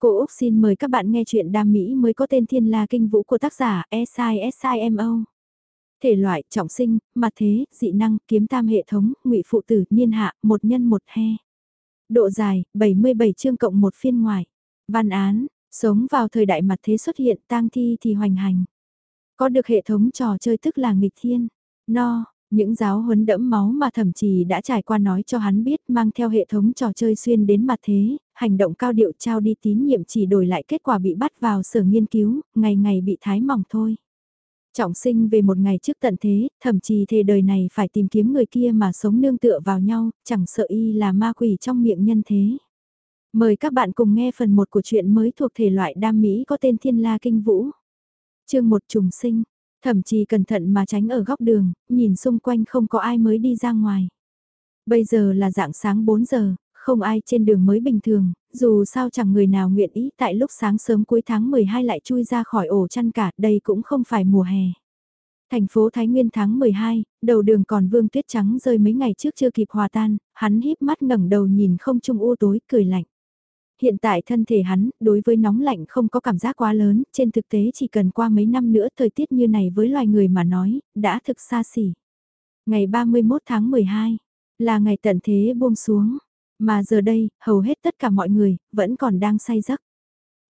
Cô Úc xin mời các bạn nghe chuyện đam mỹ mới có tên Thiên La Kinh Vũ của tác giả S.I.S.I.M.O. Thể loại, trọng sinh, mặt thế, dị năng, kiếm tam hệ thống, ngụy phụ tử, niên hạ, một nhân một he. Độ dài, 77 chương cộng một phiên ngoài. Văn án, sống vào thời đại mặt thế xuất hiện tang thi thì hoành hành. Có được hệ thống trò chơi tức là nghịch thiên. No, những giáo huấn đẫm máu mà thậm chí đã trải qua nói cho hắn biết mang theo hệ thống trò chơi xuyên đến mặt thế, hành động cao điệu trao đi tín nhiệm chỉ đổi lại kết quả bị bắt vào sở nghiên cứu, ngày ngày bị thái mỏng thôi. Trọng sinh về một ngày trước tận thế, thậm chí thề đời này phải tìm kiếm người kia mà sống nương tựa vào nhau, chẳng sợ y là ma quỷ trong miệng nhân thế. Mời các bạn cùng nghe phần 1 của truyện mới thuộc thể loại đam mỹ có tên Thiên La Kinh Vũ. chương một trùng sinh, thậm chí cẩn thận mà tránh ở góc đường, nhìn xung quanh không có ai mới đi ra ngoài. Bây giờ là dạng sáng 4 giờ, không ai trên đường mới bình thường, dù sao chẳng người nào nguyện ý tại lúc sáng sớm cuối tháng 12 lại chui ra khỏi ổ chăn cả, đây cũng không phải mùa hè. Thành phố Thái Nguyên tháng 12, đầu đường còn vương tuyết trắng rơi mấy ngày trước chưa kịp hòa tan, hắn híp mắt ngẩng đầu nhìn không trung u tối, cười lạnh. Hiện tại thân thể hắn, đối với nóng lạnh không có cảm giác quá lớn, trên thực tế chỉ cần qua mấy năm nữa thời tiết như này với loài người mà nói, đã thực xa xỉ. Ngày 31 tháng 12, là ngày tận thế buông xuống. Mà giờ đây, hầu hết tất cả mọi người, vẫn còn đang say giấc.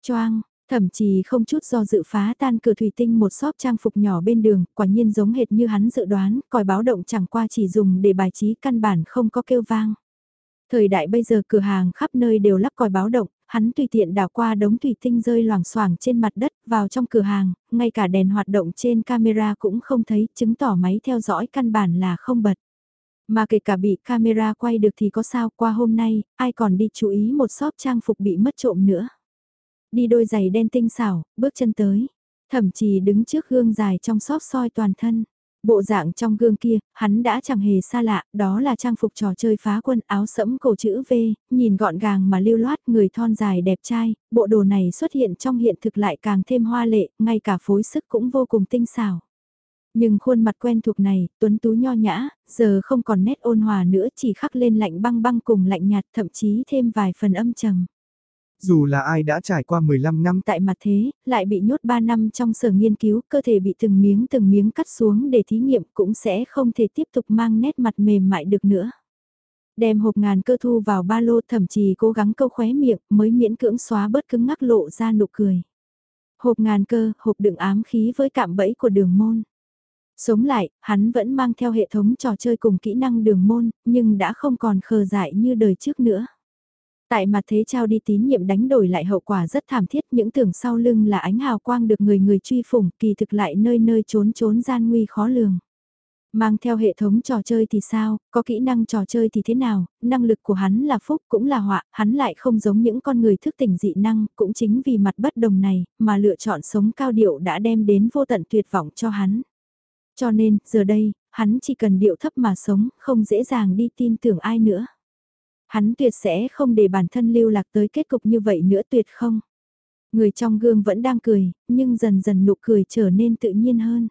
Choang, thậm chí không chút do dự phá tan cửa thủy tinh một xóp trang phục nhỏ bên đường, quả nhiên giống hệt như hắn dự đoán, còi báo động chẳng qua chỉ dùng để bài trí căn bản không có kêu vang. Thời đại bây giờ cửa hàng khắp nơi đều lắp còi báo động, hắn tùy tiện đảo qua đống thủy tinh rơi loảng xoảng trên mặt đất, vào trong cửa hàng, ngay cả đèn hoạt động trên camera cũng không thấy, chứng tỏ máy theo dõi căn bản là không bật. Mà kể cả bị camera quay được thì có sao qua hôm nay, ai còn đi chú ý một shop trang phục bị mất trộm nữa. Đi đôi giày đen tinh xảo, bước chân tới. Thậm chí đứng trước gương dài trong shop soi toàn thân. Bộ dạng trong gương kia, hắn đã chẳng hề xa lạ, đó là trang phục trò chơi phá quân áo sẫm cổ chữ V, nhìn gọn gàng mà lưu loát người thon dài đẹp trai, bộ đồ này xuất hiện trong hiện thực lại càng thêm hoa lệ, ngay cả phối sức cũng vô cùng tinh xảo. Nhưng khuôn mặt quen thuộc này, tuấn tú nho nhã, giờ không còn nét ôn hòa nữa chỉ khắc lên lạnh băng băng cùng lạnh nhạt thậm chí thêm vài phần âm trầm. Dù là ai đã trải qua 15 năm tại mặt thế, lại bị nhốt 3 năm trong sở nghiên cứu, cơ thể bị từng miếng từng miếng cắt xuống để thí nghiệm cũng sẽ không thể tiếp tục mang nét mặt mềm mại được nữa. Đem hộp ngàn cơ thu vào ba lô thậm chí cố gắng câu khóe miệng mới miễn cưỡng xóa bớt cứng ngắc lộ ra nụ cười. Hộp ngàn cơ, hộp đựng ám khí với cạm bẫy của đường môn. Sống lại, hắn vẫn mang theo hệ thống trò chơi cùng kỹ năng đường môn, nhưng đã không còn khờ dại như đời trước nữa. Tại mặt thế trao đi tín nhiệm đánh đổi lại hậu quả rất thảm thiết những tưởng sau lưng là ánh hào quang được người người truy phủng kỳ thực lại nơi nơi trốn trốn gian nguy khó lường. Mang theo hệ thống trò chơi thì sao, có kỹ năng trò chơi thì thế nào, năng lực của hắn là phúc cũng là họa, hắn lại không giống những con người thức tỉnh dị năng, cũng chính vì mặt bất đồng này, mà lựa chọn sống cao điệu đã đem đến vô tận tuyệt vọng cho hắn. Cho nên, giờ đây, hắn chỉ cần điệu thấp mà sống, không dễ dàng đi tin tưởng ai nữa. Hắn tuyệt sẽ không để bản thân lưu lạc tới kết cục như vậy nữa tuyệt không. Người trong gương vẫn đang cười, nhưng dần dần nụ cười trở nên tự nhiên hơn.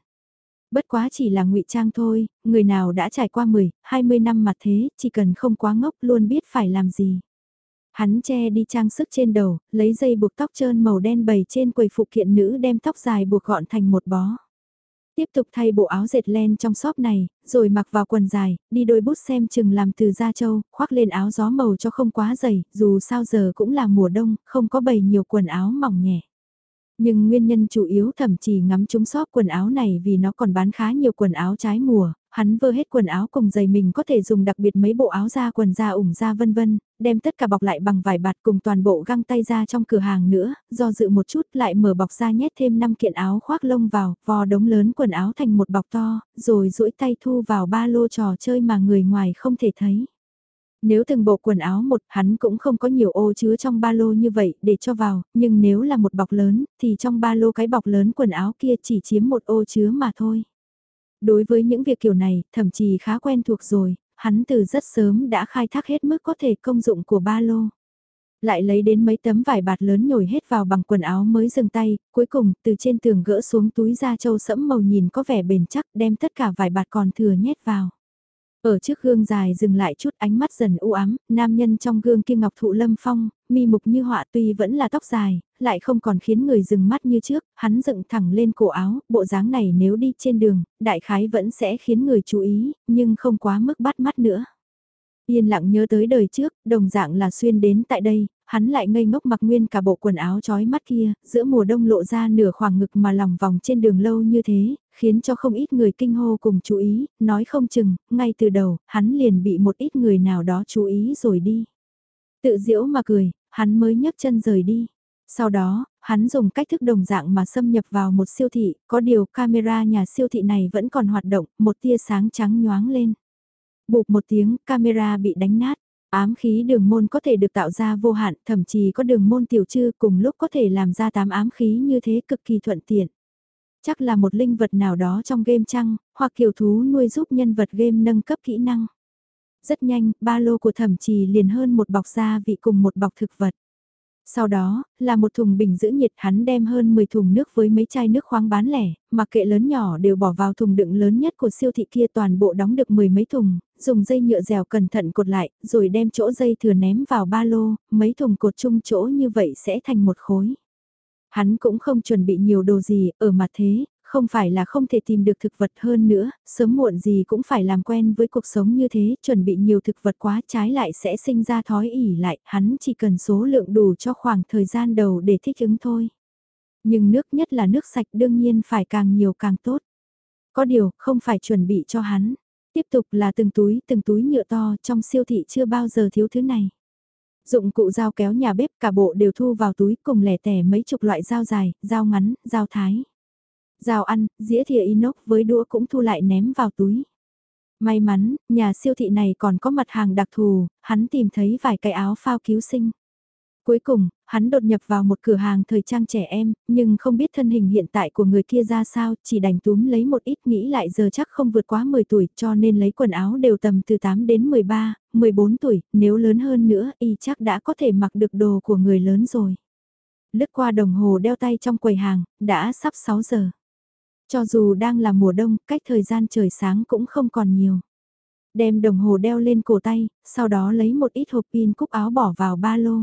Bất quá chỉ là ngụy trang thôi, người nào đã trải qua 10, 20 năm mà thế, chỉ cần không quá ngốc luôn biết phải làm gì. Hắn che đi trang sức trên đầu, lấy dây buộc tóc trơn màu đen bầy trên quầy phụ kiện nữ đem tóc dài buộc gọn thành một bó. Tiếp tục thay bộ áo dệt len trong shop này, rồi mặc vào quần dài, đi đôi bút xem chừng làm từ da trâu, khoác lên áo gió màu cho không quá dày, dù sao giờ cũng là mùa đông, không có bầy nhiều quần áo mỏng nhẹ. Nhưng nguyên nhân chủ yếu thậm chí ngắm trúng shop quần áo này vì nó còn bán khá nhiều quần áo trái mùa, hắn vơ hết quần áo cùng giày mình có thể dùng đặc biệt mấy bộ áo da quần da ủng da vân vân, đem tất cả bọc lại bằng vải bạt cùng toàn bộ găng tay ra trong cửa hàng nữa, do dự một chút lại mở bọc ra nhét thêm 5 kiện áo khoác lông vào, vò đống lớn quần áo thành một bọc to, rồi duỗi tay thu vào ba lô trò chơi mà người ngoài không thể thấy. Nếu từng bộ quần áo một, hắn cũng không có nhiều ô chứa trong ba lô như vậy để cho vào, nhưng nếu là một bọc lớn, thì trong ba lô cái bọc lớn quần áo kia chỉ chiếm một ô chứa mà thôi. Đối với những việc kiểu này, thậm chí khá quen thuộc rồi, hắn từ rất sớm đã khai thác hết mức có thể công dụng của ba lô. Lại lấy đến mấy tấm vải bạt lớn nhồi hết vào bằng quần áo mới dừng tay, cuối cùng từ trên tường gỡ xuống túi da trâu sẫm màu nhìn có vẻ bền chắc đem tất cả vải bạt còn thừa nhét vào. Ở trước gương dài dừng lại chút ánh mắt dần u ám, nam nhân trong gương kia ngọc thụ lâm phong, mi mục như họa tuy vẫn là tóc dài, lại không còn khiến người dừng mắt như trước, hắn dựng thẳng lên cổ áo, bộ dáng này nếu đi trên đường, đại khái vẫn sẽ khiến người chú ý, nhưng không quá mức bắt mắt nữa. Yên lặng nhớ tới đời trước, đồng dạng là xuyên đến tại đây, hắn lại ngây ngốc mặc nguyên cả bộ quần áo trói mắt kia, giữa mùa đông lộ ra nửa khoảng ngực mà lòng vòng trên đường lâu như thế, khiến cho không ít người kinh hô cùng chú ý, nói không chừng, ngay từ đầu, hắn liền bị một ít người nào đó chú ý rồi đi. Tự diễu mà cười, hắn mới nhấc chân rời đi. Sau đó, hắn dùng cách thức đồng dạng mà xâm nhập vào một siêu thị, có điều camera nhà siêu thị này vẫn còn hoạt động, một tia sáng trắng nhoáng lên. Bụp một tiếng, camera bị đánh nát. Ám khí đường môn có thể được tạo ra vô hạn, thậm chí có đường môn tiểu trư cùng lúc có thể làm ra tám ám khí như thế cực kỳ thuận tiện. Chắc là một linh vật nào đó trong game chăng, hoặc kiểu thú nuôi giúp nhân vật game nâng cấp kỹ năng. Rất nhanh, ba lô của thẩm trì liền hơn một bọc gia vị cùng một bọc thực vật. Sau đó, là một thùng bình giữ nhiệt hắn đem hơn 10 thùng nước với mấy chai nước khoáng bán lẻ, mặc kệ lớn nhỏ đều bỏ vào thùng đựng lớn nhất của siêu thị kia toàn bộ đóng được mười mấy thùng, dùng dây nhựa dẻo cẩn thận cột lại, rồi đem chỗ dây thừa ném vào ba lô, mấy thùng cột chung chỗ như vậy sẽ thành một khối. Hắn cũng không chuẩn bị nhiều đồ gì, ở mặt thế, không phải là không thể tìm được thực vật hơn nữa, sớm muộn gì cũng phải làm quen với cuộc sống như thế, chuẩn bị nhiều thực vật quá trái lại sẽ sinh ra thói ỉ lại, hắn chỉ cần số lượng đủ cho khoảng thời gian đầu để thích ứng thôi. Nhưng nước nhất là nước sạch đương nhiên phải càng nhiều càng tốt. Có điều, không phải chuẩn bị cho hắn. Tiếp tục là từng túi, từng túi nhựa to trong siêu thị chưa bao giờ thiếu thứ này. Dụng cụ dao kéo nhà bếp cả bộ đều thu vào túi cùng lẻ tẻ mấy chục loại dao dài, dao ngắn, dao thái. Rào ăn, dĩa thìa inox với đũa cũng thu lại ném vào túi. May mắn, nhà siêu thị này còn có mặt hàng đặc thù, hắn tìm thấy vài cái áo phao cứu sinh. Cuối cùng, hắn đột nhập vào một cửa hàng thời trang trẻ em, nhưng không biết thân hình hiện tại của người kia ra sao, chỉ đành túm lấy một ít nghĩ lại giờ chắc không vượt quá 10 tuổi cho nên lấy quần áo đều tầm từ 8 đến 13, 14 tuổi, nếu lớn hơn nữa y chắc đã có thể mặc được đồ của người lớn rồi. Lướt qua đồng hồ đeo tay trong quầy hàng, đã sắp 6 giờ. Cho dù đang là mùa đông, cách thời gian trời sáng cũng không còn nhiều. Đem đồng hồ đeo lên cổ tay, sau đó lấy một ít hộp pin cúc áo bỏ vào ba lô.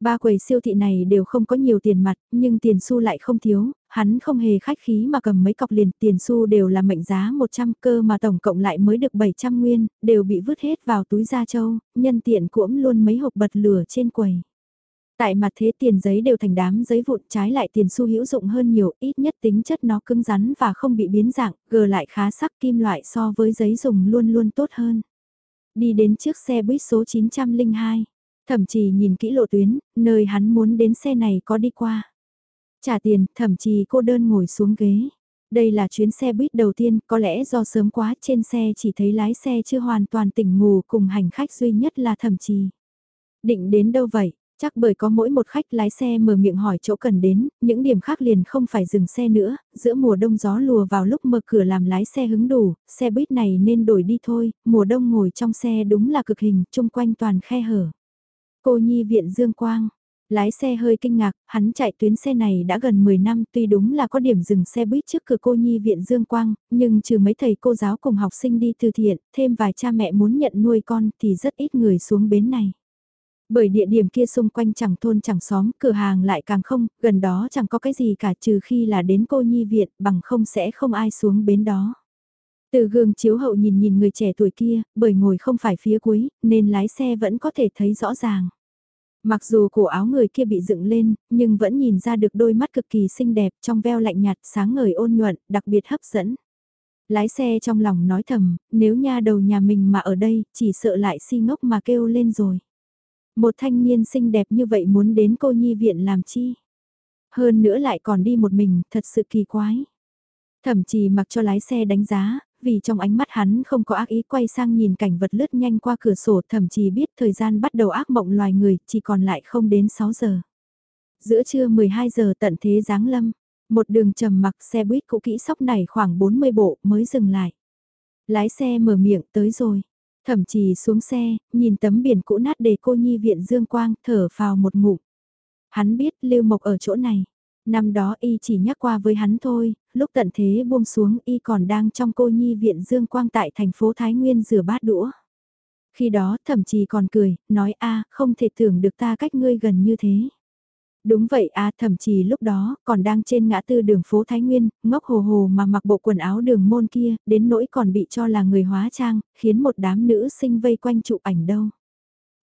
Ba quầy siêu thị này đều không có nhiều tiền mặt, nhưng tiền xu lại không thiếu, hắn không hề khách khí mà cầm mấy cọc liền, tiền xu đều là mệnh giá 100 cơ mà tổng cộng lại mới được 700 nguyên, đều bị vứt hết vào túi da châu, nhân tiện cuỗm luôn mấy hộp bật lửa trên quầy. Tại mặt thế tiền giấy đều thành đám giấy vụn trái lại tiền xu hữu dụng hơn nhiều, ít nhất tính chất nó cứng rắn và không bị biến dạng, gờ lại khá sắc kim loại so với giấy dùng luôn luôn tốt hơn. Đi đến trước xe buýt số 902, thậm chí nhìn kỹ lộ tuyến, nơi hắn muốn đến xe này có đi qua. Trả tiền, thậm chí cô đơn ngồi xuống ghế. Đây là chuyến xe buýt đầu tiên, có lẽ do sớm quá trên xe chỉ thấy lái xe chưa hoàn toàn tỉnh ngủ cùng hành khách duy nhất là thậm chí. Định đến đâu vậy? Chắc bởi có mỗi một khách lái xe mở miệng hỏi chỗ cần đến, những điểm khác liền không phải dừng xe nữa, giữa mùa đông gió lùa vào lúc mở cửa làm lái xe hứng đủ, xe buýt này nên đổi đi thôi, mùa đông ngồi trong xe đúng là cực hình, chung quanh toàn khe hở. Cô nhi viện Dương Quang, lái xe hơi kinh ngạc, hắn chạy tuyến xe này đã gần 10 năm tuy đúng là có điểm dừng xe buýt trước cửa cô nhi viện Dương Quang, nhưng trừ mấy thầy cô giáo cùng học sinh đi từ thiện, thêm vài cha mẹ muốn nhận nuôi con thì rất ít người xuống bến này. Bởi địa điểm kia xung quanh chẳng thôn chẳng xóm, cửa hàng lại càng không, gần đó chẳng có cái gì cả trừ khi là đến cô nhi viện, bằng không sẽ không ai xuống bến đó. Từ gương chiếu hậu nhìn nhìn người trẻ tuổi kia, bởi ngồi không phải phía cuối, nên lái xe vẫn có thể thấy rõ ràng. Mặc dù cổ áo người kia bị dựng lên, nhưng vẫn nhìn ra được đôi mắt cực kỳ xinh đẹp trong veo lạnh nhạt sáng ngời ôn nhuận, đặc biệt hấp dẫn. Lái xe trong lòng nói thầm, nếu nha đầu nhà mình mà ở đây, chỉ sợ lại si ngốc mà kêu lên rồi. Một thanh niên xinh đẹp như vậy muốn đến cô nhi viện làm chi? Hơn nữa lại còn đi một mình, thật sự kỳ quái. Thậm chí mặc cho lái xe đánh giá, vì trong ánh mắt hắn không có ác ý quay sang nhìn cảnh vật lướt nhanh qua cửa sổ thậm chí biết thời gian bắt đầu ác mộng loài người, chỉ còn lại không đến 6 giờ. Giữa trưa 12 giờ tận thế giáng lâm, một đường trầm mặc xe buýt cũ kỹ sóc này khoảng 40 bộ mới dừng lại. Lái xe mở miệng tới rồi, Thẩm trì xuống xe, nhìn tấm biển cũ nát để cô nhi viện Dương Quang thở vào một ngụm. Hắn biết Lưu Mộc ở chỗ này. Năm đó y chỉ nhắc qua với hắn thôi, lúc tận thế buông xuống y còn đang trong cô nhi viện Dương Quang tại thành phố Thái Nguyên rửa bát đũa. Khi đó thậm chí còn cười, nói a không thể tưởng được ta cách ngươi gần như thế. Đúng vậy à thậm chí lúc đó còn đang trên ngã tư đường phố Thái Nguyên, ngốc hồ hồ mà mặc bộ quần áo đường môn kia, đến nỗi còn bị cho là người hóa trang, khiến một đám nữ sinh vây quanh chụp ảnh đâu.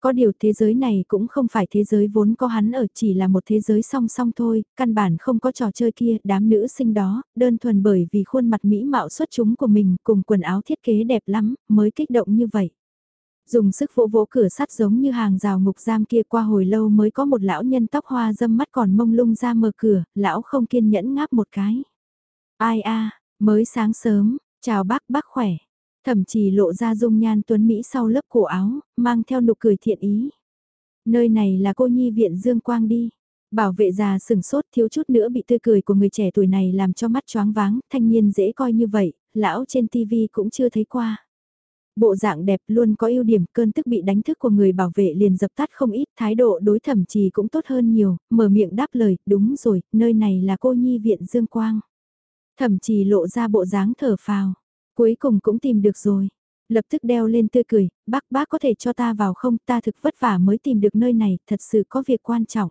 Có điều thế giới này cũng không phải thế giới vốn có hắn ở chỉ là một thế giới song song thôi, căn bản không có trò chơi kia, đám nữ sinh đó, đơn thuần bởi vì khuôn mặt mỹ mạo xuất chúng của mình cùng quần áo thiết kế đẹp lắm, mới kích động như vậy. Dùng sức vỗ vỗ cửa sắt giống như hàng rào ngục giam kia qua hồi lâu mới có một lão nhân tóc hoa dâm mắt còn mông lung ra mở cửa, lão không kiên nhẫn ngáp một cái. Ai a mới sáng sớm, chào bác bác khỏe. Thậm chí lộ ra dung nhan tuấn Mỹ sau lớp cổ áo, mang theo nụ cười thiện ý. Nơi này là cô nhi viện Dương Quang đi. Bảo vệ già sừng sốt thiếu chút nữa bị tươi cười của người trẻ tuổi này làm cho mắt choáng váng, thanh niên dễ coi như vậy, lão trên tivi cũng chưa thấy qua. Bộ dạng đẹp luôn có ưu điểm cơn tức bị đánh thức của người bảo vệ liền dập tắt không ít, thái độ đối thẩm trì cũng tốt hơn nhiều, mở miệng đáp lời, đúng rồi, nơi này là cô nhi viện Dương Quang. Thẩm trì lộ ra bộ dáng thở phào, cuối cùng cũng tìm được rồi. Lập tức đeo lên tươi cười, bác bác có thể cho ta vào không, ta thực vất vả mới tìm được nơi này, thật sự có việc quan trọng.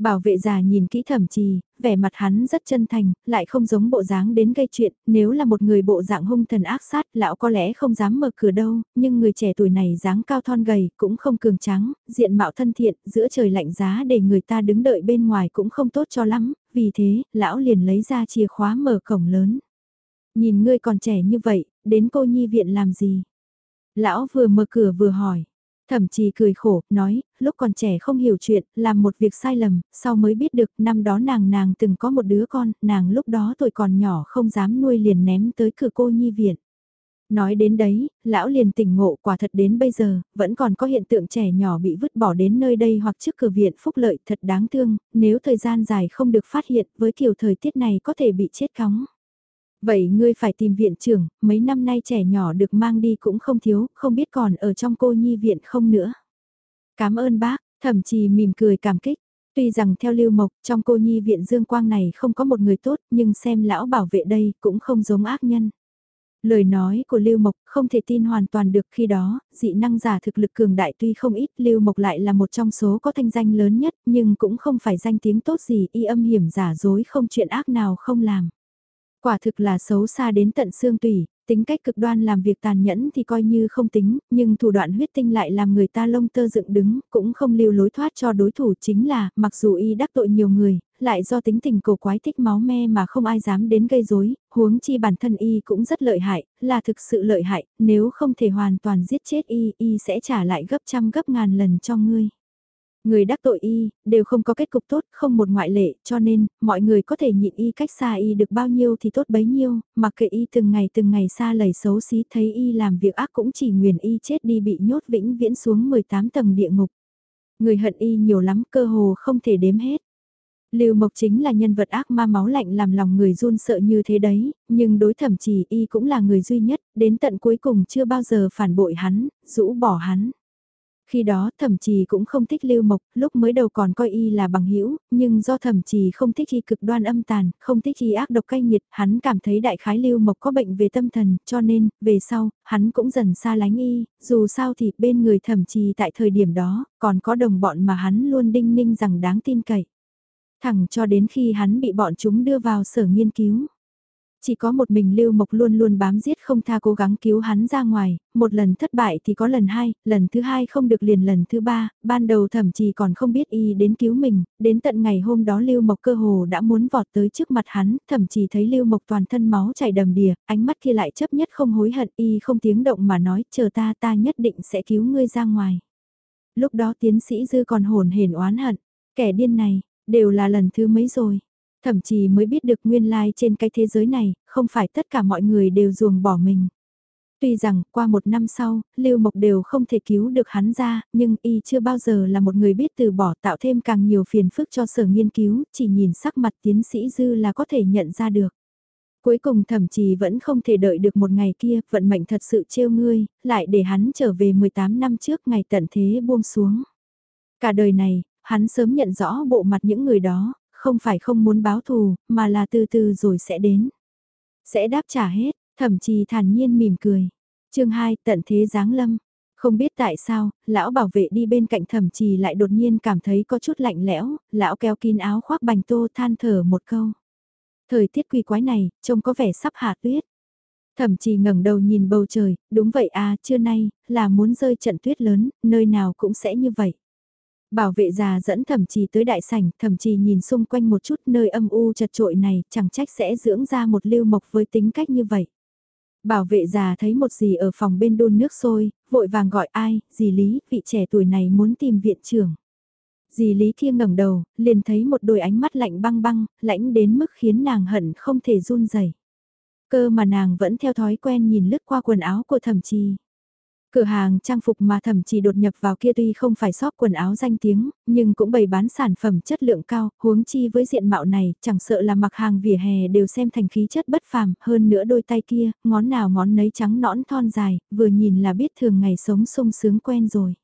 Bảo vệ già nhìn kỹ thẩm trì, vẻ mặt hắn rất chân thành, lại không giống bộ dáng đến gây chuyện, nếu là một người bộ dạng hung thần ác sát, lão có lẽ không dám mở cửa đâu, nhưng người trẻ tuổi này dáng cao thon gầy, cũng không cường trắng, diện mạo thân thiện, giữa trời lạnh giá để người ta đứng đợi bên ngoài cũng không tốt cho lắm, vì thế, lão liền lấy ra chìa khóa mở cổng lớn. Nhìn ngươi còn trẻ như vậy, đến cô nhi viện làm gì? Lão vừa mở cửa vừa hỏi. Thẩm trì cười khổ, nói, lúc còn trẻ không hiểu chuyện, làm một việc sai lầm, sau mới biết được năm đó nàng nàng từng có một đứa con, nàng lúc đó tuổi còn nhỏ không dám nuôi liền ném tới cửa cô nhi viện. Nói đến đấy, lão liền tỉnh ngộ quả thật đến bây giờ, vẫn còn có hiện tượng trẻ nhỏ bị vứt bỏ đến nơi đây hoặc trước cửa viện phúc lợi thật đáng thương, nếu thời gian dài không được phát hiện với kiểu thời tiết này có thể bị chết cóng. Vậy ngươi phải tìm viện trưởng, mấy năm nay trẻ nhỏ được mang đi cũng không thiếu, không biết còn ở trong cô nhi viện không nữa. Cảm ơn bác, thậm chí mỉm cười cảm kích. Tuy rằng theo Lưu Mộc, trong cô nhi viện Dương Quang này không có một người tốt, nhưng xem lão bảo vệ đây cũng không giống ác nhân. Lời nói của Lưu Mộc không thể tin hoàn toàn được khi đó, dị năng giả thực lực cường đại tuy không ít, Lưu Mộc lại là một trong số có thanh danh lớn nhất, nhưng cũng không phải danh tiếng tốt gì, y âm hiểm giả dối không chuyện ác nào không làm. Quả thực là xấu xa đến tận xương tủy, tính cách cực đoan làm việc tàn nhẫn thì coi như không tính, nhưng thủ đoạn huyết tinh lại làm người ta lông tơ dựng đứng, cũng không lưu lối thoát cho đối thủ chính là, mặc dù y đắc tội nhiều người, lại do tính tình cổ quái thích máu me mà không ai dám đến gây rối, huống chi bản thân y cũng rất lợi hại, là thực sự lợi hại, nếu không thể hoàn toàn giết chết y, y sẽ trả lại gấp trăm gấp ngàn lần cho ngươi. Người đắc tội y, đều không có kết cục tốt, không một ngoại lệ, cho nên, mọi người có thể nhịn y cách xa y được bao nhiêu thì tốt bấy nhiêu, mà kệ y từng ngày từng ngày xa lầy xấu xí thấy y làm việc ác cũng chỉ nguyền y chết đi bị nhốt vĩnh viễn xuống 18 tầng địa ngục. Người hận y nhiều lắm, cơ hồ không thể đếm hết. Lưu Mộc chính là nhân vật ác ma máu lạnh làm lòng người run sợ như thế đấy, nhưng đối thẩm chỉ y cũng là người duy nhất, đến tận cuối cùng chưa bao giờ phản bội hắn, rũ bỏ hắn. Khi đó thẩm trì cũng không thích lưu mộc, lúc mới đầu còn coi y là bằng hữu nhưng do thẩm trì không thích y cực đoan âm tàn, không thích y ác độc cay nghiệt, hắn cảm thấy đại khái lưu mộc có bệnh về tâm thần, cho nên, về sau, hắn cũng dần xa lánh y, dù sao thì bên người thẩm trì tại thời điểm đó, còn có đồng bọn mà hắn luôn đinh ninh rằng đáng tin cậy. Thẳng cho đến khi hắn bị bọn chúng đưa vào sở nghiên cứu. Chỉ có một mình Lưu Mộc luôn luôn bám giết không tha cố gắng cứu hắn ra ngoài, một lần thất bại thì có lần hai, lần thứ hai không được liền lần thứ ba, ban đầu thậm chí còn không biết y đến cứu mình, đến tận ngày hôm đó Lưu Mộc cơ hồ đã muốn vọt tới trước mặt hắn, thậm chí thấy Lưu Mộc toàn thân máu chảy đầm đìa, ánh mắt kia lại chấp nhất không hối hận y không tiếng động mà nói chờ ta ta nhất định sẽ cứu ngươi ra ngoài. Lúc đó tiến sĩ dư còn hồn hển oán hận, kẻ điên này, đều là lần thứ mấy rồi. Thậm chí mới biết được nguyên lai like trên cái thế giới này, không phải tất cả mọi người đều ruồng bỏ mình. Tuy rằng, qua một năm sau, Lưu Mộc đều không thể cứu được hắn ra, nhưng y chưa bao giờ là một người biết từ bỏ tạo thêm càng nhiều phiền phức cho sở nghiên cứu, chỉ nhìn sắc mặt tiến sĩ Dư là có thể nhận ra được. Cuối cùng thậm chí vẫn không thể đợi được một ngày kia, vận mệnh thật sự trêu ngươi, lại để hắn trở về 18 năm trước ngày tận thế buông xuống. Cả đời này, hắn sớm nhận rõ bộ mặt những người đó, không phải không muốn báo thù, mà là từ từ rồi sẽ đến. Sẽ đáp trả hết, thậm chí thản nhiên mỉm cười. chương 2 tận thế giáng lâm. Không biết tại sao, lão bảo vệ đi bên cạnh thẩm trì lại đột nhiên cảm thấy có chút lạnh lẽo, lão kéo kín áo khoác bành tô than thở một câu. Thời tiết quỷ quái này, trông có vẻ sắp hạ tuyết. Thẩm trì ngẩng đầu nhìn bầu trời, đúng vậy à, trưa nay, là muốn rơi trận tuyết lớn, nơi nào cũng sẽ như vậy. Bảo vệ già dẫn thẩm trì tới đại sảnh, thẩm trì nhìn xung quanh một chút nơi âm u chật trội này, chẳng trách sẽ dưỡng ra một lưu mộc với tính cách như vậy. Bảo vệ già thấy một gì ở phòng bên đun nước sôi, vội vàng gọi ai, dì Lý, vị trẻ tuổi này muốn tìm viện trưởng. Dì Lý kia ngẩng đầu, liền thấy một đôi ánh mắt lạnh băng băng, lãnh đến mức khiến nàng hận không thể run rẩy. Cơ mà nàng vẫn theo thói quen nhìn lướt qua quần áo của thẩm trì. Cửa hàng trang phục mà thẩm chỉ đột nhập vào kia tuy không phải shop quần áo danh tiếng, nhưng cũng bày bán sản phẩm chất lượng cao, huống chi với diện mạo này, chẳng sợ là mặc hàng vỉa hè đều xem thành khí chất bất phàm, hơn nữa đôi tay kia, ngón nào ngón nấy trắng nõn thon dài, vừa nhìn là biết thường ngày sống sung sướng quen rồi.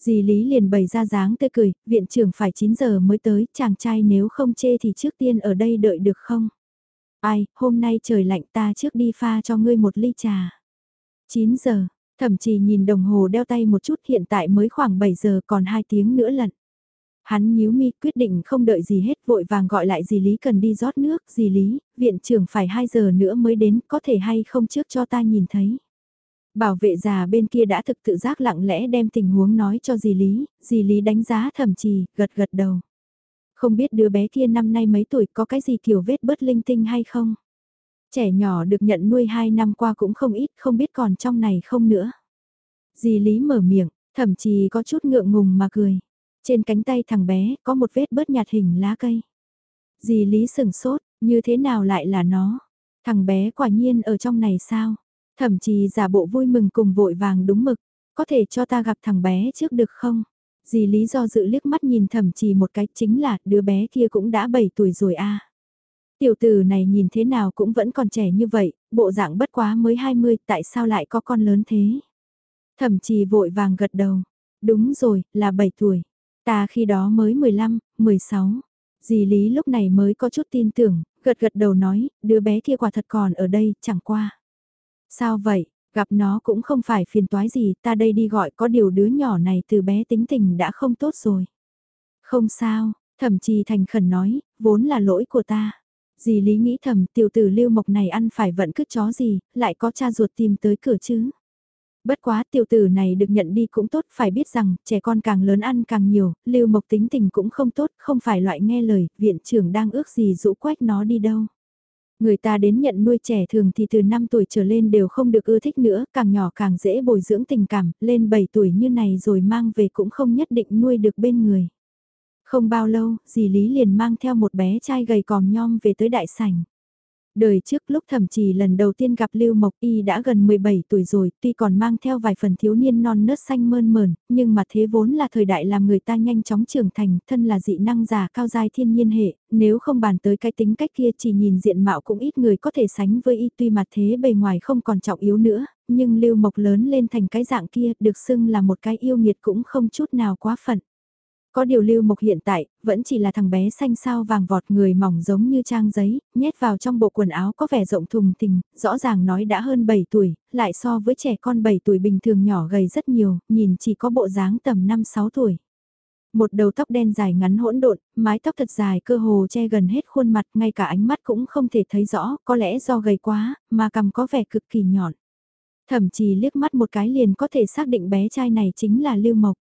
Dì Lý liền bày ra dáng tươi cười, viện trưởng phải 9 giờ mới tới, chàng trai nếu không chê thì trước tiên ở đây đợi được không? Ai, hôm nay trời lạnh ta trước đi pha cho ngươi một ly trà. 9 giờ, thậm chí nhìn đồng hồ đeo tay một chút hiện tại mới khoảng 7 giờ còn 2 tiếng nữa lận. Hắn nhíu mi quyết định không đợi gì hết vội vàng gọi lại dì Lý cần đi rót nước, dì Lý, viện trưởng phải 2 giờ nữa mới đến, có thể hay không trước cho ta nhìn thấy. Bảo vệ già bên kia đã thực tự giác lặng lẽ đem tình huống nói cho dì Lý, dì Lý đánh giá thẩm chí gật gật đầu. Không biết đứa bé kia năm nay mấy tuổi có cái gì kiểu vết bớt linh tinh hay không? Trẻ nhỏ được nhận nuôi 2 năm qua cũng không ít, không biết còn trong này không nữa. Dì Lý mở miệng, thậm chí có chút ngượng ngùng mà cười. Trên cánh tay thằng bé có một vết bớt nhạt hình lá cây. Dì Lý sừng sốt, như thế nào lại là nó? Thằng bé quả nhiên ở trong này sao? Thậm chí giả bộ vui mừng cùng vội vàng đúng mực. Có thể cho ta gặp thằng bé trước được không? Dì lý do dự liếc mắt nhìn thẩm trì một cái chính là đứa bé kia cũng đã 7 tuổi rồi a. Tiểu tử này nhìn thế nào cũng vẫn còn trẻ như vậy, bộ dạng bất quá mới 20, tại sao lại có con lớn thế? Thẩm trì vội vàng gật đầu. Đúng rồi, là 7 tuổi. Ta khi đó mới 15, 16. Dì Lý lúc này mới có chút tin tưởng, gật gật đầu nói, đứa bé kia quả thật còn ở đây, chẳng qua. Sao vậy, Gặp nó cũng không phải phiền toái gì, ta đây đi gọi có điều đứa nhỏ này từ bé tính tình đã không tốt rồi. Không sao, thẩm trì thành khẩn nói, vốn là lỗi của ta. Dì Lý nghĩ thầm tiểu tử lưu mộc này ăn phải vận cứt chó gì, lại có cha ruột tìm tới cửa chứ. Bất quá tiểu tử này được nhận đi cũng tốt, phải biết rằng trẻ con càng lớn ăn càng nhiều, lưu mộc tính tình cũng không tốt, không phải loại nghe lời, viện trưởng đang ước gì rũ quách nó đi đâu. Người ta đến nhận nuôi trẻ thường thì từ 5 tuổi trở lên đều không được ưa thích nữa, càng nhỏ càng dễ bồi dưỡng tình cảm, lên 7 tuổi như này rồi mang về cũng không nhất định nuôi được bên người. Không bao lâu, dì Lý liền mang theo một bé trai gầy còm nhom về tới đại sảnh. Đời trước lúc thẩm trì lần đầu tiên gặp Lưu Mộc Y đã gần 17 tuổi rồi, tuy còn mang theo vài phần thiếu niên non nớt xanh mơn mờn, nhưng mà thế vốn là thời đại làm người ta nhanh chóng trưởng thành, thân là dị năng giả cao giai thiên nhiên hệ, nếu không bàn tới cái tính cách kia chỉ nhìn diện mạo cũng ít người có thể sánh với Y tuy mà thế bề ngoài không còn trọng yếu nữa, nhưng Lưu Mộc lớn lên thành cái dạng kia được xưng là một cái yêu nghiệt cũng không chút nào quá phận. Có điều lưu mộc hiện tại, vẫn chỉ là thằng bé xanh sao vàng vọt người mỏng giống như trang giấy, nhét vào trong bộ quần áo có vẻ rộng thùng tình, rõ ràng nói đã hơn 7 tuổi, lại so với trẻ con 7 tuổi bình thường nhỏ gầy rất nhiều, nhìn chỉ có bộ dáng tầm 5-6 tuổi. Một đầu tóc đen dài ngắn hỗn độn, mái tóc thật dài cơ hồ che gần hết khuôn mặt, ngay cả ánh mắt cũng không thể thấy rõ, có lẽ do gầy quá, mà cầm có vẻ cực kỳ nhọn. Thậm chí liếc mắt một cái liền có thể xác định bé trai này chính là Lưu Mộc.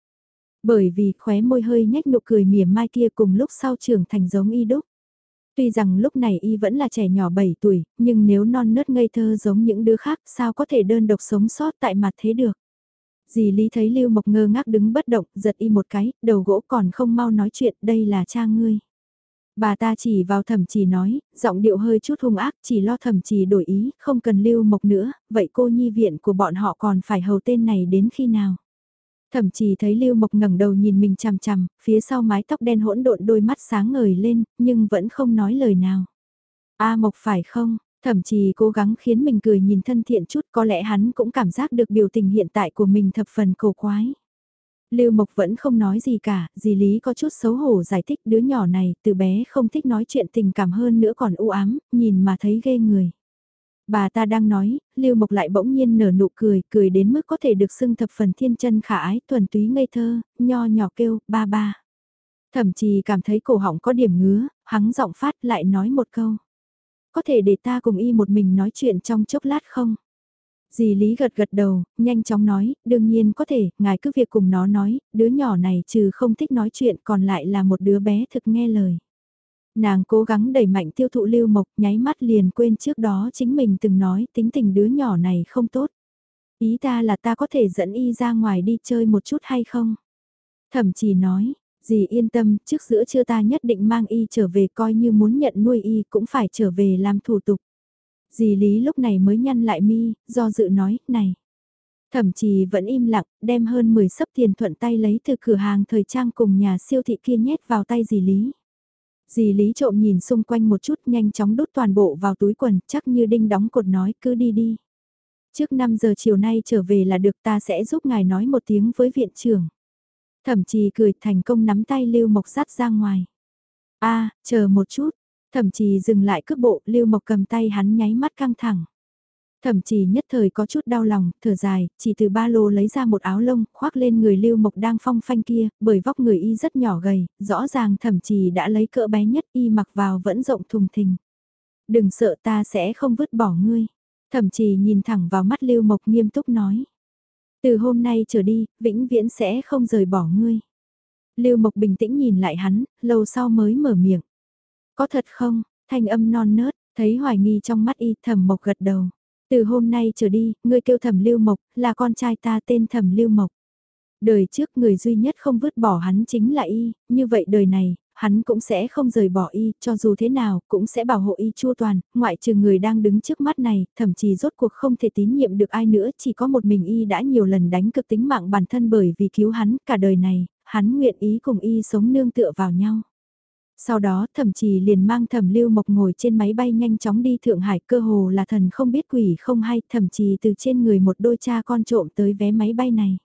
Bởi vì khóe môi hơi nhếch nụ cười mỉa mai kia cùng lúc sau trưởng thành giống y đúc. Tuy rằng lúc này y vẫn là trẻ nhỏ 7 tuổi, nhưng nếu non nớt ngây thơ giống những đứa khác sao có thể đơn độc sống sót tại mặt thế được. Dì Lý thấy Lưu Mộc ngơ ngác đứng bất động, giật y một cái, đầu gỗ còn không mau nói chuyện, đây là cha ngươi. Bà ta chỉ vào thẩm trì nói, giọng điệu hơi chút hung ác, chỉ lo thẩm trì đổi ý, không cần Lưu Mộc nữa, vậy cô nhi viện của bọn họ còn phải hầu tên này đến khi nào? Thậm chí thấy Lưu Mộc ngẩng đầu nhìn mình chằm chằm, phía sau mái tóc đen hỗn độn đôi mắt sáng ngời lên, nhưng vẫn không nói lời nào. A Mộc phải không? Thậm chí cố gắng khiến mình cười nhìn thân thiện chút có lẽ hắn cũng cảm giác được biểu tình hiện tại của mình thập phần cổ quái. Lưu Mộc vẫn không nói gì cả, dì Lý có chút xấu hổ giải thích đứa nhỏ này từ bé không thích nói chuyện tình cảm hơn nữa còn u ám, nhìn mà thấy ghê người. Bà ta đang nói, Lưu Mộc lại bỗng nhiên nở nụ cười, cười đến mức có thể được xưng thập phần thiên chân khả ái, thuần túy ngây thơ, nho nhỏ kêu, ba ba. Thậm chí cảm thấy cổ họng có điểm ngứa, hắn giọng phát lại nói một câu. Có thể để ta cùng y một mình nói chuyện trong chốc lát không? Dì Lý gật gật đầu, nhanh chóng nói, đương nhiên có thể, ngài cứ việc cùng nó nói, đứa nhỏ này trừ không thích nói chuyện còn lại là một đứa bé thực nghe lời. Nàng cố gắng đẩy mạnh tiêu thụ lưu mộc nháy mắt liền quên trước đó chính mình từng nói tính tình đứa nhỏ này không tốt. Ý ta là ta có thể dẫn y ra ngoài đi chơi một chút hay không? thẩm chỉ nói, dì yên tâm, trước giữa chưa ta nhất định mang y trở về coi như muốn nhận nuôi y cũng phải trở về làm thủ tục. Dì Lý lúc này mới nhăn lại mi, do dự nói, này. thẩm chỉ vẫn im lặng, đem hơn 10 sấp tiền thuận tay lấy từ cửa hàng thời trang cùng nhà siêu thị kia nhét vào tay dì Lý. Dì Lý trộm nhìn xung quanh một chút nhanh chóng đút toàn bộ vào túi quần, chắc như đinh đóng cột nói cứ đi đi. Trước 5 giờ chiều nay trở về là được ta sẽ giúp ngài nói một tiếng với viện trưởng. Thẩm trì cười thành công nắm tay Lưu Mộc sát ra ngoài. a chờ một chút, thẩm trì dừng lại cước bộ, Lưu Mộc cầm tay hắn nháy mắt căng thẳng. Thẩm chí nhất thời có chút đau lòng, thở dài, chỉ từ ba lô lấy ra một áo lông, khoác lên người Lưu Mộc đang phong phanh kia, bởi vóc người y rất nhỏ gầy, rõ ràng thẩm chí đã lấy cỡ bé nhất y mặc vào vẫn rộng thùng thình. Đừng sợ ta sẽ không vứt bỏ ngươi. Thẩm chí nhìn thẳng vào mắt Lưu Mộc nghiêm túc nói. Từ hôm nay trở đi, vĩnh viễn sẽ không rời bỏ ngươi. Lưu Mộc bình tĩnh nhìn lại hắn, lâu sau mới mở miệng. Có thật không? Thanh âm non nớt, thấy hoài nghi trong mắt y thẩm Mộc gật đầu. Từ hôm nay trở đi, ngươi kêu thẩm Lưu Mộc, là con trai ta tên thẩm Lưu Mộc. Đời trước người duy nhất không vứt bỏ hắn chính là y, như vậy đời này, hắn cũng sẽ không rời bỏ y, cho dù thế nào, cũng sẽ bảo hộ y chua toàn, ngoại trừ người đang đứng trước mắt này, thậm chí rốt cuộc không thể tín nhiệm được ai nữa, chỉ có một mình y đã nhiều lần đánh cực tính mạng bản thân bởi vì cứu hắn, cả đời này, hắn nguyện ý cùng y sống nương tựa vào nhau. Sau đó thẩm trì liền mang thẩm lưu mộc ngồi trên máy bay nhanh chóng đi Thượng Hải cơ hồ là thần không biết quỷ không hay thẩm trì từ trên người một đôi cha con trộm tới vé máy bay này.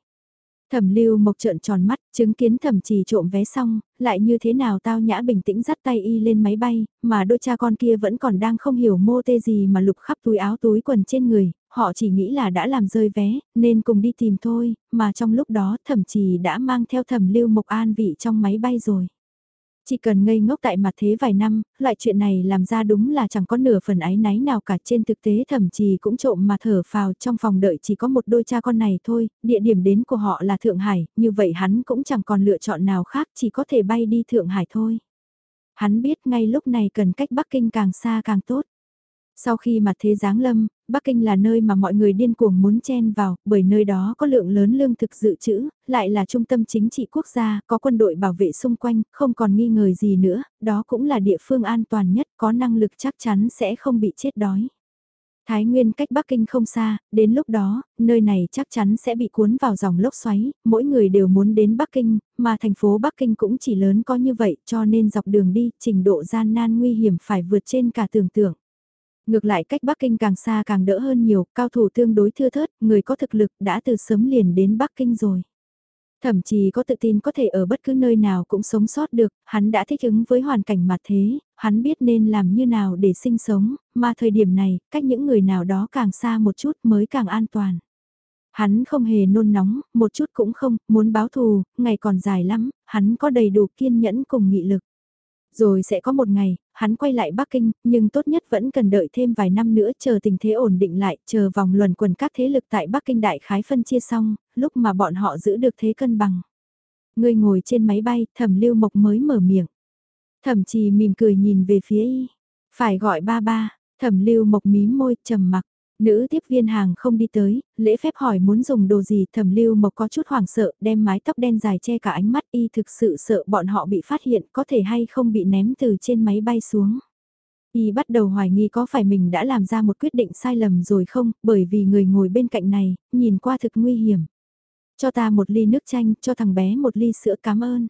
Thẩm lưu mộc trợn tròn mắt, chứng kiến thẩm trì trộm vé xong, lại như thế nào tao nhã bình tĩnh dắt tay y lên máy bay, mà đôi cha con kia vẫn còn đang không hiểu mô tê gì mà lục khắp túi áo túi quần trên người, họ chỉ nghĩ là đã làm rơi vé, nên cùng đi tìm thôi, mà trong lúc đó thẩm trì đã mang theo thẩm lưu mộc an vị trong máy bay rồi. Chỉ cần ngây ngốc tại mặt thế vài năm, loại chuyện này làm ra đúng là chẳng có nửa phần ái náy nào cả trên thực tế thậm chí cũng trộm mà thở phào trong phòng đợi chỉ có một đôi cha con này thôi, địa điểm đến của họ là Thượng Hải, như vậy hắn cũng chẳng còn lựa chọn nào khác chỉ có thể bay đi Thượng Hải thôi. Hắn biết ngay lúc này cần cách Bắc Kinh càng xa càng tốt. Sau khi mặt thế giáng lâm, Bắc Kinh là nơi mà mọi người điên cuồng muốn chen vào, bởi nơi đó có lượng lớn lương thực dự trữ, lại là trung tâm chính trị quốc gia, có quân đội bảo vệ xung quanh, không còn nghi ngờ gì nữa, đó cũng là địa phương an toàn nhất, có năng lực chắc chắn sẽ không bị chết đói. Thái Nguyên cách Bắc Kinh không xa, đến lúc đó, nơi này chắc chắn sẽ bị cuốn vào dòng lốc xoáy, mỗi người đều muốn đến Bắc Kinh, mà thành phố Bắc Kinh cũng chỉ lớn có như vậy cho nên dọc đường đi, trình độ gian nan nguy hiểm phải vượt trên cả tưởng tượng. Ngược lại cách Bắc Kinh càng xa càng đỡ hơn nhiều, cao thủ tương đối thưa thớt, người có thực lực đã từ sớm liền đến Bắc Kinh rồi. Thậm chí có tự tin có thể ở bất cứ nơi nào cũng sống sót được, hắn đã thích ứng với hoàn cảnh mặt thế, hắn biết nên làm như nào để sinh sống, mà thời điểm này, cách những người nào đó càng xa một chút mới càng an toàn. Hắn không hề nôn nóng, một chút cũng không, muốn báo thù, ngày còn dài lắm, hắn có đầy đủ kiên nhẫn cùng nghị lực. Rồi sẽ có một ngày, hắn quay lại Bắc Kinh, nhưng tốt nhất vẫn cần đợi thêm vài năm nữa chờ tình thế ổn định lại, chờ vòng luẩn quần các thế lực tại Bắc Kinh đại khái phân chia xong, lúc mà bọn họ giữ được thế cân bằng. Người ngồi trên máy bay, thẩm lưu mộc mới mở miệng. Thẩm trì mỉm cười nhìn về phía y. Phải gọi ba ba, thẩm lưu mộc mím môi, trầm mặc. Nữ tiếp viên hàng không đi tới, lễ phép hỏi muốn dùng đồ gì thẩm lưu mộc có chút hoảng sợ, đem mái tóc đen dài che cả ánh mắt y thực sự sợ bọn họ bị phát hiện có thể hay không bị ném từ trên máy bay xuống. Y bắt đầu hoài nghi có phải mình đã làm ra một quyết định sai lầm rồi không, bởi vì người ngồi bên cạnh này, nhìn qua thực nguy hiểm. Cho ta một ly nước chanh, cho thằng bé một ly sữa cảm ơn.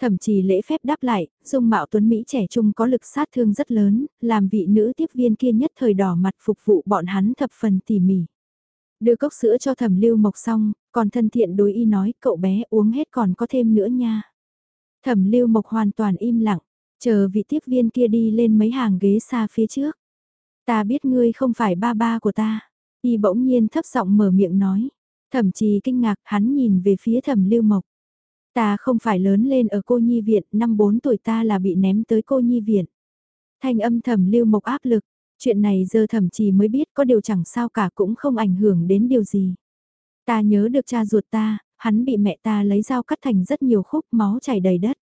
Thậm chí lễ phép đáp lại, dung mạo tuấn Mỹ trẻ trung có lực sát thương rất lớn, làm vị nữ tiếp viên kia nhất thời đỏ mặt phục vụ bọn hắn thập phần tỉ mỉ. Đưa cốc sữa cho thẩm lưu mộc xong, còn thân thiện đối y nói cậu bé uống hết còn có thêm nữa nha. Thẩm lưu mộc hoàn toàn im lặng, chờ vị tiếp viên kia đi lên mấy hàng ghế xa phía trước. Ta biết ngươi không phải ba ba của ta. Y bỗng nhiên thấp giọng mở miệng nói. Thậm trì kinh ngạc hắn nhìn về phía thẩm lưu mộc. Ta không phải lớn lên ở cô nhi viện, năm 4 tuổi ta là bị ném tới cô nhi viện. Thanh âm thầm lưu mộc áp lực, chuyện này giờ thẩm chỉ mới biết có điều chẳng sao cả cũng không ảnh hưởng đến điều gì. Ta nhớ được cha ruột ta, hắn bị mẹ ta lấy dao cắt thành rất nhiều khúc máu chảy đầy đất.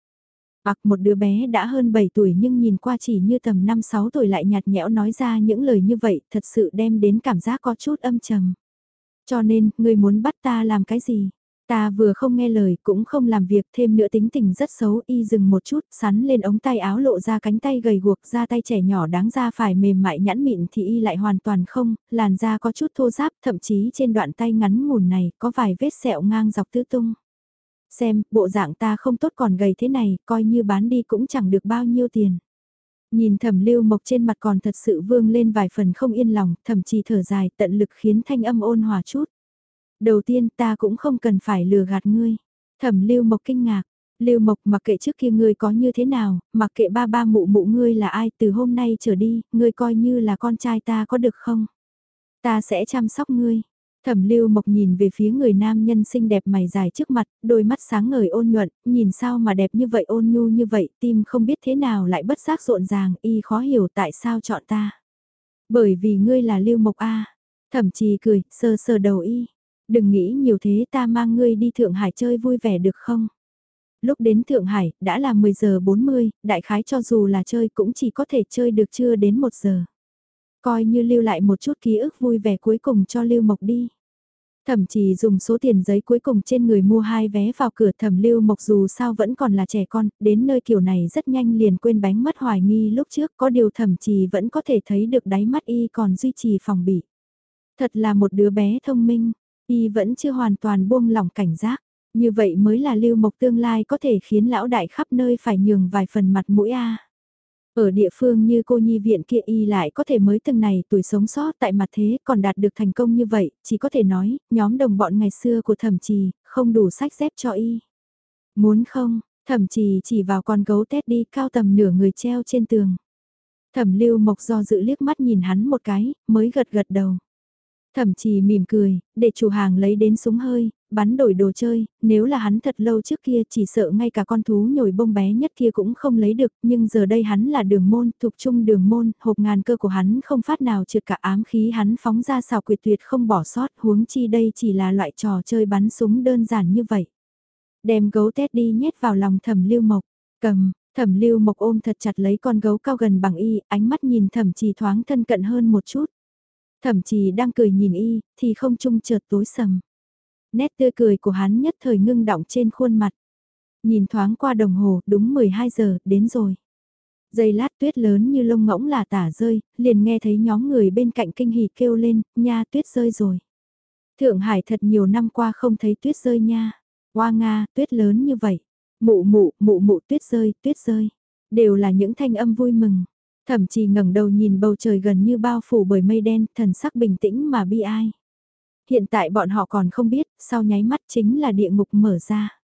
Hoặc một đứa bé đã hơn 7 tuổi nhưng nhìn qua chỉ như tầm 5-6 tuổi lại nhạt nhẽo nói ra những lời như vậy thật sự đem đến cảm giác có chút âm trầm. Cho nên, người muốn bắt ta làm cái gì? Ta vừa không nghe lời cũng không làm việc thêm nữa tính tình rất xấu y dừng một chút sắn lên ống tay áo lộ ra cánh tay gầy guộc ra tay trẻ nhỏ đáng ra phải mềm mại nhẵn mịn thì y lại hoàn toàn không, làn da có chút thô ráp thậm chí trên đoạn tay ngắn ngủn này có vài vết sẹo ngang dọc tứ tung. Xem, bộ dạng ta không tốt còn gầy thế này, coi như bán đi cũng chẳng được bao nhiêu tiền. Nhìn thẩm lưu mộc trên mặt còn thật sự vương lên vài phần không yên lòng, thậm chí thở dài tận lực khiến thanh âm ôn hòa chút. Đầu tiên ta cũng không cần phải lừa gạt ngươi. Thẩm lưu mộc kinh ngạc, lưu mộc mặc kệ trước kia ngươi có như thế nào, mặc kệ ba ba mụ mụ ngươi là ai từ hôm nay trở đi, ngươi coi như là con trai ta có được không? Ta sẽ chăm sóc ngươi. Thẩm lưu mộc nhìn về phía người nam nhân xinh đẹp mày dài trước mặt, đôi mắt sáng ngời ôn nhuận, nhìn sao mà đẹp như vậy ôn nhu như vậy, tim không biết thế nào lại bất giác rộn ràng, y khó hiểu tại sao chọn ta. Bởi vì ngươi là lưu mộc A. Thẩm trì cười, sơ sơ đầu y. Đừng nghĩ nhiều thế ta mang ngươi đi Thượng Hải chơi vui vẻ được không? Lúc đến Thượng Hải, đã là 10 giờ 40, đại khái cho dù là chơi cũng chỉ có thể chơi được chưa đến 1 giờ. Coi như lưu lại một chút ký ức vui vẻ cuối cùng cho Lưu Mộc đi. Thẩm chỉ dùng số tiền giấy cuối cùng trên người mua hai vé vào cửa thẩm lưu mộc dù sao vẫn còn là trẻ con, đến nơi kiểu này rất nhanh liền quên bánh mất hoài nghi lúc trước có điều thẩm chỉ vẫn có thể thấy được đáy mắt y còn duy trì phòng bị. Thật là một đứa bé thông minh, y vẫn chưa hoàn toàn buông lỏng cảnh giác, như vậy mới là lưu mộc tương lai có thể khiến lão đại khắp nơi phải nhường vài phần mặt mũi a. Ở địa phương như cô nhi viện kia y lại có thể mới từng này tuổi sống sót tại mặt thế còn đạt được thành công như vậy, chỉ có thể nói, nhóm đồng bọn ngày xưa của thẩm trì, không đủ sách dép cho y. Muốn không, thẩm trì chỉ vào con gấu tét đi cao tầm nửa người treo trên tường. Thẩm lưu mộc do dự liếc mắt nhìn hắn một cái, mới gật gật đầu. Thẩm trì mỉm cười, để chủ hàng lấy đến súng hơi, bắn đổi đồ chơi, nếu là hắn thật lâu trước kia chỉ sợ ngay cả con thú nhồi bông bé nhất kia cũng không lấy được, nhưng giờ đây hắn là đường môn, thuộc chung đường môn, hộp ngàn cơ của hắn không phát nào trượt cả ám khí hắn phóng ra xào quyệt tuyệt không bỏ sót, huống chi đây chỉ là loại trò chơi bắn súng đơn giản như vậy. Đem gấu tét đi nhét vào lòng thẩm lưu mộc, cầm, thẩm lưu mộc ôm thật chặt lấy con gấu cao gần bằng y, ánh mắt nhìn thẩm trì thoáng thân cận hơn một chút. Thẩm chí đang cười nhìn y, thì không trung chợt tối sầm. Nét tươi cười của hắn nhất thời ngưng động trên khuôn mặt. Nhìn thoáng qua đồng hồ, đúng 12 giờ, đến rồi. Giây lát tuyết lớn như lông ngỗng là tả rơi, liền nghe thấy nhóm người bên cạnh kinh hỉ kêu lên, nha tuyết rơi rồi. Thượng Hải thật nhiều năm qua không thấy tuyết rơi nha. Hoa Nga, tuyết lớn như vậy. Mụ mụ, mụ mụ tuyết rơi, tuyết rơi. Đều là những thanh âm vui mừng. Thậm chí ngẩng đầu nhìn bầu trời gần như bao phủ bởi mây đen, thần sắc bình tĩnh mà bi ai. Hiện tại bọn họ còn không biết, sau nháy mắt chính là địa ngục mở ra.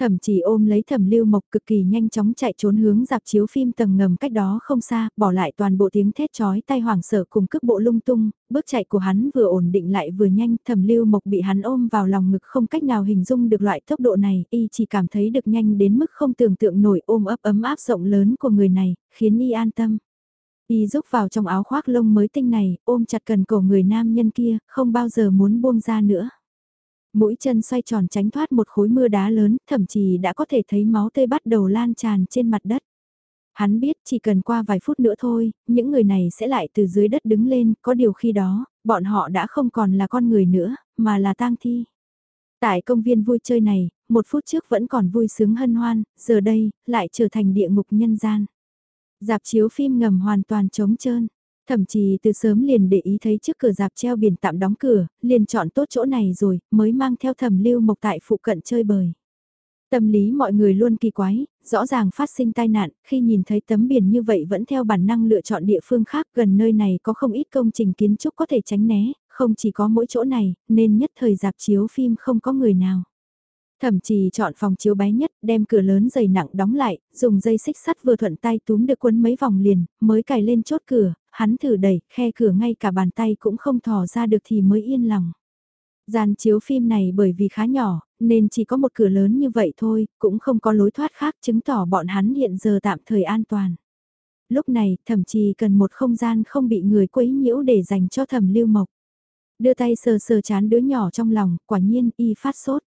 Thẩm chỉ ôm lấy thẩm lưu mộc cực kỳ nhanh chóng chạy trốn hướng dạp chiếu phim tầng ngầm cách đó không xa, bỏ lại toàn bộ tiếng thét chói tai hoảng sợ cùng cước bộ lung tung, bước chạy của hắn vừa ổn định lại vừa nhanh, thẩm lưu mộc bị hắn ôm vào lòng ngực không cách nào hình dung được loại tốc độ này, y chỉ cảm thấy được nhanh đến mức không tưởng tượng nổi ôm ấp ấm áp rộng lớn của người này, khiến y an tâm. Y rúc vào trong áo khoác lông mới tinh này, ôm chặt cần cổ người nam nhân kia, không bao giờ muốn buông ra nữa. Mũi chân xoay tròn tránh thoát một khối mưa đá lớn, thậm chí đã có thể thấy máu tươi bắt đầu lan tràn trên mặt đất. Hắn biết chỉ cần qua vài phút nữa thôi, những người này sẽ lại từ dưới đất đứng lên, có điều khi đó, bọn họ đã không còn là con người nữa, mà là tang thi. Tại công viên vui chơi này, một phút trước vẫn còn vui sướng hân hoan, giờ đây, lại trở thành địa ngục nhân gian. Dạp chiếu phim ngầm hoàn toàn trống trơn. Thậm chí từ sớm liền để ý thấy trước cửa dạp treo biển tạm đóng cửa, liền chọn tốt chỗ này rồi, mới mang theo thẩm lưu mộc tại phụ cận chơi bời. Tâm lý mọi người luôn kỳ quái, rõ ràng phát sinh tai nạn, khi nhìn thấy tấm biển như vậy vẫn theo bản năng lựa chọn địa phương khác gần nơi này có không ít công trình kiến trúc có thể tránh né, không chỉ có mỗi chỗ này, nên nhất thời dạp chiếu phim không có người nào. Thẩm trì chọn phòng chiếu bé nhất, đem cửa lớn dày nặng đóng lại, dùng dây xích sắt vừa thuận tay túm được quấn mấy vòng liền, mới cài lên chốt cửa, hắn thử đẩy, khe cửa ngay cả bàn tay cũng không thò ra được thì mới yên lòng. Gian chiếu phim này bởi vì khá nhỏ, nên chỉ có một cửa lớn như vậy thôi, cũng không có lối thoát khác chứng tỏ bọn hắn hiện giờ tạm thời an toàn. Lúc này, thậm chí cần một không gian không bị người quấy nhiễu để dành cho thẩm lưu mộc. Đưa tay sờ sờ chán đứa nhỏ trong lòng, quả nhiên y phát sốt.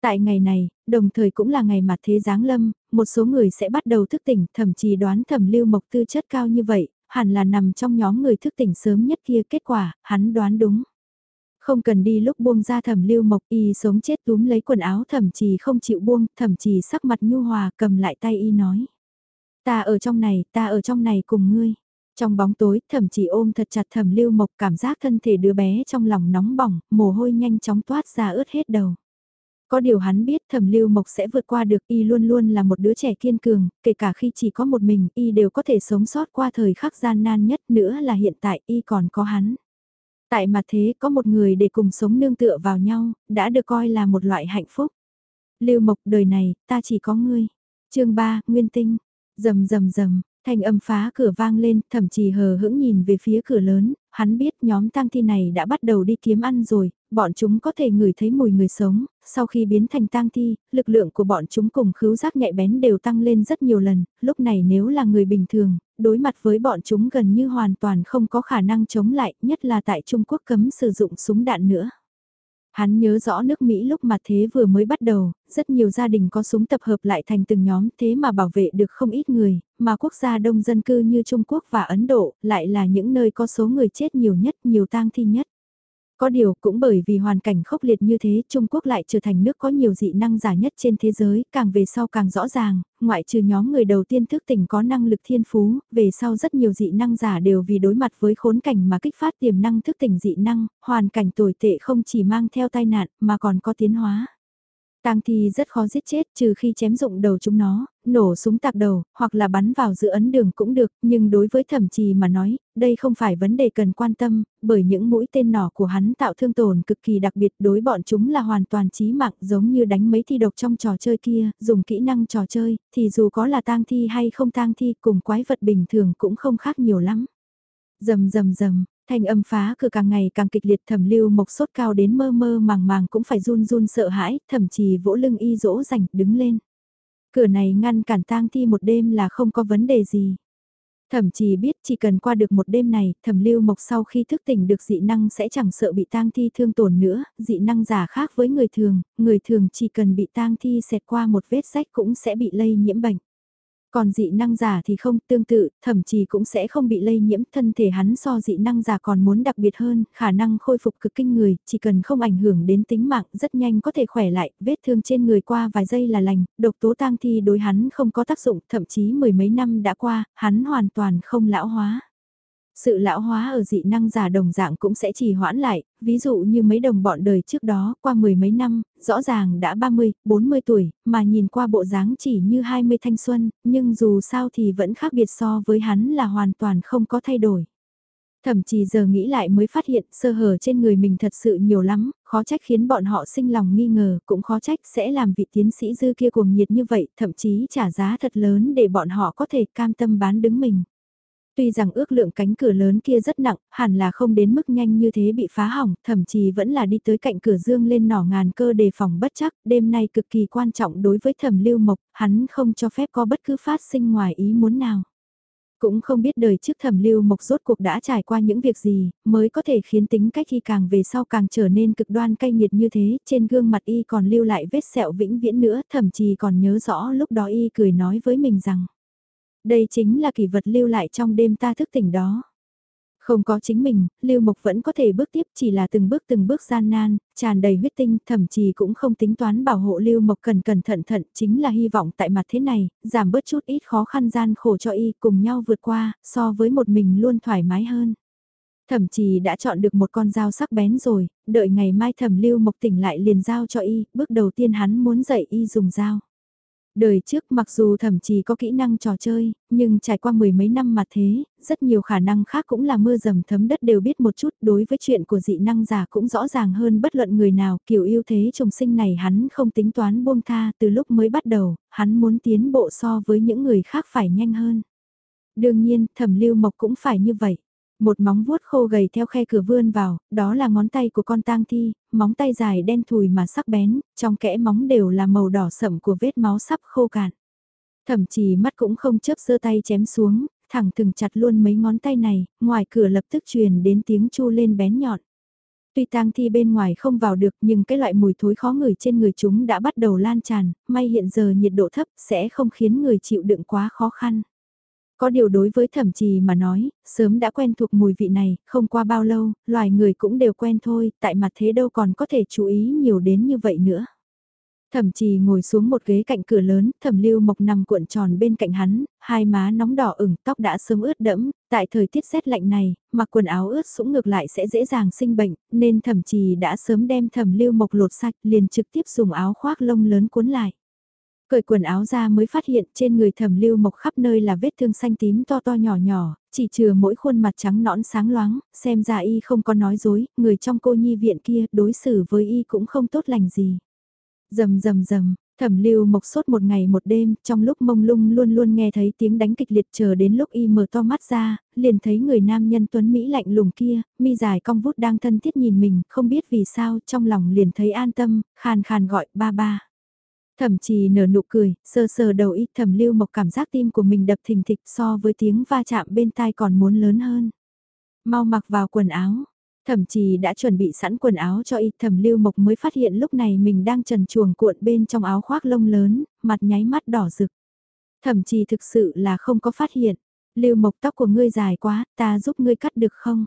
Tại ngày này, đồng thời cũng là ngày mà thế giáng lâm, một số người sẽ bắt đầu thức tỉnh, thậm chí đoán thẩm lưu mộc tư chất cao như vậy, hẳn là nằm trong nhóm người thức tỉnh sớm nhất kia kết quả, hắn đoán đúng. Không cần đi lúc buông ra thẩm lưu mộc y sống chết túm lấy quần áo thẩm trì không chịu buông, thẩm trì sắc mặt nhu hòa cầm lại tay y nói. Ta ở trong này, ta ở trong này cùng ngươi. Trong bóng tối, thẩm trì ôm thật chặt thẩm lưu mộc cảm giác thân thể đứa bé trong lòng nóng bỏng, mồ hôi nhanh chóng toát ra ướt hết đầu. Có điều hắn biết thẩm lưu mộc sẽ vượt qua được y luôn luôn là một đứa trẻ kiên cường, kể cả khi chỉ có một mình y đều có thể sống sót qua thời khắc gian nan nhất nữa là hiện tại y còn có hắn. Tại mặt thế có một người để cùng sống nương tựa vào nhau, đã được coi là một loại hạnh phúc. Lưu Mộc đời này, ta chỉ có ngươi. chương 3, Nguyên Tinh. Rầm rầm rầm, thanh âm phá cửa vang lên, thậm chí hờ hững nhìn về phía cửa lớn, hắn biết nhóm tang thi này đã bắt đầu đi kiếm ăn rồi, bọn chúng có thể ngửi thấy mùi người sống, sau khi biến thành tang thi, lực lượng của bọn chúng cùng khứu giác nhạy bén đều tăng lên rất nhiều lần, lúc này nếu là người bình thường, đối mặt với bọn chúng gần như hoàn toàn không có khả năng chống lại, nhất là tại Trung Quốc cấm sử dụng súng đạn nữa. Hắn nhớ rõ nước Mỹ lúc mà thế vừa mới bắt đầu, rất nhiều gia đình có súng tập hợp lại thành từng nhóm thế mà bảo vệ được không ít người, mà quốc gia đông dân cư như Trung Quốc và Ấn Độ lại là những nơi có số người chết nhiều nhất, nhiều tang thi nhất. Có điều cũng bởi vì hoàn cảnh khốc liệt như thế Trung Quốc lại trở thành nước có nhiều dị năng giả nhất trên thế giới, càng về sau càng rõ ràng, ngoại trừ nhóm người đầu tiên thức tỉnh có năng lực thiên phú, về sau rất nhiều dị năng giả đều vì đối mặt với khốn cảnh mà kích phát tiềm năng thức tỉnh dị năng, hoàn cảnh tồi tệ không chỉ mang theo tai nạn mà còn có tiến hóa. Tang thi rất khó giết chết trừ khi chém dụng đầu chúng nó, nổ súng tạc đầu, hoặc là bắn vào giữa ấn đường cũng được, nhưng đối với thẩm trì mà nói, đây không phải vấn đề cần quan tâm, bởi những mũi tên nỏ của hắn tạo thương tổn cực kỳ đặc biệt đối bọn chúng là hoàn toàn chí mạng giống như đánh mấy thi độc trong trò chơi kia, dùng kỹ năng trò chơi, thì dù có là tang thi hay không tang thi cùng quái vật bình thường cũng không khác nhiều lắm. Dầm dầm dầm, Thanh âm phá cửa càng ngày càng kịch liệt thẩm lưu mộc sốt cao đến mơ mơ màng màng cũng phải run run sợ hãi, thậm chí vỗ lưng y dỗ dành đứng lên. Cửa này ngăn cản tang thi một đêm là không có vấn đề gì. Thẩm chỉ biết chỉ cần qua được một đêm này, thẩm lưu mộc sau khi thức tỉnh được dị năng sẽ chẳng sợ bị tang thi thương tổn nữa, dị năng giả khác với người thường, người thường chỉ cần bị tang thi xẹt qua một vết rách cũng sẽ bị lây nhiễm bệnh. Còn dị năng giả thì không tương tự, thậm chí cũng sẽ không bị lây nhiễm thân thể hắn so dị năng giả còn muốn đặc biệt hơn, khả năng khôi phục cực kinh người, chỉ cần không ảnh hưởng đến tính mạng rất nhanh có thể khỏe lại, vết thương trên người qua vài giây là lành, độc tố tang thi đối hắn không có tác dụng, thậm chí mười mấy năm đã qua, hắn hoàn toàn không lão hóa. Sự lão hóa ở dị năng giả đồng dạng cũng sẽ chỉ hoãn lại, ví dụ như mấy đồng bọn đời trước đó, qua mười mấy năm, rõ ràng đã 30, 40 tuổi, mà nhìn qua bộ dáng chỉ như 20 thanh xuân, nhưng dù sao thì vẫn khác biệt so với hắn là hoàn toàn không có thay đổi. Thậm chí giờ nghĩ lại mới phát hiện sơ hở trên người mình thật sự nhiều lắm, khó trách khiến bọn họ sinh lòng nghi ngờ, cũng khó trách sẽ làm vị tiến sĩ dư kia cuồng nhiệt như vậy, thậm chí trả giá thật lớn để bọn họ có thể cam tâm bán đứng mình. Tuy rằng ước lượng cánh cửa lớn kia rất nặng, hẳn là không đến mức nhanh như thế bị phá hỏng, thậm chí vẫn là đi tới cạnh cửa dương lên nỏ ngàn cơ đề phòng bất chắc, đêm nay cực kỳ quan trọng đối với thẩm lưu mộc, hắn không cho phép có bất cứ phát sinh ngoài ý muốn nào. Cũng không biết đời trước thẩm lưu mộc rốt cuộc đã trải qua những việc gì, mới có thể khiến tính cách khi càng về sau càng trở nên cực đoan cay nghiệt như thế, trên gương mặt y còn lưu lại vết sẹo vĩnh viễn nữa, thậm chí còn nhớ rõ lúc đó y cười nói với mình rằng đây chính là kỷ vật lưu lại trong đêm ta thức tỉnh đó. Không có chính mình, Lưu Mộc vẫn có thể bước tiếp chỉ là từng bước từng bước gian nan, tràn đầy huyết tinh, thậm chí cũng không tính toán bảo hộ Lưu Mộc cần cẩn thận thận, chính là hy vọng tại mặt thế này, giảm bớt chút ít khó khăn gian khổ cho y cùng nhau vượt qua, so với một mình luôn thoải mái hơn. thậm chí đã chọn được một con dao sắc bén rồi, đợi ngày mai thẩm lưu mộc tỉnh lại liền giao cho y, bước đầu tiên hắn muốn dạy y dùng dao. Đời trước mặc dù thậm chí có kỹ năng trò chơi, nhưng trải qua mười mấy năm mà thế, rất nhiều khả năng khác cũng là mưa dầm thấm đất đều biết một chút đối với chuyện của dị năng giả cũng rõ ràng hơn bất luận người nào kiểu yêu thế trùng sinh này hắn không tính toán buông tha từ lúc mới bắt đầu, hắn muốn tiến bộ so với những người khác phải nhanh hơn. Đương nhiên, thẩm lưu mộc cũng phải như vậy. Một móng vuốt khô gầy theo khe cửa vươn vào, đó là ngón tay của con tang thi, móng tay dài đen thùi mà sắc bén, trong kẽ móng đều là màu đỏ sậm của vết máu sắp khô cạn. Thậm chí mắt cũng không chớp giơ tay chém xuống, thẳng thừng chặt luôn mấy ngón tay này, ngoài cửa lập tức truyền đến tiếng chu lên bén nhọn. Tuy tang thi bên ngoài không vào được nhưng cái loại mùi thối khó ngửi trên người chúng đã bắt đầu lan tràn, may hiện giờ nhiệt độ thấp sẽ không khiến người chịu đựng quá khó khăn. Có điều đối với thẩm trì mà nói, sớm đã quen thuộc mùi vị này, không qua bao lâu, loài người cũng đều quen thôi, tại mặt thế đâu còn có thể chú ý nhiều đến như vậy nữa. Thẩm trì ngồi xuống một ghế cạnh cửa lớn, thẩm lưu mộc nằm cuộn tròn bên cạnh hắn, hai má nóng đỏ ửng, tóc đã sớm ướt đẫm, tại thời tiết rét lạnh này, mặc quần áo ướt sũng ngược lại sẽ dễ dàng sinh bệnh, nên thẩm trì đã sớm đem thẩm lưu mộc lột sạch liền trực tiếp dùng áo khoác lông lớn cuốn lại. Cởi quần áo ra mới phát hiện trên người thẩm lưu mộc khắp nơi là vết thương xanh tím to to nhỏ nhỏ, chỉ trừ mỗi khuôn mặt trắng nõn sáng loáng, xem ra y không có nói dối, người trong cô nhi viện kia đối xử với y cũng không tốt lành gì. Dầm dầm dầm, Thẩm lưu mộc sốt một ngày một đêm, trong lúc mông lung luôn luôn nghe thấy tiếng đánh kịch liệt chờ đến lúc y mở to mắt ra, liền thấy người nam nhân tuấn Mỹ lạnh lùng kia, mi dài cong vút đang thân thiết nhìn mình, không biết vì sao, trong lòng liền thấy an tâm, khàn khàn gọi ba ba. Thẩm trì nở nụ cười, sơ sờ đầu ít thẩm lưu mộc cảm giác tim của mình đập thình thịch so với tiếng va chạm bên tai còn muốn lớn hơn. Mau mặc vào quần áo, thẩm trì đã chuẩn bị sẵn quần áo cho ít thẩm lưu mộc mới phát hiện lúc này mình đang trần chuồng cuộn bên trong áo khoác lông lớn, mặt nháy mắt đỏ rực. Thẩm trì thực sự là không có phát hiện, lưu mộc tóc của ngươi dài quá, ta giúp ngươi cắt được không?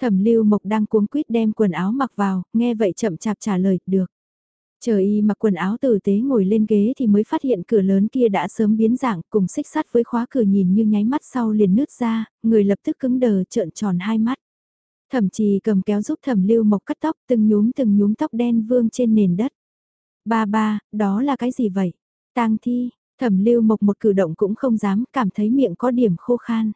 Thẩm lưu mộc đang cuống quýt đem quần áo mặc vào, nghe vậy chậm chạp trả lời, được. Chờ y mặc quần áo tử tế ngồi lên ghế thì mới phát hiện cửa lớn kia đã sớm biến dạng cùng xích sắt với khóa cửa nhìn như nháy mắt sau liền nứt ra, người lập tức cứng đờ trợn tròn hai mắt. Thẩm trì cầm kéo giúp thẩm lưu mộc cắt tóc từng nhúm từng nhúm tóc đen vương trên nền đất. Ba ba, đó là cái gì vậy? tang thi, thẩm lưu mộc một cử động cũng không dám cảm thấy miệng có điểm khô khan.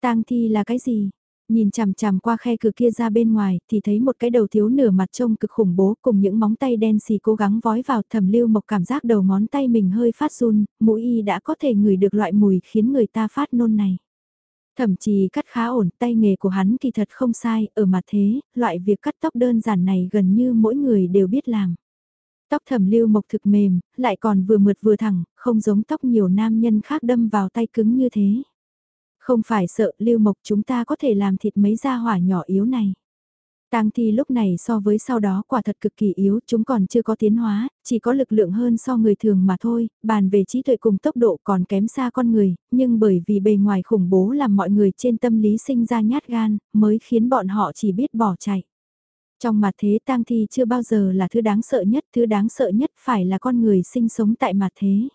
tang thi là cái gì? Nhìn chằm chằm qua khe cửa kia ra bên ngoài thì thấy một cái đầu thiếu nửa mặt trông cực khủng bố cùng những móng tay đen xì cố gắng vói vào thẩm lưu mộc cảm giác đầu ngón tay mình hơi phát run, mũi y đã có thể ngửi được loại mùi khiến người ta phát nôn này. Thậm chí cắt khá ổn, tay nghề của hắn thì thật không sai, ở mặt thế, loại việc cắt tóc đơn giản này gần như mỗi người đều biết làm. Tóc thẩm lưu mộc thực mềm, lại còn vừa mượt vừa thẳng, không giống tóc nhiều nam nhân khác đâm vào tay cứng như thế. Không phải sợ lưu mộc chúng ta có thể làm thịt mấy gia hỏa nhỏ yếu này. Tang thi lúc này so với sau đó quả thật cực kỳ yếu, chúng còn chưa có tiến hóa, chỉ có lực lượng hơn so người thường mà thôi, bàn về trí tuệ cùng tốc độ còn kém xa con người, nhưng bởi vì bề ngoài khủng bố làm mọi người trên tâm lý sinh ra nhát gan, mới khiến bọn họ chỉ biết bỏ chạy. Trong mặt thế tang thi chưa bao giờ là thứ đáng sợ nhất, thứ đáng sợ nhất phải là con người sinh sống tại mặt thế.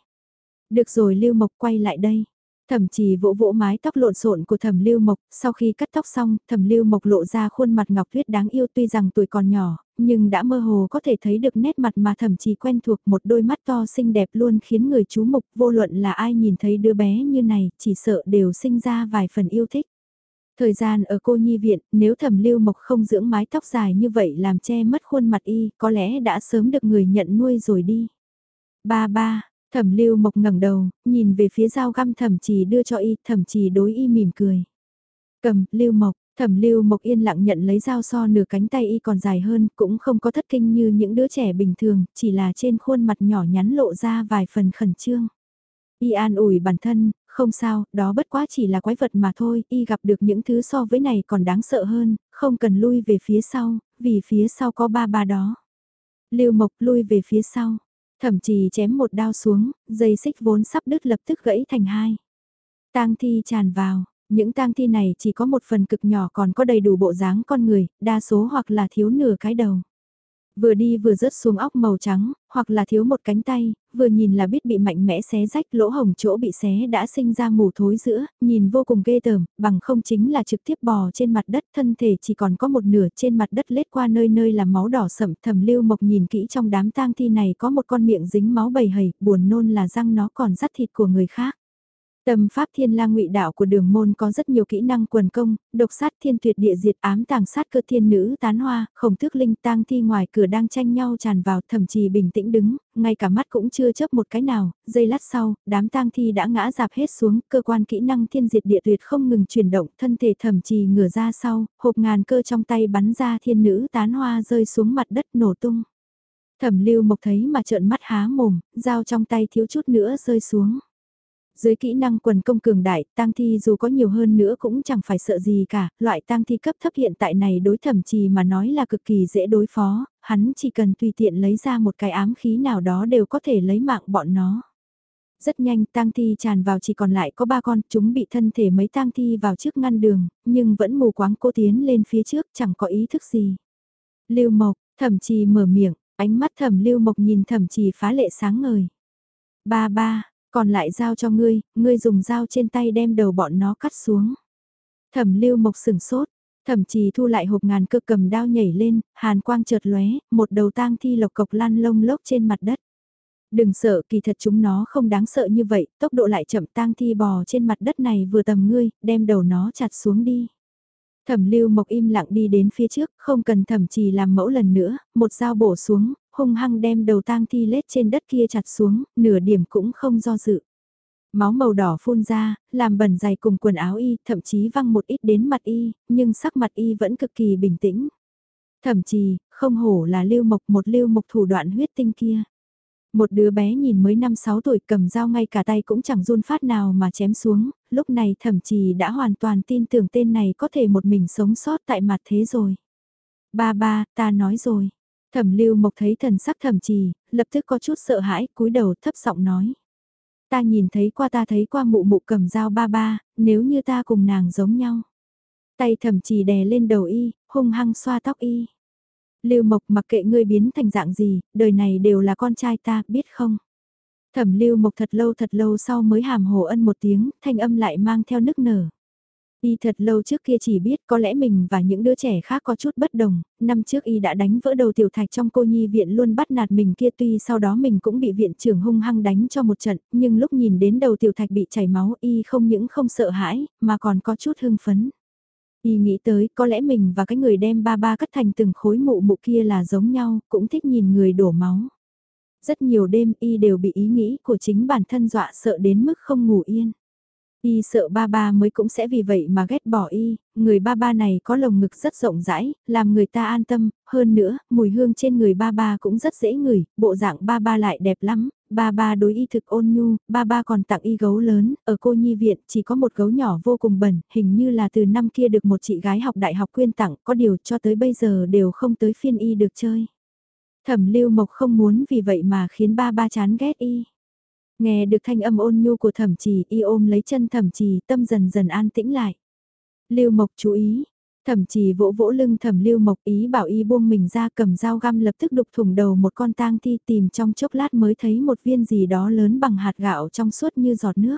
Được rồi Lưu Mộc quay lại đây. Thẩm trì vỗ vỗ mái tóc lộn xộn của thẩm lưu mộc, sau khi cắt tóc xong, thẩm lưu mộc lộ ra khuôn mặt ngọc tuyết đáng yêu tuy rằng tuổi còn nhỏ, nhưng đã mơ hồ có thể thấy được nét mặt mà thẩm trì quen thuộc một đôi mắt to xinh đẹp luôn khiến người chú mục vô luận là ai nhìn thấy đứa bé như này, chỉ sợ đều sinh ra vài phần yêu thích. Thời gian ở cô nhi viện, nếu thẩm lưu mộc không dưỡng mái tóc dài như vậy làm che mất khuôn mặt y, có lẽ đã sớm được người nhận nuôi rồi đi. Ba ba, Thẩm lưu mộc ngẩng đầu, nhìn về phía dao găm thẩm trì đưa cho y, thẩm trì đối y mỉm cười. Cầm, lưu mộc, thẩm lưu mộc yên lặng nhận lấy dao so nửa cánh tay y còn dài hơn, cũng không có thất kinh như những đứa trẻ bình thường, chỉ là trên khuôn mặt nhỏ nhắn lộ ra vài phần khẩn trương. Y an ủi bản thân, không sao, đó bất quá chỉ là quái vật mà thôi, y gặp được những thứ so với này còn đáng sợ hơn, không cần lui về phía sau, vì phía sau có ba ba đó. Lưu Mộc lui về phía sau, Thậm chí chém một đao xuống, dây xích vốn sắp đứt lập tức gãy thành hai. Tang thi tràn vào, những tang thi này chỉ có một phần cực nhỏ còn có đầy đủ bộ dáng con người, đa số hoặc là thiếu nửa cái đầu. Vừa đi vừa rớt xuống óc màu trắng, hoặc là thiếu một cánh tay, vừa nhìn là biết bị mạnh mẽ xé rách lỗ hồng chỗ bị xé đã sinh ra mù thối giữa, nhìn vô cùng ghê tởm, bằng không chính là trực tiếp bò trên mặt đất thân thể chỉ còn có một nửa trên mặt đất lết qua nơi nơi là máu đỏ sậm thầm lưu mộc nhìn kỹ trong đám tang thi này có một con miệng dính máu bầy hầy, buồn nôn là răng nó còn rắt thịt của người khác. Tâm pháp thiên la ngụy đạo của đường môn có rất nhiều kỹ năng quần công, độc sát thiên tuyệt địa diệt ám tàng sát cơ thiên nữ tán hoa, khổng tước linh tang thi ngoài cửa đang tranh nhau tràn vào thậm chí bình tĩnh đứng, ngay cả mắt cũng chưa chấp một cái nào, giây lát sau, đám tang thi đã ngã dạp hết xuống, cơ quan kỹ năng thiên diệt địa tuyệt không ngừng chuyển động, thân thể thậm chí ngửa ra sau, hộp ngàn cơ trong tay bắn ra thiên nữ tán hoa rơi xuống mặt đất nổ tung. Thẩm lưu mộc thấy mà trợn mắt há mồm, dao trong tay thiếu chút nữa rơi xuống. Dưới kỹ năng quần công cường đại, tang thi dù có nhiều hơn nữa cũng chẳng phải sợ gì cả, loại tang thi cấp thấp hiện tại này đối thẩm trì mà nói là cực kỳ dễ đối phó, hắn chỉ cần tùy tiện lấy ra một cái ám khí nào đó đều có thể lấy mạng bọn nó. Rất nhanh tang thi tràn vào chỉ còn lại có ba con, chúng bị thân thể mấy tang thi vào trước ngăn đường, nhưng vẫn mù quáng cô tiến lên phía trước chẳng có ý thức gì. Lưu Mộc, thẩm trì mở miệng, ánh mắt thẩm Lưu Mộc nhìn thẩm trì phá lệ sáng ngời. Ba ba, còn lại giao cho ngươi, ngươi dùng dao trên tay đem đầu bọn nó cắt xuống. Thẩm lưu mộc sửng sốt, thẩm trì thu lại hộp ngàn cơ cầm đao nhảy lên, hàn quang chợt lóe, một đầu tang thi lộc cộc lăn lông lốc trên mặt đất. Đừng sợ kỳ thật chúng nó không đáng sợ như vậy, tốc độ lại chậm tang thi bò trên mặt đất này vừa tầm ngươi, đem đầu nó chặt xuống đi. Thẩm lưu mộc im lặng đi đến phía trước, không cần thẩm trì làm mẫu lần nữa, một dao bổ xuống, hung hăng đem đầu tang thi lết trên đất kia chặt xuống, nửa điểm cũng không do dự. Máu màu đỏ phun ra, làm bẩn dày cùng quần áo y, thậm chí văng một ít đến mặt y, nhưng sắc mặt y vẫn cực kỳ bình tĩnh. Thậm chí, không hổ là lưu mộc một lưu mộc thủ đoạn huyết tinh kia. Một đứa bé nhìn mới 5-6 tuổi cầm dao ngay cả tay cũng chẳng run phát nào mà chém xuống, lúc này thậm chí đã hoàn toàn tin tưởng tên này có thể một mình sống sót tại mặt thế rồi. Ba ba, ta nói rồi. Thẩm lưu mộc thấy thần sắc thẩm trì, lập tức có chút sợ hãi, cúi đầu thấp giọng nói. Ta nhìn thấy qua ta thấy qua mụ mụ cầm dao ba ba, nếu như ta cùng nàng giống nhau. Tay thẩm trì đè lên đầu y, hung hăng xoa tóc y. Lưu Mộc mặc kệ ngươi biến thành dạng gì, đời này đều là con trai ta, biết không? Thẩm Lưu Mộc thật lâu thật lâu sau mới hàm hồ ân một tiếng, thanh âm lại mang theo nức nở. Y thật lâu trước kia chỉ biết có lẽ mình và những đứa trẻ khác có chút bất đồng, năm trước Y đã đánh vỡ đầu tiểu thạch trong cô nhi viện luôn bắt nạt mình kia tuy sau đó mình cũng bị viện trưởng hung hăng đánh cho một trận, nhưng lúc nhìn đến đầu tiểu thạch bị chảy máu Y không những không sợ hãi, mà còn có chút hưng phấn. Y nghĩ tới có lẽ mình và cái người đem ba ba cắt thành từng khối mụ mụ kia là giống nhau, cũng thích nhìn người đổ máu. Rất nhiều đêm Y đều bị ý nghĩ của chính bản thân dọa sợ đến mức không ngủ yên. Y sợ ba ba mới cũng sẽ vì vậy mà ghét bỏ y, người ba ba này có lồng ngực rất rộng rãi, làm người ta an tâm, hơn nữa, mùi hương trên người ba ba cũng rất dễ ngửi, bộ dạng ba ba lại đẹp lắm, ba ba đối y thực ôn nhu, ba ba còn tặng y gấu lớn, ở cô nhi viện chỉ có một gấu nhỏ vô cùng bẩn, hình như là từ năm kia được một chị gái học đại học quyên tặng, có điều cho tới bây giờ đều không tới phiên y được chơi. Thẩm lưu mộc không muốn vì vậy mà khiến ba ba chán ghét y. Nghe được thanh âm ôn nhu của thẩm trì y ôm lấy chân thẩm trì tâm dần dần an tĩnh lại. Lưu Mộc chú ý, thẩm trì vỗ vỗ lưng thẩm Lưu Mộc ý bảo y buông mình ra cầm dao găm lập tức đục thủng đầu một con tang thi tìm trong chốc lát mới thấy một viên gì đó lớn bằng hạt gạo trong suốt như giọt nước.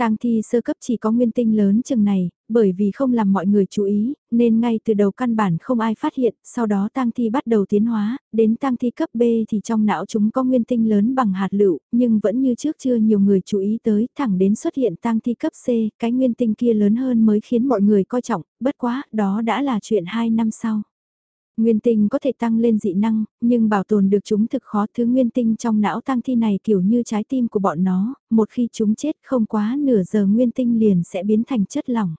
Tang thi sơ cấp chỉ có nguyên tinh lớn chừng này, bởi vì không làm mọi người chú ý, nên ngay từ đầu căn bản không ai phát hiện, sau đó tang thi bắt đầu tiến hóa, đến tang thi cấp B thì trong não chúng có nguyên tinh lớn bằng hạt lựu, nhưng vẫn như trước chưa nhiều người chú ý tới, thẳng đến xuất hiện tang thi cấp C, cái nguyên tinh kia lớn hơn mới khiến mọi người coi trọng, bất quá, đó đã là chuyện 2 năm sau. Nguyên tinh có thể tăng lên dị năng, nhưng bảo tồn được chúng thực khó thứ nguyên tinh trong não tăng thi này kiểu như trái tim của bọn nó, một khi chúng chết không quá nửa giờ nguyên tinh liền sẽ biến thành chất lỏng.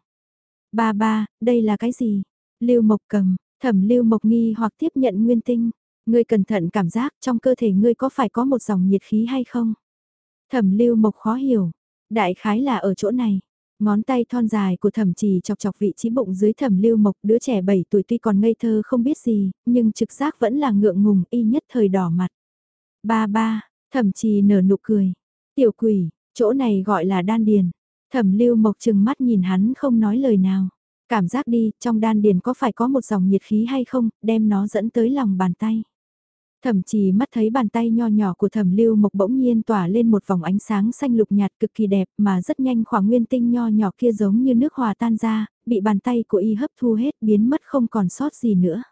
Ba ba, đây là cái gì? Lưu Mộc cầm, thẩm Lưu Mộc nghi hoặc tiếp nhận nguyên tinh. Ngươi cẩn thận cảm giác trong cơ thể ngươi có phải có một dòng nhiệt khí hay không? Thẩm Lưu Mộc khó hiểu. Đại khái là ở chỗ này. Ngón tay thon dài của thẩm trì chọc chọc vị trí bụng dưới thẩm lưu mộc đứa trẻ 7 tuổi tuy còn ngây thơ không biết gì, nhưng trực giác vẫn là ngượng ngùng y nhất thời đỏ mặt. Ba ba, thẩm trì nở nụ cười. Tiểu quỷ, chỗ này gọi là đan điền. Thẩm lưu mộc chừng mắt nhìn hắn không nói lời nào. Cảm giác đi, trong đan điền có phải có một dòng nhiệt khí hay không, đem nó dẫn tới lòng bàn tay thậm chí mắt thấy bàn tay nho nhỏ của thẩm lưu mộc bỗng nhiên tỏa lên một vòng ánh sáng xanh lục nhạt cực kỳ đẹp mà rất nhanh khoảng nguyên tinh nho nhỏ kia giống như nước hòa tan ra, bị bàn tay của y hấp thu hết biến mất không còn sót gì nữa.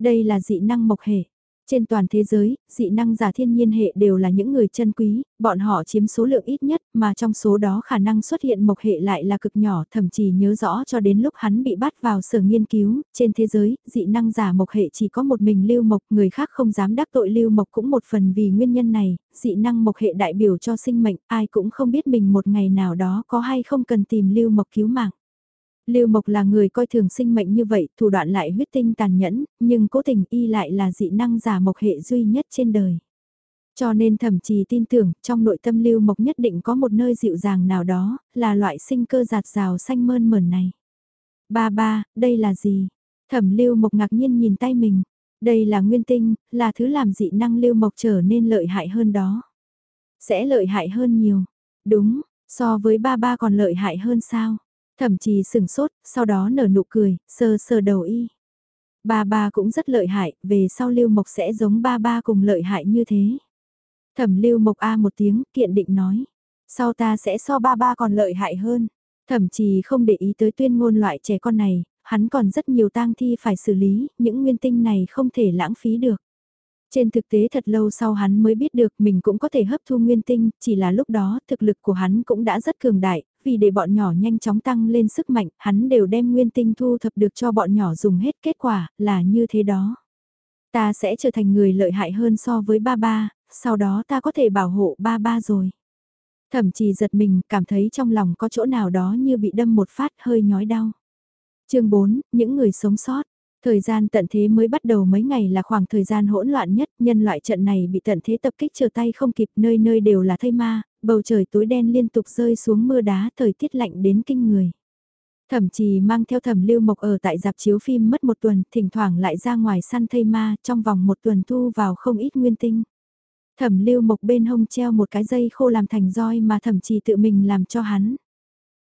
Đây là dị năng mộc hệ. Trên toàn thế giới, dị năng giả thiên nhiên hệ đều là những người chân quý, bọn họ chiếm số lượng ít nhất mà trong số đó khả năng xuất hiện mộc hệ lại là cực nhỏ thậm chí nhớ rõ cho đến lúc hắn bị bắt vào sở nghiên cứu, trên thế giới, dị năng giả mộc hệ chỉ có một mình lưu mộc, người khác không dám đắc tội lưu mộc cũng một phần vì nguyên nhân này, dị năng mộc hệ đại biểu cho sinh mệnh, ai cũng không biết mình một ngày nào đó có hay không cần tìm lưu mộc cứu mạng. Lưu Mộc là người coi thường sinh mệnh như vậy, thủ đoạn lại huyết tinh tàn nhẫn, nhưng cố tình y lại là dị năng giả mộc hệ duy nhất trên đời. Cho nên thậm chí tin tưởng, trong nội tâm Lưu Mộc nhất định có một nơi dịu dàng nào đó, là loại sinh cơ giạt rào xanh mơn mờn này. Ba ba, đây là gì? Thẩm Lưu Mộc ngạc nhiên nhìn tay mình. Đây là nguyên tinh, là thứ làm dị năng Lưu Mộc trở nên lợi hại hơn đó. Sẽ lợi hại hơn nhiều. Đúng, so với ba ba còn lợi hại hơn sao? Thậm chí sừng sốt, sau đó nở nụ cười, sờ sờ đầu y. Ba ba cũng rất lợi hại, về sau Lưu Mộc sẽ giống ba ba cùng lợi hại như thế. Thẩm Lưu Mộc A một tiếng, kiện định nói. Sau ta sẽ so ba ba còn lợi hại hơn. Thậm chí không để ý tới tuyên ngôn loại trẻ con này, hắn còn rất nhiều tang thi phải xử lý, những nguyên tinh này không thể lãng phí được. Trên thực tế thật lâu sau hắn mới biết được mình cũng có thể hấp thu nguyên tinh, chỉ là lúc đó thực lực của hắn cũng đã rất cường đại, vì để bọn nhỏ nhanh chóng tăng lên sức mạnh, hắn đều đem nguyên tinh thu thập được cho bọn nhỏ dùng hết kết quả, là như thế đó. Ta sẽ trở thành người lợi hại hơn so với ba ba, sau đó ta có thể bảo hộ ba ba rồi. Thậm chí giật mình, cảm thấy trong lòng có chỗ nào đó như bị đâm một phát hơi nhói đau. chương 4, những người sống sót. Thời gian tận thế mới bắt đầu mấy ngày là khoảng thời gian hỗn loạn nhất, nhân loại trận này bị tận thế tập kích trở tay không kịp nơi nơi đều là thây ma, bầu trời tối đen liên tục rơi xuống mưa đá thời tiết lạnh đến kinh người. Thẩm trì mang theo thẩm lưu mộc ở tại dạp chiếu phim mất một tuần, thỉnh thoảng lại ra ngoài săn thây ma, trong vòng một tuần thu vào không ít nguyên tinh. Thẩm lưu mộc bên hông treo một cái dây khô làm thành roi mà thẩm trì tự mình làm cho hắn.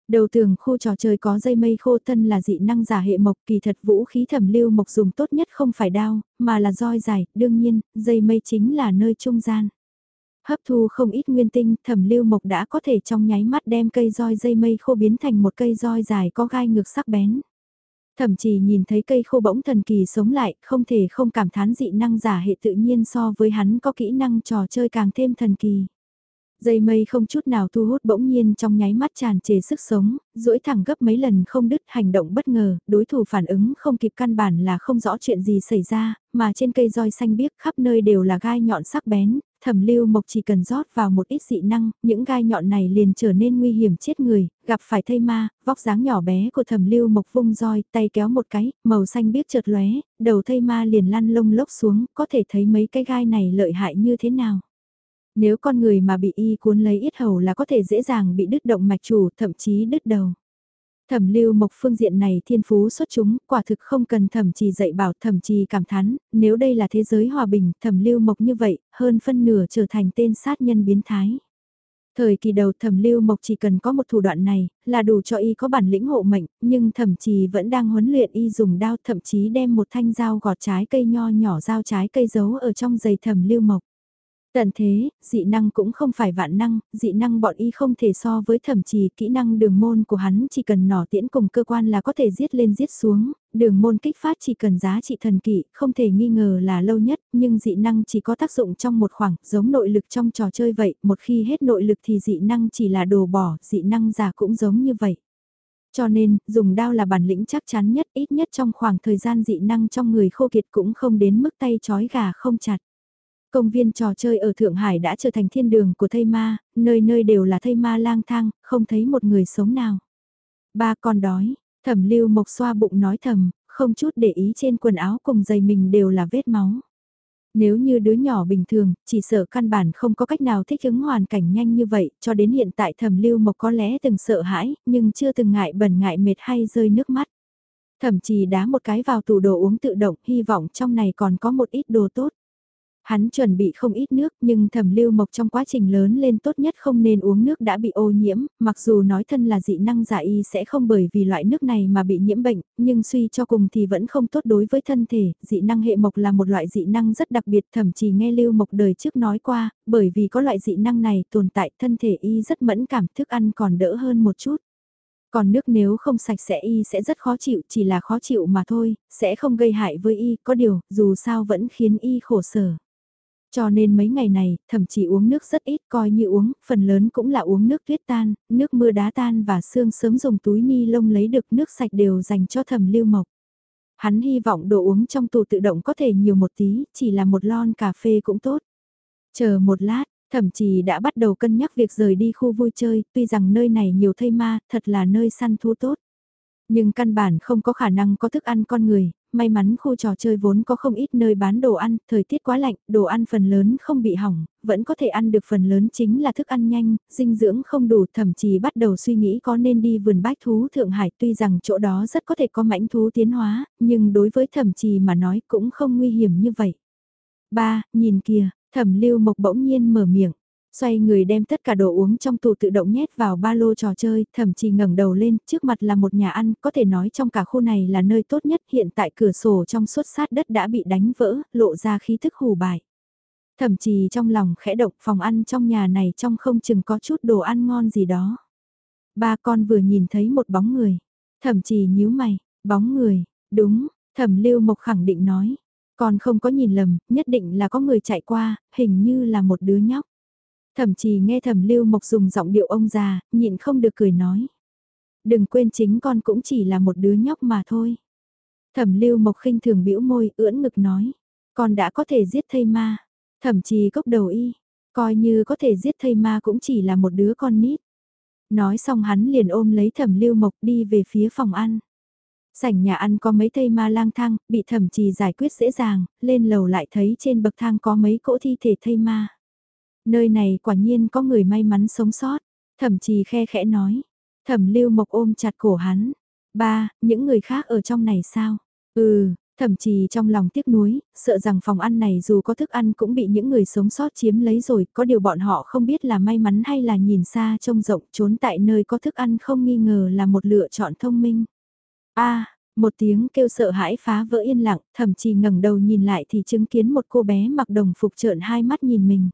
Đầu tường khu trò chơi có dây mây khô thân là dị năng giả hệ mộc kỳ thật vũ khí thẩm lưu mộc dùng tốt nhất không phải đao, mà là roi dài, đương nhiên, dây mây chính là nơi trung gian. Hấp thu không ít nguyên tinh, thẩm lưu mộc đã có thể trong nháy mắt đem cây roi dây mây khô biến thành một cây roi dài có gai ngược sắc bén. Thậm chí nhìn thấy cây khô bỗng thần kỳ sống lại, không thể không cảm thán dị năng giả hệ tự nhiên so với hắn có kỹ năng trò chơi càng thêm thần kỳ. Dây mây không chút nào thu hút bỗng nhiên trong nháy mắt tràn trề sức sống, duỗi thẳng gấp mấy lần không đứt hành động bất ngờ, đối thủ phản ứng không kịp căn bản là không rõ chuyện gì xảy ra, mà trên cây roi xanh biếc khắp nơi đều là gai nhọn sắc bén, thẩm lưu mộc chỉ cần rót vào một ít dị năng, những gai nhọn này liền trở nên nguy hiểm chết người, gặp phải thây ma, vóc dáng nhỏ bé của thẩm lưu mộc vung roi, tay kéo một cái, màu xanh biếc chợt lóe, đầu thây ma liền lăn lông lốc xuống, có thể thấy mấy cái gai này lợi hại như thế nào. Nếu con người mà bị y cuốn lấy ít hầu là có thể dễ dàng bị đứt động mạch chủ, thậm chí đứt đầu. Thẩm lưu mộc phương diện này thiên phú xuất chúng, quả thực không cần thẩm trì dạy bảo thẩm trì cảm thán, nếu đây là thế giới hòa bình, thẩm lưu mộc như vậy, hơn phân nửa trở thành tên sát nhân biến thái. Thời kỳ đầu thẩm lưu mộc chỉ cần có một thủ đoạn này, là đủ cho y có bản lĩnh hộ mệnh, nhưng thẩm trì vẫn đang huấn luyện y dùng đao thậm chí đem một thanh dao gọt trái cây nho nhỏ dao trái cây giấu ở trong giày thẩm lưu mộc. Tận thế, dị năng cũng không phải vạn năng, dị năng bọn y không thể so với thậm trì kỹ năng đường môn của hắn chỉ cần nỏ tiễn cùng cơ quan là có thể giết lên giết xuống, đường môn kích phát chỉ cần giá trị thần kỵ, không thể nghi ngờ là lâu nhất, nhưng dị năng chỉ có tác dụng trong một khoảng, giống nội lực trong trò chơi vậy, một khi hết nội lực thì dị năng chỉ là đồ bỏ, dị năng giả cũng giống như vậy. Cho nên, dùng đao là bản lĩnh chắc chắn nhất, ít nhất trong khoảng thời gian dị năng trong người khô kiệt cũng không đến mức tay chói gà không chặt. Công viên trò chơi ở Thượng Hải đã trở thành thiên đường của thây ma, nơi nơi đều là thây ma lang thang, không thấy một người sống nào. Ba con đói, thẩm lưu mộc xoa bụng nói thầm, không chút để ý trên quần áo cùng giày mình đều là vết máu. Nếu như đứa nhỏ bình thường, chỉ sợ căn bản không có cách nào thích ứng hoàn cảnh nhanh như vậy, cho đến hiện tại thẩm lưu mộc có lẽ từng sợ hãi, nhưng chưa từng ngại bẩn ngại mệt hay rơi nước mắt. Thậm chí đá một cái vào tủ đồ uống tự động, hy vọng trong này còn có một ít đồ tốt. Hắn chuẩn bị không ít nước nhưng thẩm lưu mộc trong quá trình lớn lên tốt nhất không nên uống nước đã bị ô nhiễm, mặc dù nói thân là dị năng giả y sẽ không bởi vì loại nước này mà bị nhiễm bệnh, nhưng suy cho cùng thì vẫn không tốt đối với thân thể, dị năng hệ mộc là một loại dị năng rất đặc biệt thậm chí nghe lưu mộc đời trước nói qua, bởi vì có loại dị năng này tồn tại thân thể y rất mẫn cảm thức ăn còn đỡ hơn một chút. Còn nước nếu không sạch sẽ y sẽ rất khó chịu, chỉ là khó chịu mà thôi, sẽ không gây hại với y, có điều, dù sao vẫn khiến y khổ sở. Cho nên mấy ngày này, thậm chí uống nước rất ít coi như uống, phần lớn cũng là uống nước tuyết tan, nước mưa đá tan và xương sớm dùng túi ni lông lấy được nước sạch đều dành cho thẩm lưu mộc. Hắn hy vọng đồ uống trong tủ tự động có thể nhiều một tí, chỉ là một lon cà phê cũng tốt. Chờ một lát, thậm chí đã bắt đầu cân nhắc việc rời đi khu vui chơi, tuy rằng nơi này nhiều thây ma, thật là nơi săn thú tốt. Nhưng căn bản không có khả năng có thức ăn con người, may mắn khu trò chơi vốn có không ít nơi bán đồ ăn, thời tiết quá lạnh, đồ ăn phần lớn không bị hỏng, vẫn có thể ăn được phần lớn chính là thức ăn nhanh, dinh dưỡng không đủ, thậm chí bắt đầu suy nghĩ có nên đi vườn bách thú Thượng Hải tuy rằng chỗ đó rất có thể có mãnh thú tiến hóa, nhưng đối với thẩm trì mà nói cũng không nguy hiểm như vậy. Ba, nhìn kìa, thẩm lưu mộc bỗng nhiên mở miệng. Xoay người đem tất cả đồ uống trong tủ tự động nhét vào ba lô trò chơi, thậm chí ngẩng đầu lên, trước mặt là một nhà ăn, có thể nói trong cả khu này là nơi tốt nhất, hiện tại cửa sổ trong suốt sát đất đã bị đánh vỡ, lộ ra khí thức hù bại. Thậm chí trong lòng khẽ động phòng ăn trong nhà này trong không chừng có chút đồ ăn ngon gì đó. Ba con vừa nhìn thấy một bóng người, thậm chí nhíu mày, bóng người, đúng, thẩm lưu mộc khẳng định nói, con không có nhìn lầm, nhất định là có người chạy qua, hình như là một đứa nhóc. Thậm chí nghe thẩm lưu mộc dùng giọng điệu ông già, nhịn không được cười nói. Đừng quên chính con cũng chỉ là một đứa nhóc mà thôi. Thẩm lưu mộc khinh thường bĩu môi, ưỡn ngực nói. Con đã có thể giết thây ma. Thậm chí gốc đầu y. Coi như có thể giết thây ma cũng chỉ là một đứa con nít. Nói xong hắn liền ôm lấy thẩm lưu mộc đi về phía phòng ăn. Sảnh nhà ăn có mấy thây ma lang thang, bị thẩm trì giải quyết dễ dàng, lên lầu lại thấy trên bậc thang có mấy cỗ thi thể thây ma. Nơi này quả nhiên có người may mắn sống sót. Thẩm trì khe khẽ nói. Thẩm lưu mộc ôm chặt cổ hắn. Ba, những người khác ở trong này sao? Ừ, thậm chí trong lòng tiếc nuối, sợ rằng phòng ăn này dù có thức ăn cũng bị những người sống sót chiếm lấy rồi, có điều bọn họ không biết là may mắn hay là nhìn xa trông rộng trốn tại nơi có thức ăn không nghi ngờ là một lựa chọn thông minh. a một tiếng kêu sợ hãi phá vỡ yên lặng, thậm chí ngẩng đầu nhìn lại thì chứng kiến một cô bé mặc đồng phục trợn hai mắt nhìn mình.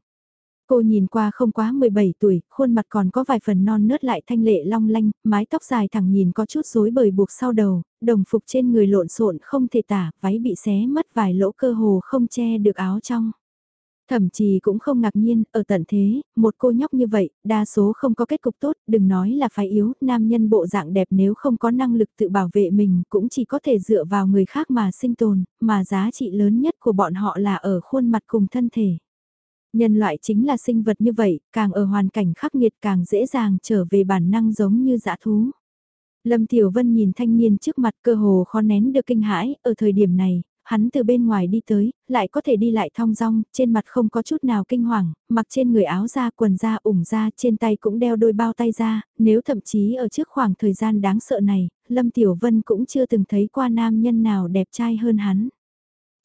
Cô nhìn qua không quá 17 tuổi, khuôn mặt còn có vài phần non nớt lại thanh lệ long lanh, mái tóc dài thẳng nhìn có chút rối bời buộc sau đầu, đồng phục trên người lộn xộn không thể tả, váy bị xé mất vài lỗ cơ hồ không che được áo trong. Thậm chí cũng không ngạc nhiên, ở tận thế, một cô nhóc như vậy, đa số không có kết cục tốt, đừng nói là phải yếu, nam nhân bộ dạng đẹp nếu không có năng lực tự bảo vệ mình cũng chỉ có thể dựa vào người khác mà sinh tồn, mà giá trị lớn nhất của bọn họ là ở khuôn mặt cùng thân thể. Nhân loại chính là sinh vật như vậy, càng ở hoàn cảnh khắc nghiệt càng dễ dàng trở về bản năng giống như dã thú. Lâm Tiểu Vân nhìn thanh niên trước mặt cơ hồ khó nén được kinh hãi, ở thời điểm này, hắn từ bên ngoài đi tới, lại có thể đi lại thong dong, trên mặt không có chút nào kinh hoàng, mặc trên người áo da quần da ủng da trên tay cũng đeo đôi bao tay da, nếu thậm chí ở trước khoảng thời gian đáng sợ này, Lâm Tiểu Vân cũng chưa từng thấy qua nam nhân nào đẹp trai hơn hắn.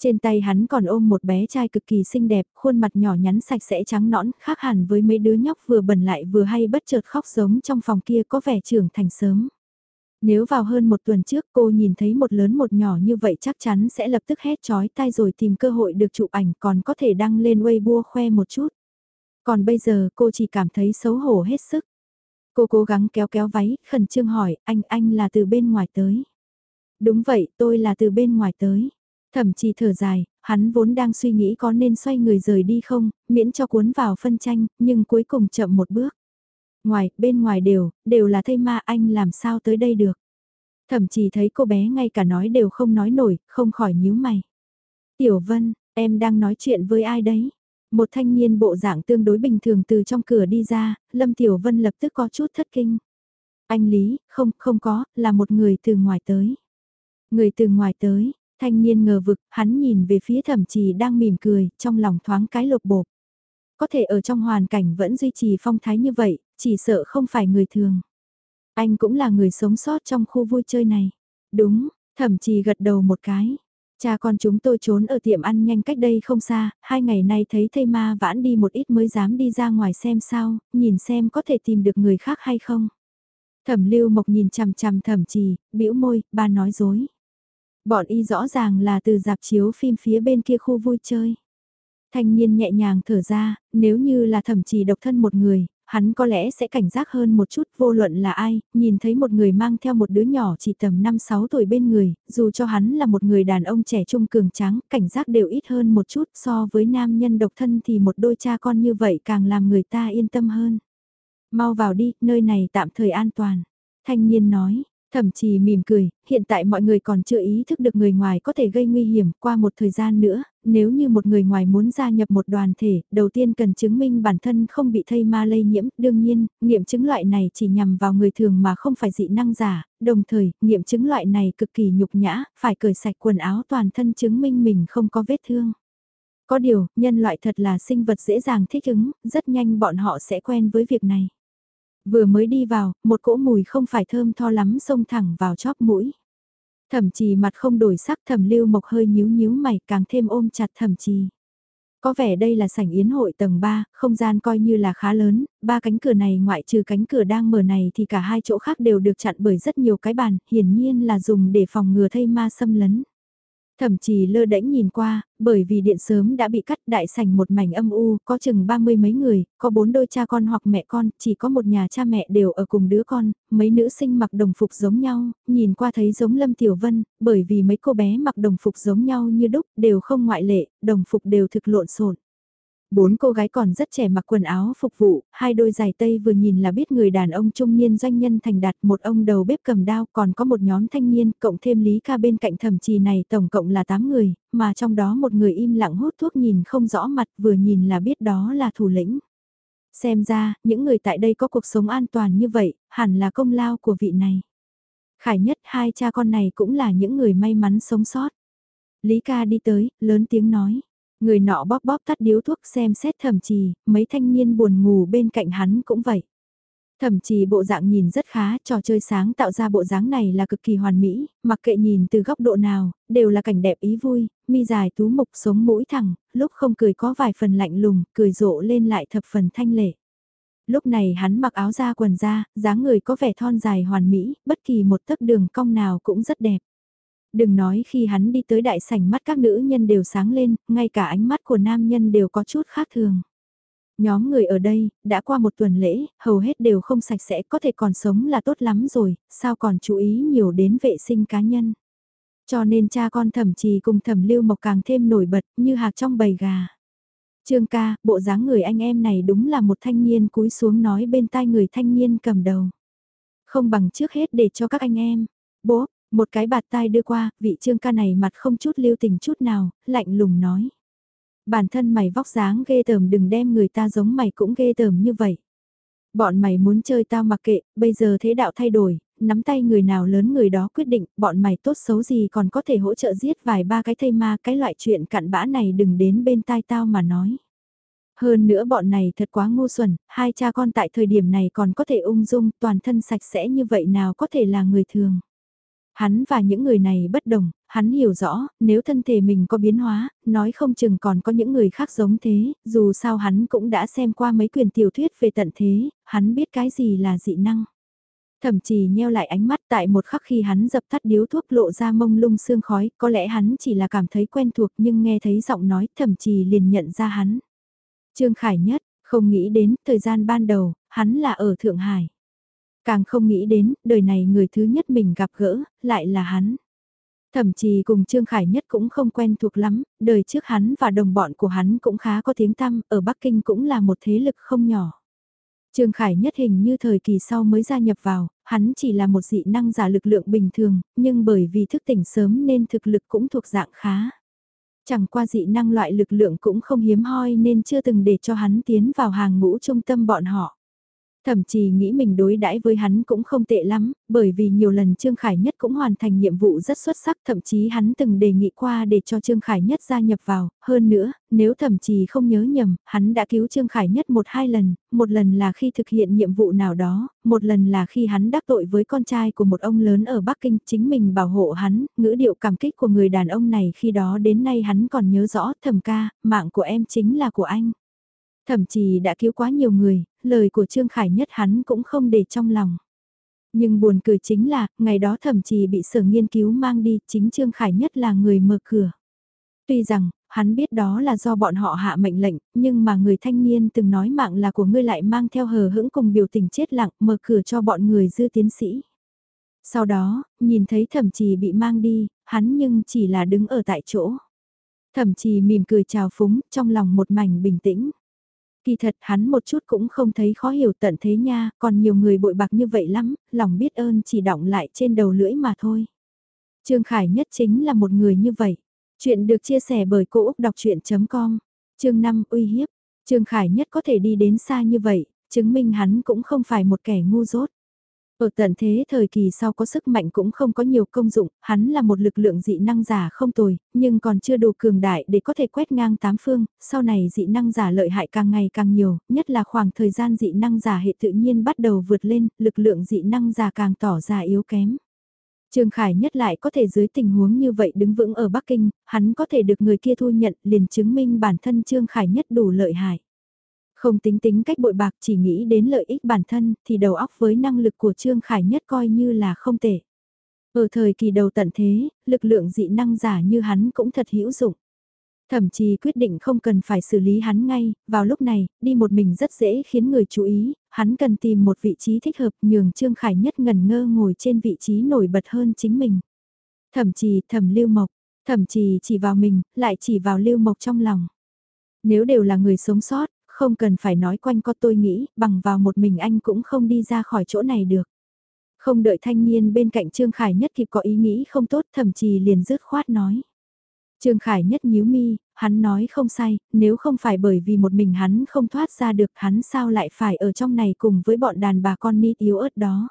Trên tay hắn còn ôm một bé trai cực kỳ xinh đẹp, khuôn mặt nhỏ nhắn sạch sẽ trắng nõn, khác hẳn với mấy đứa nhóc vừa bẩn lại vừa hay bất chợt khóc giống trong phòng kia có vẻ trưởng thành sớm. Nếu vào hơn một tuần trước cô nhìn thấy một lớn một nhỏ như vậy chắc chắn sẽ lập tức hét chói tai rồi tìm cơ hội được chụp ảnh còn có thể đăng lên Weibo khoe một chút. Còn bây giờ cô chỉ cảm thấy xấu hổ hết sức. Cô cố gắng kéo kéo váy, khẩn trương hỏi, anh, anh là từ bên ngoài tới. Đúng vậy, tôi là từ bên ngoài tới. Thậm chí thở dài, hắn vốn đang suy nghĩ có nên xoay người rời đi không, miễn cho cuốn vào phân tranh, nhưng cuối cùng chậm một bước. Ngoài, bên ngoài đều, đều là thây ma anh làm sao tới đây được. Thậm chí thấy cô bé ngay cả nói đều không nói nổi, không khỏi nhíu mày. Tiểu Vân, em đang nói chuyện với ai đấy? Một thanh niên bộ dạng tương đối bình thường từ trong cửa đi ra, Lâm Tiểu Vân lập tức có chút thất kinh. Anh Lý, không, không có, là một người từ ngoài tới. Người từ ngoài tới, Thanh niên ngờ vực, hắn nhìn về phía thẩm trì đang mỉm cười, trong lòng thoáng cái lột bột. Có thể ở trong hoàn cảnh vẫn duy trì phong thái như vậy, chỉ sợ không phải người thường. Anh cũng là người sống sót trong khu vui chơi này. Đúng, thẩm trì gật đầu một cái. Cha con chúng tôi trốn ở tiệm ăn nhanh cách đây không xa, hai ngày nay thấy thầy ma vãn đi một ít mới dám đi ra ngoài xem sao, nhìn xem có thể tìm được người khác hay không. Thẩm lưu mộc nhìn chằm chằm thẩm trì, bĩu môi, ba nói dối. Bọn y rõ ràng là từ dạp chiếu phim phía bên kia khu vui chơi. Thanh niên nhẹ nhàng thở ra, nếu như là thậm chí độc thân một người, hắn có lẽ sẽ cảnh giác hơn một chút vô luận là ai, nhìn thấy một người mang theo một đứa nhỏ chỉ tầm 5-6 tuổi bên người, dù cho hắn là một người đàn ông trẻ trung cường tráng, cảnh giác đều ít hơn một chút so với nam nhân độc thân thì một đôi cha con như vậy càng làm người ta yên tâm hơn. Mau vào đi, nơi này tạm thời an toàn. Thanh niên nói, Thậm chí mỉm cười, hiện tại mọi người còn chưa ý thức được người ngoài có thể gây nguy hiểm qua một thời gian nữa, nếu như một người ngoài muốn gia nhập một đoàn thể, đầu tiên cần chứng minh bản thân không bị thây ma lây nhiễm, đương nhiên, nghiệm chứng loại này chỉ nhằm vào người thường mà không phải dị năng giả, đồng thời, nghiệm chứng loại này cực kỳ nhục nhã, phải cởi sạch quần áo toàn thân chứng minh mình không có vết thương. Có điều, nhân loại thật là sinh vật dễ dàng thích ứng, rất nhanh bọn họ sẽ quen với việc này. Vừa mới đi vào, một cỗ mùi không phải thơm tho lắm xông thẳng vào chóp mũi. Thẩm trì mặt không đổi sắc thẩm lưu mộc hơi nhíu nhíu mày càng thêm ôm chặt thẩm trì. Có vẻ đây là sảnh yến hội tầng 3, không gian coi như là khá lớn, ba cánh cửa này ngoại trừ cánh cửa đang mở này thì cả hai chỗ khác đều được chặn bởi rất nhiều cái bàn, hiển nhiên là dùng để phòng ngừa thây ma xâm lấn. Thậm chí lơ đễnh nhìn qua, bởi vì điện sớm đã bị cắt đại sảnh một mảnh âm u, có chừng ba mươi mấy người, có bốn đôi cha con hoặc mẹ con, chỉ có một nhà cha mẹ đều ở cùng đứa con, mấy nữ sinh mặc đồng phục giống nhau, nhìn qua thấy giống Lâm Tiểu Vân, bởi vì mấy cô bé mặc đồng phục giống nhau như đúc, đều không ngoại lệ, đồng phục đều thực lộn xộn. Bốn cô gái còn rất trẻ mặc quần áo phục vụ, hai đôi giày tây vừa nhìn là biết người đàn ông trung niên doanh nhân thành đạt một ông đầu bếp cầm đao còn có một nhóm thanh niên cộng thêm Lý Ca bên cạnh thẩm trì này tổng cộng là 8 người, mà trong đó một người im lặng hút thuốc nhìn không rõ mặt vừa nhìn là biết đó là thủ lĩnh. Xem ra, những người tại đây có cuộc sống an toàn như vậy, hẳn là công lao của vị này. Khải nhất hai cha con này cũng là những người may mắn sống sót. Lý ca đi tới, lớn tiếng nói. Người nọ bóp bóp tắt điếu thuốc xem xét thẩm trì, mấy thanh niên buồn ngủ bên cạnh hắn cũng vậy. Thẩm trì bộ dạng nhìn rất khá, trò chơi sáng tạo ra bộ dáng này là cực kỳ hoàn mỹ, mặc kệ nhìn từ góc độ nào, đều là cảnh đẹp ý vui, mi dài tú mục sống mũi thẳng, lúc không cười có vài phần lạnh lùng, cười rộ lên lại thập phần thanh lệ. Lúc này hắn mặc áo da quần da, dáng người có vẻ thon dài hoàn mỹ, bất kỳ một tấc đường cong nào cũng rất đẹp. Đừng nói khi hắn đi tới đại sảnh mắt các nữ nhân đều sáng lên, ngay cả ánh mắt của nam nhân đều có chút khác thường. Nhóm người ở đây, đã qua một tuần lễ, hầu hết đều không sạch sẽ có thể còn sống là tốt lắm rồi, sao còn chú ý nhiều đến vệ sinh cá nhân. Cho nên cha con thẩm trì cùng thẩm lưu mộc càng thêm nổi bật như hạc trong bầy gà. Trương ca, bộ dáng người anh em này đúng là một thanh niên cúi xuống nói bên tai người thanh niên cầm đầu. Không bằng trước hết để cho các anh em. Bố, một cái bạt tai đưa qua, vị trương ca này mặt không chút lưu tình chút nào, lạnh lùng nói. Bản thân mày vóc dáng ghê tởm đừng đem người ta giống mày cũng ghê tởm như vậy. Bọn mày muốn chơi tao mặc kệ, bây giờ thế đạo thay đổi, nắm tay người nào lớn người đó quyết định, bọn mày tốt xấu gì còn có thể hỗ trợ giết vài ba cái thây ma cái loại chuyện cặn bã này đừng đến bên tai tao mà nói. Hơn nữa bọn này thật quá ngu xuẩn, hai cha con tại thời điểm này còn có thể ung dung toàn thân sạch sẽ như vậy nào có thể là người thường. Hắn và những người này bất đồng, hắn hiểu rõ, nếu thân thể mình có biến hóa, nói không chừng còn có những người khác giống thế, dù sao hắn cũng đã xem qua mấy quyền tiểu thuyết về tận thế, hắn biết cái gì là dị năng. Thậm chí nheo lại ánh mắt tại một khắc khi hắn dập tắt điếu thuốc lộ ra mông lung sương khói, có lẽ hắn chỉ là cảm thấy quen thuộc nhưng nghe thấy giọng nói thậm chí liền nhận ra hắn. Trương Khải Nhất, không nghĩ đến thời gian ban đầu, hắn là ở Thượng Hải. Càng không nghĩ đến, đời này người thứ nhất mình gặp gỡ, lại là hắn. Thậm chí cùng Trương Khải Nhất cũng không quen thuộc lắm, đời trước hắn và đồng bọn của hắn cũng khá có tiếng tăm, ở Bắc Kinh cũng là một thế lực không nhỏ. Trương Khải Nhất hình như thời kỳ sau mới gia nhập vào, hắn chỉ là một dị năng giả lực lượng bình thường, nhưng bởi vì thức tỉnh sớm nên thực lực cũng thuộc dạng khá. Chẳng qua dị năng loại lực lượng cũng không hiếm hoi nên chưa từng để cho hắn tiến vào hàng ngũ trung tâm bọn họ. Thậm chí nghĩ mình đối đãi với hắn cũng không tệ lắm, bởi vì nhiều lần Trương Khải Nhất cũng hoàn thành nhiệm vụ rất xuất sắc, thậm chí hắn từng đề nghị qua để cho Trương Khải Nhất gia nhập vào, hơn nữa, nếu thậm chí không nhớ nhầm, hắn đã cứu Trương Khải Nhất một hai lần, một lần là khi thực hiện nhiệm vụ nào đó, một lần là khi hắn đắc tội với con trai của một ông lớn ở Bắc Kinh, chính mình bảo hộ hắn, ngữ điệu cảm kích của người đàn ông này khi đó đến nay hắn còn nhớ rõ thầm ca, mạng của em chính là của anh. Thậm chí đã cứu quá nhiều người, lời của Trương Khải Nhất hắn cũng không để trong lòng. Nhưng buồn cười chính là, ngày đó thậm chí bị sở nghiên cứu mang đi, chính Trương Khải Nhất là người mở cửa. Tuy rằng, hắn biết đó là do bọn họ hạ mệnh lệnh, nhưng mà người thanh niên từng nói mạng là của ngươi lại mang theo hờ hững cùng biểu tình chết lặng mở cửa cho bọn người dư tiến sĩ. Sau đó, nhìn thấy thẩm trì bị mang đi, hắn nhưng chỉ là đứng ở tại chỗ. Thẩm trì mỉm cười chào phúng, trong lòng một mảnh bình tĩnh. Kỳ thật hắn một chút cũng không thấy khó hiểu tận thế nha, còn nhiều người bội bạc như vậy lắm, lòng biết ơn chỉ động lại trên đầu lưỡi mà thôi. Trương Khải nhất chính là một người như vậy. Chuyện được chia sẻ bởi Cô Úc Đọc Chuyện.com, chương 5 uy hiếp. Trương Khải nhất có thể đi đến xa như vậy, chứng minh hắn cũng không phải một kẻ ngu dốt. Ở tận thế thời kỳ sau có sức mạnh cũng không có nhiều công dụng, hắn là một lực lượng dị năng giả không tồi, nhưng còn chưa đủ cường đại để có thể quét ngang tám phương, sau này dị năng giả lợi hại càng ngày càng nhiều, nhất là khoảng thời gian dị năng giả hệ tự nhiên bắt đầu vượt lên, lực lượng dị năng giả càng tỏ ra yếu kém. Trương Khải nhất lại có thể dưới tình huống như vậy đứng vững ở Bắc Kinh, hắn có thể được người kia thu nhận liền chứng minh bản thân Trương Khải nhất đủ lợi hại. Không tính tính cách bội bạc chỉ nghĩ đến lợi ích bản thân thì đầu óc với năng lực của Trương Khải Nhất coi như là không tệ. Ở thời kỳ đầu tận thế, lực lượng dị năng giả như hắn cũng thật hữu dụng. Thậm chí quyết định không cần phải xử lý hắn ngay, vào lúc này, đi một mình rất dễ khiến người chú ý, hắn cần tìm một vị trí thích hợp nhường Trương Khải Nhất ngần ngơ ngồi trên vị trí nổi bật hơn chính mình. Thậm chí thầm lưu mộc, thậm chí chỉ vào mình, lại chỉ vào lưu mộc trong lòng. Nếu đều là người sống sót, không cần phải nói quanh co tôi nghĩ, bằng vào một mình anh cũng không đi ra khỏi chỗ này được. Không đợi thanh niên bên cạnh Trương Khải Nhất kịp có ý nghĩ không tốt thậm chí liền dứt khoát nói. Trương Khải Nhất nhíu mi, hắn nói không sai, nếu không phải bởi vì một mình hắn không thoát ra được hắn sao lại phải ở trong này cùng với bọn đàn bà con nít yếu ớt đó.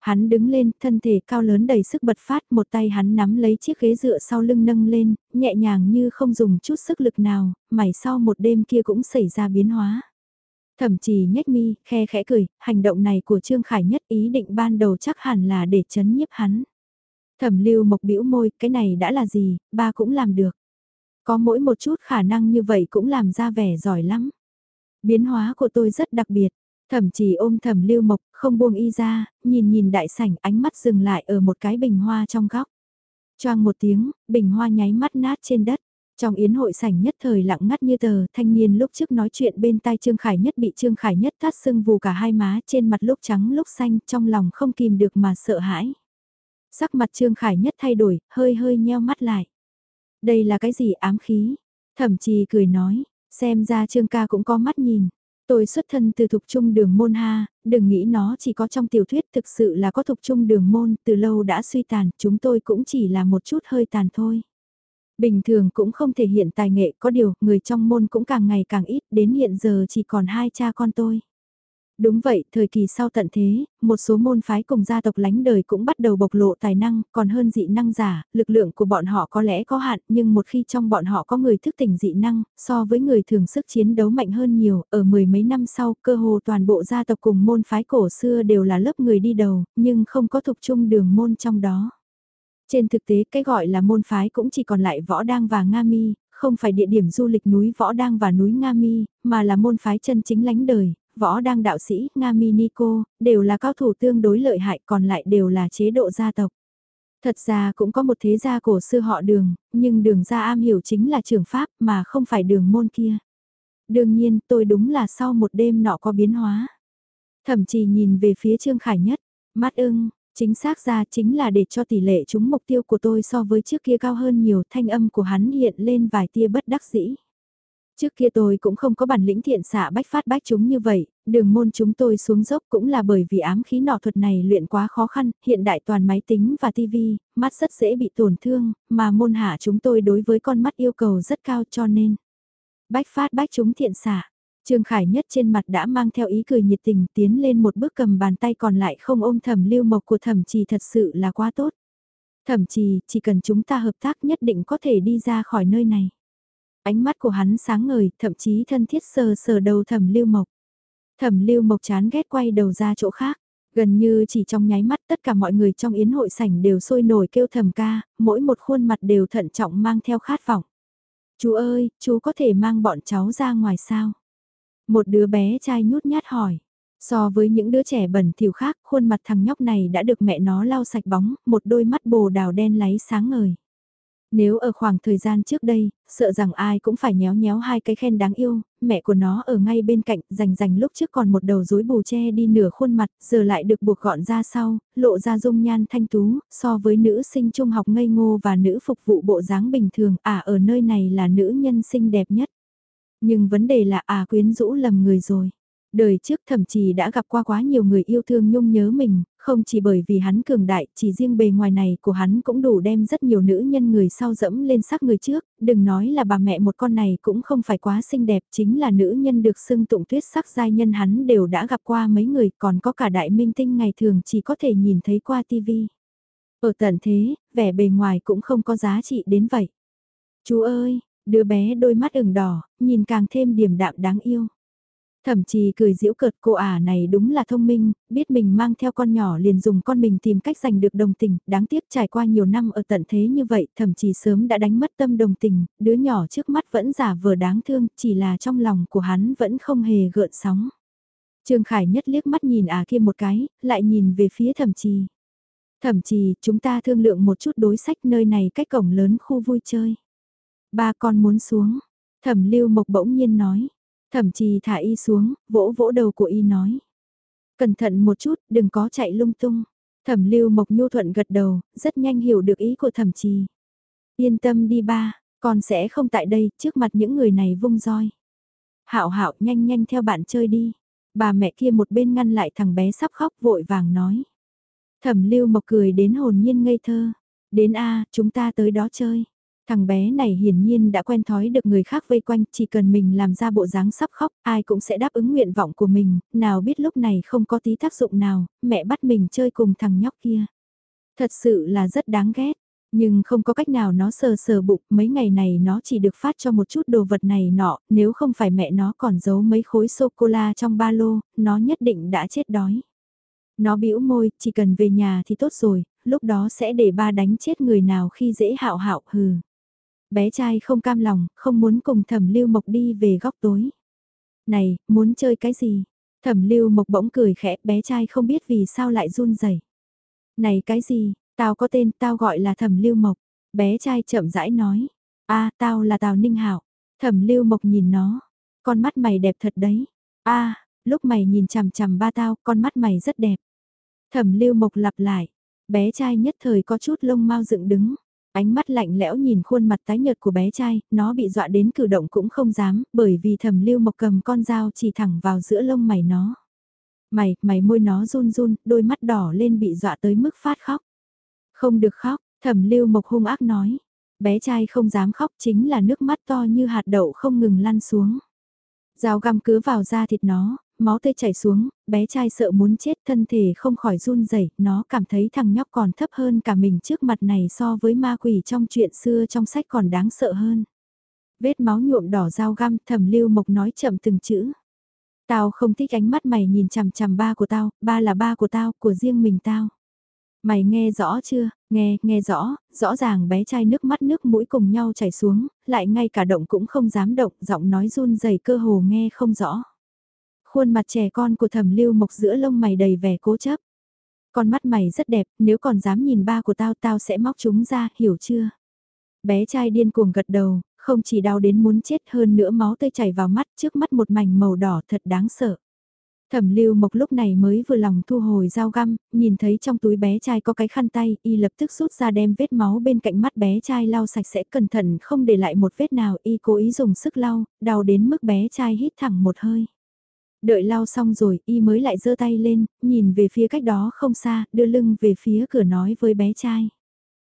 Hắn đứng lên, thân thể cao lớn đầy sức bật phát, một tay hắn nắm lấy chiếc ghế dựa sau lưng nâng lên, nhẹ nhàng như không dùng chút sức lực nào, mày sau một đêm kia cũng xảy ra biến hóa. Thẩm trì nhếch mi, khe khẽ cười, hành động này của Trương Khải Nhất ý định ban đầu chắc hẳn là để chấn nhiếp hắn. Thẩm lưu mộc bĩu môi, cái này đã là gì, ba cũng làm được. Có mỗi một chút khả năng như vậy cũng làm ra vẻ giỏi lắm. Biến hóa của tôi rất đặc biệt, Thẩm chỉ ôm thẩm lưu mộc, không buông y ra, nhìn nhìn đại sảnh ánh mắt dừng lại ở một cái bình hoa trong góc. Choang một tiếng, bình hoa nháy mắt nát trên đất. Trong yến hội sảnh nhất thời lặng ngắt như tờ, thanh niên lúc trước nói chuyện bên tai Trương Khải Nhất bị Trương Khải Nhất thắt sưng vù cả hai má trên mặt lúc trắng lúc xanh trong lòng không kìm được mà sợ hãi. Sắc mặt Trương Khải Nhất thay đổi, hơi hơi nheo mắt lại. Đây là cái gì ám khí? Thẩm trì cười nói, xem ra Trương ca cũng có mắt nhìn. Tôi xuất thân từ thục trung đường môn ha, đừng nghĩ nó chỉ có trong tiểu thuyết thực sự là có thục trung đường môn, từ lâu đã suy tàn, chúng tôi cũng chỉ là một chút hơi tàn thôi. Bình thường cũng không thể hiện tài nghệ, có điều, người trong môn cũng càng ngày càng ít, đến hiện giờ chỉ còn hai cha con tôi. Đúng vậy, thời kỳ sau tận thế, một số môn phái cùng gia tộc lánh đời cũng bắt đầu bộc lộ tài năng, còn hơn dị năng giả, lực lượng của bọn họ có lẽ có hạn, nhưng một khi trong bọn họ có người thức tỉnh dị năng, so với người thường sức chiến đấu mạnh hơn nhiều, ở mười mấy năm sau, cơ hồ toàn bộ gia tộc cùng môn phái cổ xưa đều là lớp người đi đầu, nhưng không có thuộc chung đường môn trong đó. Trên thực tế, cái gọi là môn phái cũng chỉ còn lại võ đang và Nga mi, không phải địa điểm du lịch núi Võ Đang và núi Nga Mi, mà là môn phái chân chính lánh đời, võ đang đạo sĩ, Nga Miniko, đều là cao thủ tương đối lợi hại còn lại đều là chế độ gia tộc. Thật ra cũng có một thế gia cổ xưa họ đường, nhưng đường gia am hiểu chính là trường pháp mà không phải đường môn kia. Đương nhiên tôi đúng là sau một đêm nọ có biến hóa. Thậm chí nhìn về phía Trương Khải Nhất, mắt ưng, chính xác ra chính là để cho tỷ lệ trúng mục tiêu của tôi so với trước kia cao hơn nhiều thanh âm của hắn hiện lên vài tia bất đắc dĩ. Trước kia tôi cũng không có bản lĩnh thiện xạ bách phát bách chúng như vậy, đường môn chúng tôi xuống dốc cũng là bởi vì ám khí nọ thuật này luyện quá khó khăn, hiện đại toàn máy tính và tivi, mắt rất dễ bị tổn thương, mà môn hạ chúng tôi đối với con mắt yêu cầu rất cao cho nên. Bách phát bách chúng thiện xạ Trương Khải Nhất trên mặt đã mang theo ý cười nhiệt tình tiến lên một bước cầm bàn tay còn lại không ôm thẩm lưu mộc của thẩm trì thật sự là quá tốt. Thẩm trì, chỉ cần chúng ta hợp tác nhất định có thể đi ra khỏi nơi này. Ánh mắt của hắn sáng ngời, thậm chí thân thiết sờ sờ đầu thẩm lưu mộc. Thẩm lưu mộc chán ghét quay đầu ra chỗ khác. Gần như chỉ trong nháy mắt tất cả mọi người trong yến hội sảnh đều sôi nổi kêu thầm ca, mỗi một khuôn mặt đều thận trọng mang theo khát vọng. Chú ơi, chú có thể mang bọn cháu ra ngoài sao? Một đứa bé trai nhút nhát hỏi. So với những đứa trẻ bẩn thỉu khác, khuôn mặt thằng nhóc này đã được mẹ nó lau sạch bóng, một đôi mắt bồ đào đen láy sáng ngời. Nếu ở khoảng thời gian trước đây, sợ rằng ai cũng phải nhéo nhéo hai cái khen đáng yêu, mẹ của nó ở ngay bên cạnh, rành rành lúc trước còn một đầu rối bù che đi nửa khuôn mặt, giờ lại được buộc gọn ra sau, lộ ra dung nhan thanh tú, so với nữ sinh trung học ngây ngô và nữ phục vụ bộ dáng bình thường, à ở nơi này là nữ nhân xinh đẹp nhất. Nhưng vấn đề là à quyến rũ lầm người rồi. Đời trước thậm chí đã gặp qua quá nhiều người yêu thương nhung nhớ mình, không chỉ bởi vì hắn cường đại, chỉ riêng bề ngoài này của hắn cũng đủ đem rất nhiều nữ nhân người sau dẫm lên sắc người trước, đừng nói là bà mẹ một con này cũng không phải quá xinh đẹp, chính là nữ nhân được xưng tụng tuyết sắc giai nhân hắn đều đã gặp qua mấy người, còn có cả đại minh tinh ngày thường chỉ có thể nhìn thấy qua tivi. Ở tận thế, vẻ bề ngoài cũng không có giá trị đến vậy. Chú ơi, đứa bé đôi mắt ửng đỏ, nhìn càng thêm điềm đạm đáng yêu thẩm trì cười giễu cợt cô ả này đúng là thông minh, biết mình mang theo con nhỏ liền dùng con mình tìm cách giành được đồng tình, đáng tiếc trải qua nhiều năm ở tận thế như vậy, thậm trì sớm đã đánh mất tâm đồng tình, đứa nhỏ trước mắt vẫn giả vờ đáng thương, chỉ là trong lòng của hắn vẫn không hề gợn sóng. Trương Khải nhất liếc mắt nhìn ả kia một cái, lại nhìn về phía thẩm trì. Thẩm trì, chúng ta thương lượng một chút đối sách nơi này cách cổng lớn khu vui chơi. Ba con muốn xuống. Thẩm lưu mộc bỗng nhiên nói. Thẩm trì thả y xuống, vỗ vỗ đầu của y nói. Cẩn thận một chút, đừng có chạy lung tung. Thẩm lưu mộc nhu thuận gật đầu, rất nhanh hiểu được ý của thẩm trì. Yên tâm đi ba, con sẽ không tại đây, trước mặt những người này vung roi. Hạo hạo nhanh nhanh theo bạn chơi đi. Bà mẹ kia một bên ngăn lại thằng bé sắp khóc vội vàng nói. Thẩm lưu mộc cười đến hồn nhiên ngây thơ. Đến a chúng ta tới đó chơi. Thằng bé này hiển nhiên đã quen thói được người khác vây quanh, chỉ cần mình làm ra bộ dáng sắp khóc, ai cũng sẽ đáp ứng nguyện vọng của mình, nào biết lúc này không có tí tác dụng nào, mẹ bắt mình chơi cùng thằng nhóc kia. Thật sự là rất đáng ghét, nhưng không có cách nào nó sờ sờ bụng, mấy ngày này nó chỉ được phát cho một chút đồ vật này nọ, nếu không phải mẹ nó còn giấu mấy khối sô-cô-la trong ba lô, nó nhất định đã chết đói. Nó bĩu môi, chỉ cần về nhà thì tốt rồi, lúc đó sẽ để ba đánh chết người nào khi dễ hạo hạo hừ bé trai không cam lòng, không muốn cùng thẩm lưu mộc đi về góc tối. Này, muốn chơi cái gì? Thẩm lưu mộc bỗng cười khẽ, bé trai không biết vì sao lại run rẩy. Này cái gì, tao có tên, tao gọi là thẩm lưu mộc. Bé trai chậm rãi nói, a tao là tào ninh hảo. Thẩm lưu mộc nhìn nó, con mắt mày đẹp thật đấy. a lúc mày nhìn chằm chằm ba tao, con mắt mày rất đẹp. Thẩm lưu mộc lặp lại, bé trai nhất thời có chút lông mau dựng đứng. Ánh mắt lạnh lẽo nhìn khuôn mặt tái nhợt của bé trai, nó bị dọa đến cử động cũng không dám, bởi vì thẩm lưu mộc cầm con dao chỉ thẳng vào giữa lông mày nó. Mày, mày môi nó run run, đôi mắt đỏ lên bị dọa tới mức phát khóc. Không được khóc, thẩm lưu mộc hung ác nói. Bé trai không dám khóc chính là nước mắt to như hạt đậu không ngừng lăn xuống. Dao găm cứ vào da thịt nó, máu tươi chảy xuống, bé trai sợ muốn chết thân thể không khỏi run rẩy, nó cảm thấy thằng nhóc còn thấp hơn cả mình trước mặt này so với ma quỷ trong chuyện xưa trong sách còn đáng sợ hơn. Vết máu nhuộm đỏ dao găm thầm lưu mộc nói chậm từng chữ. Tao không thích ánh mắt mày nhìn chằm chằm ba của tao, ba là ba của tao, của riêng mình tao. Mày nghe rõ chưa, nghe, nghe rõ, rõ ràng bé trai nước mắt nước mũi cùng nhau chảy xuống, lại ngay cả động cũng không dám động, giọng nói run rẩy cơ hồ nghe không rõ. Khuôn mặt trẻ con của thẩm lưu mộc giữa lông mày đầy vẻ cố chấp. Con mắt mày rất đẹp, nếu còn dám nhìn ba của tao tao sẽ móc chúng ra, hiểu chưa? Bé trai điên cuồng gật đầu, không chỉ đau đến muốn chết hơn nữa máu tươi chảy vào mắt trước mắt một mảnh màu đỏ thật đáng sợ. Thẩm lưu mộc lúc này mới vừa lòng thu hồi dao găm, nhìn thấy trong túi bé trai có cái khăn tay, y lập tức rút ra đem vết máu bên cạnh mắt bé trai lau sạch sẽ cẩn thận không để lại một vết nào, y cố ý dùng sức lau, đau đến mức bé trai hít thẳng một hơi. Đợi lau xong rồi, y mới lại giơ tay lên, nhìn về phía cách đó không xa, đưa lưng về phía cửa nói với bé trai.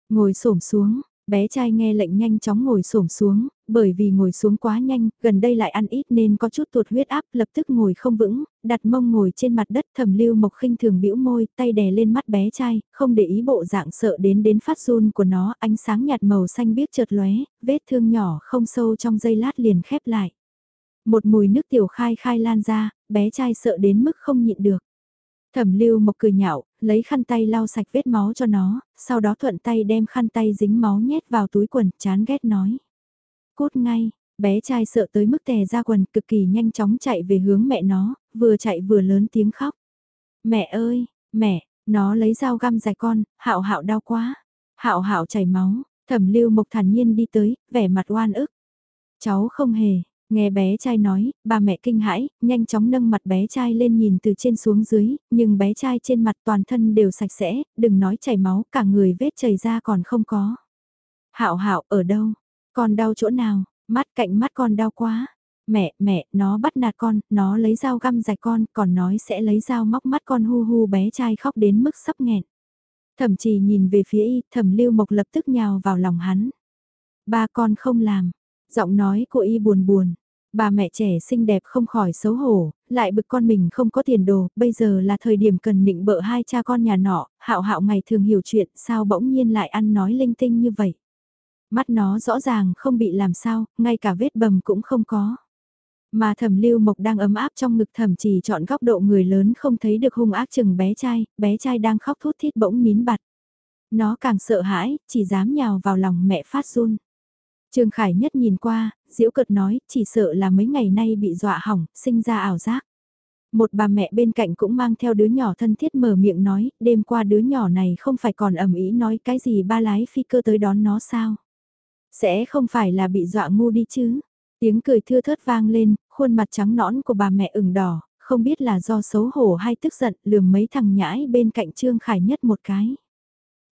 Ngồi xổm xuống, bé trai nghe lệnh nhanh chóng ngồi xổm xuống, bởi vì ngồi xuống quá nhanh, gần đây lại ăn ít nên có chút tuột huyết áp, lập tức ngồi không vững, đặt mông ngồi trên mặt đất thẩm lưu mộc khinh thường bĩu môi, tay đè lên mắt bé trai, không để ý bộ dạng sợ đến đến phát run của nó, ánh sáng nhạt màu xanh biếc chợt lóe, vết thương nhỏ không sâu trong giây lát liền khép lại. Một mùi nước tiểu khai khai lan ra, bé trai sợ đến mức không nhịn được. Thẩm lưu mộc cười nhạo, lấy khăn tay lau sạch vết máu cho nó, sau đó thuận tay đem khăn tay dính máu nhét vào túi quần, chán ghét nói. Cút ngay, bé trai sợ tới mức tè ra quần cực kỳ nhanh chóng chạy về hướng mẹ nó, vừa chạy vừa lớn tiếng khóc. Mẹ ơi, mẹ, nó lấy dao găm dài con, hạo hạo đau quá. Hạo hạo chảy máu, thẩm lưu mộc thản nhiên đi tới, vẻ mặt oan ức. Cháu không hề, Nghe bé trai nói, bà mẹ kinh hãi, nhanh chóng nâng mặt bé trai lên nhìn từ trên xuống dưới, nhưng bé trai trên mặt toàn thân đều sạch sẽ, đừng nói chảy máu, cả người vết chảy ra còn không có. Hạo hạo ở đâu? Con đau chỗ nào? Mắt cạnh mắt con đau quá. Mẹ, mẹ, nó bắt nạt con, nó lấy dao găm rạch con, còn nói sẽ lấy dao móc mắt con hu hu bé trai khóc đến mức sắp nghẹn. Thẩm chỉ nhìn về phía y, thẩm lưu mộc lập tức nhào vào lòng hắn. Ba con không làm, giọng nói của y buồn buồn. Bà mẹ trẻ xinh đẹp không khỏi xấu hổ, lại bực con mình không có tiền đồ, bây giờ là thời điểm cần nịnh bợ hai cha con nhà nọ, hạo hạo ngày thường hiểu chuyện, sao bỗng nhiên lại ăn nói linh tinh như vậy. Mắt nó rõ ràng không bị làm sao, ngay cả vết bầm cũng không có. Mà thẩm lưu mộc đang ấm áp trong ngực thẩm chỉ chọn góc độ người lớn không thấy được hung ác chừng bé trai, bé trai đang khóc thút thít bỗng nín bặt. Nó càng sợ hãi, chỉ dám nhào vào lòng mẹ phát run. Trương Khải Nhất nhìn qua, diễu cợt nói, chỉ sợ là mấy ngày nay bị dọa hỏng, sinh ra ảo giác. Một bà mẹ bên cạnh cũng mang theo đứa nhỏ thân thiết mở miệng nói, đêm qua đứa nhỏ này không phải còn ẩm ý nói cái gì ba lái phi cơ tới đón nó sao? Sẽ không phải là bị dọa ngu đi chứ? Tiếng cười thưa thớt vang lên, khuôn mặt trắng nõn của bà mẹ ửng đỏ, không biết là do xấu hổ hay tức giận lườm mấy thằng nhãi bên cạnh Trương Khải Nhất một cái.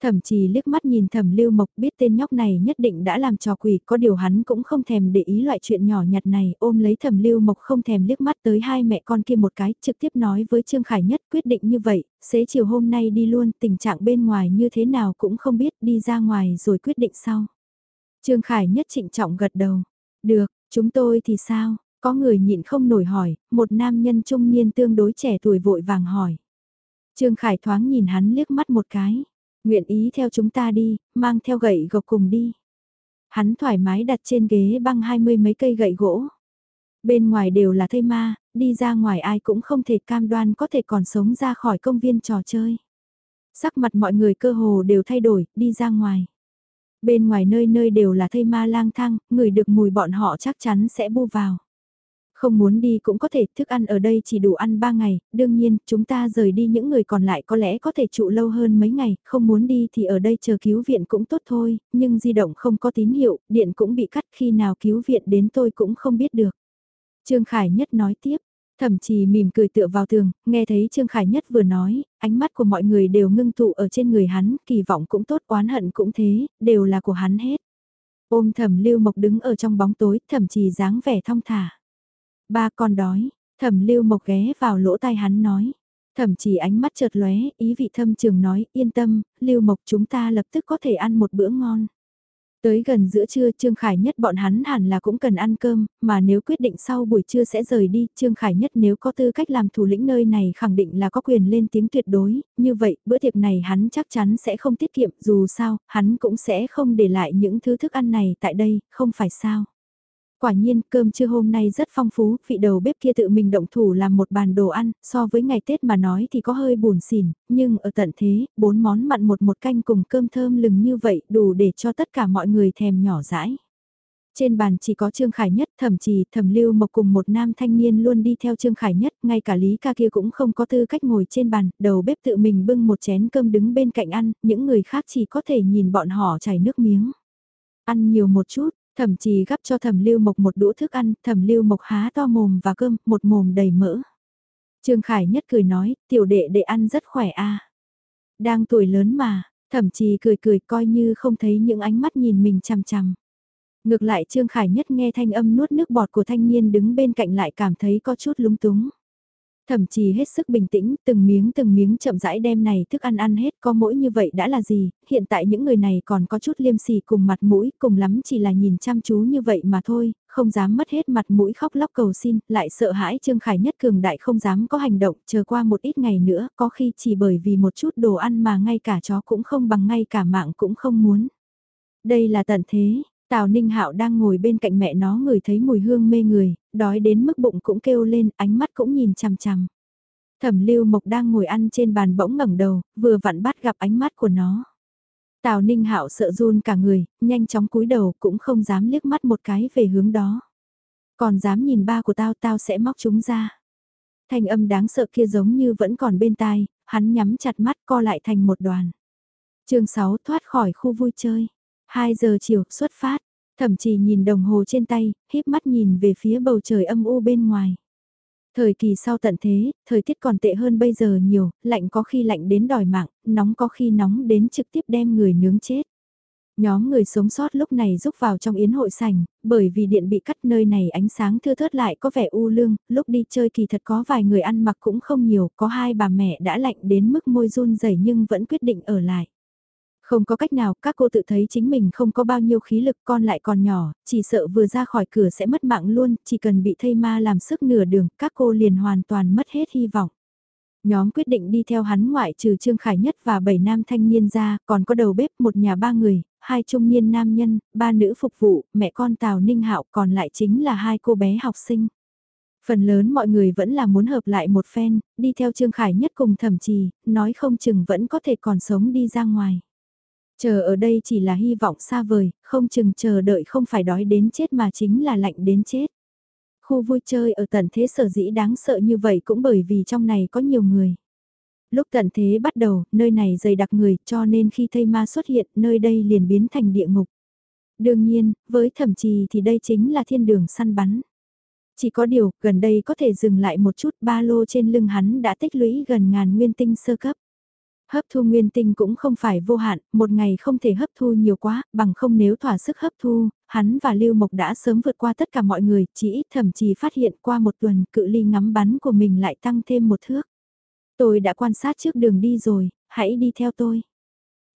Thẩm trì liếc mắt nhìn thẩm lưu mộc biết tên nhóc này nhất định đã làm trò quỷ có điều hắn cũng không thèm để ý loại chuyện nhỏ nhặt này ôm lấy thẩm lưu mộc không thèm liếc mắt tới hai mẹ con kia một cái trực tiếp nói với Trương Khải Nhất quyết định như vậy, xế chiều hôm nay đi luôn tình trạng bên ngoài như thế nào cũng không biết đi ra ngoài rồi quyết định sau. Trương Khải Nhất trịnh trọng gật đầu, được, chúng tôi thì sao, có người nhịn không nổi hỏi, một nam nhân trung niên tương đối trẻ tuổi vội vàng hỏi. Trương Khải thoáng nhìn hắn liếc mắt một cái. Nguyện ý theo chúng ta đi, mang theo gậy gộc cùng đi. Hắn thoải mái đặt trên ghế băng hai mươi mấy cây gậy gỗ. Bên ngoài đều là thây ma, đi ra ngoài ai cũng không thể cam đoan có thể còn sống ra khỏi công viên trò chơi. Sắc mặt mọi người cơ hồ đều thay đổi, đi ra ngoài. Bên ngoài nơi nơi đều là thây ma lang thang, người được mùi bọn họ chắc chắn sẽ bu vào. Không muốn đi cũng có thể, thức ăn ở đây chỉ đủ ăn 3 ngày, đương nhiên, chúng ta rời đi những người còn lại có lẽ có thể trụ lâu hơn mấy ngày, không muốn đi thì ở đây chờ cứu viện cũng tốt thôi, nhưng di động không có tín hiệu, điện cũng bị cắt khi nào cứu viện đến tôi cũng không biết được. Trương Khải Nhất nói tiếp, thậm chí mỉm cười tựa vào tường, nghe thấy Trương Khải Nhất vừa nói, ánh mắt của mọi người đều ngưng tụ ở trên người hắn, kỳ vọng cũng tốt, oán hận cũng thế, đều là của hắn hết. Ôm thẩm lưu mộc đứng ở trong bóng tối, thậm chí dáng vẻ thong thả. Ba con đói, thẩm lưu mộc ghé vào lỗ tai hắn nói. Thẩm chỉ ánh mắt chợt lóe, ý vị thâm trường nói, yên tâm, lưu mộc chúng ta lập tức có thể ăn một bữa ngon. Tới gần giữa trưa Trương Khải Nhất bọn hắn hẳn là cũng cần ăn cơm, mà nếu quyết định sau buổi trưa sẽ rời đi, Trương Khải Nhất nếu có tư cách làm thủ lĩnh nơi này khẳng định là có quyền lên tiếng tuyệt đối, như vậy bữa tiệc này hắn chắc chắn sẽ không tiết kiệm, dù sao, hắn cũng sẽ không để lại những thứ thức ăn này tại đây, không phải sao. Quả nhiên cơm trưa hôm nay rất phong phú, vị đầu bếp kia tự mình động thủ làm một bàn đồ ăn, so với ngày Tết mà nói thì có hơi buồn xỉn, nhưng ở tận thế, bốn món mặn một một canh cùng cơm thơm lừng như vậy đủ để cho tất cả mọi người thèm nhỏ dãi. Trên bàn chỉ có Trương Khải Nhất, thậm chí thẩm lưu mộc cùng một nam thanh niên luôn đi theo Trương Khải Nhất, ngay cả Lý ca kia cũng không có tư cách ngồi trên bàn, đầu bếp tự mình bưng một chén cơm đứng bên cạnh ăn, những người khác chỉ có thể nhìn bọn họ chảy nước miếng. Ăn nhiều một chút, Thẩm trì gắp cho thẩm lưu mộc một đũa thức ăn, thẩm lưu mộc há to mồm và cơm, một mồm đầy mỡ. Trương Khải nhất cười nói, tiểu đệ đệ ăn rất khỏe a. Đang tuổi lớn mà, thẩm trì cười cười coi như không thấy những ánh mắt nhìn mình chằm chằm. Ngược lại Trương Khải nhất nghe thanh âm nuốt nước bọt của thanh niên đứng bên cạnh lại cảm thấy có chút lúng túng. Thậm chí hết sức bình tĩnh, từng miếng từng miếng chậm rãi đem này thức ăn ăn hết có mỗi như vậy đã là gì, hiện tại những người này còn có chút liêm sỉ cùng mặt mũi, cùng lắm chỉ là nhìn chăm chú như vậy mà thôi, không dám mất hết mặt mũi khóc lóc cầu xin, lại sợ hãi Trương Khải nhất cường đại không dám có hành động, chờ qua một ít ngày nữa, có khi chỉ bởi vì một chút đồ ăn mà ngay cả chó cũng không bằng ngay cả mạng cũng không muốn. Đây là tận thế, Tào Ninh Hạo đang ngồi bên cạnh mẹ nó ngửi thấy mùi hương mê người, đói đến mức bụng cũng kêu lên, ánh mắt cũng nhìn chằm chằm. Thẩm Lưu Mộc đang ngồi ăn trên bàn bỗng ngẩng đầu, vừa vặn bắt gặp ánh mắt của nó. Tào Ninh Hạo sợ run cả người, nhanh chóng cúi đầu cũng không dám liếc mắt một cái về hướng đó. Còn dám nhìn ba của tao tao sẽ móc chúng ra. Thanh âm đáng sợ kia giống như vẫn còn bên tai, hắn nhắm chặt mắt co lại thành một đoàn. chương 6 thoát khỏi khu vui chơi. 2 giờ chiều, xuất phát. Thẩm trì nhìn đồng hồ trên tay, híp mắt nhìn về phía bầu trời âm u bên ngoài. Thời kỳ sau tận thế, thời tiết còn tệ hơn bây giờ nhiều, lạnh có khi lạnh đến đòi mạng, nóng có khi nóng đến trực tiếp đem người nướng chết. Nhóm người sống sót lúc này rúc vào trong yến hội sảnh, bởi vì điện bị cắt nơi này ánh sáng thưa thớt lại có vẻ u lương, lúc đi chơi kỳ thật có vài người ăn mặc cũng không nhiều, có hai bà mẹ đã lạnh đến mức môi run rẩy nhưng vẫn quyết định ở lại. Không có cách nào, các cô tự thấy chính mình không có bao nhiêu khí lực con lại còn nhỏ, chỉ sợ vừa ra khỏi cửa sẽ mất mạng luôn, chỉ cần bị thây ma làm sức nửa đường, các cô liền hoàn toàn mất hết hy vọng. Nhóm quyết định đi theo hắn ngoại trừ Trương Khải Nhất và bảy nam thanh niên ra, còn có đầu bếp một nhà ba người, hai trung niên nam nhân, ba nữ phục vụ, mẹ con Tào Ninh Hạo còn lại chính là hai cô bé học sinh. Phần lớn mọi người vẫn là muốn hợp lại một phen, đi theo Trương Khải Nhất cùng thẩm trì, nói không chừng vẫn có thể còn sống đi ra ngoài. Chờ ở đây chỉ là hy vọng xa vời, không chừng chờ đợi không phải đói đến chết mà chính là lạnh đến chết. Khu vui chơi ở tận thế sở dĩ đáng sợ như vậy cũng bởi vì trong này có nhiều người. Lúc tận thế bắt đầu, nơi này dày đặc người cho nên khi thây ma xuất hiện, nơi đây liền biến thành địa ngục. Đương nhiên, với thẩm trì thì đây chính là thiên đường săn bắn. Chỉ có điều, gần đây có thể dừng lại một chút ba lô trên lưng hắn đã tích lũy gần ngàn nguyên tinh sơ cấp. Hấp thu nguyên tinh cũng không phải vô hạn, một ngày không thể hấp thu nhiều quá, bằng không nếu thỏa sức hấp thu, hắn và Lưu Mộc đã sớm vượt qua tất cả mọi người, chỉ ít thậm chí phát hiện qua một tuần cự ly ngắm bắn của mình lại tăng thêm một thước. Tôi đã quan sát trước đường đi rồi, hãy đi theo tôi.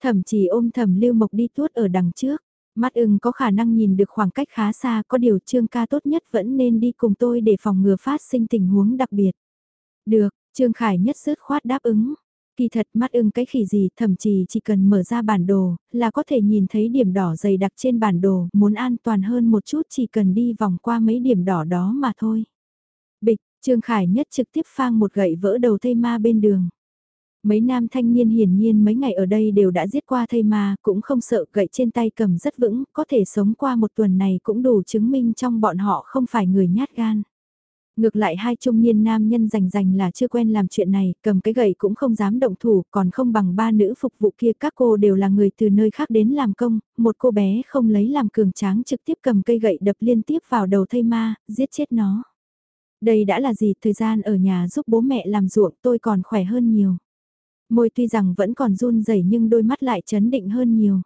Thẩm chỉ ôm thẩm Lưu Mộc đi tuốt ở đằng trước, mắt ưng có khả năng nhìn được khoảng cách khá xa, có điều trương ca tốt nhất vẫn nên đi cùng tôi để phòng ngừa phát sinh tình huống đặc biệt. Được, Trương Khải nhất sứt khoát đáp ứng. Kỳ thật mắt ưng cái khỉ gì thậm chí chỉ cần mở ra bản đồ là có thể nhìn thấy điểm đỏ dày đặc trên bản đồ, muốn an toàn hơn một chút chỉ cần đi vòng qua mấy điểm đỏ đó mà thôi. Bịch, Trương Khải nhất trực tiếp phang một gậy vỡ đầu thây ma bên đường. Mấy nam thanh niên hiển nhiên mấy ngày ở đây đều đã giết qua thây ma, cũng không sợ gậy trên tay cầm rất vững, có thể sống qua một tuần này cũng đủ chứng minh trong bọn họ không phải người nhát gan. Ngược lại hai trung niên nam nhân rành rành là chưa quen làm chuyện này, cầm cái gậy cũng không dám động thủ, còn không bằng ba nữ phục vụ kia các cô đều là người từ nơi khác đến làm công, một cô bé không lấy làm cường tráng trực tiếp cầm cây gậy đập liên tiếp vào đầu thây ma, giết chết nó. Đây đã là gì, thời gian ở nhà giúp bố mẹ làm ruộng tôi còn khỏe hơn nhiều. Môi tuy rằng vẫn còn run rẩy nhưng đôi mắt lại chấn định hơn nhiều.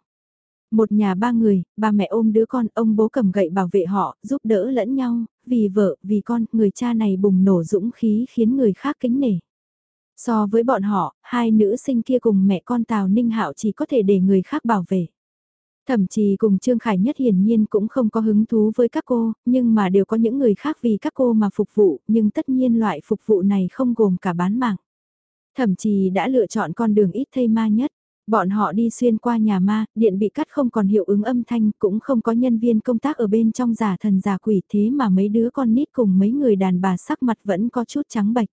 Một nhà ba người, ba mẹ ôm đứa con, ông bố cầm gậy bảo vệ họ, giúp đỡ lẫn nhau, vì vợ, vì con, người cha này bùng nổ dũng khí khiến người khác kính nể. So với bọn họ, hai nữ sinh kia cùng mẹ con Tào Ninh Hạo chỉ có thể để người khác bảo vệ. Thậm chí cùng Trương Khải Nhất hiển nhiên cũng không có hứng thú với các cô, nhưng mà đều có những người khác vì các cô mà phục vụ, nhưng tất nhiên loại phục vụ này không gồm cả bán mạng. Thậm chí đã lựa chọn con đường ít thây ma nhất. Bọn họ đi xuyên qua nhà ma, điện bị cắt không còn hiệu ứng âm thanh, cũng không có nhân viên công tác ở bên trong giả thần giả quỷ thế mà mấy đứa con nít cùng mấy người đàn bà sắc mặt vẫn có chút trắng bệch.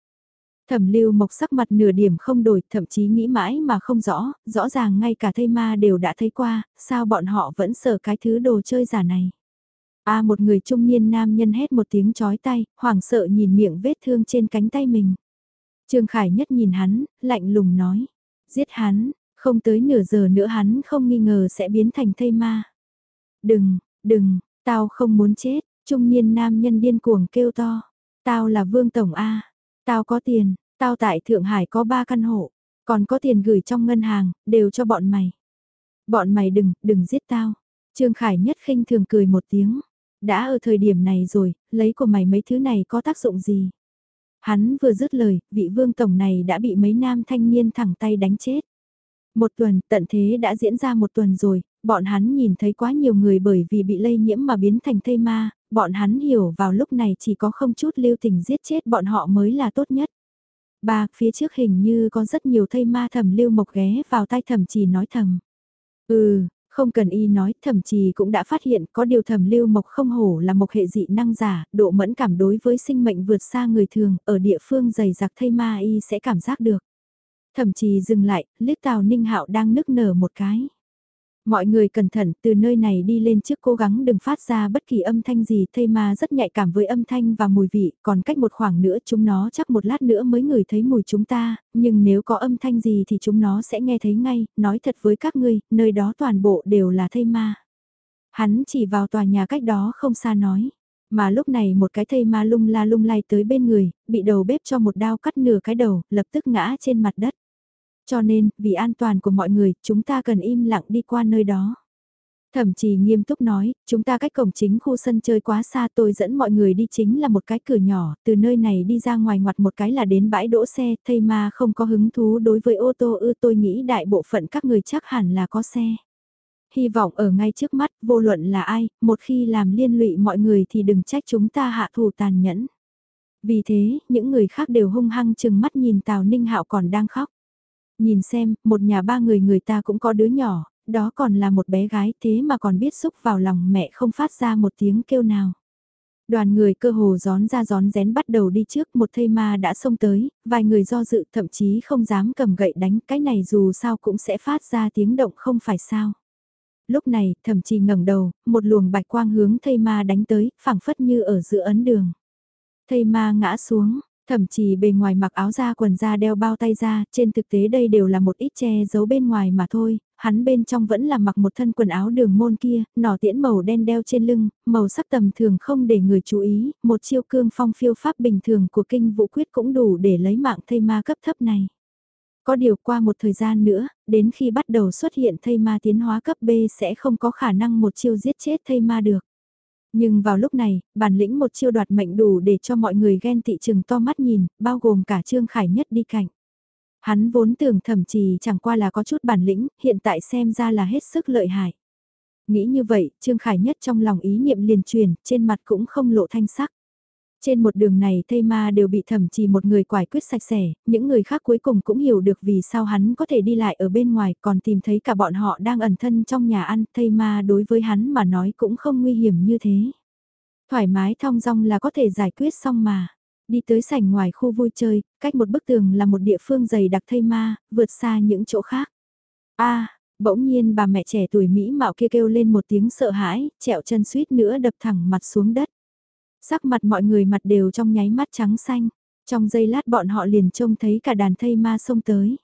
Thẩm lưu mộc sắc mặt nửa điểm không đổi, thậm chí nghĩ mãi mà không rõ, rõ ràng ngay cả thây ma đều đã thấy qua, sao bọn họ vẫn sợ cái thứ đồ chơi giả này. A một người trung niên nam nhân hét một tiếng chói tay, hoảng sợ nhìn miệng vết thương trên cánh tay mình. Trương Khải nhất nhìn hắn, lạnh lùng nói, giết hắn, không tới nửa giờ nữa hắn không nghi ngờ sẽ biến thành thây ma. Đừng, đừng, tao không muốn chết, trung niên nam nhân điên cuồng kêu to. Tao là Vương Tổng A, tao có tiền, tao tại Thượng Hải có ba căn hộ, còn có tiền gửi trong ngân hàng, đều cho bọn mày. Bọn mày đừng, đừng giết tao. Trương Khải nhất khinh thường cười một tiếng. Đã ở thời điểm này rồi, lấy của mày mấy thứ này có tác dụng gì? Hắn vừa dứt lời, vị vương tổng này đã bị mấy nam thanh niên thẳng tay đánh chết. Một tuần, tận thế đã diễn ra một tuần rồi, bọn hắn nhìn thấy quá nhiều người bởi vì bị lây nhiễm mà biến thành thây ma, bọn hắn hiểu vào lúc này chỉ có không chút lưu tình giết chết bọn họ mới là tốt nhất. Ba, phía trước hình như có rất nhiều thây ma thầm lưu mộc ghé vào tai thầm chỉ nói thầm. Ừ, không cần y nói, thậm chí cũng đã phát hiện có điều thẩm lưu mộc không hổ là một hệ dị năng giả, độ mẫn cảm đối với sinh mệnh vượt xa người thường, ở địa phương dày giặc thây ma y sẽ cảm giác được. Thậm chí dừng lại, liếc Tào Ninh Hạo đang nức nở một cái. Mọi người cẩn thận từ nơi này đi lên trước cố gắng đừng phát ra bất kỳ âm thanh gì thây ma rất nhạy cảm với âm thanh và mùi vị, còn cách một khoảng nữa chúng nó chắc một lát nữa mới ngửi thấy mùi chúng ta, nhưng nếu có âm thanh gì thì chúng nó sẽ nghe thấy ngay, nói thật với các ngươi, nơi đó toàn bộ đều là thây ma. Hắn chỉ vào tòa nhà cách đó không xa nói. Mà lúc này một cái thây ma lung la lung lay tới bên người, bị đầu bếp cho một đao cắt nửa cái đầu, lập tức ngã trên mặt đất. Cho nên, vì an toàn của mọi người, chúng ta cần im lặng đi qua nơi đó. Thẩm trì nghiêm túc nói, chúng ta cách cổng chính khu sân chơi quá xa tôi dẫn mọi người đi chính là một cái cửa nhỏ, từ nơi này đi ra ngoài ngoặt một cái là đến bãi đỗ xe, thây ma không có hứng thú đối với ô tô ư tôi nghĩ đại bộ phận các người chắc hẳn là có xe. Hy vọng ở ngay trước mắt, vô luận là ai, một khi làm liên lụy mọi người thì đừng trách chúng ta hạ thủ tàn nhẫn. Vì thế, những người khác đều hung hăng chừng mắt nhìn Tào Ninh Hạo còn đang khóc. Nhìn xem, một nhà ba người người ta cũng có đứa nhỏ, đó còn là một bé gái thế mà còn biết xúc vào lòng mẹ không phát ra một tiếng kêu nào. Đoàn người cơ hồ gión ra gión rén bắt đầu đi trước một thây ma đã xông tới, vài người do dự thậm chí không dám cầm gậy đánh cái này dù sao cũng sẽ phát ra tiếng động không phải sao. Lúc này, thậm chí ngẩng đầu, một luồng bạch quang hướng thây ma đánh tới, phảng phất như ở giữa ấn đường. Thây ma ngã xuống, Thậm chí bề ngoài mặc áo da quần da đeo bao tay ra, trên thực tế đây đều là một ít che giấu bên ngoài mà thôi, hắn bên trong vẫn là mặc một thân quần áo đường môn kia, nỏ tiễn màu đen đeo trên lưng, màu sắc tầm thường không để người chú ý, một chiêu cương phong phiêu pháp bình thường của kinh vũ quyết cũng đủ để lấy mạng thây ma cấp thấp này. Có điều qua một thời gian nữa, đến khi bắt đầu xuất hiện thây ma tiến hóa cấp B sẽ không có khả năng một chiêu giết chết thây ma được. Nhưng vào lúc này, bản lĩnh một chiêu đoạt mệnh đủ để cho mọi người ghen tị trường to mắt nhìn, bao gồm cả Trương Khải Nhất đi cạnh. Hắn vốn tưởng thẩm trì chẳng qua là có chút bản lĩnh, hiện tại xem ra là hết sức lợi hại. Nghĩ như vậy, Trương Khải Nhất trong lòng ý niệm liền truyền, trên mặt cũng không lộ thanh sắc. Trên một đường này thây ma đều bị thẩm trì một người quải quyết sạch sẽ, những người khác cuối cùng cũng hiểu được vì sao hắn có thể đi lại ở bên ngoài còn tìm thấy cả bọn họ đang ẩn thân trong nhà ăn, thây ma đối với hắn mà nói cũng không nguy hiểm như thế. Thoải mái thong dong là có thể giải quyết xong mà. Đi tới sảnh ngoài khu vui chơi, cách một bức tường là một địa phương dày đặc thây ma, vượt xa những chỗ khác. a bỗng nhiên bà mẹ trẻ tuổi Mỹ mạo kia kêu lên một tiếng sợ hãi, trẹo chân suýt nữa đập thẳng mặt xuống đất. Sắc mặt mọi người mặt đều trong nháy mắt trắng xanh. Trong giây lát bọn họ liền trông thấy cả đàn thây ma xông tới.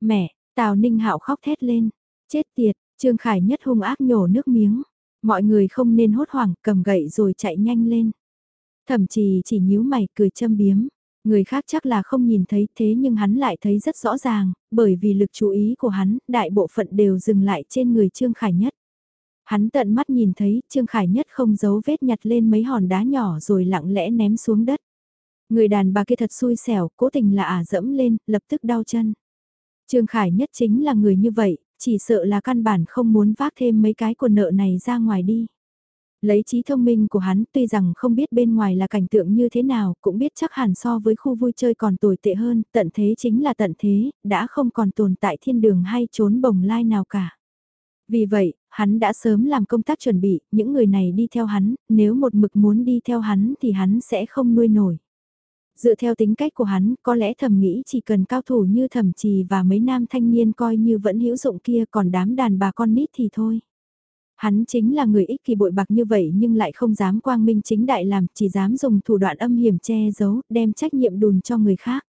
Mẹ, Tào Ninh Hạo khóc thét lên. Chết tiệt, Trương Khải nhất hung ác nhổ nước miếng. Mọi người không nên hốt hoảng, cầm gậy rồi chạy nhanh lên. Thậm chí chỉ nhíu mày cười châm biếm. Người khác chắc là không nhìn thấy thế nhưng hắn lại thấy rất rõ ràng, bởi vì lực chú ý của hắn, đại bộ phận đều dừng lại trên người Trương Khải Nhất. Hắn tận mắt nhìn thấy Trương Khải Nhất không giấu vết nhặt lên mấy hòn đá nhỏ rồi lặng lẽ ném xuống đất. Người đàn bà kia thật xui xẻo, cố tình là ả dẫm lên, lập tức đau chân. Trương Khải Nhất chính là người như vậy, chỉ sợ là căn bản không muốn vác thêm mấy cái quần nợ này ra ngoài đi. Lấy trí thông minh của hắn tuy rằng không biết bên ngoài là cảnh tượng như thế nào, cũng biết chắc hẳn so với khu vui chơi còn tồi tệ hơn, tận thế chính là tận thế, đã không còn tồn tại thiên đường hay trốn bồng lai nào cả. Vì vậy, hắn đã sớm làm công tác chuẩn bị, những người này đi theo hắn, nếu một mực muốn đi theo hắn thì hắn sẽ không nuôi nổi. Dựa theo tính cách của hắn, có lẽ thầm nghĩ chỉ cần cao thủ như thẩm trì và mấy nam thanh niên coi như vẫn hữu dụng kia còn đám đàn bà con nít thì thôi. Hắn chính là người ích kỳ bội bạc như vậy nhưng lại không dám quang minh chính đại làm, chỉ dám dùng thủ đoạn âm hiểm che giấu, đem trách nhiệm đùn cho người khác.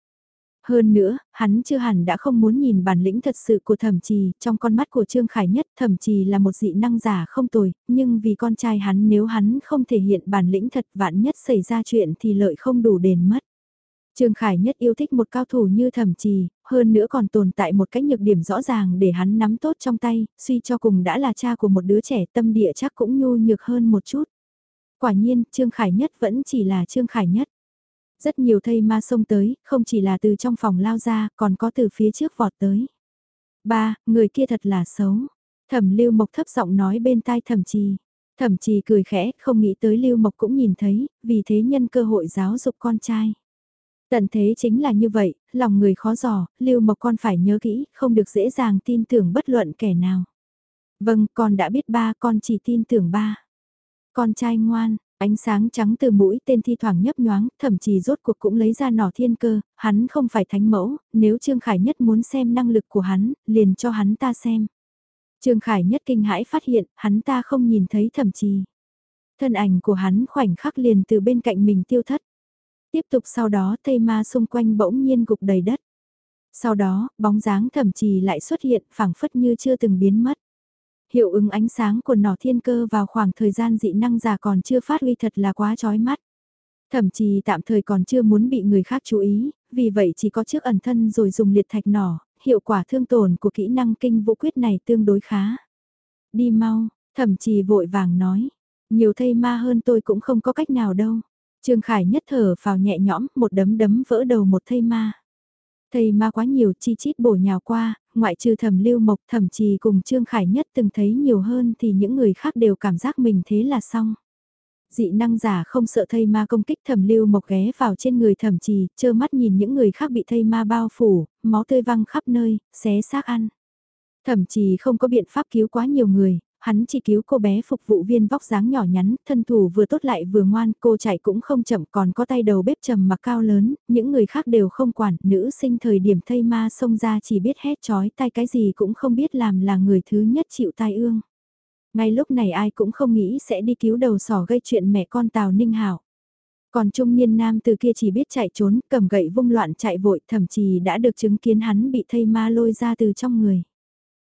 Hơn nữa, hắn chưa hẳn đã không muốn nhìn bản lĩnh thật sự của thẩm trì, trong con mắt của Trương Khải Nhất thẩm trì là một dị năng giả không tồi, nhưng vì con trai hắn nếu hắn không thể hiện bản lĩnh thật vạn nhất xảy ra chuyện thì lợi không đủ đền mất. Trương Khải Nhất yêu thích một cao thủ như thẩm trì, hơn nữa còn tồn tại một cách nhược điểm rõ ràng để hắn nắm tốt trong tay, suy cho cùng đã là cha của một đứa trẻ tâm địa chắc cũng nhu nhược hơn một chút. Quả nhiên, Trương Khải Nhất vẫn chỉ là Trương Khải Nhất. Rất nhiều thây ma xông tới, không chỉ là từ trong phòng lao ra, còn có từ phía trước vọt tới. Ba, người kia thật là xấu. Thẩm lưu mộc thấp giọng nói bên tai thẩm trì. Thẩm trì cười khẽ, không nghĩ tới lưu mộc cũng nhìn thấy, vì thế nhân cơ hội giáo dục con trai. Tận thế chính là như vậy, lòng người khó dò, lưu mộc con phải nhớ kỹ, không được dễ dàng tin tưởng bất luận kẻ nào. Vâng, con đã biết ba, con chỉ tin tưởng ba. Con trai ngoan, ánh sáng trắng từ mũi tên thi thoảng nhấp nhoáng, thậm chí rốt cuộc cũng lấy ra nỏ thiên cơ, hắn không phải thánh mẫu, nếu Trương Khải Nhất muốn xem năng lực của hắn, liền cho hắn ta xem. Trương Khải Nhất kinh hãi phát hiện, hắn ta không nhìn thấy thậm chí. Thân ảnh của hắn khoảnh khắc liền từ bên cạnh mình tiêu thất. Tiếp tục sau đó tây ma xung quanh bỗng nhiên gục đầy đất. Sau đó, bóng dáng thậm trì lại xuất hiện phảng phất như chưa từng biến mất. Hiệu ứng ánh sáng của nỏ thiên cơ vào khoảng thời gian dị năng giả còn chưa phát huy thật là quá chói mắt. Thậm chí tạm thời còn chưa muốn bị người khác chú ý, vì vậy chỉ có trước ẩn thân rồi dùng liệt thạch nỏ, hiệu quả thương tổn của kỹ năng kinh vũ quyết này tương đối khá. Đi mau, thậm chí vội vàng nói, nhiều thây ma hơn tôi cũng không có cách nào đâu. Trương Khải nhất thở vào nhẹ nhõm, một đấm đấm vỡ đầu một thây ma. Thây ma quá nhiều chi chít bổ nhào qua, ngoại trừ thẩm lưu mộc thẩm trì cùng Trương Khải nhất từng thấy nhiều hơn thì những người khác đều cảm giác mình thế là xong. Dị năng giả không sợ thây ma công kích thẩm lưu mộc ghé vào trên người thẩm trì, trơ mắt nhìn những người khác bị thây ma bao phủ, máu tươi văng khắp nơi, xé xác ăn. Thẩm trì không có biện pháp cứu quá nhiều người, hắn chỉ cứu cô bé phục vụ viên vóc dáng nhỏ nhắn, thân thủ vừa tốt lại vừa ngoan, cô chạy cũng không chậm còn có tay đầu bếp trầm mặc cao lớn, những người khác đều không quản, nữ sinh thời điểm thây ma xông ra chỉ biết hét chói tai cái gì cũng không biết làm là người thứ nhất chịu tai ương. Ngay lúc này ai cũng không nghĩ sẽ đi cứu đầu sỏ gây chuyện mẹ con Tào Ninh Hảo. Còn trung niên nam từ kia chỉ biết chạy trốn, cầm gậy vung loạn chạy vội, thậm chí đã được chứng kiến hắn bị thây ma lôi ra từ trong người.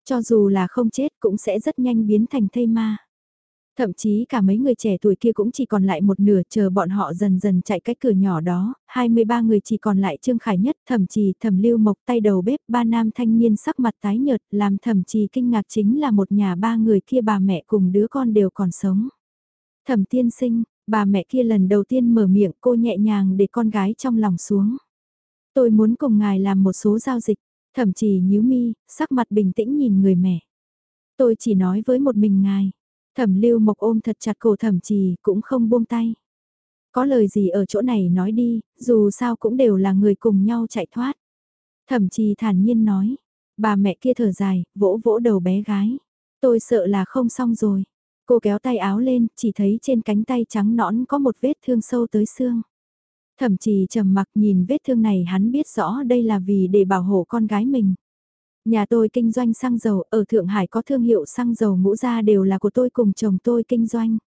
Cho dù là không chết cũng sẽ rất nhanh biến thành thây ma. Thậm chí cả mấy người trẻ tuổi kia cũng chỉ còn lại một nửa chờ bọn họ dần dần chạy cách cửa nhỏ đó, 23 người chỉ còn lại Trương Khải Nhất, thậm chí thẩm lưu mộc tay đầu bếp, ba nam thanh niên sắc mặt tái nhợt, làm thậm chí kinh ngạc chính là một nhà ba người kia bà mẹ cùng đứa con đều còn sống. Thẩm tiên sinh, bà mẹ kia lần đầu tiên mở miệng cô nhẹ nhàng để con gái trong lòng xuống. Tôi muốn cùng ngài làm một số giao dịch. Thẩm trì nhíu mi, sắc mặt bình tĩnh nhìn người mẹ. Tôi chỉ nói với một mình ngài. Thẩm lưu mộc ôm thật chặt cổ thẩm trì cũng không buông tay. Có lời gì ở chỗ này nói đi, dù sao cũng đều là người cùng nhau chạy thoát. Thẩm trì thản nhiên nói. Bà mẹ kia thở dài, vỗ vỗ đầu bé gái. Tôi sợ là không xong rồi. Cô kéo tay áo lên, chỉ thấy trên cánh tay trắng nõn có một vết thương sâu tới xương. Thậm chí trầm mặc nhìn vết thương này hắn biết rõ đây là vì để bảo hộ con gái mình. Nhà tôi kinh doanh xăng dầu, ở Thượng Hải có thương hiệu xăng dầu ngũ gia đều là của tôi cùng chồng tôi kinh doanh.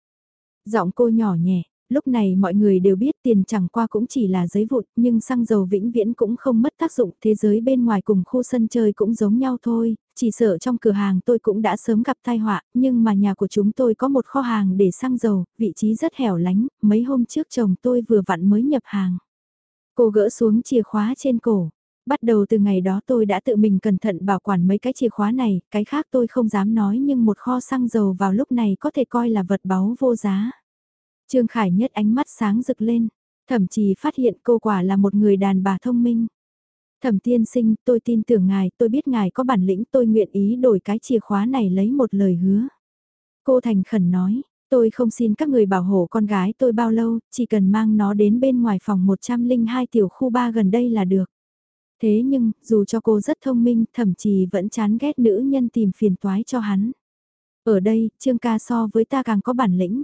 Giọng cô nhỏ nhẹ, lúc này mọi người đều biết tiền chẳng qua cũng chỉ là giấy vụn, nhưng xăng dầu vĩnh viễn cũng không mất tác dụng, thế giới bên ngoài cùng khu sân chơi cũng giống nhau thôi, chỉ sợ trong cửa hàng tôi cũng đã sớm gặp tai họa, nhưng mà nhà của chúng tôi có một kho hàng để xăng dầu, vị trí rất hẻo lánh, mấy hôm trước chồng tôi vừa vặn mới nhập hàng. Cô gỡ xuống chìa khóa trên cổ. Bắt đầu từ ngày đó tôi đã tự mình cẩn thận bảo quản mấy cái chìa khóa này, cái khác tôi không dám nói nhưng một kho xăng dầu vào lúc này có thể coi là vật báu vô giá. Trương Khải Nhất ánh mắt sáng rực lên, thậm chí phát hiện cô quả là một người đàn bà thông minh. Thẩm tiên sinh, tôi tin tưởng ngài, tôi biết ngài có bản lĩnh, tôi nguyện ý đổi cái chìa khóa này lấy một lời hứa. Cô thành khẩn nói, tôi không xin các người bảo hộ con gái tôi bao lâu, chỉ cần mang nó đến bên ngoài phòng 102 tiểu khu 3 gần đây là được. Thế nhưng, dù cho cô rất thông minh, thậm chí vẫn chán ghét nữ nhân tìm phiền toái cho hắn. Ở đây, Trương ca so với ta càng có bản lĩnh.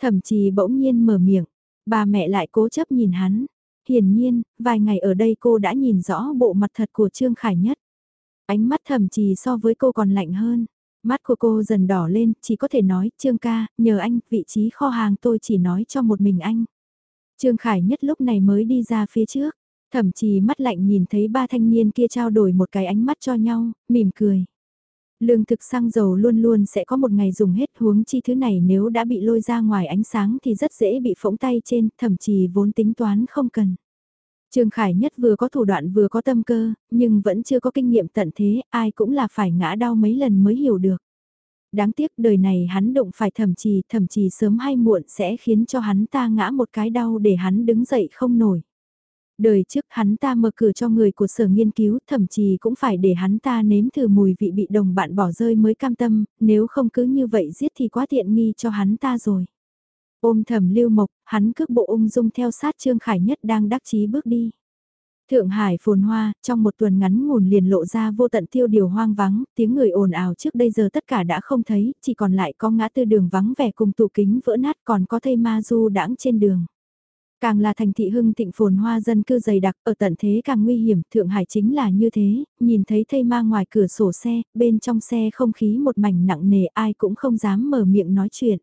Thậm chí bỗng nhiên mở miệng, bà mẹ lại cố chấp nhìn hắn. Hiển nhiên, vài ngày ở đây cô đã nhìn rõ bộ mặt thật của Trương Khải Nhất. Ánh mắt thậm chí so với cô còn lạnh hơn. Mắt của cô dần đỏ lên, chỉ có thể nói, Trương ca, nhờ anh, vị trí kho hàng tôi chỉ nói cho một mình anh. Trương Khải Nhất lúc này mới đi ra phía trước, thậm chí mắt lạnh nhìn thấy ba thanh niên kia trao đổi một cái ánh mắt cho nhau, mỉm cười. Lương thực xăng dầu luôn luôn sẽ có một ngày dùng hết huống chi thứ này nếu đã bị lôi ra ngoài ánh sáng thì rất dễ bị phỗng tay trên, thậm chí vốn tính toán không cần. Trương Khải Nhất vừa có thủ đoạn vừa có tâm cơ, nhưng vẫn chưa có kinh nghiệm tận thế, ai cũng là phải ngã đau mấy lần mới hiểu được. Đáng tiếc đời này hắn đụng phải thậm chí, thậm chí sớm hay muộn sẽ khiến cho hắn ta ngã một cái đau để hắn đứng dậy không nổi. Đời trước hắn ta mở cửa cho người của sở nghiên cứu, thậm chí cũng phải để hắn ta nếm thử mùi vị bị đồng bạn bỏ rơi mới cam tâm, nếu không cứ như vậy giết thì quá tiện nghi cho hắn ta rồi. Ôm thầm lưu mộc, hắn cước bộ ung dung theo sát Trương Khải Nhất đang đắc chí bước đi. Thượng Hải phồn hoa, trong một tuần ngắn ngủn liền lộ ra vô tận tiêu điều hoang vắng, tiếng người ồn ào trước đây giờ tất cả đã không thấy, chỉ còn lại có ngã tư đường vắng vẻ cùng tủ kính vỡ nát còn có thây ma du đãng trên đường. Càng là thành thị hưng thịnh phồn hoa dân cư dày đặc, ở tận thế càng nguy hiểm, Thượng Hải chính là như thế, nhìn thấy thây ma ngoài cửa sổ xe, bên trong xe không khí một mảnh nặng nề ai cũng không dám mở miệng nói chuyện.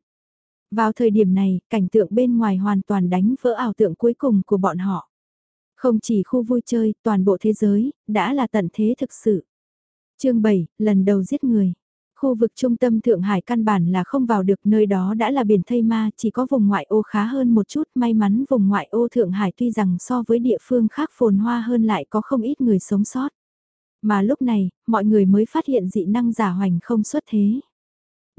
Vào thời điểm này, cảnh tượng bên ngoài hoàn toàn đánh vỡ ảo tượng cuối cùng của bọn họ. Không chỉ khu vui chơi, toàn bộ thế giới, đã là tận thế thực sự. chương 7, lần đầu giết người. Khu vực trung tâm Thượng Hải căn bản là không vào được nơi đó đã là biển thây ma, chỉ có vùng ngoại ô khá hơn một chút. May mắn vùng ngoại ô Thượng Hải tuy rằng so với địa phương khác phồn hoa hơn lại có không ít người sống sót. Mà lúc này, mọi người mới phát hiện dị năng giả hoành không xuất thế.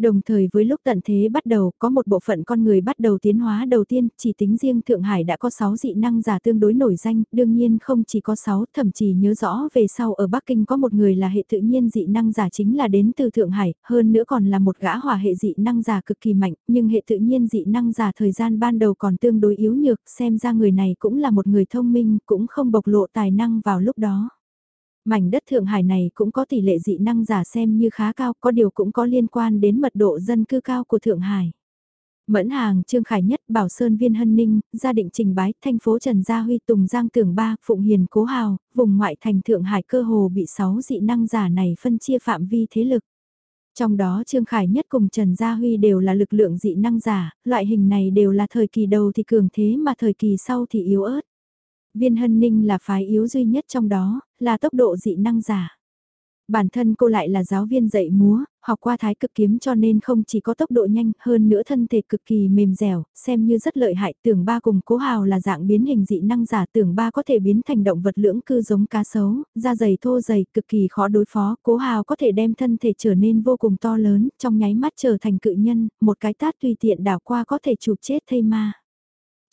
Đồng thời với lúc tận thế bắt đầu, có một bộ phận con người bắt đầu tiến hóa đầu tiên, chỉ tính riêng Thượng Hải đã có 6 dị năng giả tương đối nổi danh, đương nhiên không chỉ có 6, thậm chí nhớ rõ về sau ở Bắc Kinh có một người là hệ tự nhiên dị năng giả chính là đến từ Thượng Hải, hơn nữa còn là một gã hỏa hệ dị năng giả cực kỳ mạnh, nhưng hệ tự nhiên dị năng giả thời gian ban đầu còn tương đối yếu nhược, xem ra người này cũng là một người thông minh, cũng không bộc lộ tài năng vào lúc đó. Mảnh đất Thượng Hải này cũng có tỷ lệ dị năng giả xem như khá cao, có điều cũng có liên quan đến mật độ dân cư cao của Thượng Hải. Mẫn hàng Trương Khải Nhất, Bảo Sơn Viên Hân Ninh, gia định trình bái, thành phố Trần Gia Huy Tùng Giang Tưởng Ba, Phụng Hiền Cố Hào, vùng ngoại thành Thượng Hải cơ hồ bị 6 dị năng giả này phân chia phạm vi thế lực. Trong đó Trương Khải Nhất cùng Trần Gia Huy đều là lực lượng dị năng giả, loại hình này đều là thời kỳ đầu thì cường thế mà thời kỳ sau thì yếu ớt. Viên hân ninh là phái yếu duy nhất trong đó, là tốc độ dị năng giả. Bản thân cô lại là giáo viên dạy múa, học qua thái cực kiếm cho nên không chỉ có tốc độ nhanh hơn nữa thân thể cực kỳ mềm dẻo, xem như rất lợi hại. Tưởng ba cùng cố hào là dạng biến hình dị năng giả tưởng ba có thể biến thành động vật lưỡng cư giống cá sấu, da dày thô dày cực kỳ khó đối phó. Cố hào có thể đem thân thể trở nên vô cùng to lớn, trong nháy mắt trở thành cự nhân, một cái tát tùy tiện đảo qua có thể chụp chết thây ma.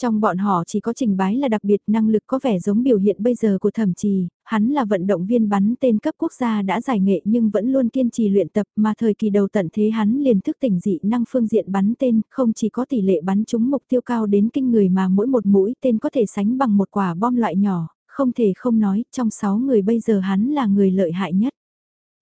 Trong bọn họ chỉ có trình bái là đặc biệt năng lực có vẻ giống biểu hiện bây giờ của thẩm trì, hắn là vận động viên bắn tên cấp quốc gia đã giải nghệ nhưng vẫn luôn kiên trì luyện tập mà thời kỳ đầu tận thế hắn liền thức tỉnh dị năng phương diện bắn tên, không chỉ có tỷ lệ bắn trúng mục tiêu cao đến kinh người mà mỗi một mũi tên có thể sánh bằng một quả bom loại nhỏ, không thể không nói, trong 6 người bây giờ hắn là người lợi hại nhất.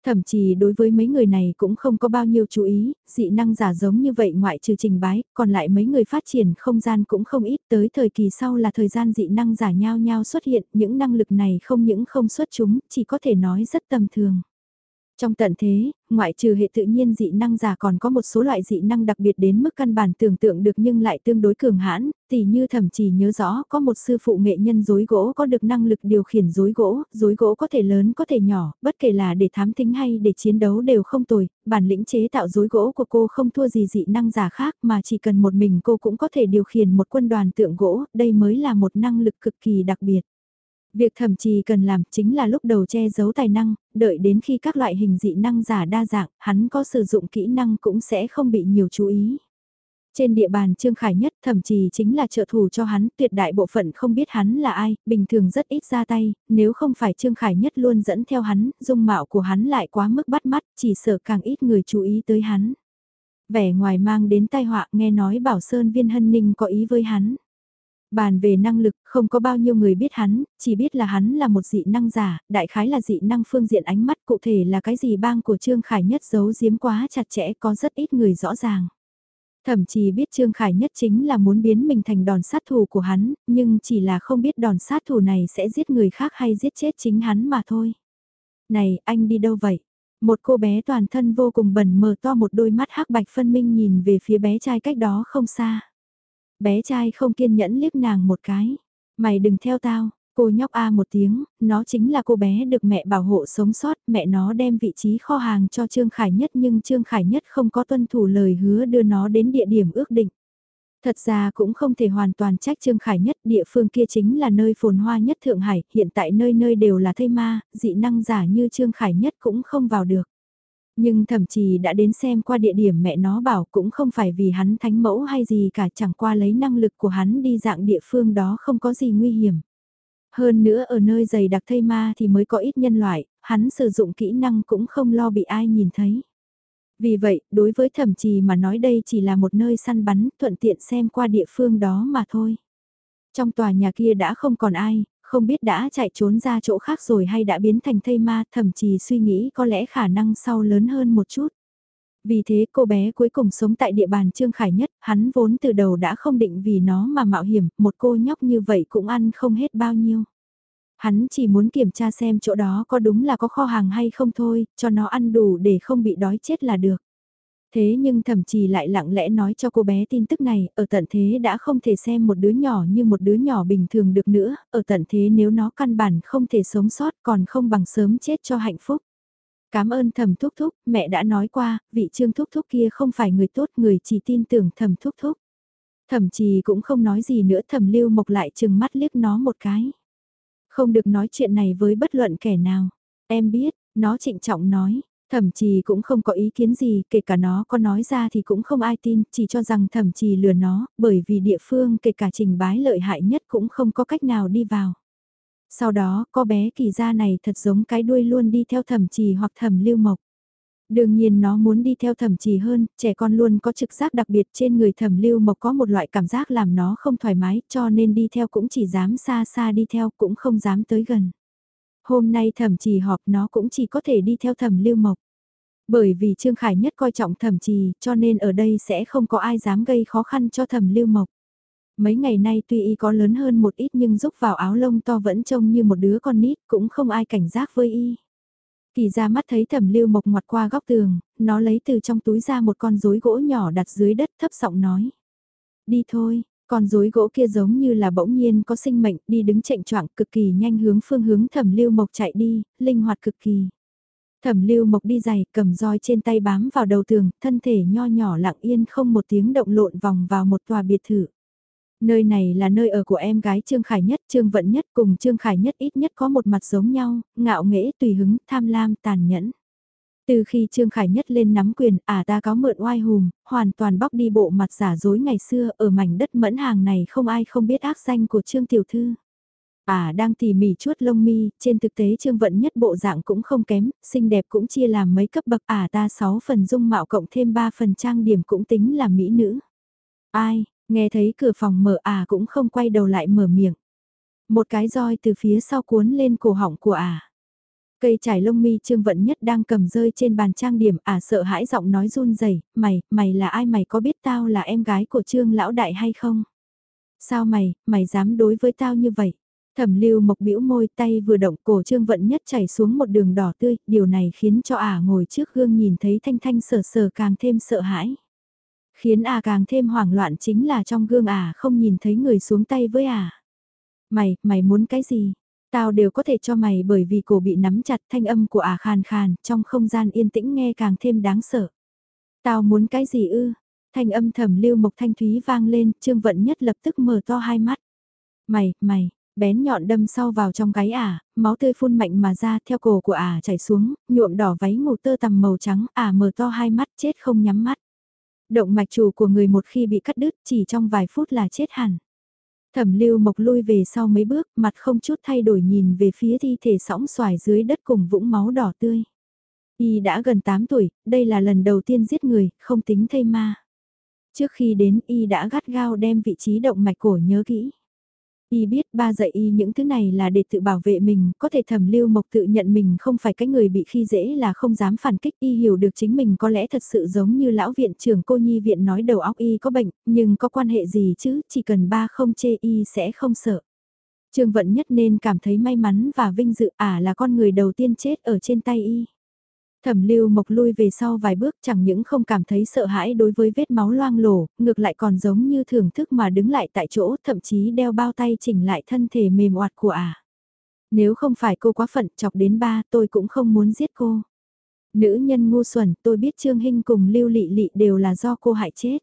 Thậm chí đối với mấy người này cũng không có bao nhiêu chú ý, dị năng giả giống như vậy ngoại trừ trình bái, còn lại mấy người phát triển không gian cũng không ít tới thời kỳ sau là thời gian dị năng giả nhau nhau xuất hiện, những năng lực này không những không xuất chúng, chỉ có thể nói rất tầm thường. Trong tận thế, ngoại trừ hệ tự nhiên dị năng giả còn có một số loại dị năng đặc biệt đến mức căn bản tưởng tượng được nhưng lại tương đối cường hãn, tỉ như thậm chí nhớ rõ có một sư phụ nghệ nhân dối gỗ có được năng lực điều khiển dối gỗ, dối gỗ có thể lớn có thể nhỏ, bất kể là để thám thính hay để chiến đấu đều không tồi, bản lĩnh chế tạo dối gỗ của cô không thua gì dị năng giả khác mà chỉ cần một mình cô cũng có thể điều khiển một quân đoàn tượng gỗ, đây mới là một năng lực cực kỳ đặc biệt. Việc thậm chí cần làm chính là lúc đầu che giấu tài năng, đợi đến khi các loại hình dị năng giả đa dạng, hắn có sử dụng kỹ năng cũng sẽ không bị nhiều chú ý. Trên địa bàn Trương Khải Nhất thậm chí chính là trợ thủ cho hắn, tuyệt đại bộ phận không biết hắn là ai, bình thường rất ít ra tay, nếu không phải Trương Khải Nhất luôn dẫn theo hắn, dung mạo của hắn lại quá mức bắt mắt, chỉ sợ càng ít người chú ý tới hắn. Vẻ ngoài mang đến tai họa nghe nói Bảo Sơn Viên Hân Ninh có ý với hắn. Bàn về năng lực, không có bao nhiêu người biết hắn, chỉ biết là hắn là một dị năng giả, đại khái là dị năng phương diện ánh mắt cụ thể là cái gì bang của Trương Khải Nhất giấu giếm quá chặt chẽ có rất ít người rõ ràng. Thậm chí biết Trương Khải Nhất chính là muốn biến mình thành đòn sát thủ của hắn, nhưng chỉ là không biết đòn sát thủ này sẽ giết người khác hay giết chết chính hắn mà thôi. Này, anh đi đâu vậy? Một cô bé toàn thân vô cùng bẩn mờ to một đôi mắt hắc bạch phân minh nhìn về phía bé trai cách đó không xa. Bé trai không kiên nhẫn liếc nàng một cái. Mày đừng theo tao, cô nhóc A một tiếng, nó chính là cô bé được mẹ bảo hộ sống sót, mẹ nó đem vị trí kho hàng cho Trương Khải Nhất nhưng Trương Khải Nhất không có tuân thủ lời hứa đưa nó đến địa điểm ước định. Thật ra cũng không thể hoàn toàn trách Trương Khải Nhất, địa phương kia chính là nơi phồn hoa nhất Thượng Hải, hiện tại nơi nơi đều là thây ma, dị năng giả như Trương Khải Nhất cũng không vào được. Nhưng thậm chí đã đến xem qua địa điểm mẹ nó bảo cũng không phải vì hắn thánh mẫu hay gì cả chẳng qua lấy năng lực của hắn đi dạng địa phương đó không có gì nguy hiểm. Hơn nữa ở nơi dày đặc thây ma thì mới có ít nhân loại, hắn sử dụng kỹ năng cũng không lo bị ai nhìn thấy. Vì vậy, đối với thẩm trì mà nói đây chỉ là một nơi săn bắn, thuận tiện xem qua địa phương đó mà thôi. Trong tòa nhà kia đã không còn ai, không biết đã chạy trốn ra chỗ khác rồi hay đã biến thành thây ma, thậm chí suy nghĩ có lẽ khả năng sau lớn hơn một chút. Vì thế cô bé cuối cùng sống tại địa bàn Trương Khải Nhất, hắn vốn từ đầu đã không định vì nó mà mạo hiểm, một cô nhóc như vậy cũng ăn không hết bao nhiêu. Hắn chỉ muốn kiểm tra xem chỗ đó có đúng là có kho hàng hay không thôi, cho nó ăn đủ để không bị đói chết là được. Thế nhưng thậm chí lại lặng lẽ nói cho cô bé tin tức này, ở tận thế đã không thể xem một đứa nhỏ như một đứa nhỏ bình thường được nữa, ở tận thế nếu nó căn bản không thể sống sót còn không bằng sớm chết cho hạnh phúc. Cảm ơn thầm thúc thúc, mẹ đã nói qua, vị trương thúc thúc kia không phải người tốt, người chỉ tin tưởng thầm thúc thúc. Thẩm trì cũng không nói gì nữa thầm lưu mộc lại chừng mắt liếc nó một cái. Không được nói chuyện này với bất luận kẻ nào. Em biết, nó trịnh trọng nói, Thẩm trì cũng không có ý kiến gì, kể cả nó có nói ra thì cũng không ai tin, chỉ cho rằng thẩm trì lừa nó, bởi vì địa phương kể cả trình bái lợi hại nhất cũng không có cách nào đi vào. Sau đó, có bé kỳ gia này thật giống cái đuôi luôn đi theo thẩm trì hoặc thẩm lưu mộc. Đương nhiên nó muốn đi theo thẩm trì hơn, trẻ con luôn có trực giác đặc biệt trên người thẩm lưu mộc có một loại cảm giác làm nó không thoải mái cho nên đi theo cũng chỉ dám xa xa đi theo cũng không dám tới gần. Hôm nay thẩm trì họp nó cũng chỉ có thể đi theo thẩm lưu mộc. Bởi vì Trương Khải Nhất coi trọng thẩm trì cho nên ở đây sẽ không có ai dám gây khó khăn cho thẩm lưu mộc. Mấy ngày nay tuy y có lớn hơn một ít nhưng rúc vào áo lông to vẫn trông như một đứa con nít cũng không ai cảnh giác với y. Kỳ ra mắt thấy thẩm lưu mộc ngoặt qua góc tường, nó lấy từ trong túi ra một con rối gỗ nhỏ đặt dưới đất thấp giọng nói. Đi thôi, con rối gỗ kia giống như là bỗng nhiên có sinh mệnh đi đứng chạy choạng cực kỳ nhanh hướng phương hướng thẩm lưu mộc chạy đi, linh hoạt cực kỳ. Thẩm lưu mộc đi giày cầm roi trên tay bám vào đầu tường, thân thể nho nhỏ lặng yên không một tiếng động lộn vòng vào một tòa biệt thự. Nơi này là nơi ở của em gái Trương Khải Nhất, Trương Vận Nhất cùng Trương Khải Nhất ít nhất có một mặt giống nhau, ngạo nghễ tùy hứng, tham lam, tàn nhẫn. Từ khi Trương Khải Nhất lên nắm quyền, à ta có mượn oai hùm, hoàn toàn bóc đi bộ mặt giả dối ngày xưa, ở mảnh đất mẫn hàng này không ai không biết ác danh của Trương Tiểu Thư. À đang tỉ mỉ chuốt lông mi, trên thực tế Trương Vận Nhất bộ dạng cũng không kém, xinh đẹp cũng chia làm mấy cấp bậc, à ta 6 phần dung mạo cộng thêm 3 phần trang điểm cũng tính là mỹ nữ. Ai, nghe thấy cửa phòng mở à cũng không quay đầu lại mở miệng. Một cái roi từ phía sau cuốn lên cổ họng của à. Cây trải lông mi Trương Vận Nhất đang cầm rơi trên bàn trang điểm, à sợ hãi giọng nói run rẩy, "Mày, mày là ai mày có biết tao là em gái của Trương lão đại hay không?" "Sao mày, mày dám đối với tao như vậy?" Thẩm Lưu Mộc bĩu môi, tay vừa động, cổ Trương Vận Nhất chảy xuống một đường đỏ tươi, điều này khiến cho ả ngồi trước gương nhìn thấy Thanh Thanh sờ sờ càng thêm sợ hãi. Khiến ả càng thêm hoảng loạn chính là trong gương ả không nhìn thấy người xuống tay với ả. "Mày, mày muốn cái gì?" Tao đều có thể cho mày bởi vì cổ bị nắm chặt thanh âm của ả à khàn khàn, trong không gian yên tĩnh nghe càng thêm đáng sợ. Tao muốn cái gì ư? Thanh âm thầm lưu mộc thanh thúy vang lên, trương vận nhất lập tức mở to hai mắt. Mày, mày, bén nhọn đâm sau vào trong gáy ả, máu tươi phun mạnh mà ra theo cổ của ả chảy xuống, nhuộm đỏ váy ngủ tơ tằm màu trắng, ả mở to hai mắt chết không nhắm mắt. Động mạch chủ của người một khi bị cắt đứt chỉ trong vài phút là chết hẳn. Thẩm lưu mộc lui về sau mấy bước, mặt không chút thay đổi nhìn về phía thi thể sóng xoài dưới đất cùng vũng máu đỏ tươi. Y đã gần 8 tuổi, đây là lần đầu tiên giết người, không tính thây ma. Trước khi đến Y đã gắt gao đem vị trí động mạch cổ nhớ kỹ. Y biết ba dạy Y những thứ này là để tự bảo vệ mình, có thể thẩm lưu mộc tự nhận mình không phải cái người bị khi dễ là không dám phản kích Y hiểu được chính mình có lẽ thật sự giống như lão viện trưởng cô nhi viện nói đầu óc Y có bệnh, nhưng có quan hệ gì chứ, chỉ cần ba không chê Y sẽ không sợ. Trương Vận Nhất nên cảm thấy may mắn và vinh dự ả à là con người đầu tiên chết ở trên tay Y. Thẩm lưu mộc lui về sau vài bước chẳng những không cảm thấy sợ hãi đối với vết máu loang lổ, ngược lại còn giống như thưởng thức mà đứng lại tại chỗ thậm chí đeo bao tay chỉnh lại thân thể mềm oạt của ả. Nếu không phải cô quá phận chọc đến ba tôi cũng không muốn giết cô. Nữ nhân ngu xuẩn tôi biết Trương Hinh cùng Lưu Lị Lị đều là do cô hại chết.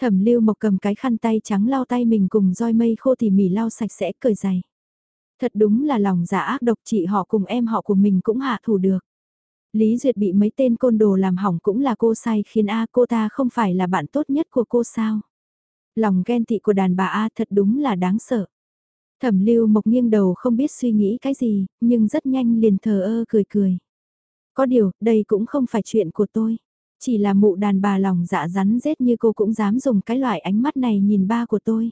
Thẩm Lưu Mộc cầm cái khăn tay trắng lau tay mình cùng roi mây khô tỉ mỉ lau sạch sẽ cười dày. Thật đúng là lòng giả ác độc chị họ cùng em họ của mình cũng hạ thủ được. Lý Duyệt bị mấy tên côn đồ làm hỏng cũng là cô sai khiến A cô ta không phải là bạn tốt nhất của cô sao. Lòng ghen tị của đàn bà A thật đúng là đáng sợ. Thẩm lưu mộc nghiêng đầu không biết suy nghĩ cái gì, nhưng rất nhanh liền thờ ơ cười cười. Có điều, đây cũng không phải chuyện của tôi. Chỉ là mụ đàn bà lòng dạ rắn rết như cô cũng dám dùng cái loại ánh mắt này nhìn ba của tôi.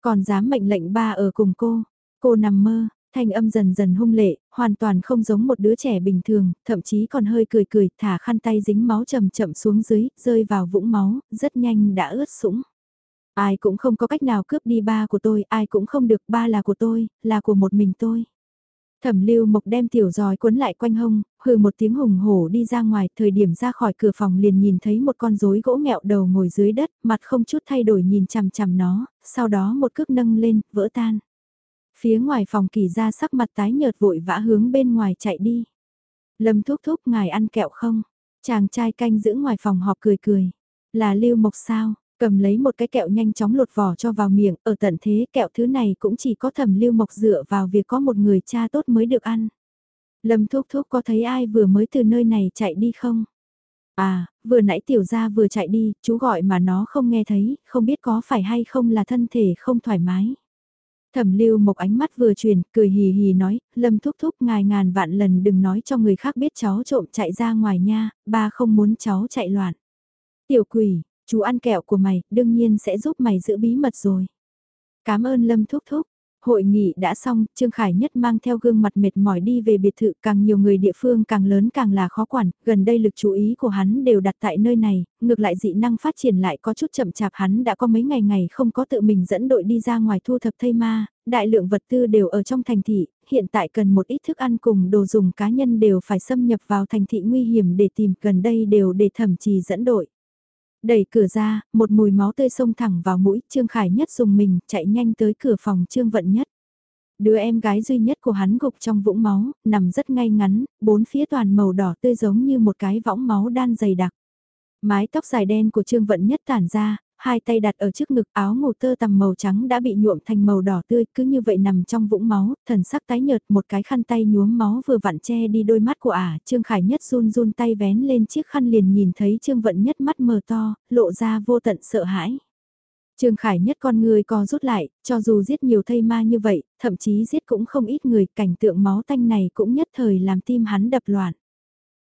Còn dám mệnh lệnh ba ở cùng cô. Cô nằm mơ, thanh âm dần dần hung lệ, hoàn toàn không giống một đứa trẻ bình thường, thậm chí còn hơi cười cười, thả khăn tay dính máu chậm chậm xuống dưới, rơi vào vũng máu, rất nhanh đã ướt sũng. Ai cũng không có cách nào cướp đi ba của tôi, ai cũng không được ba là của tôi, là của một mình tôi. Thẩm lưu mộc đem tiểu giòi cuốn lại quanh hông, hừ một tiếng hùng hổ đi ra ngoài, thời điểm ra khỏi cửa phòng liền nhìn thấy một con rối gỗ mẹo đầu ngồi dưới đất, mặt không chút thay đổi nhìn chằm chằm nó, sau đó một cước nâng lên, vỡ tan. Phía ngoài phòng kỳ ra sắc mặt tái nhợt vội vã hướng bên ngoài chạy đi. Lâm thúc thúc ngài ăn kẹo không? Chàng trai canh giữ ngoài phòng họp cười cười. Là lưu mộc sao? Cầm lấy một cái kẹo nhanh chóng lột vỏ cho vào miệng, ở tận thế kẹo thứ này cũng chỉ có thẩm lưu mộc dựa vào việc có một người cha tốt mới được ăn. Lâm Thúc Thúc có thấy ai vừa mới từ nơi này chạy đi không? À, vừa nãy tiểu gia vừa chạy đi, chú gọi mà nó không nghe thấy, không biết có phải hay không là thân thể không thoải mái. Thẩm lưu một ánh mắt vừa truyền, cười hì hì nói, Lâm Thúc Thúc ngài ngàn vạn lần đừng nói cho người khác biết cháu trộm chạy ra ngoài nha, ba không muốn cháu chạy loạn. Tiểu quỷ, chú ăn kẹo của mày, đương nhiên sẽ giúp mày giữ bí mật rồi. Cảm ơn Lâm Thúc Thúc. Hội nghị đã xong, Trương Khải Nhất mang theo gương mặt mệt mỏi đi về biệt thự càng nhiều người địa phương càng lớn càng là khó quản, gần đây lực chú ý của hắn đều đặt tại nơi này, ngược lại dị năng phát triển lại có chút chậm chạp hắn đã có mấy ngày ngày không có tự mình dẫn đội đi ra ngoài thu thập thây ma, đại lượng vật tư đều ở trong thành thị, hiện tại cần một ít thức ăn cùng đồ dùng cá nhân đều phải xâm nhập vào thành thị nguy hiểm để tìm gần đây đều để thẩm trì dẫn đội. Đẩy cửa ra, một mùi máu tươi xông thẳng vào mũi, Trương Khải Nhất dùng mình, chạy nhanh tới cửa phòng Trương Vận Nhất. Đứa em gái duy nhất của hắn gục trong vũng máu, nằm rất ngay ngắn, bốn phía toàn màu đỏ tươi giống như một cái võng máu đan dày đặc. Mái tóc dài đen của Trương Vận Nhất tản ra, hai tay đặt ở trước ngực áo ngủ tơ tằm màu trắng đã bị nhuộm thành màu đỏ tươi cứ như vậy nằm trong vũng máu, thần sắc tái nhợt một cái khăn tay nhuốm máu vừa vặn che đi đôi mắt của ả, Trương Khải Nhất run run tay vén lên chiếc khăn liền nhìn thấy Trương Vận Nhất mắt mờ to, lộ ra vô tận sợ hãi. Trương Khải Nhất con người co rút lại, cho dù giết nhiều thây ma như vậy, thậm chí giết cũng không ít người, cảnh tượng máu tanh này cũng nhất thời làm tim hắn đập loạn.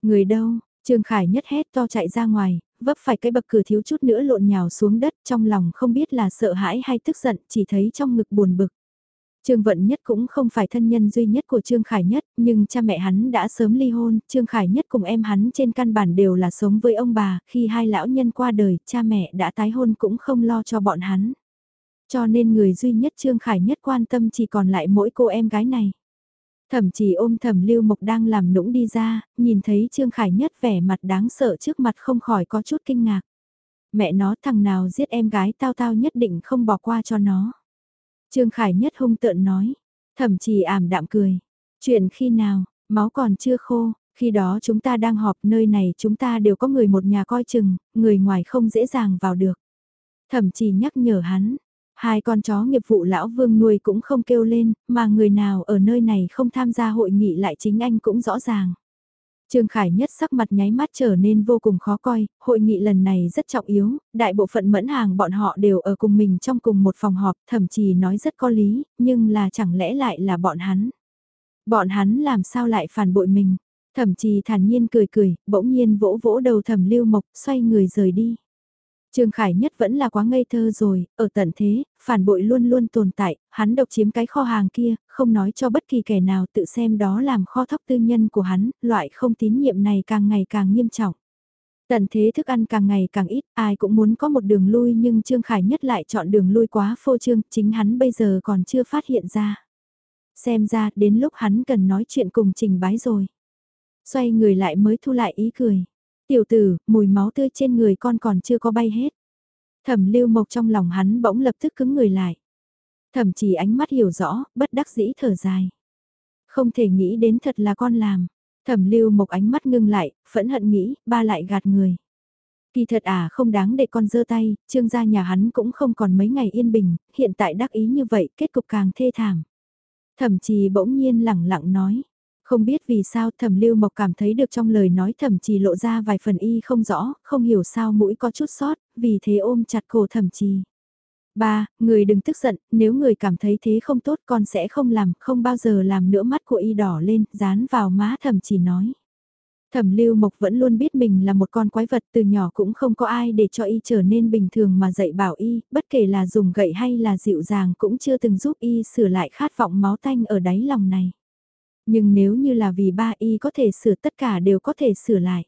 Người đâu, Trương Khải Nhất hét to chạy ra ngoài, vấp phải cái bậc cửa thiếu chút nữa lộn nhào xuống đất trong lòng không biết là sợ hãi hay tức giận chỉ thấy trong ngực buồn bực. Trương Vận Nhất cũng không phải thân nhân duy nhất của Trương Khải Nhất, nhưng cha mẹ hắn đã sớm ly hôn, Trương Khải Nhất cùng em hắn trên căn bản đều là sống với ông bà, khi hai lão nhân qua đời, cha mẹ đã tái hôn cũng không lo cho bọn hắn. Cho nên người duy nhất Trương Khải Nhất quan tâm chỉ còn lại mỗi cô em gái này. Thẩm chỉ ôm thẩm lưu mộc đang làm nũng đi ra, nhìn thấy Trương Khải Nhất vẻ mặt đáng sợ trước mặt không khỏi có chút kinh ngạc. Mẹ nó thằng nào giết em gái tao tao nhất định không bỏ qua cho nó. Trương Khải Nhất hung tợn nói, thẩm chỉ ảm đạm cười. Chuyện khi nào, máu còn chưa khô, khi đó chúng ta đang họp nơi này chúng ta đều có người một nhà coi chừng, người ngoài không dễ dàng vào được. Thẩm chỉ nhắc nhở hắn, Hai con chó nghiệp vụ lão vương nuôi cũng không kêu lên, mà người nào ở nơi này không tham gia hội nghị lại chính anh cũng rõ ràng. Trương Khải Nhất sắc mặt nháy mắt trở nên vô cùng khó coi, hội nghị lần này rất trọng yếu, đại bộ phận mẫn hàng bọn họ đều ở cùng mình trong cùng một phòng họp, thậm chí nói rất có lý, nhưng là chẳng lẽ lại là bọn hắn. Bọn hắn làm sao lại phản bội mình, thậm chí thản nhiên cười cười, bỗng nhiên vỗ vỗ đầu thẩm lưu mộc, xoay người rời đi. Trương Khải Nhất vẫn là quá ngây thơ rồi, ở tận thế, phản bội luôn luôn tồn tại, hắn độc chiếm cái kho hàng kia, không nói cho bất kỳ kẻ nào tự xem đó làm kho thóc tư nhân của hắn, loại không tín nhiệm này càng ngày càng nghiêm trọng. Tận thế thức ăn càng ngày càng ít, ai cũng muốn có một đường lui nhưng Trương Khải Nhất lại chọn đường lui quá phô trương, chính hắn bây giờ còn chưa phát hiện ra. Xem ra, đến lúc hắn cần nói chuyện cùng trình bái rồi. Xoay người lại mới thu lại ý cười. Tiểu tử, mùi máu tươi trên người con còn chưa có bay hết. Thẩm lưu mộc trong lòng hắn bỗng lập tức cứng người lại. Thẩm chỉ ánh mắt hiểu rõ, bất đắc dĩ thở dài. Không thể nghĩ đến thật là con làm. Thẩm lưu mộc ánh mắt ngưng lại, phẫn hận nghĩ, ba lại gạt người. Kỳ thật à không đáng để con giơ tay, trương gia nhà hắn cũng không còn mấy ngày yên bình, hiện tại đắc ý như vậy kết cục càng thê thảm. Thẩm trì bỗng nhiên lẳng lặng nói, không biết vì sao thẩm lưu mộc cảm thấy được trong lời nói thẩm trì lộ ra vài phần y không rõ, không hiểu sao mũi có chút sót, vì thế ôm chặt cổ thẩm trì. Ba, người đừng tức giận, nếu người cảm thấy thế không tốt con sẽ không làm, không bao giờ làm nữa mắt của y đỏ lên, dán vào má thẩm trì nói. Thẩm Lưu Mộc vẫn luôn biết mình là một con quái vật từ nhỏ cũng không có ai để cho y trở nên bình thường mà dạy bảo y, bất kể là dùng gậy hay là dịu dàng cũng chưa từng giúp y sửa lại khát vọng máu tanh ở đáy lòng này. Nhưng nếu như là vì ba y có thể sửa tất cả đều có thể sửa lại.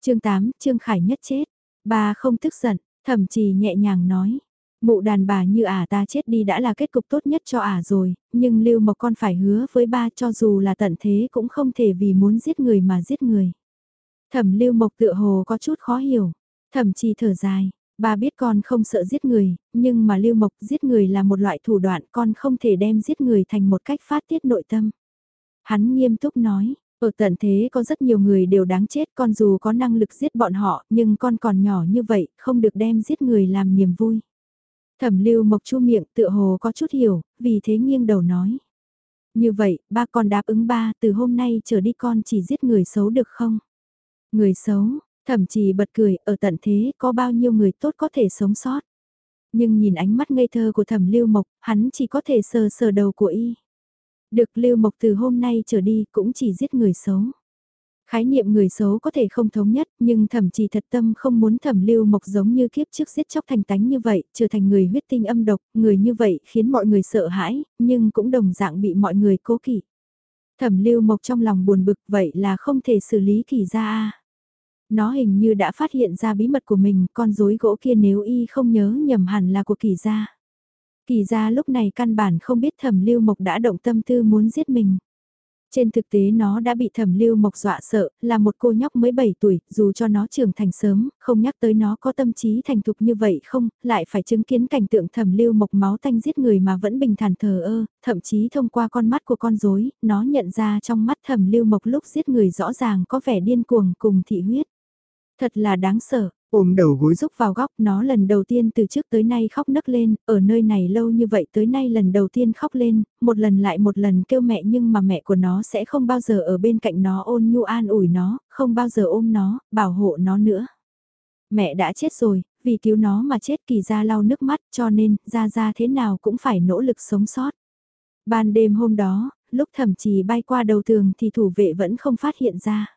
chương 8, Trương Khải Nhất chết. Ba không tức giận, thậm chí nhẹ nhàng nói. Mụ đàn bà như ả ta chết đi đã là kết cục tốt nhất cho ả rồi, nhưng Lưu Mộc con phải hứa với ba cho dù là tận thế cũng không thể vì muốn giết người mà giết người. Thẩm Lưu Mộc tựa hồ có chút khó hiểu, thẩm chí thở dài, ba biết con không sợ giết người, nhưng mà Lưu Mộc giết người là một loại thủ đoạn con không thể đem giết người thành một cách phát tiết nội tâm. Hắn nghiêm túc nói, ở tận thế có rất nhiều người đều đáng chết con dù có năng lực giết bọn họ nhưng con còn nhỏ như vậy không được đem giết người làm niềm vui. Thẩm lưu mộc chu miệng tựa hồ có chút hiểu, vì thế nghiêng đầu nói. Như vậy, ba con đáp ứng ba, từ hôm nay trở đi con chỉ giết người xấu được không? Người xấu, thậm chí bật cười, ở tận thế có bao nhiêu người tốt có thể sống sót. Nhưng nhìn ánh mắt ngây thơ của thẩm lưu mộc, hắn chỉ có thể sờ sờ đầu của y. Được lưu mộc từ hôm nay trở đi cũng chỉ giết người xấu. Khái niệm người xấu có thể không thống nhất, nhưng thẩm chỉ thật tâm không muốn thẩm lưu mộc giống như kiếp trước giết chóc thành tánh như vậy, trở thành người huyết tinh âm độc, người như vậy khiến mọi người sợ hãi, nhưng cũng đồng dạng bị mọi người cố kỵ. Thẩm lưu mộc trong lòng buồn bực vậy là không thể xử lý kỳ ra a Nó hình như đã phát hiện ra bí mật của mình, con rối gỗ kia nếu y không nhớ nhầm hẳn là của kỳ gia thì ra lúc này căn bản không biết thẩm lưu mộc đã động tâm tư muốn giết mình. Trên thực tế nó đã bị thẩm lưu mộc dọa sợ, là một cô nhóc mới 7 tuổi, dù cho nó trưởng thành sớm, không nhắc tới nó có tâm trí thành thục như vậy không, lại phải chứng kiến cảnh tượng thẩm lưu mộc máu tanh giết người mà vẫn bình thản thờ ơ, thậm chí thông qua con mắt của con rối nó nhận ra trong mắt thẩm lưu mộc lúc giết người rõ ràng có vẻ điên cuồng cùng thị huyết. Thật là đáng sợ, ôm đầu gối rúc vào góc nó lần đầu tiên từ trước tới nay khóc nấc lên, ở nơi này lâu như vậy tới nay lần đầu tiên khóc lên, một lần lại một lần kêu mẹ nhưng mà mẹ của nó sẽ không bao giờ ở bên cạnh nó ôn nhu an ủi nó, không bao giờ ôm nó, bảo hộ nó nữa. Mẹ đã chết rồi, vì cứu nó mà chết kỳ ra lau nước mắt cho nên ra ra thế nào cũng phải nỗ lực sống sót. Ban đêm hôm đó, lúc thẩm trì bay qua đầu tường thì thủ vệ vẫn không phát hiện ra.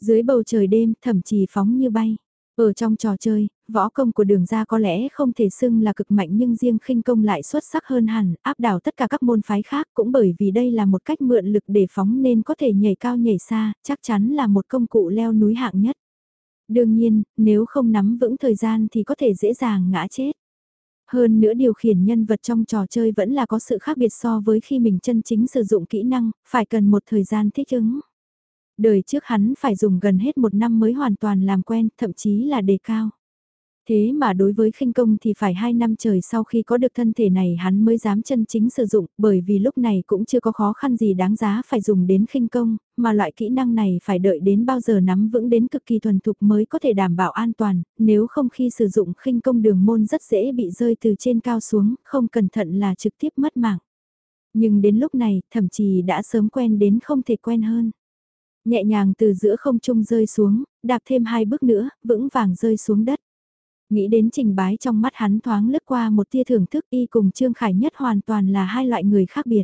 Dưới bầu trời đêm thẩm trì phóng như bay ở trong trò chơi, võ công của đường gia có lẽ không thể xưng là cực mạnh nhưng riêng khinh công lại xuất sắc hơn hẳn, áp đảo tất cả các môn phái khác cũng bởi vì đây là một cách mượn lực để phóng nên có thể nhảy cao nhảy xa, chắc chắn là một công cụ leo núi hạng nhất. Đương nhiên, nếu không nắm vững thời gian thì có thể dễ dàng ngã chết. Hơn nữa điều khiển nhân vật trong trò chơi vẫn là có sự khác biệt so với khi mình chân chính sử dụng kỹ năng, phải cần một thời gian thích ứng. Đời trước hắn phải dùng gần hết một năm mới hoàn toàn làm quen, thậm chí là đề cao. Thế mà đối với khinh công thì phải hai năm trời sau khi có được thân thể này hắn mới dám chân chính sử dụng, bởi vì lúc này cũng chưa có khó khăn gì đáng giá phải dùng đến khinh công, mà loại kỹ năng này phải đợi đến bao giờ nắm vững đến cực kỳ thuần thục mới có thể đảm bảo an toàn, nếu không khi sử dụng khinh công đường môn rất dễ bị rơi từ trên cao xuống, không cẩn thận là trực tiếp mất mạng. Nhưng đến lúc này, thậm chí đã sớm quen đến không thể quen hơn. Nhẹ nhàng từ giữa không trung rơi xuống, đạp thêm hai bước nữa, vững vàng rơi xuống đất. Nghĩ đến trình bái trong mắt hắn thoáng lướt qua một tia thưởng thức y cùng Trương Khải Nhất hoàn toàn là hai loại người khác biệt.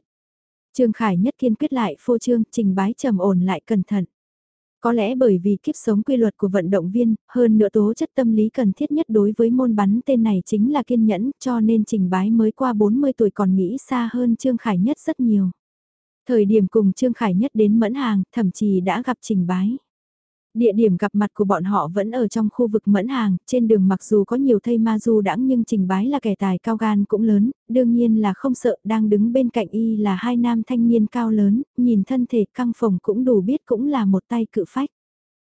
Trương Khải Nhất kiên quyết lại phô trương, trình bái trầm ổn lại cẩn thận. Có lẽ bởi vì kiếp sống quy luật của vận động viên, hơn nữa tố chất tâm lý cần thiết nhất đối với môn bắn tên này chính là kiên nhẫn, cho nên trình bái mới qua 40 tuổi còn nghĩ xa hơn Trương Khải Nhất rất nhiều. Thời điểm cùng Trương Khải Nhất đến Mẫn Hàng, thậm chí đã gặp Trình Bái. Địa điểm gặp mặt của bọn họ vẫn ở trong khu vực Mẫn Hàng, trên đường mặc dù có nhiều thây ma du đãng nhưng Trình Bái là kẻ tài cao gan cũng lớn, đương nhiên là không sợ, đang đứng bên cạnh y là hai nam thanh niên cao lớn, nhìn thân thể căng phồng cũng đủ biết cũng là một tay cự phách.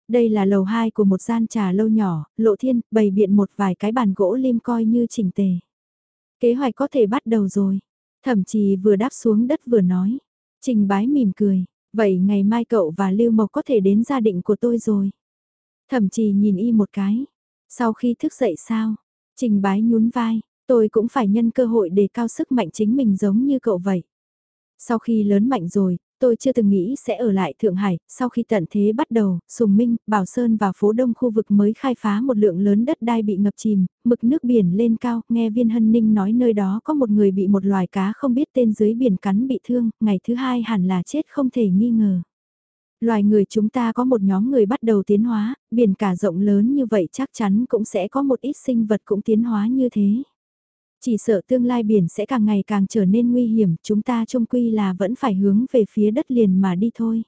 Đây là lầu 2 của một gian trà lâu nhỏ, lộ thiên, bày biện một vài cái bàn gỗ lim coi như chỉnh tề. Kế hoạch có thể bắt đầu rồi. Thậm chí vừa đáp xuống đất vừa nói. Trình bái mỉm cười, vậy ngày mai cậu và Lưu Mộc có thể đến gia định của tôi rồi. Thẩm trì nhìn y một cái. Sau khi thức dậy sao? Trình bái nhún vai, tôi cũng phải nhân cơ hội để cao sức mạnh chính mình giống như cậu vậy. Sau khi lớn mạnh rồi, tôi chưa từng nghĩ sẽ ở lại Thượng Hải, sau khi tận thế bắt đầu, Sùng Minh, Bảo Sơn và phố đông khu vực mới khai phá một lượng lớn đất đai bị ngập chìm, mực nước biển lên cao, nghe viên hân ninh nói nơi đó có một người bị một loài cá không biết tên dưới biển cắn bị thương, ngày thứ hai hẳn là chết không thể nghi ngờ. Loài người chúng ta có một nhóm người bắt đầu tiến hóa, biển cả rộng lớn như vậy chắc chắn cũng sẽ có một ít sinh vật cũng tiến hóa như thế. Chỉ sợ tương lai biển sẽ càng ngày càng trở nên nguy hiểm, chúng ta trông quy là vẫn phải hướng về phía đất liền mà đi thôi.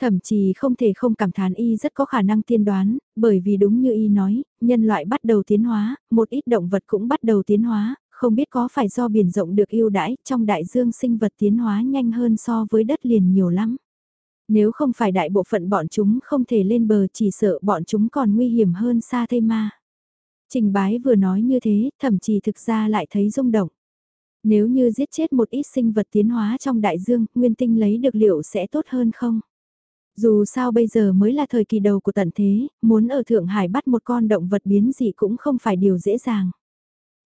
Thậm chí không thể không cảm thán y rất có khả năng tiên đoán, bởi vì đúng như y nói, nhân loại bắt đầu tiến hóa, một ít động vật cũng bắt đầu tiến hóa, không biết có phải do biển rộng được ưu đãi, trong đại dương sinh vật tiến hóa nhanh hơn so với đất liền nhiều lắm. Nếu không phải đại bộ phận bọn chúng không thể lên bờ chỉ sợ bọn chúng còn nguy hiểm hơn xa thây ma. Trình bái vừa nói như thế, thậm chí thực ra lại thấy rung động. Nếu như giết chết một ít sinh vật tiến hóa trong đại dương, nguyên tinh lấy được liệu sẽ tốt hơn không? Dù sao bây giờ mới là thời kỳ đầu của tận thế, muốn ở Thượng Hải bắt một con động vật biến dị cũng không phải điều dễ dàng.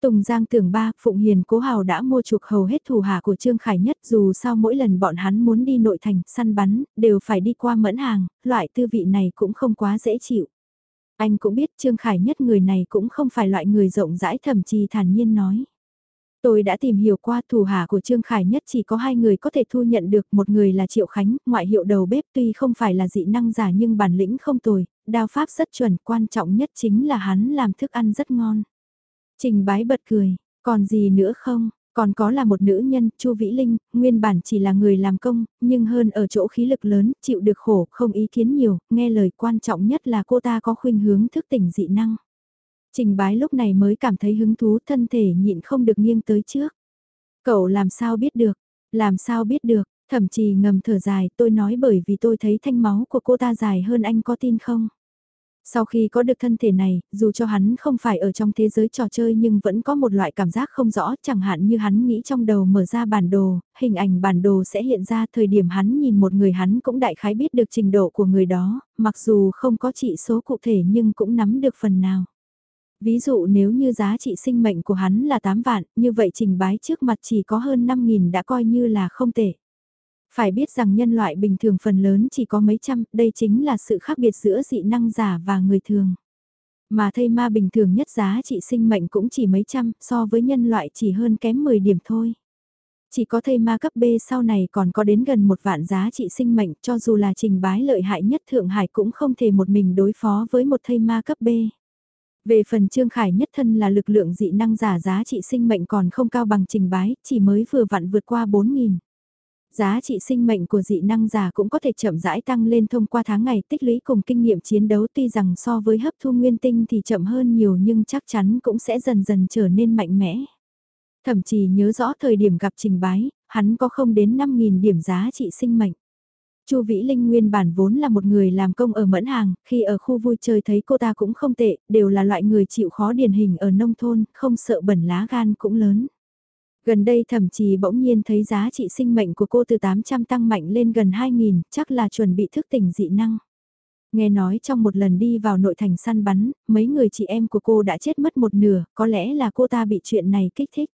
Tùng Giang tưởng ba, Phụng Hiền Cố Hào đã mua chuộc hầu hết thủ hạ của Trương Khải Nhất dù sao mỗi lần bọn hắn muốn đi nội thành, săn bắn, đều phải đi qua mẫn hàng, loại tư vị này cũng không quá dễ chịu. Anh cũng biết Trương Khải Nhất người này cũng không phải loại người rộng rãi thậm chí thản nhiên nói. Tôi đã tìm hiểu qua thủ hạ của Trương Khải Nhất chỉ có hai người có thể thu nhận được, một người là Triệu Khánh, ngoại hiệu đầu bếp tuy không phải là dị năng giả nhưng bản lĩnh không tồi, đao pháp rất chuẩn, quan trọng nhất chính là hắn làm thức ăn rất ngon. Trình bái bật cười, còn gì nữa không? Còn có là một nữ nhân, Chu Vĩ Linh, nguyên bản chỉ là người làm công, nhưng hơn ở chỗ khí lực lớn, chịu được khổ, không ý kiến nhiều, nghe lời quan trọng nhất là cô ta có khuynh hướng thức tỉnh dị năng. Trình bái lúc này mới cảm thấy hứng thú thân thể nhịn không được nghiêng tới trước. Cậu làm sao biết được, làm sao biết được, thậm chí ngầm thở dài tôi nói bởi vì tôi thấy thanh máu của cô ta dài hơn anh có tin không? Sau khi có được thân thể này, dù cho hắn không phải ở trong thế giới trò chơi nhưng vẫn có một loại cảm giác không rõ, chẳng hạn như hắn nghĩ trong đầu mở ra bản đồ, hình ảnh bản đồ sẽ hiện ra thời điểm hắn nhìn một người hắn cũng đại khái biết được trình độ của người đó, mặc dù không có trị số cụ thể nhưng cũng nắm được phần nào. Ví dụ nếu như giá trị sinh mệnh của hắn là 8 vạn, như vậy trình bái trước mặt chỉ có hơn 5.000 đã coi như là không tệ. Phải biết rằng nhân loại bình thường phần lớn chỉ có mấy trăm, đây chính là sự khác biệt giữa dị năng giả và người thường. Mà thây ma bình thường nhất giá trị sinh mệnh cũng chỉ mấy trăm, so với nhân loại chỉ hơn kém 10 điểm thôi. Chỉ có thây ma cấp B sau này còn có đến gần một vạn giá trị sinh mệnh cho dù là trình bái lợi hại nhất Thượng Hải cũng không thể một mình đối phó với một thây ma cấp B. Về phần Trương Khải nhất thân là lực lượng dị năng giả giá trị sinh mệnh còn không cao bằng trình bái, chỉ mới vừa vặn vượt qua 4.000. Giá trị sinh mệnh của dị năng giả cũng có thể chậm rãi tăng lên thông qua tháng ngày tích lũy cùng kinh nghiệm chiến đấu tuy rằng so với hấp thu nguyên tinh thì chậm hơn nhiều nhưng chắc chắn cũng sẽ dần dần trở nên mạnh mẽ. Thậm chí nhớ rõ thời điểm gặp trình bái, hắn có không đến 5.000 điểm giá trị sinh mệnh. Chu Vĩ Linh nguyên bản vốn là một người làm công ở mẫn hàng, khi ở khu vui chơi thấy cô ta cũng không tệ, đều là loại người chịu khó điển hình ở nông thôn, không sợ bẩn lá gan cũng lớn. Gần đây thậm chí bỗng nhiên thấy giá trị sinh mệnh của cô từ 800 tăng mạnh lên gần 2.000, chắc là chuẩn bị thức tỉnh dị năng. Nghe nói trong một lần đi vào nội thành săn bắn, mấy người chị em của cô đã chết mất một nửa, có lẽ là cô ta bị chuyện này kích thích.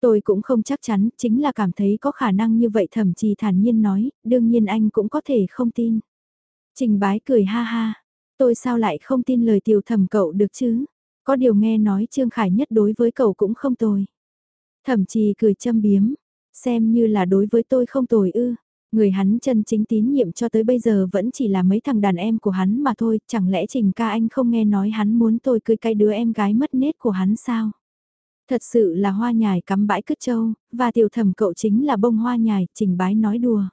Tôi cũng không chắc chắn, chính là cảm thấy có khả năng như vậy thậm chí thản nhiên nói, đương nhiên anh cũng có thể không tin. Trình bái cười ha ha, tôi sao lại không tin lời tiểu thầm cậu được chứ? Có điều nghe nói Trương Khải nhất đối với cậu cũng không tồi. Thậm chí cười châm biếm, xem như là đối với tôi không tồi ư. Người hắn chân chính tín nhiệm cho tới bây giờ vẫn chỉ là mấy thằng đàn em của hắn mà thôi, chẳng lẽ Trình ca anh không nghe nói hắn muốn tôi cưới cái đứa em gái mất nết của hắn sao? Thật sự là hoa nhài cắm bãi cứt châu, và tiểu thẩm cậu chính là bông hoa nhài, trình bái nói đùa.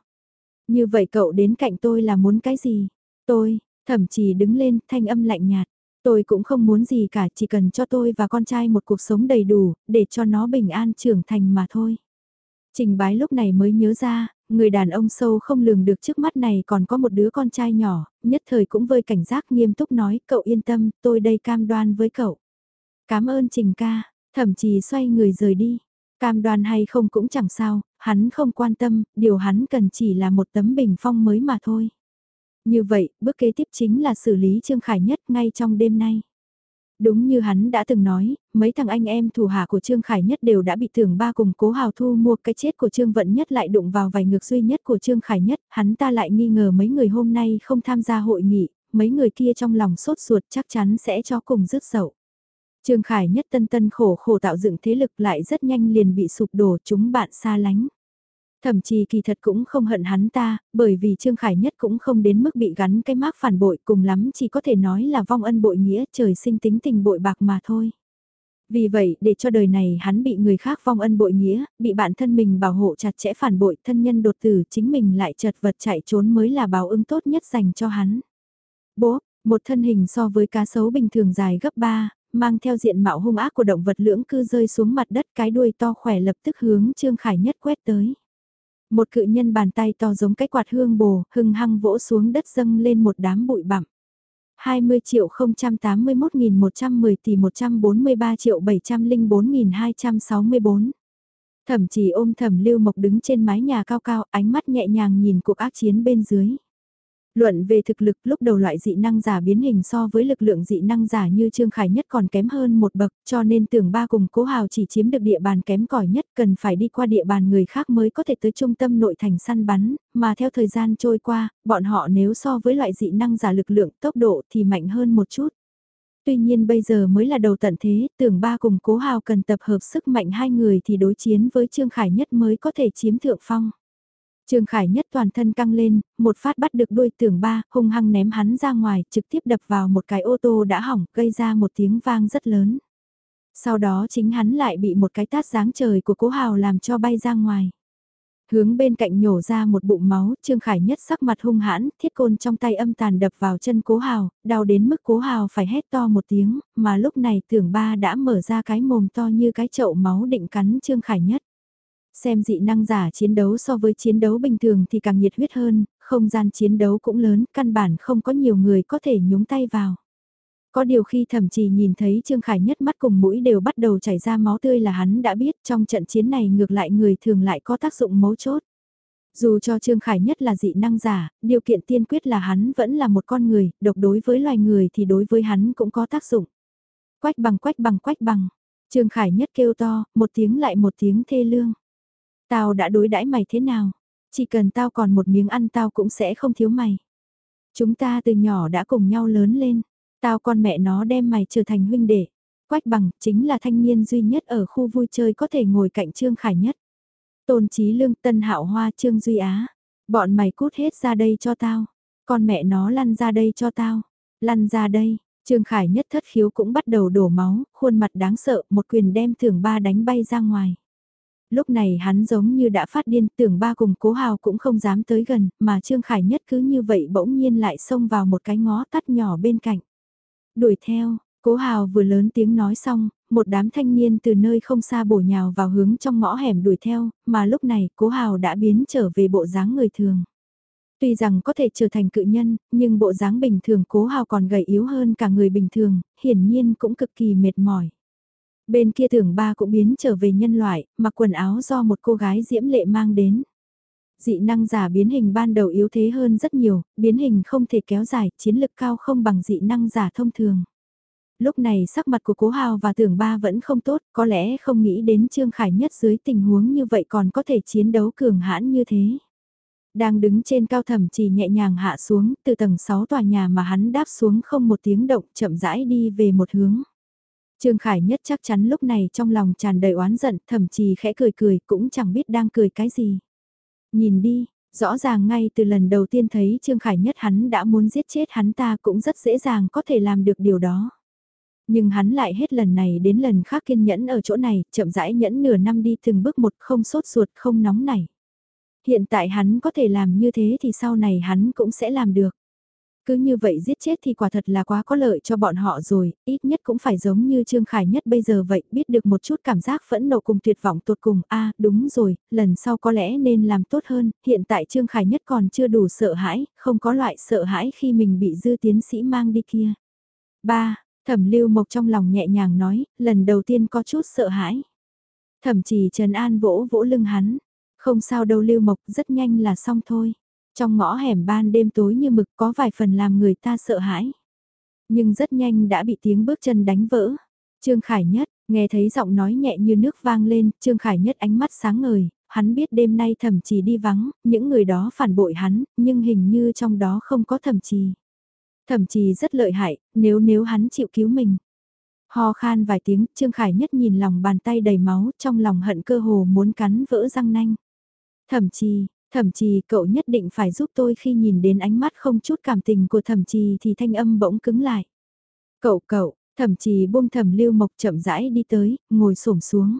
Như vậy cậu đến cạnh tôi là muốn cái gì? Tôi, thẩm chỉ đứng lên, thanh âm lạnh nhạt. Tôi cũng không muốn gì cả, chỉ cần cho tôi và con trai một cuộc sống đầy đủ, để cho nó bình an trưởng thành mà thôi. Trình bái lúc này mới nhớ ra, người đàn ông sâu không lường được trước mắt này còn có một đứa con trai nhỏ, nhất thời cũng vơi cảnh giác nghiêm túc nói, cậu yên tâm, tôi đây cam đoan với cậu. Cảm ơn Trình ca, thậm chí xoay người rời đi. Cam đoan hay không cũng chẳng sao, hắn không quan tâm, điều hắn cần chỉ là một tấm bình phong mới mà thôi. Như vậy, bước kế tiếp chính là xử lý Trương Khải Nhất ngay trong đêm nay. Đúng như hắn đã từng nói, mấy thằng anh em thủ hạ của Trương Khải Nhất đều đã bị tưởng ba cùng cố hào thu mua cái chết của Trương Vận Nhất lại đụng vào vài ngược duy nhất của Trương Khải Nhất, hắn ta lại nghi ngờ mấy người hôm nay không tham gia hội nghị, mấy người kia trong lòng sốt ruột chắc chắn sẽ cho cùng rứt sầu Trương Khải Nhất tân tân khổ khổ tạo dựng thế lực lại rất nhanh liền bị sụp đổ chúng bạn xa lánh. Thậm chí kỳ thật cũng không hận hắn ta, bởi vì Trương Khải Nhất cũng không đến mức bị gắn cái mác phản bội cùng lắm chỉ có thể nói là vong ân bội nghĩa trời sinh tính tình bội bạc mà thôi. Vì vậy, để cho đời này hắn bị người khác vong ân bội nghĩa, bị bản thân mình bảo hộ chặt chẽ phản bội thân nhân đột tử chính mình lại chật vật chạy trốn mới là báo ứng tốt nhất dành cho hắn. Bố, một thân hình so với cá sấu bình thường dài gấp 3, mang theo diện mạo hung ác của động vật lưỡng cư rơi xuống mặt đất cái đuôi to khỏe lập tức hướng Trương Khải Nhất quét tới. Một cự nhân bàn tay to giống cái quạt hương bồ, hưng hăng vỗ xuống đất dâng lên một đám bụi bặm. 20 triệu 081.110 tỷ 143 triệu 704.264. Thẩm chỉ ôm thẩm lưu mộc đứng trên mái nhà cao cao, ánh mắt nhẹ nhàng nhìn cuộc ác chiến bên dưới. Luận về thực lực lúc đầu loại dị năng giả biến hình so với lực lượng dị năng giả như Trương Khải Nhất còn kém hơn một bậc cho nên tưởng ba cùng cố hào chỉ chiếm được địa bàn kém cỏi nhất cần phải đi qua địa bàn người khác mới có thể tới trung tâm nội thành săn bắn, mà theo thời gian trôi qua, bọn họ nếu so với loại dị năng giả lực lượng tốc độ thì mạnh hơn một chút. Tuy nhiên bây giờ mới là đầu tận thế, tưởng ba cùng cố hào cần tập hợp sức mạnh hai người thì đối chiến với Trương Khải Nhất mới có thể chiếm thượng phong. Trương Khải nhất toàn thân căng lên, một phát bắt được đuôi tưởng ba, hung hăng ném hắn ra ngoài, trực tiếp đập vào một cái ô tô đã hỏng, gây ra một tiếng vang rất lớn. Sau đó chính hắn lại bị một cái tát giáng trời của cố hào làm cho bay ra ngoài. Hướng bên cạnh nhổ ra một bụng máu, Trương Khải nhất sắc mặt hung hãn, thiết côn trong tay âm tàn đập vào chân cố hào, đau đến mức cố hào phải hét to một tiếng, mà lúc này tưởng ba đã mở ra cái mồm to như cái chậu máu định cắn Trương Khải nhất. Xem dị năng giả chiến đấu so với chiến đấu bình thường thì càng nhiệt huyết hơn, không gian chiến đấu cũng lớn, căn bản không có nhiều người có thể nhúng tay vào. Có điều khi thậm chí nhìn thấy Trương Khải nhất mắt cùng mũi đều bắt đầu chảy ra máu tươi là hắn đã biết trong trận chiến này ngược lại người thường lại có tác dụng mấu chốt. Dù cho Trương Khải nhất là dị năng giả, điều kiện tiên quyết là hắn vẫn là một con người, độc đối với loài người thì đối với hắn cũng có tác dụng. Quách bằng quách bằng quách bằng. Trương Khải nhất kêu to, một tiếng lại một tiếng thê lương. Tao đã đối đãi mày thế nào? Chỉ cần tao còn một miếng ăn tao cũng sẽ không thiếu mày. Chúng ta từ nhỏ đã cùng nhau lớn lên. Tao con mẹ nó đem mày trở thành huynh đệ. Quách bằng chính là thanh niên duy nhất ở khu vui chơi có thể ngồi cạnh Trương Khải nhất. Tôn Chí Lương Tân Hạo Hoa Trương Duy Á. Bọn mày cút hết ra đây cho tao. Con mẹ nó lăn ra đây cho tao. Lăn ra đây. Trương Khải nhất thất khiếu cũng bắt đầu đổ máu, khuôn mặt đáng sợ, một quyền đem thưởng ba đánh bay ra ngoài. Lúc này hắn giống như đã phát điên, tưởng ba cùng cố hào cũng không dám tới gần, mà Trương Khải Nhất cứ như vậy bỗng nhiên lại xông vào một cái ngó tắt nhỏ bên cạnh. Đuổi theo, cố hào vừa lớn tiếng nói xong, một đám thanh niên từ nơi không xa bổ nhào vào hướng trong ngõ hẻm đuổi theo, mà lúc này cố hào đã biến trở về bộ dáng người thường. Tuy rằng có thể trở thành cự nhân, nhưng bộ dáng bình thường cố hào còn gầy yếu hơn cả người bình thường, hiển nhiên cũng cực kỳ mệt mỏi. Bên kia tưởng ba cũng biến trở về nhân loại, mặc quần áo do một cô gái diễm lệ mang đến. Dị năng giả biến hình ban đầu yếu thế hơn rất nhiều, biến hình không thể kéo dài, chiến lực cao không bằng dị năng giả thông thường. Lúc này sắc mặt của cố hào và tưởng ba vẫn không tốt, có lẽ không nghĩ đến Trương Khải Nhất dưới tình huống như vậy còn có thể chiến đấu cường hãn như thế. Đang đứng trên cao thẩm chỉ nhẹ nhàng hạ xuống, từ tầng 6 tòa nhà mà hắn đáp xuống không một tiếng động chậm rãi đi về một hướng. Trương Khải Nhất chắc chắn lúc này trong lòng tràn đầy oán giận, thậm chí khẽ cười cười cũng chẳng biết đang cười cái gì. Nhìn đi, rõ ràng ngay từ lần đầu tiên thấy Trương Khải Nhất hắn đã muốn giết chết hắn ta cũng rất dễ dàng có thể làm được điều đó. Nhưng hắn lại hết lần này đến lần khác kiên nhẫn ở chỗ này, chậm rãi nhẫn nửa năm đi từng bước một không sốt ruột không nóng nảy. Hiện tại hắn có thể làm như thế thì sau này hắn cũng sẽ làm được. Cứ như vậy giết chết thì quả thật là quá có lợi cho bọn họ rồi, ít nhất cũng phải giống như Trương Khải nhất bây giờ vậy, biết được một chút cảm giác phẫn nộ cùng tuyệt vọng tột cùng. a đúng rồi, lần sau có lẽ nên làm tốt hơn, hiện tại Trương Khải nhất còn chưa đủ sợ hãi, không có loại sợ hãi khi mình bị dư tiến sĩ mang đi kia. 3. Thẩm lưu mộc trong lòng nhẹ nhàng nói, lần đầu tiên có chút sợ hãi. Thẩm chỉ Trần An vỗ vỗ lưng hắn, không sao đâu lưu mộc rất nhanh là xong thôi. Trong ngõ hẻm ban đêm tối như mực có vài phần làm người ta sợ hãi. Nhưng rất nhanh đã bị tiếng bước chân đánh vỡ. Trương Khải Nhất, nghe thấy giọng nói nhẹ như nước vang lên, Trương Khải Nhất ánh mắt sáng ngời, hắn biết đêm nay thẩm trì đi vắng, những người đó phản bội hắn, nhưng hình như trong đó không có thẩm trì. Thẩm trì rất lợi hại, nếu nếu hắn chịu cứu mình. Ho khan vài tiếng, Trương Khải Nhất nhìn lòng bàn tay đầy máu, trong lòng hận cơ hồ muốn cắn vỡ răng nanh. Thẩm trì, thẩm trì cậu nhất định phải giúp tôi khi nhìn đến ánh mắt không chút cảm tình của thẩm trì thì thanh âm bỗng cứng lại. Cậu cậu, thẩm trì buông thẩm lưu mộc chậm rãi đi tới, ngồi xổm xuống.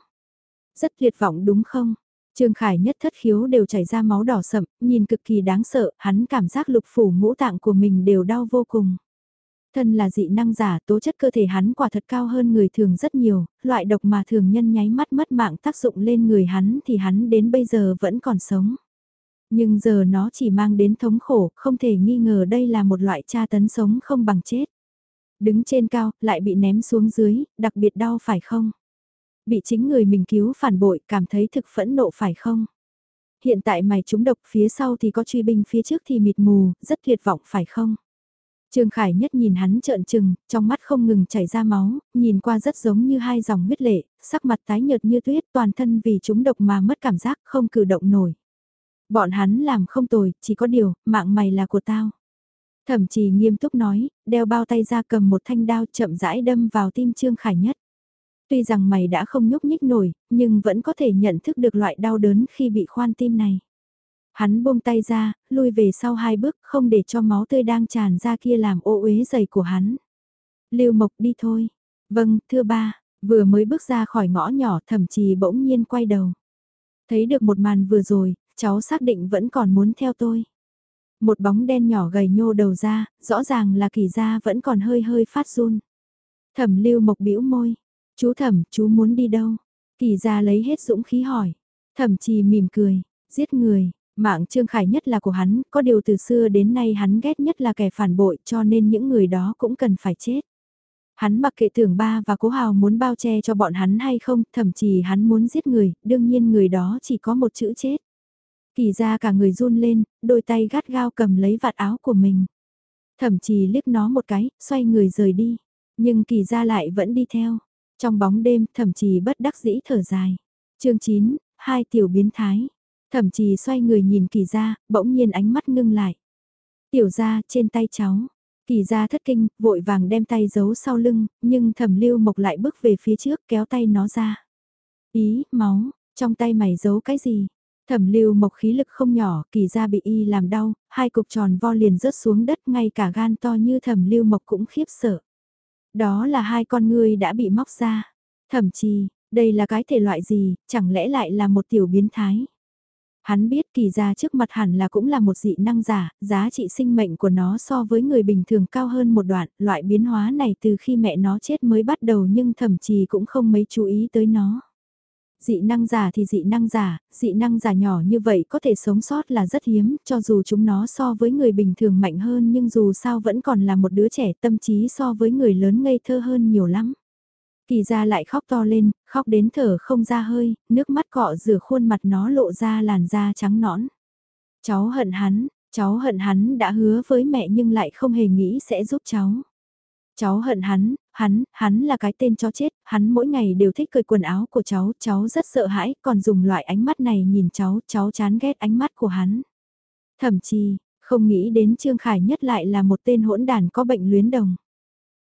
Rất tuyệt vọng đúng không? Trương Khải nhất thất khiếu đều chảy ra máu đỏ sậm, nhìn cực kỳ đáng sợ, hắn cảm giác lục phủ ngũ tạng của mình đều đau vô cùng. Thân là dị năng giả, tố chất cơ thể hắn quả thật cao hơn người thường rất nhiều, loại độc mà thường nhân nháy mắt mất mạng tác dụng lên người hắn thì hắn đến bây giờ vẫn còn sống. Nhưng giờ nó chỉ mang đến thống khổ, không thể nghi ngờ đây là một loại tra tấn sống không bằng chết. Đứng trên cao, lại bị ném xuống dưới, đặc biệt đau phải không? Bị chính người mình cứu phản bội, cảm thấy thực phẫn nộ phải không? Hiện tại mày trúng độc phía sau thì có truy binh phía trước thì mịt mù, rất tuyệt vọng phải không? Trương Khải Nhất nhìn hắn trợn trừng, trong mắt không ngừng chảy ra máu, nhìn qua rất giống như hai dòng huyết lệ, sắc mặt tái nhợt như tuyết toàn thân vì chúng độc mà mất cảm giác không cử động nổi. Bọn hắn làm không tồi, chỉ có điều, mạng mày là của tao. Thẩm trì nghiêm túc nói, đeo bao tay ra cầm một thanh đao chậm rãi đâm vào tim Trương Khải Nhất. Tuy rằng mày đã không nhúc nhích nổi, nhưng vẫn có thể nhận thức được loại đau đớn khi bị khoan tim này. Hắn buông tay ra, lui về sau hai bước không để cho máu tươi đang tràn ra kia làm ô uế giày của hắn. Lưu Mộc đi thôi. Vâng, thưa ba, vừa mới bước ra khỏi ngõ nhỏ thậm chí bỗng nhiên quay đầu. Thấy được một màn vừa rồi, cháu xác định vẫn còn muốn theo tôi. Một bóng đen nhỏ gầy nhô đầu ra, rõ ràng là kỳ gia vẫn còn hơi hơi phát run. Thẩm lưu mộc bĩu môi. Chú thẩm, chú muốn đi đâu? Kỳ gia lấy hết dũng khí hỏi. Thẩm trì mỉm cười, giết người, Mạng Trương Khải nhất là của hắn, có điều từ xưa đến nay hắn ghét nhất là kẻ phản bội cho nên những người đó cũng cần phải chết. Hắn mặc kệ tưởng ba và cố hào muốn bao che cho bọn hắn hay không, thậm chí hắn muốn giết người, đương nhiên người đó chỉ có một chữ chết. Kỳ ra cả người run lên, đôi tay gắt gao cầm lấy vạt áo của mình. Thậm chí liếc nó một cái, xoay người rời đi. Nhưng kỳ ra lại vẫn đi theo. Trong bóng đêm, thậm chí bất đắc dĩ thở dài. chương 9, hai tiểu biến thái. Thẩm trì xoay người nhìn kỳ gia, bỗng nhiên ánh mắt ngưng lại. Tiểu gia trên tay cháu. Kỳ gia thất kinh, vội vàng đem tay giấu sau lưng, nhưng thẩm lưu mộc lại bước về phía trước kéo tay nó ra. Ý, máu, trong tay mày giấu cái gì? Thẩm lưu mộc khí lực không nhỏ, kỳ ra bị y làm đau, hai cục tròn vo liền rớt xuống đất ngay cả gan to như thẩm lưu mộc cũng khiếp sợ. Đó là hai con ngươi đã bị móc ra. Thẩm trì, đây là cái thể loại gì, chẳng lẽ lại là một tiểu biến thái? Hắn biết kỳ ra trước mặt hẳn là cũng là một dị năng giả, giá trị sinh mệnh của nó so với người bình thường cao hơn một đoạn, loại biến hóa này từ khi mẹ nó chết mới bắt đầu nhưng thậm chí cũng không mấy chú ý tới nó. Dị năng giả thì dị năng giả, dị năng giả nhỏ như vậy có thể sống sót là rất hiếm, cho dù chúng nó so với người bình thường mạnh hơn nhưng dù sao vẫn còn là một đứa trẻ tâm trí so với người lớn ngây thơ hơn nhiều lắm. Kỳ ra lại khóc to lên, khóc đến thở không ra hơi, nước mắt cọ rửa khuôn mặt nó lộ ra làn da trắng nõn. Cháu hận hắn, cháu hận hắn đã hứa với mẹ nhưng lại không hề nghĩ sẽ giúp cháu. Cháu hận hắn, hắn, hắn là cái tên cho chết, hắn mỗi ngày đều thích cười quần áo của cháu, cháu rất sợ hãi, còn dùng loại ánh mắt này nhìn cháu, cháu chán ghét ánh mắt của hắn. Thậm chí, không nghĩ đến Trương Khải nhất lại là một tên hỗn đàn có bệnh luyến đồng.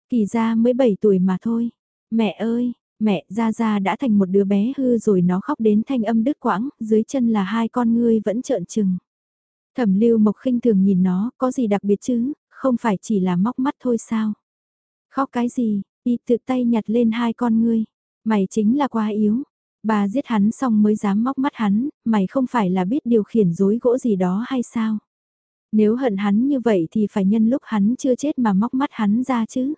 Kỳ ra mới 7 tuổi mà thôi. Mẹ ơi, mẹ ra ra đã thành một đứa bé hư rồi nó khóc đến thanh âm đứt quãng, dưới chân là hai con ngươi vẫn trợn trừng. Thẩm lưu mộc khinh thường nhìn nó, có gì đặc biệt chứ, không phải chỉ là móc mắt thôi sao. Khóc cái gì, y tự tay nhặt lên hai con ngươi, mày chính là quá yếu. Bà giết hắn xong mới dám móc mắt hắn, mày không phải là biết điều khiển dối gỗ gì đó hay sao? Nếu hận hắn như vậy thì phải nhân lúc hắn chưa chết mà móc mắt hắn ra chứ.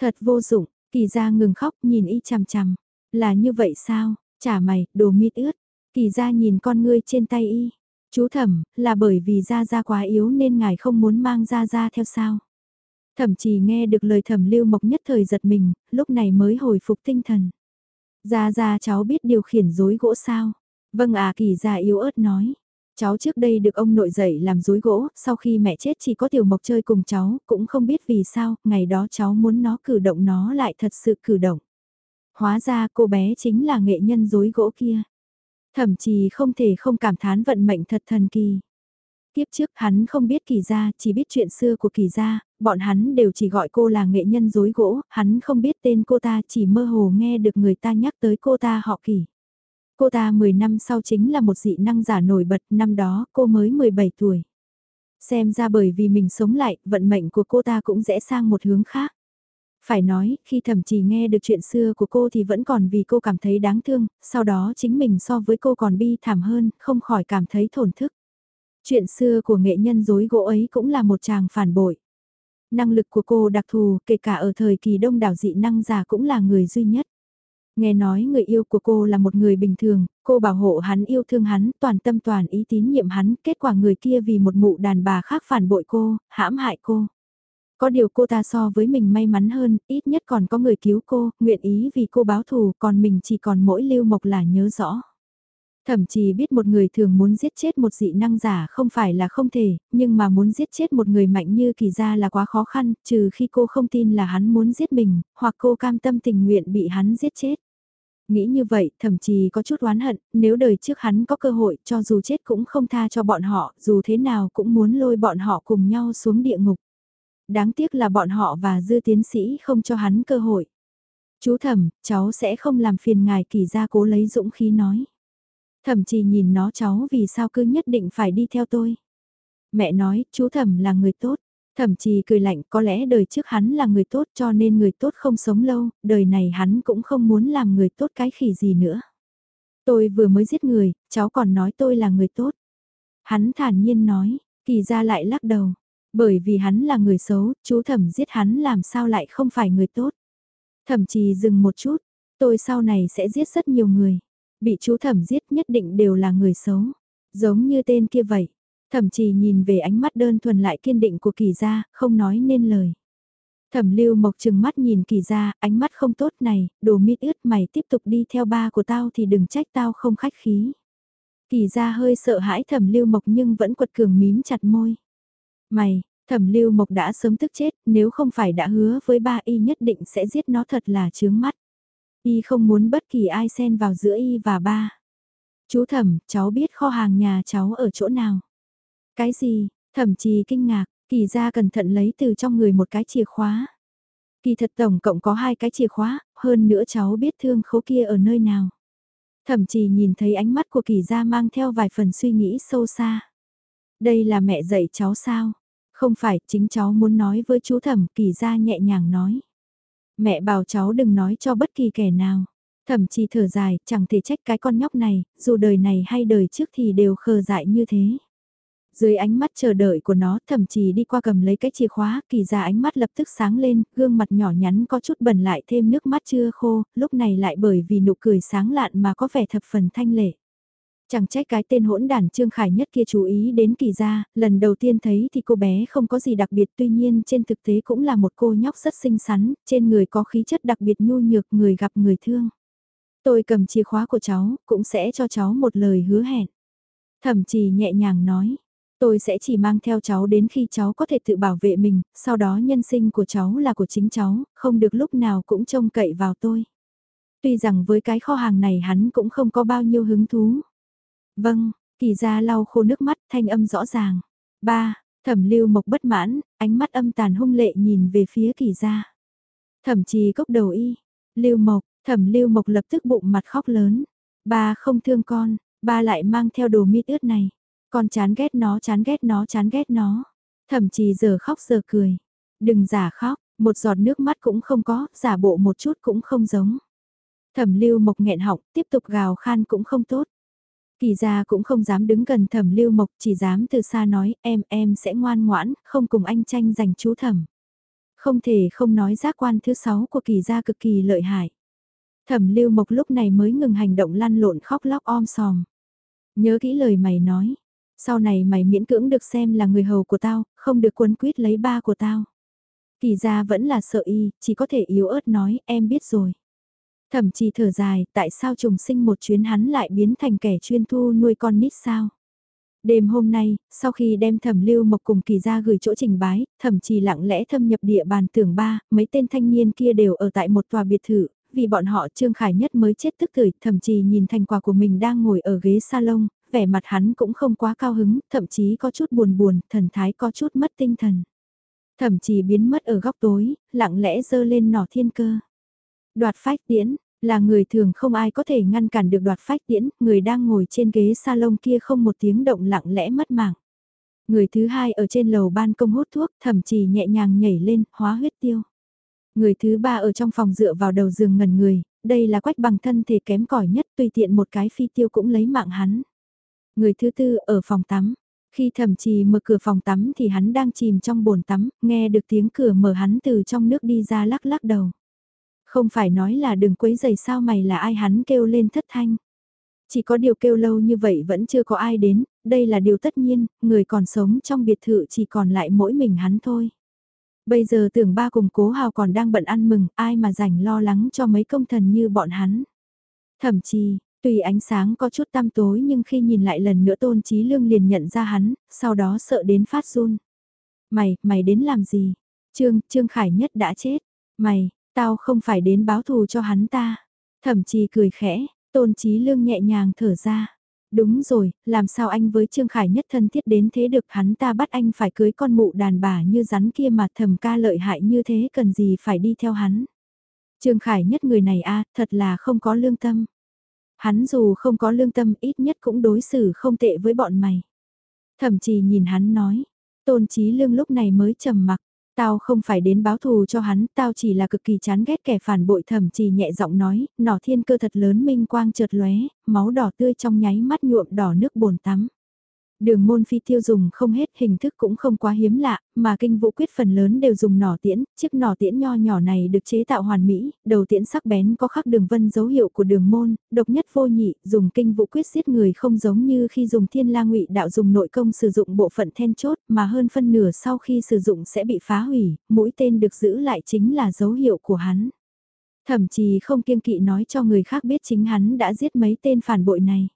Thật vô dụng, Kỳ gia ngừng khóc nhìn y chằm chằm. Là như vậy sao? Chả mày, đồ mít ướt. Kỳ gia nhìn con ngươi trên tay y. Chú thẩm, là bởi vì Gia Gia quá yếu nên ngài không muốn mang Gia Gia theo sao? Thẩm chỉ nghe được lời thẩm lưu mộc nhất thời giật mình, lúc này mới hồi phục tinh thần. Gia Gia cháu biết điều khiển dối gỗ sao? Vâng à kỳ gia yếu ớt nói. Cháu trước đây được ông nội dạy làm dối gỗ, sau khi mẹ chết chỉ có tiểu mộc chơi cùng cháu, cũng không biết vì sao, ngày đó cháu muốn nó cử động nó lại thật sự cử động. Hóa ra cô bé chính là nghệ nhân dối gỗ kia. Thậm chí không thể không cảm thán vận mệnh thật thần kỳ. Tiếp trước hắn không biết kỳ gia, chỉ biết chuyện xưa của kỳ gia, bọn hắn đều chỉ gọi cô là nghệ nhân dối gỗ, hắn không biết tên cô ta chỉ mơ hồ nghe được người ta nhắc tới cô ta họ kỳ. Cô ta 10 năm sau chính là một dị năng giả nổi bật, năm đó cô mới 17 tuổi. Xem ra bởi vì mình sống lại, vận mệnh của cô ta cũng rẽ sang một hướng khác. Phải nói, khi thậm chí nghe được chuyện xưa của cô thì vẫn còn vì cô cảm thấy đáng thương, sau đó chính mình so với cô còn bi thảm hơn, không khỏi cảm thấy thổn thức. Chuyện xưa của nghệ nhân dối gỗ ấy cũng là một chàng phản bội. Năng lực của cô đặc thù, kể cả ở thời kỳ đông đảo dị năng giả cũng là người duy nhất. Nghe nói người yêu của cô là một người bình thường, cô bảo hộ hắn yêu thương hắn, toàn tâm toàn ý tín nhiệm hắn, kết quả người kia vì một mụ đàn bà khác phản bội cô, hãm hại cô. Có điều cô ta so với mình may mắn hơn, ít nhất còn có người cứu cô, nguyện ý vì cô báo thù, còn mình chỉ còn mỗi lưu mộc là nhớ rõ. Thậm chí biết một người thường muốn giết chết một dị năng giả không phải là không thể, nhưng mà muốn giết chết một người mạnh như kỳ gia là quá khó khăn, trừ khi cô không tin là hắn muốn giết mình, hoặc cô cam tâm tình nguyện bị hắn giết chết. Nghĩ như vậy, thậm chí có chút oán hận, nếu đời trước hắn có cơ hội cho dù chết cũng không tha cho bọn họ, dù thế nào cũng muốn lôi bọn họ cùng nhau xuống địa ngục. Đáng tiếc là bọn họ và dư tiến sĩ không cho hắn cơ hội. Chú thẩm, cháu sẽ không làm phiền ngài kỳ ra cố lấy dũng khí nói. Thẩm chỉ nhìn nó cháu vì sao cứ nhất định phải đi theo tôi. Mẹ nói, chú thẩm là người tốt. Thẩm chỉ cười lạnh có lẽ đời trước hắn là người tốt cho nên người tốt không sống lâu, đời này hắn cũng không muốn làm người tốt cái khỉ gì nữa. Tôi vừa mới giết người, cháu còn nói tôi là người tốt. Hắn thản nhiên nói, kỳ ra lại lắc đầu. Bởi vì hắn là người xấu, chú thẩm giết hắn làm sao lại không phải người tốt. Thẩm chỉ dừng một chút, tôi sau này sẽ giết rất nhiều người. Bị chú thẩm giết nhất định đều là người xấu. Giống như tên kia vậy. Thẩm chỉ nhìn về ánh mắt đơn thuần lại kiên định của kỳ gia, không nói nên lời. Thẩm lưu mộc chừng mắt nhìn kỳ gia, ánh mắt không tốt này, đồ mít ướt mày tiếp tục đi theo ba của tao thì đừng trách tao không khách khí. Kỳ gia hơi sợ hãi thẩm lưu mộc nhưng vẫn quật cường mím chặt môi. Mày, thẩm lưu mộc đã sớm tức chết, nếu không phải đã hứa với ba y nhất định sẽ giết nó thật là chướng mắt. Y không muốn bất kỳ ai xen vào giữa y và ba. Chú thẩm, cháu biết kho hàng nhà cháu ở chỗ nào. Cái gì, thẩm trì kinh ngạc, kỳ ra cẩn thận lấy từ trong người một cái chìa khóa. Kỳ thật tổng cộng có hai cái chìa khóa, hơn nữa cháu biết thương khố kia ở nơi nào. Thẩm trì nhìn thấy ánh mắt của kỳ gia mang theo vài phần suy nghĩ sâu xa. Đây là mẹ dạy cháu sao? Không phải, chính cháu muốn nói với chú thẩm, kỳ gia nhẹ nhàng nói. Mẹ bảo cháu đừng nói cho bất kỳ kẻ nào. Thẩm chỉ thở dài, chẳng thể trách cái con nhóc này, dù đời này hay đời trước thì đều khờ dại như thế. Dưới ánh mắt chờ đợi của nó thậm chí đi qua cầm lấy cái chìa khóa, kỳ ra ánh mắt lập tức sáng lên, gương mặt nhỏ nhắn có chút bẩn lại thêm nước mắt chưa khô, lúc này lại bởi vì nụ cười sáng lạn mà có vẻ thập phần thanh lệ. Chẳng trách cái tên hỗn đản Trương Khải nhất kia chú ý đến kỳ ra lần đầu tiên thấy thì cô bé không có gì đặc biệt tuy nhiên trên thực tế cũng là một cô nhóc rất xinh xắn, trên người có khí chất đặc biệt nhu nhược người gặp người thương. Tôi cầm chìa khóa của cháu, cũng sẽ cho cháu một lời hứa hẹn. Thẩm trì nhẹ nhàng nói, tôi sẽ chỉ mang theo cháu đến khi cháu có thể tự bảo vệ mình, sau đó nhân sinh của cháu là của chính cháu, không được lúc nào cũng trông cậy vào tôi. Tuy rằng với cái kho hàng này hắn cũng không có bao nhiêu hứng thú. Vâng, kỳ ra lau khô nước mắt thanh âm rõ ràng. Ba, thẩm lưu mộc bất mãn, ánh mắt âm tàn hung lệ nhìn về phía kỳ ra. Thẩm trì cốc đầu y, lưu mộc, thẩm lưu mộc lập tức bụng mặt khóc lớn. Ba không thương con, ba lại mang theo đồ mít ướt này. Con chán ghét nó chán ghét nó chán ghét nó. Thẩm trì giờ khóc giờ cười. Đừng giả khóc, một giọt nước mắt cũng không có, giả bộ một chút cũng không giống. Thẩm lưu mộc nghẹn họng, tiếp tục gào khan cũng không tốt. Kỳ gia cũng không dám đứng gần thẩm lưu mộc, chỉ dám từ xa nói, em, em sẽ ngoan ngoãn, không cùng anh tranh giành chú thẩm. Không thể không nói giác quan thứ sáu của kỳ gia cực kỳ lợi hại. Thẩm lưu mộc lúc này mới ngừng hành động lăn lộn khóc lóc om sòm. Nhớ kỹ lời mày nói, sau này mày miễn cưỡng được xem là người hầu của tao, không được quấn quýt lấy ba của tao. Kỳ gia vẫn là sợ y, chỉ có thể yếu ớt nói, em biết rồi. Thậm chí thở dài, tại sao trùng sinh một chuyến hắn lại biến thành kẻ chuyên thu nuôi con nít sao? Đêm hôm nay, sau khi đem thẩm lưu mộc cùng kỳ ra gửi chỗ trình bái, thậm chí lặng lẽ thâm nhập địa bàn tưởng ba, mấy tên thanh niên kia đều ở tại một tòa biệt thự, vì bọn họ Trương Khải Nhất mới chết tức thời thậm chí nhìn thành quả của mình đang ngồi ở ghế salon, vẻ mặt hắn cũng không quá cao hứng, thậm chí có chút buồn buồn, thần thái có chút mất tinh thần. Thậm chí biến mất ở góc tối, lặng lẽ dơ lên nỏ thiên cơ. Đoạt phách tiễn, là người thường không ai có thể ngăn cản được đoạt phách tiễn, người đang ngồi trên ghế salon kia không một tiếng động lặng lẽ mất mạng. Người thứ hai ở trên lầu ban công hút thuốc, thậm chí nhẹ nhàng nhảy lên, hóa huyết tiêu. Người thứ ba ở trong phòng dựa vào đầu giường ngần người, đây là quách bằng thân thể kém cỏi nhất tùy tiện một cái phi tiêu cũng lấy mạng hắn. Người thứ tư ở phòng tắm, khi thẩm trì mở cửa phòng tắm thì hắn đang chìm trong bồn tắm, nghe được tiếng cửa mở hắn từ trong nước đi ra lắc lắc đầu. Không phải nói là đừng quấy giày sao mày là ai hắn kêu lên thất thanh. Chỉ có điều kêu lâu như vậy vẫn chưa có ai đến, đây là điều tất nhiên, người còn sống trong biệt thự chỉ còn lại mỗi mình hắn thôi. Bây giờ tưởng ba cùng cố hào còn đang bận ăn mừng, ai mà rảnh lo lắng cho mấy công thần như bọn hắn. Thậm chí, Tuy ánh sáng có chút tăm tối nhưng khi nhìn lại lần nữa tôn trí lương liền nhận ra hắn, sau đó sợ đến phát run. Mày, mày đến làm gì? Trương, Trương Khải Nhất đã chết. Mày, tao không phải đến báo thù cho hắn ta. thẩm trì cười khẽ, tôn trí lương nhẹ nhàng thở ra. Đúng rồi, làm sao anh với Trương Khải Nhất thân thiết đến thế được hắn ta bắt anh phải cưới con mụ đàn bà như rắn kia mà thầm ca lợi hại như thế cần gì phải đi theo hắn. Trương Khải Nhất người này a thật là không có lương tâm. Hắn dù không có lương tâm ít nhất cũng đối xử không tệ với bọn mày. Thậm chí nhìn hắn nói, tôn trí lương lúc này mới trầm mặc. Tao không phải đến báo thù cho hắn, tao chỉ là cực kỳ chán ghét kẻ phản bội thẩm trì nhẹ giọng nói, nỏ thiên cơ thật lớn minh quang chợt lóe, máu đỏ tươi trong nháy mắt nhuộm đỏ nước bồn tắm. Đường môn phi tiêu dùng không hết hình thức cũng không quá hiếm lạ, mà kinh vũ quyết phần lớn đều dùng nỏ tiễn, chiếc nỏ tiễn nho nhỏ này được chế tạo hoàn mỹ, đầu tiễn sắc bén có khắc đường vân dấu hiệu của đường môn, độc nhất vô nhị, dùng kinh vũ quyết giết người không giống như khi dùng thiên la ngụy đạo dùng nội công sử dụng bộ phận then chốt mà hơn phân nửa sau khi sử dụng sẽ bị phá hủy, mũi tên được giữ lại chính là dấu hiệu của hắn. Thậm chí không kiêng kỵ nói cho người khác biết chính hắn đã giết mấy tên phản bội này.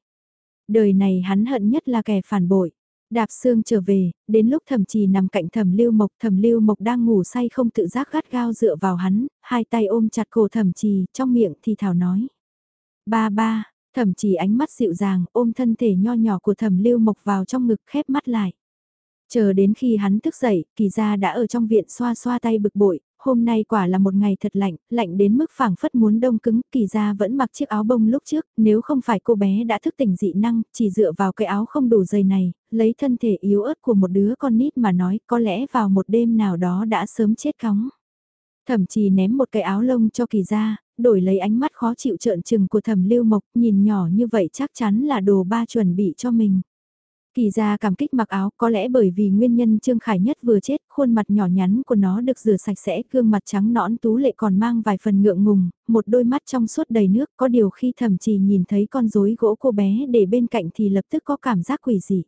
Đời này hắn hận nhất là kẻ phản bội. Đạp xương trở về, đến lúc thẩm trì nằm cạnh thẩm lưu mộc, thẩm lưu mộc đang ngủ say không tự giác gắt gao dựa vào hắn, hai tay ôm chặt cổ thẩm trì, trong miệng thì thảo nói. Ba ba, thẩm trì ánh mắt dịu dàng, ôm thân thể nho nhỏ của thẩm lưu mộc vào trong ngực khép mắt lại. Chờ đến khi hắn thức dậy, kỳ gia đã ở trong viện xoa xoa tay bực bội, hôm nay quả là một ngày thật lạnh, lạnh đến mức phảng phất muốn đông cứng, kỳ ra vẫn mặc chiếc áo bông lúc trước, nếu không phải cô bé đã thức tỉnh dị năng, chỉ dựa vào cái áo không đủ dày này, lấy thân thể yếu ớt của một đứa con nít mà nói có lẽ vào một đêm nào đó đã sớm chết cóng. Thậm chí ném một cái áo lông cho kỳ ra, đổi lấy ánh mắt khó chịu trợn trừng của thẩm lưu mộc, nhìn nhỏ như vậy chắc chắn là đồ ba chuẩn bị cho mình. Kỳ ra cảm kích mặc áo có lẽ bởi vì nguyên nhân Trương Khải Nhất vừa chết, khuôn mặt nhỏ nhắn của nó được rửa sạch sẽ, gương mặt trắng nõn tú lệ còn mang vài phần ngượng ngùng, một đôi mắt trong suốt đầy nước, có điều khi thậm chí nhìn thấy con rối gỗ cô bé để bên cạnh thì lập tức có cảm giác quỷ dị.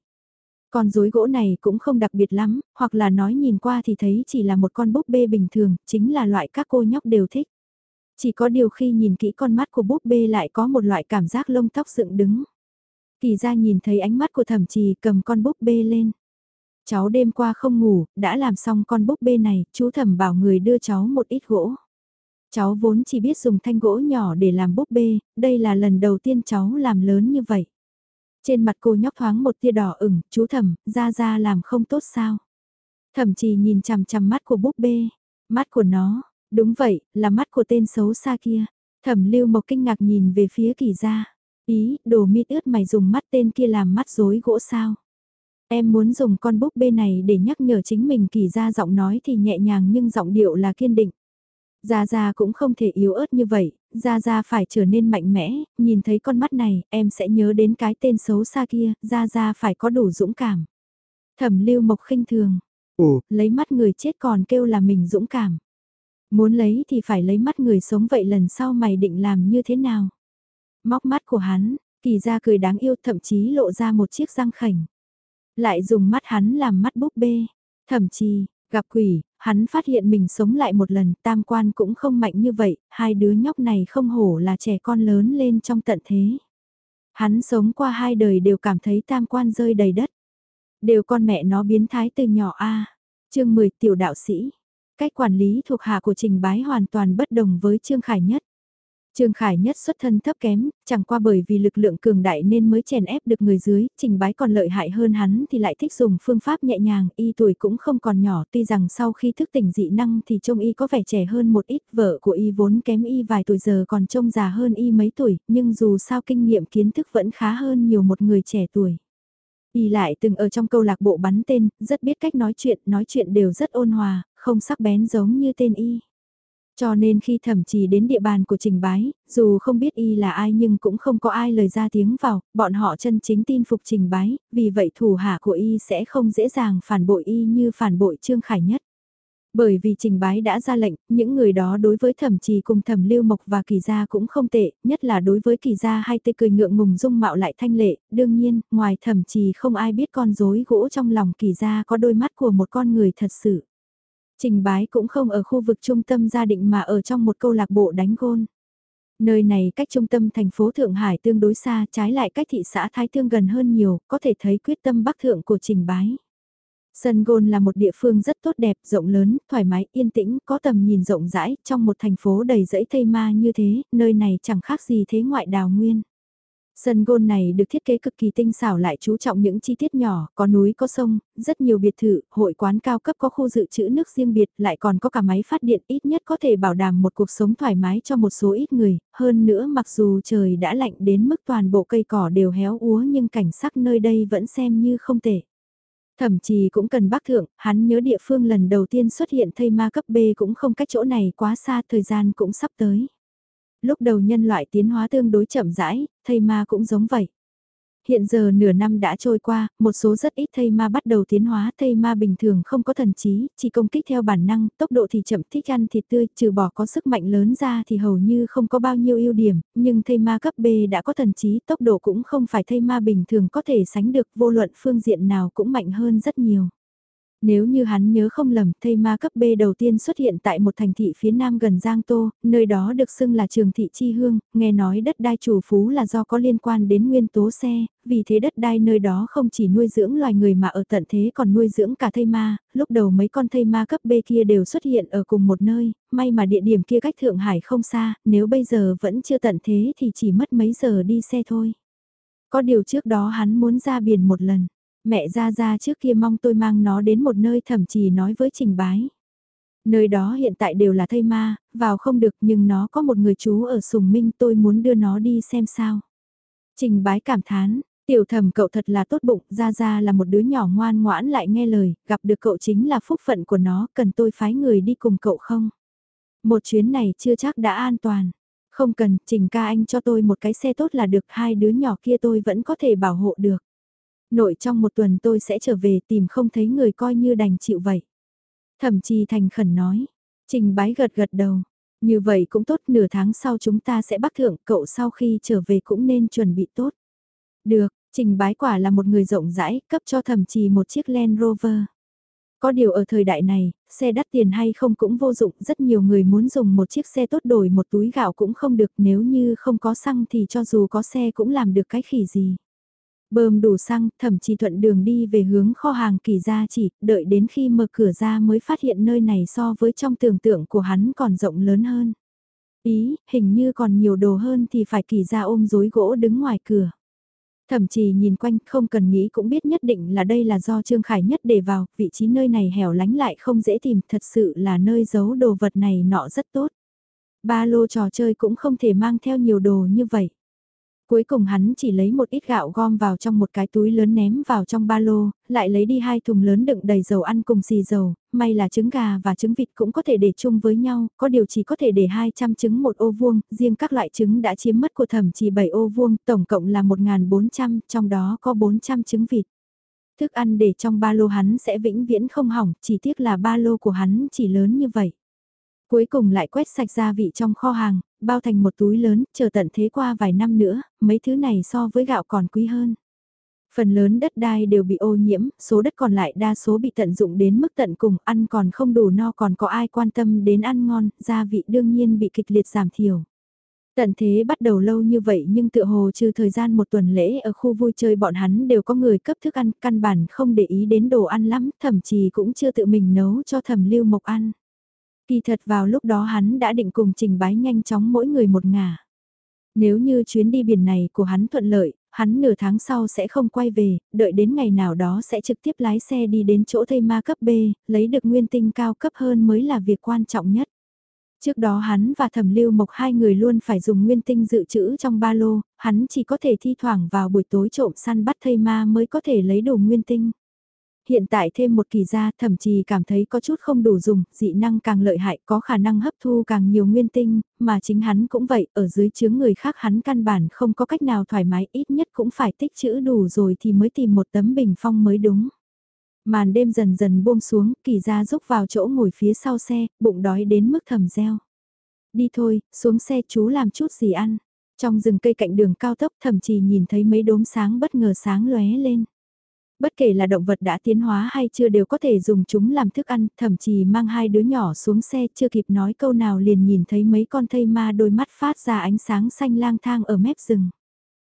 Con rối gỗ này cũng không đặc biệt lắm, hoặc là nói nhìn qua thì thấy chỉ là một con búp bê bình thường, chính là loại các cô nhóc đều thích. Chỉ có điều khi nhìn kỹ con mắt của búp bê lại có một loại cảm giác lông tóc dựng đứng. Kỳ ra nhìn thấy ánh mắt của thẩm trì cầm con búp bê lên. Cháu đêm qua không ngủ, đã làm xong con búp bê này, chú thẩm bảo người đưa cháu một ít gỗ. Cháu vốn chỉ biết dùng thanh gỗ nhỏ để làm búp bê, đây là lần đầu tiên cháu làm lớn như vậy. Trên mặt cô nhóc thoáng một tia đỏ ửng, chú thẩm, ra ra làm không tốt sao. Thẩm trì nhìn chằm chằm mắt của búp bê, mắt của nó, đúng vậy, là mắt của tên xấu xa kia. Thẩm lưu mộc kinh ngạc nhìn về phía kỳ gia. Ý, đồ mít ướt mày dùng mắt tên kia làm mắt rối gỗ sao? Em muốn dùng con búp bê này để nhắc nhở chính mình kỳ ra giọng nói thì nhẹ nhàng nhưng giọng điệu là kiên định. Gia Gia cũng không thể yếu ớt như vậy, Gia Gia phải trở nên mạnh mẽ, nhìn thấy con mắt này, em sẽ nhớ đến cái tên xấu xa kia, Gia Gia phải có đủ dũng cảm. Thẩm lưu mộc khinh thường, Ồ, lấy mắt người chết còn kêu là mình dũng cảm. Muốn lấy thì phải lấy mắt người sống vậy lần sau mày định làm như thế nào? Móc mắt của hắn, kỳ ra cười đáng yêu thậm chí lộ ra một chiếc răng khảnh. Lại dùng mắt hắn làm mắt búp bê. Thậm chí, gặp quỷ, hắn phát hiện mình sống lại một lần, tam quan cũng không mạnh như vậy, hai đứa nhóc này không hổ là trẻ con lớn lên trong tận thế. Hắn sống qua hai đời đều cảm thấy tam quan rơi đầy đất. Đều con mẹ nó biến thái từ nhỏ A. chương 10 tiểu đạo sĩ. Cách quản lý thuộc hạ của Trình Bái hoàn toàn bất đồng với Trương Khải Nhất. Trương Khải Nhất xuất thân thấp kém, chẳng qua bởi vì lực lượng cường đại nên mới chèn ép được người dưới, trình bái còn lợi hại hơn hắn thì lại thích dùng phương pháp nhẹ nhàng, y tuổi cũng không còn nhỏ, tuy rằng sau khi thức tỉnh dị năng thì trông y có vẻ trẻ hơn một ít, vợ của y vốn kém y vài tuổi giờ còn trông già hơn y mấy tuổi, nhưng dù sao kinh nghiệm kiến thức vẫn khá hơn nhiều một người trẻ tuổi. Y lại từng ở trong câu lạc bộ bắn tên, rất biết cách nói chuyện, nói chuyện đều rất ôn hòa, không sắc bén giống như tên y. Cho nên khi thẩm trì đến địa bàn của trình bái, dù không biết y là ai nhưng cũng không có ai lời ra tiếng vào, bọn họ chân chính tin phục trình bái, vì vậy thủ hạ của y sẽ không dễ dàng phản bội y như phản bội Trương Khải Nhất. Bởi vì trình bái đã ra lệnh, những người đó đối với thẩm trì cùng thẩm lưu mộc và kỳ gia cũng không tệ, nhất là đối với kỳ gia hay tê cười ngượng ngùng dung mạo lại thanh lệ, đương nhiên, ngoài thẩm trì không ai biết con rối gỗ trong lòng kỳ gia có đôi mắt của một con người thật sự. Trình bái cũng không ở khu vực trung tâm gia định mà ở trong một câu lạc bộ đánh gôn. Nơi này cách trung tâm thành phố Thượng Hải tương đối xa, trái lại cách thị xã Thái Thương gần hơn nhiều, có thể thấy quyết tâm bắc thượng của trình bái. Sân gôn là một địa phương rất tốt đẹp, rộng lớn, thoải mái, yên tĩnh, có tầm nhìn rộng rãi, trong một thành phố đầy rẫy thây ma như thế, nơi này chẳng khác gì thế ngoại đào nguyên. Sân gôn này được thiết kế cực kỳ tinh xảo lại chú trọng những chi tiết nhỏ, có núi có sông, rất nhiều biệt thự, hội quán cao cấp có khu dự trữ nước riêng biệt, lại còn có cả máy phát điện ít nhất có thể bảo đảm một cuộc sống thoải mái cho một số ít người, hơn nữa mặc dù trời đã lạnh đến mức toàn bộ cây cỏ đều héo úa nhưng cảnh sắc nơi đây vẫn xem như không tệ. Thậm chí cũng cần bác thượng, hắn nhớ địa phương lần đầu tiên xuất hiện thây ma cấp B cũng không cách chỗ này quá xa thời gian cũng sắp tới. Lúc đầu nhân loại tiến hóa tương đối chậm rãi, thây ma cũng giống vậy. Hiện giờ nửa năm đã trôi qua, một số rất ít thây ma bắt đầu tiến hóa, thây ma bình thường không có thần trí, chỉ công kích theo bản năng, tốc độ thì chậm thích ăn thịt tươi, trừ bỏ có sức mạnh lớn ra thì hầu như không có bao nhiêu ưu điểm, nhưng thây ma cấp B đã có thần trí, tốc độ cũng không phải thây ma bình thường có thể sánh được, vô luận phương diện nào cũng mạnh hơn rất nhiều. Nếu như hắn nhớ không lầm, thây ma cấp B đầu tiên xuất hiện tại một thành thị phía nam gần Giang Tô, nơi đó được xưng là trường thị Chi Hương, nghe nói đất đai chủ phú là do có liên quan đến nguyên tố xe, vì thế đất đai nơi đó không chỉ nuôi dưỡng loài người mà ở tận thế còn nuôi dưỡng cả thây ma, lúc đầu mấy con thây ma cấp B kia đều xuất hiện ở cùng một nơi, may mà địa điểm kia cách Thượng Hải không xa, nếu bây giờ vẫn chưa tận thế thì chỉ mất mấy giờ đi xe thôi. Có điều trước đó hắn muốn ra biển một lần mẹ ra ra trước kia mong tôi mang nó đến một nơi thậm chí nói với trình bái. Nơi đó hiện tại đều là thây ma, vào không được nhưng nó có một người chú ở Sùng Minh tôi muốn đưa nó đi xem sao. Trình bái cảm thán, tiểu thầm cậu thật là tốt bụng, ra ra là một đứa nhỏ ngoan ngoãn lại nghe lời, gặp được cậu chính là phúc phận của nó, cần tôi phái người đi cùng cậu không? Một chuyến này chưa chắc đã an toàn. Không cần, trình ca anh cho tôi một cái xe tốt là được, hai đứa nhỏ kia tôi vẫn có thể bảo hộ được. Nội trong một tuần tôi sẽ trở về tìm không thấy người coi như đành chịu vậy. Thẩm trì thành khẩn nói. Trình bái gật gật đầu. Như vậy cũng tốt nửa tháng sau chúng ta sẽ bắt thượng cậu sau khi trở về cũng nên chuẩn bị tốt. Được, trình bái quả là một người rộng rãi, cấp cho thẩm trì một chiếc Land Rover. Có điều ở thời đại này, xe đắt tiền hay không cũng vô dụng, rất nhiều người muốn dùng một chiếc xe tốt đổi một túi gạo cũng không được nếu như không có xăng thì cho dù có xe cũng làm được cái khỉ gì. Bơm đủ xăng, thậm chí thuận đường đi về hướng kho hàng kỳ gia chỉ, đợi đến khi mở cửa ra mới phát hiện nơi này so với trong tưởng tượng của hắn còn rộng lớn hơn. Ý, hình như còn nhiều đồ hơn thì phải kỳ gia ôm dối gỗ đứng ngoài cửa. Thậm chí nhìn quanh không cần nghĩ cũng biết nhất định là đây là do Trương Khải nhất để vào, vị trí nơi này hẻo lánh lại không dễ tìm, thật sự là nơi giấu đồ vật này nọ rất tốt. Ba lô trò chơi cũng không thể mang theo nhiều đồ như vậy. Cuối cùng hắn chỉ lấy một ít gạo gom vào trong một cái túi lớn ném vào trong ba lô, lại lấy đi hai thùng lớn đựng đầy dầu ăn cùng xì dầu, may là trứng gà và trứng vịt cũng có thể để chung với nhau, có điều chỉ có thể để 200 trứng một ô vuông, riêng các loại trứng đã chiếm mất của thẩm chỉ 7 ô vuông, tổng cộng là 1.400, trong đó có 400 trứng vịt. Thức ăn để trong ba lô hắn sẽ vĩnh viễn không hỏng, chỉ tiếc là ba lô của hắn chỉ lớn như vậy. Cuối cùng lại quét sạch gia vị trong kho hàng, bao thành một túi lớn, chờ tận thế qua vài năm nữa, mấy thứ này so với gạo còn quý hơn. Phần lớn đất đai đều bị ô nhiễm, số đất còn lại đa số bị tận dụng đến mức tận cùng, ăn còn không đủ no còn có ai quan tâm đến ăn ngon, gia vị đương nhiên bị kịch liệt giảm thiểu. Tận thế bắt đầu lâu như vậy nhưng tựa hồ trừ thời gian một tuần lễ ở khu vui chơi bọn hắn đều có người cấp thức ăn, căn bản không để ý đến đồ ăn lắm, thậm chí cũng chưa tự mình nấu cho thẩm lưu mộc ăn. Kỳ thật vào lúc đó hắn đã định cùng trình bái nhanh chóng mỗi người một ngả. Nếu như chuyến đi biển này của hắn thuận lợi, hắn nửa tháng sau sẽ không quay về, đợi đến ngày nào đó sẽ trực tiếp lái xe đi đến chỗ thây ma cấp B, lấy được nguyên tinh cao cấp hơn mới là việc quan trọng nhất. Trước đó hắn và thẩm lưu mộc hai người luôn phải dùng nguyên tinh dự trữ trong ba lô, hắn chỉ có thể thi thoảng vào buổi tối trộm săn bắt thây ma mới có thể lấy đủ nguyên tinh. Hiện tại thêm một kỳ gia thậm chí cảm thấy có chút không đủ dùng, dị năng càng lợi hại có khả năng hấp thu càng nhiều nguyên tinh, mà chính hắn cũng vậy, ở dưới chướng người khác hắn căn bản không có cách nào thoải mái ít nhất cũng phải tích trữ đủ rồi thì mới tìm một tấm bình phong mới đúng. Màn đêm dần dần buông xuống, kỳ gia rúc vào chỗ ngồi phía sau xe, bụng đói đến mức thầm reo. Đi thôi, xuống xe chú làm chút gì ăn. Trong rừng cây cạnh đường cao tốc thậm chí nhìn thấy mấy đốm sáng bất ngờ sáng lóe lên. Bất kể là động vật đã tiến hóa hay chưa đều có thể dùng chúng làm thức ăn, thậm chí mang hai đứa nhỏ xuống xe chưa kịp nói câu nào liền nhìn thấy mấy con thây ma đôi mắt phát ra ánh sáng xanh lang thang ở mép rừng.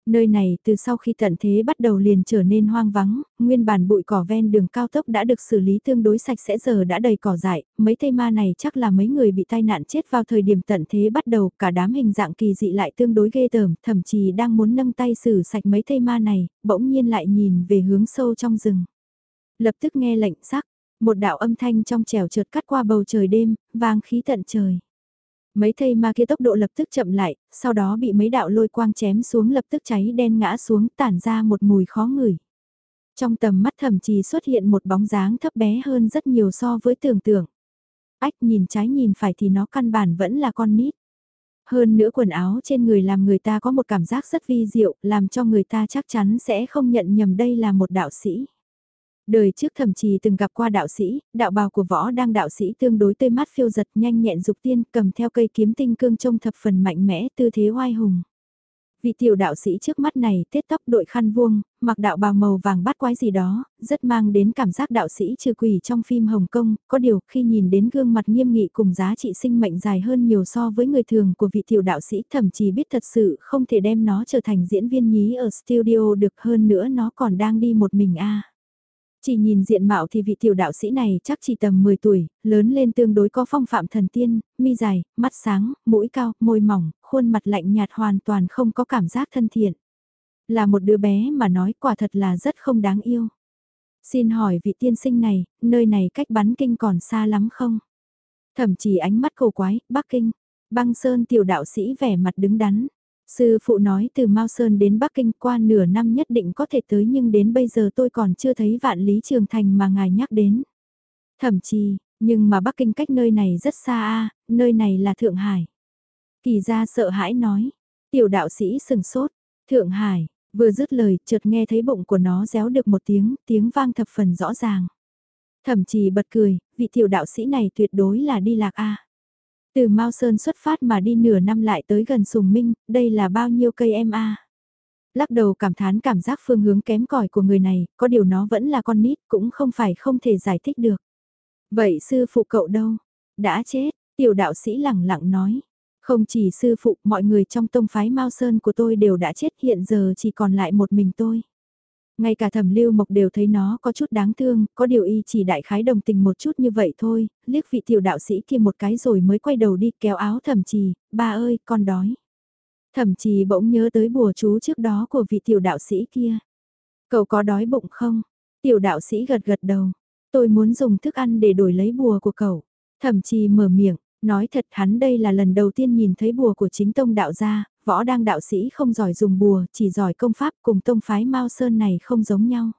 Nơi này từ sau khi tận thế bắt đầu liền trở nên hoang vắng, nguyên bản bụi cỏ ven đường cao tốc đã được xử lý tương đối sạch sẽ giờ đã đầy cỏ dại, mấy thây ma này chắc là mấy người bị tai nạn chết vào thời điểm tận thế bắt đầu, cả đám hình dạng kỳ dị lại tương đối ghê tởm, thậm chí đang muốn nâng tay xử sạch mấy thây ma này, bỗng nhiên lại nhìn về hướng sâu trong rừng. Lập tức nghe lệnh sắc, một đạo âm thanh trong trèo trượt cắt qua bầu trời đêm, vang khí tận trời. Mấy thây ma kia tốc độ lập tức chậm lại, sau đó bị mấy đạo lôi quang chém xuống lập tức cháy đen ngã xuống tản ra một mùi khó ngửi. Trong tầm mắt thẩm trì xuất hiện một bóng dáng thấp bé hơn rất nhiều so với tưởng tượng. Ách nhìn trái nhìn phải thì nó căn bản vẫn là con nít. Hơn nữa quần áo trên người làm người ta có một cảm giác rất vi diệu, làm cho người ta chắc chắn sẽ không nhận nhầm đây là một đạo sĩ. Đời trước thậm chí từng gặp qua đạo sĩ, đạo bào của võ đang đạo sĩ tương đối tươi mát phiêu giật nhanh nhẹn dục tiên cầm theo cây kiếm tinh cương trông thập phần mạnh mẽ tư thế oai hùng. Vị tiểu đạo sĩ trước mắt này tết tóc đội khăn vuông, mặc đạo bào màu vàng bát quái gì đó, rất mang đến cảm giác đạo sĩ trừ quỷ trong phim Hồng Kông, có điều khi nhìn đến gương mặt nghiêm nghị cùng giá trị sinh mệnh dài hơn nhiều so với người thường của vị tiểu đạo sĩ thậm chí biết thật sự không thể đem nó trở thành diễn viên nhí ở studio được hơn nữa nó còn đang đi một mình a chỉ nhìn diện mạo thì vị tiểu đạo sĩ này chắc chỉ tầm 10 tuổi, lớn lên tương đối có phong phạm thần tiên, mi dài, mắt sáng, mũi cao, môi mỏng, khuôn mặt lạnh nhạt hoàn toàn không có cảm giác thân thiện. Là một đứa bé mà nói quả thật là rất không đáng yêu. Xin hỏi vị tiên sinh này, nơi này cách bắn kinh còn xa lắm không? Thậm chí ánh mắt cầu quái, Bắc Kinh, băng sơn tiểu đạo sĩ vẻ mặt đứng đắn. Sư phụ nói từ Mao Sơn đến Bắc Kinh qua nửa năm nhất định có thể tới nhưng đến bây giờ tôi còn chưa thấy vạn lý trường thành mà ngài nhắc đến. Thậm chí, nhưng mà Bắc Kinh cách nơi này rất xa a nơi này là Thượng Hải. Kỳ gia sợ hãi nói, tiểu đạo sĩ sừng sốt, Thượng Hải, vừa dứt lời chợt nghe thấy bụng của nó réo được một tiếng, tiếng vang thập phần rõ ràng. Thậm chí bật cười, vị tiểu đạo sĩ này tuyệt đối là đi lạc a. Từ Mao Sơn xuất phát mà đi nửa năm lại tới gần Sùng Minh, đây là bao nhiêu cây em a? Lắc đầu cảm thán cảm giác phương hướng kém cỏi của người này, có điều nó vẫn là con nít, cũng không phải không thể giải thích được. Vậy sư phụ cậu đâu? Đã chết, tiểu đạo sĩ lẳng lặng nói. Không chỉ sư phụ, mọi người trong tông phái Mao Sơn của tôi đều đã chết hiện giờ chỉ còn lại một mình tôi. Ngay cả thẩm lưu mộc đều thấy nó có chút đáng thương, có điều y chỉ đại khái đồng tình một chút như vậy thôi, liếc vị tiểu đạo sĩ kia một cái rồi mới quay đầu đi kéo áo thẩm trì, ba ơi, con đói. Thẩm trì bỗng nhớ tới bùa chú trước đó của vị tiểu đạo sĩ kia. Cậu có đói bụng không? Tiểu đạo sĩ gật gật đầu. Tôi muốn dùng thức ăn để đổi lấy bùa của cậu. Thẩm trì mở miệng, nói thật hắn đây là lần đầu tiên nhìn thấy bùa của chính tông đạo gia, võ đang đạo sĩ không giỏi dùng bùa, chỉ giỏi công pháp cùng tông phái Mao Sơn này không giống nhau.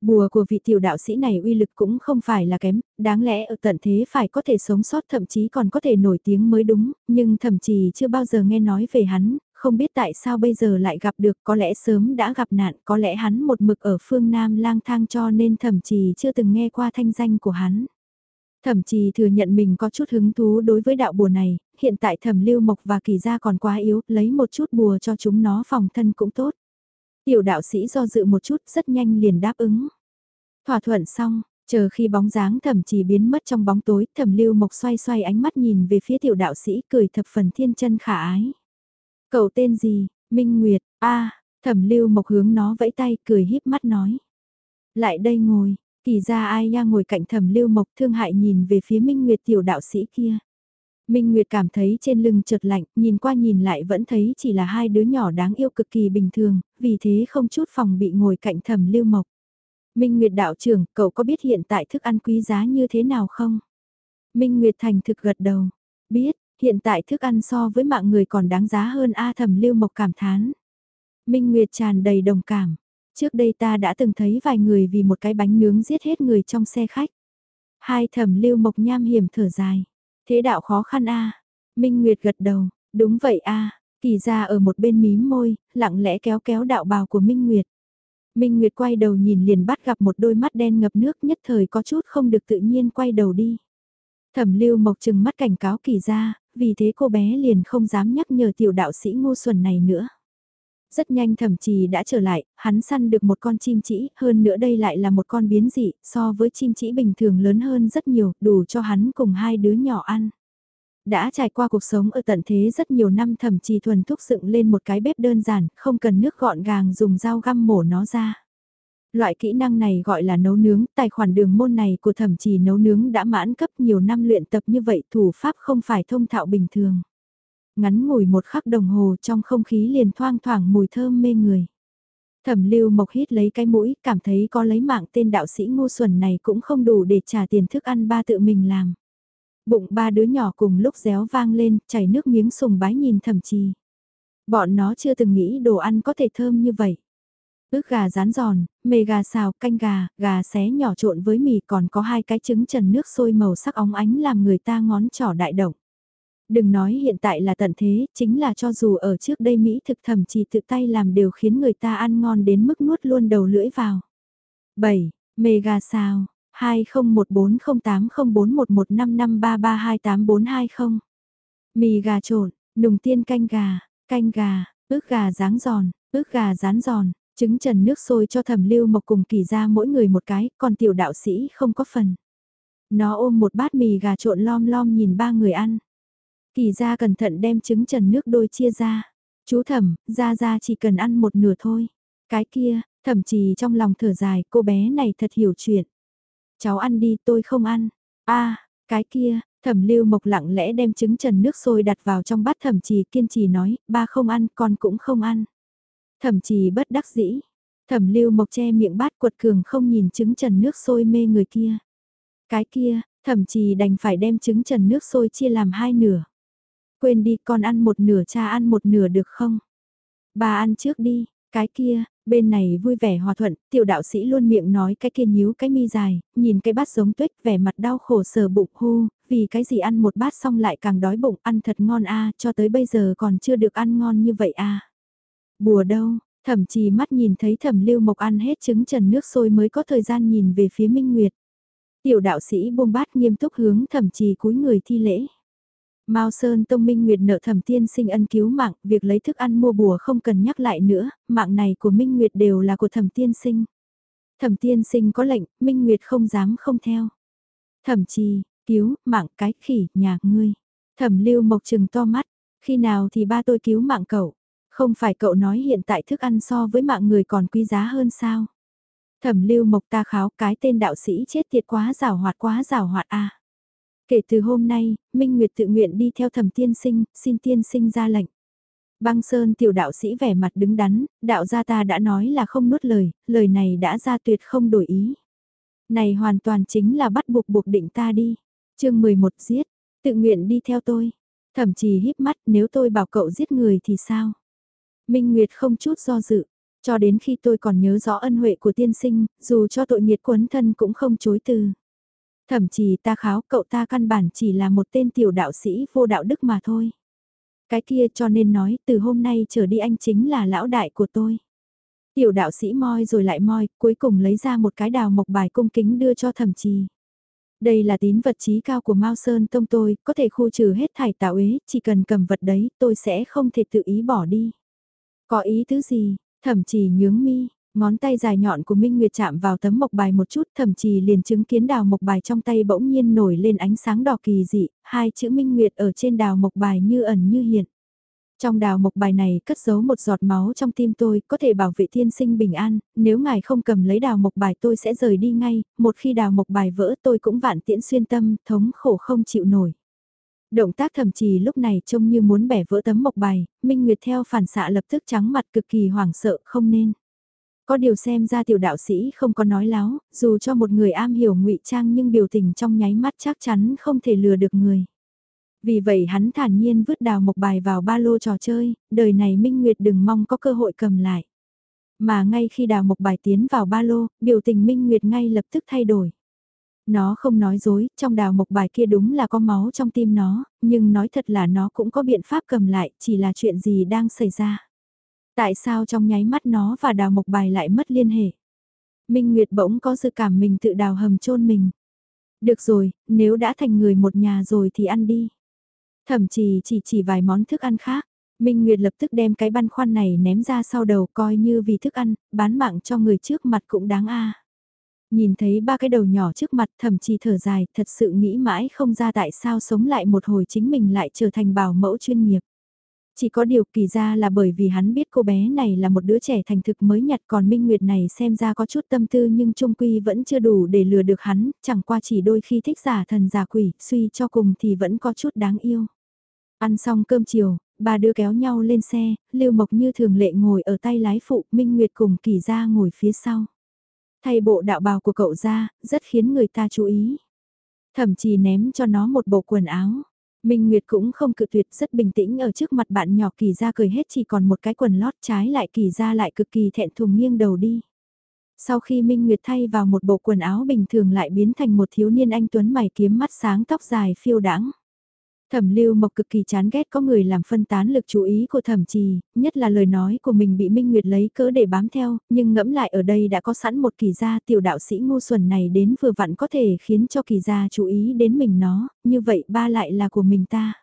Bùa của vị tiểu đạo sĩ này uy lực cũng không phải là kém, đáng lẽ ở tận thế phải có thể sống sót thậm chí còn có thể nổi tiếng mới đúng, nhưng thậm chí chưa bao giờ nghe nói về hắn, không biết tại sao bây giờ lại gặp được, có lẽ sớm đã gặp nạn, có lẽ hắn một mực ở phương Nam lang thang cho nên thậm chí chưa từng nghe qua thanh danh của hắn. Thẩm chí thừa nhận mình có chút hứng thú đối với đạo bùa này, hiện tại thẩm lưu mộc và kỳ gia còn quá yếu, lấy một chút bùa cho chúng nó phòng thân cũng tốt. Tiểu đạo sĩ do dự một chút rất nhanh liền đáp ứng. Thỏa thuận xong, chờ khi bóng dáng thẩm chỉ biến mất trong bóng tối, thẩm lưu mộc xoay xoay ánh mắt nhìn về phía tiểu đạo sĩ cười thập phần thiên chân khả ái. Cậu tên gì? Minh Nguyệt, a thẩm lưu mộc hướng nó vẫy tay cười híp mắt nói. Lại đây ngồi, kỳ ra ai nha ngồi cạnh thẩm lưu mộc thương hại nhìn về phía Minh Nguyệt tiểu đạo sĩ kia. Minh Nguyệt cảm thấy trên lưng chợt lạnh, nhìn qua nhìn lại vẫn thấy chỉ là hai đứa nhỏ đáng yêu cực kỳ bình thường, vì thế không chút phòng bị ngồi cạnh thẩm lưu mộc. Minh Nguyệt đạo trưởng, cậu có biết hiện tại thức ăn quý giá như thế nào không? Minh Nguyệt thành thực gật đầu. Biết, hiện tại thức ăn so với mạng người còn đáng giá hơn A thẩm lưu mộc cảm thán. Minh Nguyệt tràn đầy đồng cảm. Trước đây ta đã từng thấy vài người vì một cái bánh nướng giết hết người trong xe khách. Hai thẩm lưu mộc nham hiểm thở dài. Thế đạo khó khăn a Minh Nguyệt gật đầu, đúng vậy a Kỳ ra ở một bên mím môi, lặng lẽ kéo kéo đạo bào của Minh Nguyệt. Minh Nguyệt quay đầu nhìn liền bắt gặp một đôi mắt đen ngập nước nhất thời có chút không được tự nhiên quay đầu đi. Thẩm lưu mộc chừng mắt cảnh cáo kỳ ra, vì thế cô bé liền không dám nhắc nhở tiểu đạo sĩ ngu xuẩn này nữa. Rất nhanh thẩm trì đã trở lại, hắn săn được một con chim chỉ, hơn nữa đây lại là một con biến dị, so với chim chỉ bình thường lớn hơn rất nhiều, đủ cho hắn cùng hai đứa nhỏ ăn. Đã trải qua cuộc sống ở tận thế rất nhiều năm thẩm trì thuần thúc dựng lên một cái bếp đơn giản, không cần nước gọn gàng dùng dao găm mổ nó ra. Loại kỹ năng này gọi là nấu nướng, tài khoản đường môn này của thẩm trì nấu nướng đã mãn cấp nhiều năm luyện tập như vậy thủ pháp không phải thông thạo bình thường. Ngắn ngủi một khắc đồng hồ trong không khí liền thoang thoảng mùi thơm mê người. Thẩm lưu mộc hít lấy cái mũi, cảm thấy có lấy mạng tên đạo sĩ ngu xuẩn này cũng không đủ để trả tiền thức ăn ba tự mình làm. Bụng ba đứa nhỏ cùng lúc réo vang lên, chảy nước miếng sùng bái nhìn thẩm trì. Bọn nó chưa từng nghĩ đồ ăn có thể thơm như vậy. Ước gà rán giòn, mề gà xào, canh gà, gà xé nhỏ trộn với mì còn có hai cái trứng trần nước sôi màu sắc óng ánh làm người ta ngón trỏ đại động. Đừng nói hiện tại là tận thế, chính là cho dù ở trước đây Mỹ thực thậm chỉ tự tay làm đều khiến người ta ăn ngon đến mức nuốt luôn đầu lưỡi vào. 7. Mega sao, 20140804115533284220. Mì gà trộn, nùng tiên canh gà, canh gà, ức gà ráng giòn, ức gà rán giòn, trứng trần nước sôi cho thẩm lưu mộc cùng kỳ ra mỗi người một cái, còn tiểu đạo sĩ không có phần. Nó ôm một bát mì gà trộn lom lom nhìn ba người ăn. Kỳ ra cẩn thận đem trứng trần nước đôi chia ra. Chú thẩm, ra ra chỉ cần ăn một nửa thôi. Cái kia, thẩm trì trong lòng thở dài, cô bé này thật hiểu chuyện. Cháu ăn đi, tôi không ăn. a cái kia, thẩm lưu mộc lặng lẽ đem trứng trần nước sôi đặt vào trong bát thẩm trì kiên trì nói, ba không ăn, con cũng không ăn. Thẩm trì bất đắc dĩ. Thẩm lưu mộc che miệng bát quật cường không nhìn trứng trần nước sôi mê người kia. Cái kia, thẩm trì đành phải đem trứng trần nước sôi chia làm hai nửa quên đi con ăn một nửa cha ăn một nửa được không? Bà ăn trước đi, cái kia, bên này vui vẻ hòa thuận, tiểu đạo sĩ luôn miệng nói cái kia nhíu cái mi dài, nhìn cái bát giống tuyết vẻ mặt đau khổ sờ bụng hu, vì cái gì ăn một bát xong lại càng đói bụng, ăn thật ngon a cho tới bây giờ còn chưa được ăn ngon như vậy a Bùa đâu, thậm chí mắt nhìn thấy thẩm lưu mộc ăn hết trứng trần nước sôi mới có thời gian nhìn về phía Minh Nguyệt. Tiểu đạo sĩ buông bát nghiêm túc hướng thẩm trì cúi người thi lễ. Mao Sơn Tông Minh Nguyệt nợ thẩm tiên sinh ân cứu mạng, việc lấy thức ăn mua bùa không cần nhắc lại nữa, mạng này của Minh Nguyệt đều là của thẩm tiên sinh. Thẩm tiên sinh có lệnh, Minh Nguyệt không dám không theo. Thẩm chi, cứu, mạng cái khỉ, nhà ngươi. Thẩm lưu mộc trừng to mắt, khi nào thì ba tôi cứu mạng cậu. Không phải cậu nói hiện tại thức ăn so với mạng người còn quý giá hơn sao? Thẩm lưu mộc ta kháo cái tên đạo sĩ chết tiệt quá rào hoạt quá rào hoạt a Kể từ hôm nay, Minh Nguyệt tự nguyện đi theo thẩm tiên sinh, xin tiên sinh ra lệnh. Băng Sơn tiểu đạo sĩ vẻ mặt đứng đắn, đạo gia ta đã nói là không nuốt lời, lời này đã ra tuyệt không đổi ý. Này hoàn toàn chính là bắt buộc buộc định ta đi. chương 11 giết, tự nguyện đi theo tôi. Thậm chí híp mắt nếu tôi bảo cậu giết người thì sao? Minh Nguyệt không chút do dự, cho đến khi tôi còn nhớ rõ ân huệ của tiên sinh, dù cho tội nghiệt quấn thân cũng không chối từ. Thậm chí ta kháo cậu ta căn bản chỉ là một tên tiểu đạo sĩ vô đạo đức mà thôi. Cái kia cho nên nói từ hôm nay trở đi anh chính là lão đại của tôi. Tiểu đạo sĩ moi rồi lại moi, cuối cùng lấy ra một cái đào mộc bài cung kính đưa cho thẩm trì. Đây là tín vật trí cao của Mao Sơn Tông tôi, có thể khu trừ hết thải tạo ế, chỉ cần cầm vật đấy tôi sẽ không thể tự ý bỏ đi. Có ý thứ gì, thẩm trì nhướng mi, Ngón tay dài nhọn của Minh Nguyệt chạm vào tấm mộc bài một chút thậm chí liền chứng kiến đào mộc bài trong tay bỗng nhiên nổi lên ánh sáng đỏ kỳ dị, hai chữ Minh Nguyệt ở trên đào mộc bài như ẩn như hiện. Trong đào mộc bài này cất giấu một giọt máu trong tim tôi, có thể bảo vệ thiên sinh bình an, nếu ngài không cầm lấy đào mộc bài tôi sẽ rời đi ngay, một khi đào mộc bài vỡ tôi cũng vạn tiễn xuyên tâm, thống khổ không chịu nổi. Động tác thậm chí lúc này trông như muốn bẻ vỡ tấm mộc bài, Minh Nguyệt theo phản xạ lập tức trắng mặt cực kỳ hoảng sợ không nên. Có điều xem ra tiểu đạo sĩ không có nói láo, dù cho một người am hiểu ngụy trang nhưng biểu tình trong nháy mắt chắc chắn không thể lừa được người. Vì vậy hắn thản nhiên vứt đào mộc bài vào ba lô trò chơi, đời này Minh Nguyệt đừng mong có cơ hội cầm lại. Mà ngay khi đào mộc bài tiến vào ba lô, biểu tình Minh Nguyệt ngay lập tức thay đổi. Nó không nói dối, trong đào mộc bài kia đúng là có máu trong tim nó, nhưng nói thật là nó cũng có biện pháp cầm lại, chỉ là chuyện gì đang xảy ra. Tại sao trong nháy mắt nó và đào mộc bài lại mất liên hệ? Minh Nguyệt bỗng có dự cảm mình tự đào hầm chôn mình. Được rồi, nếu đã thành người một nhà rồi thì ăn đi. Thậm chí chỉ chỉ vài món thức ăn khác. Minh Nguyệt lập tức đem cái băn khoăn này ném ra sau đầu coi như vì thức ăn, bán mạng cho người trước mặt cũng đáng a. Nhìn thấy ba cái đầu nhỏ trước mặt thậm chí thở dài, thật sự nghĩ mãi không ra tại sao sống lại một hồi chính mình lại trở thành bảo mẫu chuyên nghiệp. Chỉ có điều kỳ ra là bởi vì hắn biết cô bé này là một đứa trẻ thành thực mới nhặt còn Minh Nguyệt này xem ra có chút tâm tư nhưng trung quy vẫn chưa đủ để lừa được hắn, chẳng qua chỉ đôi khi thích giả thần giả quỷ, suy cho cùng thì vẫn có chút đáng yêu. Ăn xong cơm chiều, ba đứa kéo nhau lên xe, Lưu Mộc như thường lệ ngồi ở tay lái phụ, Minh Nguyệt cùng kỳ ra ngồi phía sau. Thay bộ đạo bào của cậu ra, rất khiến người ta chú ý. Thậm chí ném cho nó một bộ quần áo. Minh Nguyệt cũng không cự tuyệt, rất bình tĩnh ở trước mặt bạn nhỏ kỳ ra cười hết chỉ còn một cái quần lót trái lại kỳ ra lại cực kỳ thẹn thùng nghiêng đầu đi. Sau khi Minh Nguyệt thay vào một bộ quần áo bình thường lại biến thành một thiếu niên anh tuấn mày kiếm mắt sáng tóc dài phiêu đãng. Thẩm Lưu Mộc cực kỳ chán ghét có người làm phân tán lực chú ý của Thẩm Trì, nhất là lời nói của mình bị Minh Nguyệt lấy cỡ để bám theo, nhưng ngẫm lại ở đây đã có sẵn một kỳ gia tiểu đạo sĩ ngu xuẩn này đến vừa vặn có thể khiến cho kỳ gia chú ý đến mình nó, như vậy ba lại là của mình ta.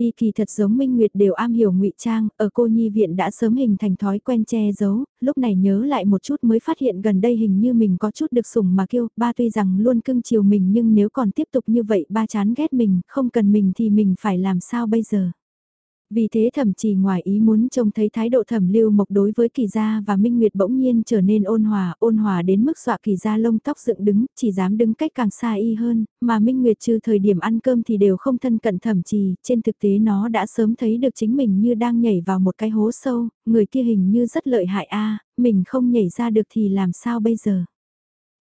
Y kỳ thật giống Minh Nguyệt đều am hiểu ngụy trang, ở cô nhi viện đã sớm hình thành thói quen che giấu, lúc này nhớ lại một chút mới phát hiện gần đây hình như mình có chút được sủng mà kêu, ba tuy rằng luôn cưng chiều mình nhưng nếu còn tiếp tục như vậy ba chán ghét mình, không cần mình thì mình phải làm sao bây giờ. Vì thế thẩm trì ngoài ý muốn trông thấy thái độ thẩm lưu mộc đối với kỳ gia và minh nguyệt bỗng nhiên trở nên ôn hòa, ôn hòa đến mức dọa kỳ gia lông tóc dựng đứng, chỉ dám đứng cách càng xa y hơn, mà minh nguyệt trừ thời điểm ăn cơm thì đều không thân cận thẩm trì, trên thực tế nó đã sớm thấy được chính mình như đang nhảy vào một cái hố sâu, người kia hình như rất lợi hại a mình không nhảy ra được thì làm sao bây giờ.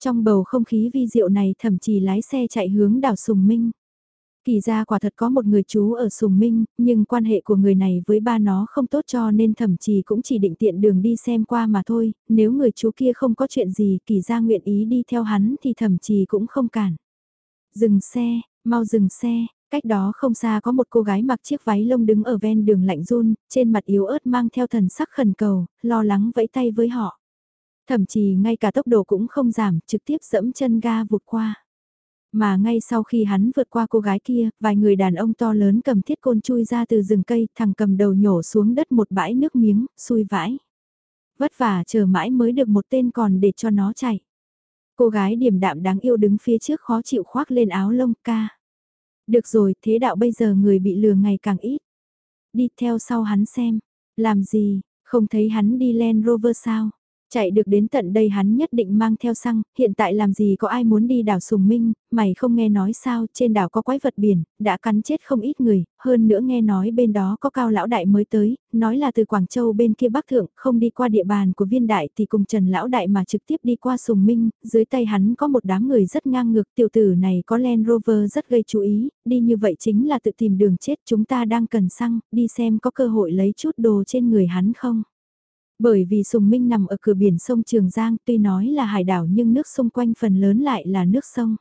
Trong bầu không khí vi diệu này thẩm trì lái xe chạy hướng đảo Sùng Minh. Kỳ ra quả thật có một người chú ở Sùng Minh, nhưng quan hệ của người này với ba nó không tốt cho nên thậm chí cũng chỉ định tiện đường đi xem qua mà thôi, nếu người chú kia không có chuyện gì kỳ ra nguyện ý đi theo hắn thì thậm chí cũng không cản. Dừng xe, mau dừng xe, cách đó không xa có một cô gái mặc chiếc váy lông đứng ở ven đường lạnh run, trên mặt yếu ớt mang theo thần sắc khẩn cầu, lo lắng vẫy tay với họ. Thậm chí ngay cả tốc độ cũng không giảm, trực tiếp dẫm chân ga vụt qua. Mà ngay sau khi hắn vượt qua cô gái kia, vài người đàn ông to lớn cầm thiết côn chui ra từ rừng cây, thằng cầm đầu nhổ xuống đất một bãi nước miếng, xui vãi. Vất vả chờ mãi mới được một tên còn để cho nó chạy. Cô gái điềm đạm đáng yêu đứng phía trước khó chịu khoác lên áo lông ca. Được rồi, thế đạo bây giờ người bị lừa ngày càng ít. Đi theo sau hắn xem. Làm gì, không thấy hắn đi Land Rover sao? Chạy được đến tận đây hắn nhất định mang theo xăng, hiện tại làm gì có ai muốn đi đảo Sùng Minh, mày không nghe nói sao, trên đảo có quái vật biển, đã cắn chết không ít người, hơn nữa nghe nói bên đó có cao lão đại mới tới, nói là từ Quảng Châu bên kia Bắc Thượng, không đi qua địa bàn của viên đại thì cùng Trần lão đại mà trực tiếp đi qua Sùng Minh, dưới tay hắn có một đám người rất ngang ngược, tiểu tử này có Land Rover rất gây chú ý, đi như vậy chính là tự tìm đường chết, chúng ta đang cần xăng, đi xem có cơ hội lấy chút đồ trên người hắn không. Bởi vì Sùng Minh nằm ở cửa biển sông Trường Giang tuy nói là hải đảo nhưng nước xung quanh phần lớn lại là nước sông.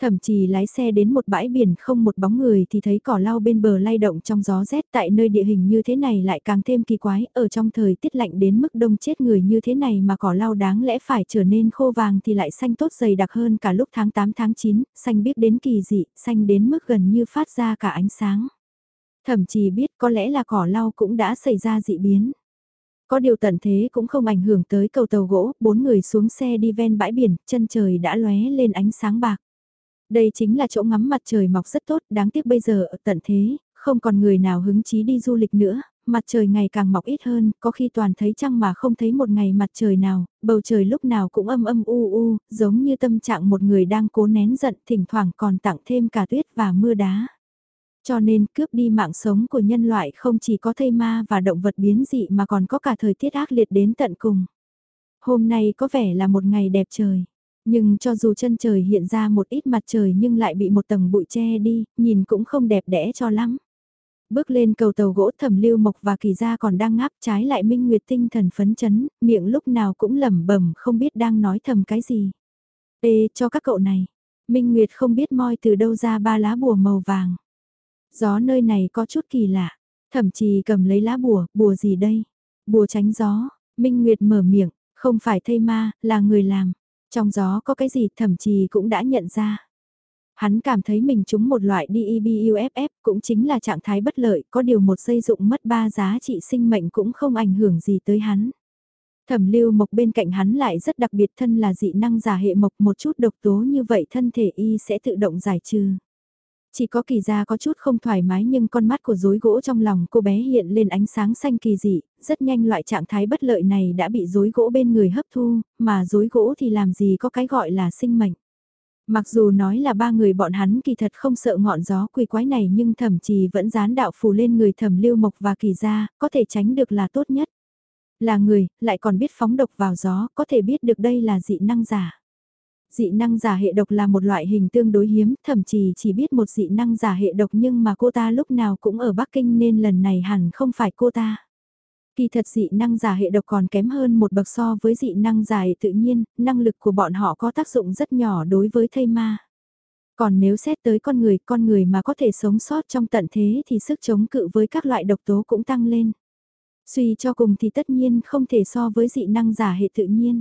Thậm chí lái xe đến một bãi biển không một bóng người thì thấy cỏ lau bên bờ lay động trong gió rét tại nơi địa hình như thế này lại càng thêm kỳ quái, ở trong thời tiết lạnh đến mức đông chết người như thế này mà cỏ lau đáng lẽ phải trở nên khô vàng thì lại xanh tốt dày đặc hơn cả lúc tháng 8 tháng 9, xanh biết đến kỳ dị, xanh đến mức gần như phát ra cả ánh sáng. Thậm chí biết có lẽ là cỏ lau cũng đã xảy ra dị biến. Có điều tận thế cũng không ảnh hưởng tới cầu tàu gỗ, bốn người xuống xe đi ven bãi biển, chân trời đã lóe lên ánh sáng bạc. Đây chính là chỗ ngắm mặt trời mọc rất tốt, đáng tiếc bây giờ ở tận thế, không còn người nào hứng chí đi du lịch nữa, mặt trời ngày càng mọc ít hơn, có khi toàn thấy trăng mà không thấy một ngày mặt trời nào, bầu trời lúc nào cũng âm âm u u, giống như tâm trạng một người đang cố nén giận, thỉnh thoảng còn tặng thêm cả tuyết và mưa đá. Cho nên cướp đi mạng sống của nhân loại không chỉ có thây ma và động vật biến dị mà còn có cả thời tiết ác liệt đến tận cùng. Hôm nay có vẻ là một ngày đẹp trời. Nhưng cho dù chân trời hiện ra một ít mặt trời nhưng lại bị một tầng bụi che đi, nhìn cũng không đẹp đẽ cho lắm. Bước lên cầu tàu gỗ thẩm lưu mộc và kỳ gia còn đang ngáp trái lại minh nguyệt tinh thần phấn chấn, miệng lúc nào cũng lẩm bẩm không biết đang nói thầm cái gì. Ê cho các cậu này, minh nguyệt không biết moi từ đâu ra ba lá bùa màu vàng. Gió nơi này có chút kỳ lạ, thậm chí cầm lấy lá bùa, bùa gì đây? Bùa tránh gió, minh nguyệt mở miệng, không phải thây ma, là người làm. Trong gió có cái gì thậm chí cũng đã nhận ra. Hắn cảm thấy mình trúng một loại DEBUFF cũng chính là trạng thái bất lợi, có điều một giây dụng mất ba giá trị sinh mệnh cũng không ảnh hưởng gì tới hắn. Thẩm lưu mộc bên cạnh hắn lại rất đặc biệt thân là dị năng giả hệ mộc một chút độc tố như vậy thân thể y sẽ tự động giải trừ. Chỉ có kỳ ra có chút không thoải mái nhưng con mắt của rối gỗ trong lòng cô bé hiện lên ánh sáng xanh kỳ dị, rất nhanh loại trạng thái bất lợi này đã bị rối gỗ bên người hấp thu, mà rối gỗ thì làm gì có cái gọi là sinh mệnh. Mặc dù nói là ba người bọn hắn kỳ thật không sợ ngọn gió quỷ quái này nhưng thẩm trì vẫn dán đạo phù lên người thẩm lưu mộc và kỳ gia, có thể tránh được là tốt nhất. Là người, lại còn biết phóng độc vào gió, có thể biết được đây là dị năng giả. Dị năng giả hệ độc là một loại hình tương đối hiếm, thậm chí chỉ biết một dị năng giả hệ độc nhưng mà cô ta lúc nào cũng ở Bắc Kinh nên lần này hẳn không phải cô ta. Kỳ thật dị năng giả hệ độc còn kém hơn một bậc so với dị năng giả hệ tự nhiên, năng lực của bọn họ có tác dụng rất nhỏ đối với thây ma. Còn nếu xét tới con người, con người mà có thể sống sót trong tận thế thì sức chống cự với các loại độc tố cũng tăng lên. Suy cho cùng thì tất nhiên không thể so với dị năng giả hệ tự nhiên.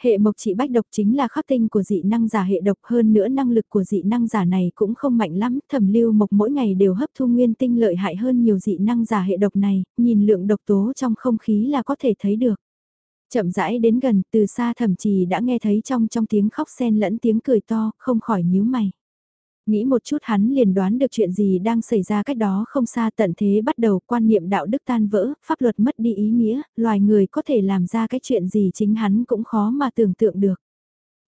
Hệ mộc trị bách độc chính là khắc tinh của dị năng giả hệ độc hơn nữa năng lực của dị năng giả này cũng không mạnh lắm, thẩm lưu mộc mỗi ngày đều hấp thu nguyên tinh lợi hại hơn nhiều dị năng giả hệ độc này, nhìn lượng độc tố trong không khí là có thể thấy được. Chậm rãi đến gần, từ xa thẩm trì đã nghe thấy trong trong tiếng khóc sen lẫn tiếng cười to, không khỏi nhíu mày. Nghĩ một chút hắn liền đoán được chuyện gì đang xảy ra cách đó không xa tận thế bắt đầu quan niệm đạo đức tan vỡ, pháp luật mất đi ý nghĩa, loài người có thể làm ra cái chuyện gì chính hắn cũng khó mà tưởng tượng được.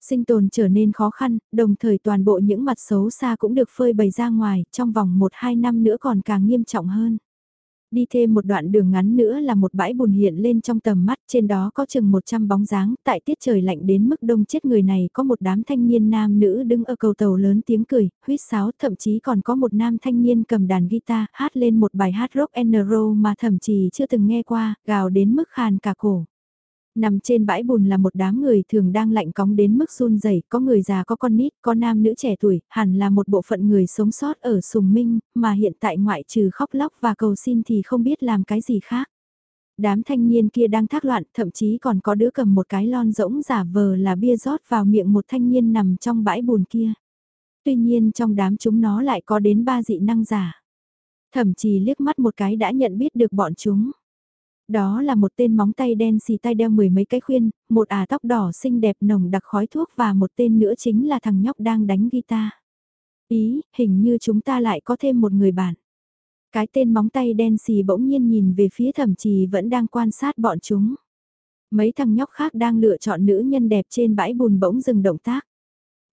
Sinh tồn trở nên khó khăn, đồng thời toàn bộ những mặt xấu xa cũng được phơi bày ra ngoài, trong vòng 1-2 năm nữa còn càng nghiêm trọng hơn. Đi thêm một đoạn đường ngắn nữa là một bãi bùn hiện lên trong tầm mắt, trên đó có chừng 100 bóng dáng, tại tiết trời lạnh đến mức đông chết người này có một đám thanh niên nam nữ đứng ở cầu tàu lớn tiếng cười, huýt sáo, thậm chí còn có một nam thanh niên cầm đàn guitar, hát lên một bài hát rock and roll mà thậm chí chưa từng nghe qua, gào đến mức khàn cả cổ. Nằm trên bãi bùn là một đám người thường đang lạnh cóng đến mức run rẩy, có người già có con nít, có nam nữ trẻ tuổi, hẳn là một bộ phận người sống sót ở Sùng Minh, mà hiện tại ngoại trừ khóc lóc và cầu xin thì không biết làm cái gì khác. Đám thanh niên kia đang thác loạn, thậm chí còn có đứa cầm một cái lon rỗng giả vờ là bia rót vào miệng một thanh niên nằm trong bãi bùn kia. Tuy nhiên trong đám chúng nó lại có đến ba dị năng giả. Thậm chí liếc mắt một cái đã nhận biết được bọn chúng. Đó là một tên móng tay đen xì tay đeo mười mấy cái khuyên, một ả tóc đỏ xinh đẹp nồng đặc khói thuốc và một tên nữa chính là thằng nhóc đang đánh guitar. Ý, hình như chúng ta lại có thêm một người bạn. Cái tên móng tay đen xì bỗng nhiên nhìn về phía thẩm trì vẫn đang quan sát bọn chúng. Mấy thằng nhóc khác đang lựa chọn nữ nhân đẹp trên bãi bùn bỗng dừng động tác.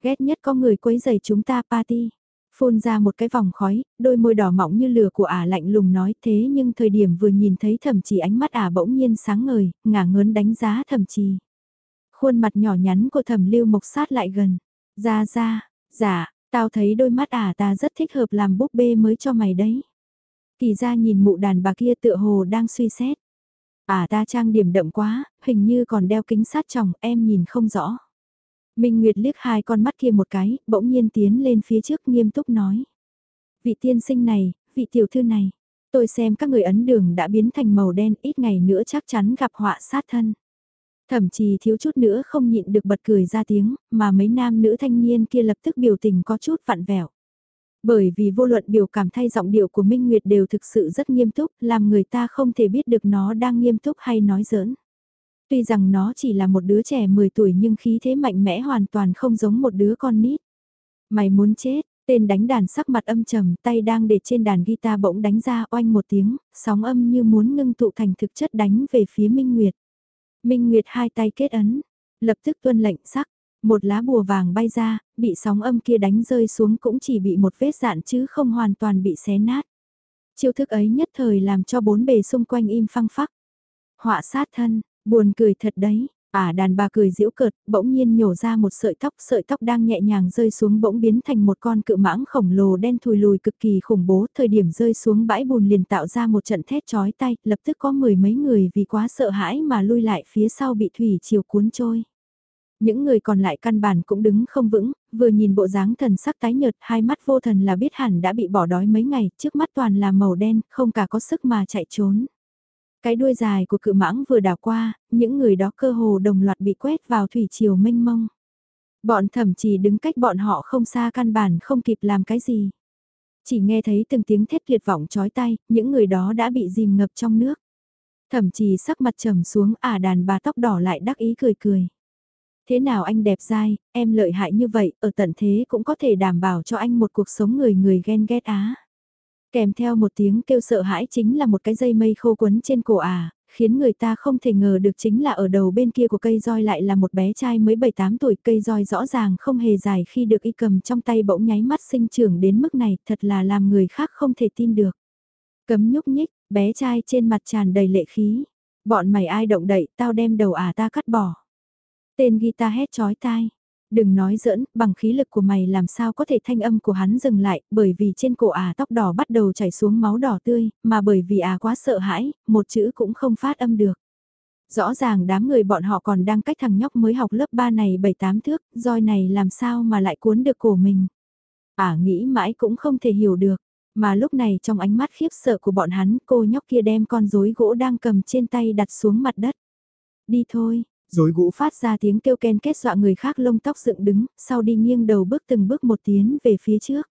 Ghét nhất có người quấy giày chúng ta party phun ra một cái vòng khói, đôi môi đỏ mỏng như lửa của ả lạnh lùng nói thế nhưng thời điểm vừa nhìn thấy thẩm trì ánh mắt ả bỗng nhiên sáng ngời, ngả ngớn đánh giá thẩm trì. Khuôn mặt nhỏ nhắn của thẩm lưu mộc sát lại gần. Ra ra, dạ, tao thấy đôi mắt ả ta rất thích hợp làm búp bê mới cho mày đấy. Kỳ ra nhìn mụ đàn bà kia tựa hồ đang suy xét. Ả ta trang điểm đậm quá, hình như còn đeo kính sát chồng em nhìn không rõ. Minh Nguyệt liếc hai con mắt kia một cái, bỗng nhiên tiến lên phía trước nghiêm túc nói. Vị tiên sinh này, vị tiểu thư này, tôi xem các người ấn đường đã biến thành màu đen ít ngày nữa chắc chắn gặp họa sát thân. Thậm chí thiếu chút nữa không nhịn được bật cười ra tiếng, mà mấy nam nữ thanh niên kia lập tức biểu tình có chút vặn vẹo. Bởi vì vô luận biểu cảm thay giọng điệu của Minh Nguyệt đều thực sự rất nghiêm túc, làm người ta không thể biết được nó đang nghiêm túc hay nói giỡn. Tuy rằng nó chỉ là một đứa trẻ 10 tuổi nhưng khí thế mạnh mẽ hoàn toàn không giống một đứa con nít. Mày muốn chết, Tên đánh đàn sắc mặt âm trầm, tay đang để trên đàn guitar bỗng đánh ra oanh một tiếng, sóng âm như muốn ngưng tụ thành thực chất đánh về phía Minh Nguyệt. Minh Nguyệt hai tay kết ấn, lập tức tuân lệnh sắc, một lá bùa vàng bay ra, bị sóng âm kia đánh rơi xuống cũng chỉ bị một vết dạn chứ không hoàn toàn bị xé nát. Chiêu thức ấy nhất thời làm cho bốn bề xung quanh im phăng phắc. Họa sát thân, buồn cười thật đấy, À đàn bà cười giễu cợt, bỗng nhiên nhổ ra một sợi tóc, sợi tóc đang nhẹ nhàng rơi xuống bỗng biến thành một con cự mãng khổng lồ đen thùi lùi cực kỳ khủng bố, thời điểm rơi xuống bãi bùn liền tạo ra một trận thét chói tay, lập tức có mười mấy người vì quá sợ hãi mà lui lại phía sau bị thủy chiều cuốn trôi. Những người còn lại căn bản cũng đứng không vững, vừa nhìn bộ dáng thần sắc tái nhợt, hai mắt vô thần là biết hẳn đã bị bỏ đói mấy ngày, trước mắt toàn là màu đen, không cả có sức mà chạy trốn. Cái đuôi dài của cự mãng vừa đảo qua, những người đó cơ hồ đồng loạt bị quét vào thủy triều mênh mông. Bọn thẩm chỉ đứng cách bọn họ không xa căn bản không kịp làm cái gì. Chỉ nghe thấy từng tiếng thét tuyệt vọng chói tay, những người đó đã bị dìm ngập trong nước. thẩm chỉ sắc mặt trầm xuống ả đàn bà tóc đỏ lại đắc ý cười cười. Thế nào anh đẹp dai, em lợi hại như vậy, ở tận thế cũng có thể đảm bảo cho anh một cuộc sống người người ghen ghét á. Kèm theo một tiếng kêu sợ hãi chính là một cái dây mây khô quấn trên cổ à, khiến người ta không thể ngờ được chính là ở đầu bên kia của cây roi lại là một bé trai mới 7-8 tuổi. Cây roi rõ ràng không hề dài khi được y cầm trong tay bỗng nháy mắt sinh trưởng đến mức này thật là làm người khác không thể tin được. Cấm nhúc nhích, bé trai trên mặt tràn đầy lệ khí. Bọn mày ai động đậy, tao đem đầu à ta cắt bỏ. Tên guitar hét chói tai. Đừng nói giỡn, bằng khí lực của mày làm sao có thể thanh âm của hắn dừng lại, bởi vì trên cổ à tóc đỏ bắt đầu chảy xuống máu đỏ tươi, mà bởi vì à quá sợ hãi, một chữ cũng không phát âm được. Rõ ràng đám người bọn họ còn đang cách thằng nhóc mới học lớp 3 này 7-8 thước, roi này làm sao mà lại cuốn được cổ mình. À nghĩ mãi cũng không thể hiểu được, mà lúc này trong ánh mắt khiếp sợ của bọn hắn cô nhóc kia đem con rối gỗ đang cầm trên tay đặt xuống mặt đất. Đi thôi, Dối gũ phát ra tiếng kêu ken kết dọa người khác lông tóc dựng đứng, sau đi nghiêng đầu bước từng bước một tiến về phía trước.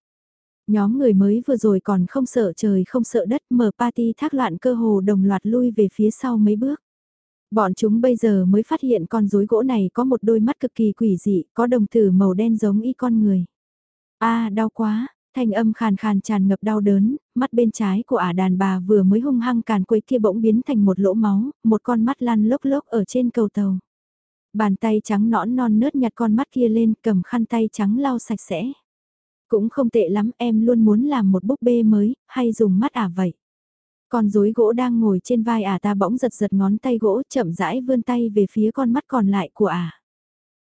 Nhóm người mới vừa rồi còn không sợ trời không sợ đất mở party thác loạn cơ hồ đồng loạt lui về phía sau mấy bước. Bọn chúng bây giờ mới phát hiện con rối gỗ này có một đôi mắt cực kỳ quỷ dị, có đồng tử màu đen giống y con người. a đau quá, thanh âm khàn khàn tràn ngập đau đớn, mắt bên trái của ả đàn bà vừa mới hung hăng càn quấy kia bỗng biến thành một lỗ máu, một con mắt lăn lốc lốc ở trên cầu tàu. Bàn tay trắng nõn non nớt nhặt con mắt kia lên cầm khăn tay trắng lau sạch sẽ. Cũng không tệ lắm em luôn muốn làm một búp bê mới, hay dùng mắt ả vậy. Con rối gỗ đang ngồi trên vai ả ta bỗng giật giật ngón tay gỗ chậm rãi vươn tay về phía con mắt còn lại của ả.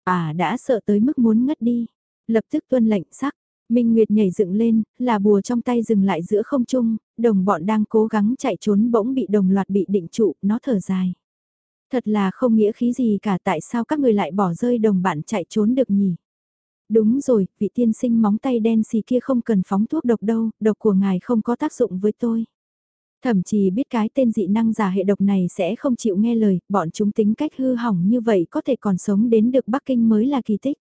Ả đã sợ tới mức muốn ngất đi. Lập tức tuân lệnh sắc, Minh Nguyệt nhảy dựng lên, là bùa trong tay dừng lại giữa không trung, đồng bọn đang cố gắng chạy trốn bỗng bị đồng loạt bị định trụ, nó thở dài. Thật là không nghĩa khí gì cả tại sao các người lại bỏ rơi đồng bạn chạy trốn được nhỉ? Đúng rồi, vị tiên sinh móng tay đen xì kia không cần phóng thuốc độc đâu, độc của ngài không có tác dụng với tôi. Thậm chí biết cái tên dị năng giả hệ độc này sẽ không chịu nghe lời, bọn chúng tính cách hư hỏng như vậy có thể còn sống đến được Bắc Kinh mới là kỳ tích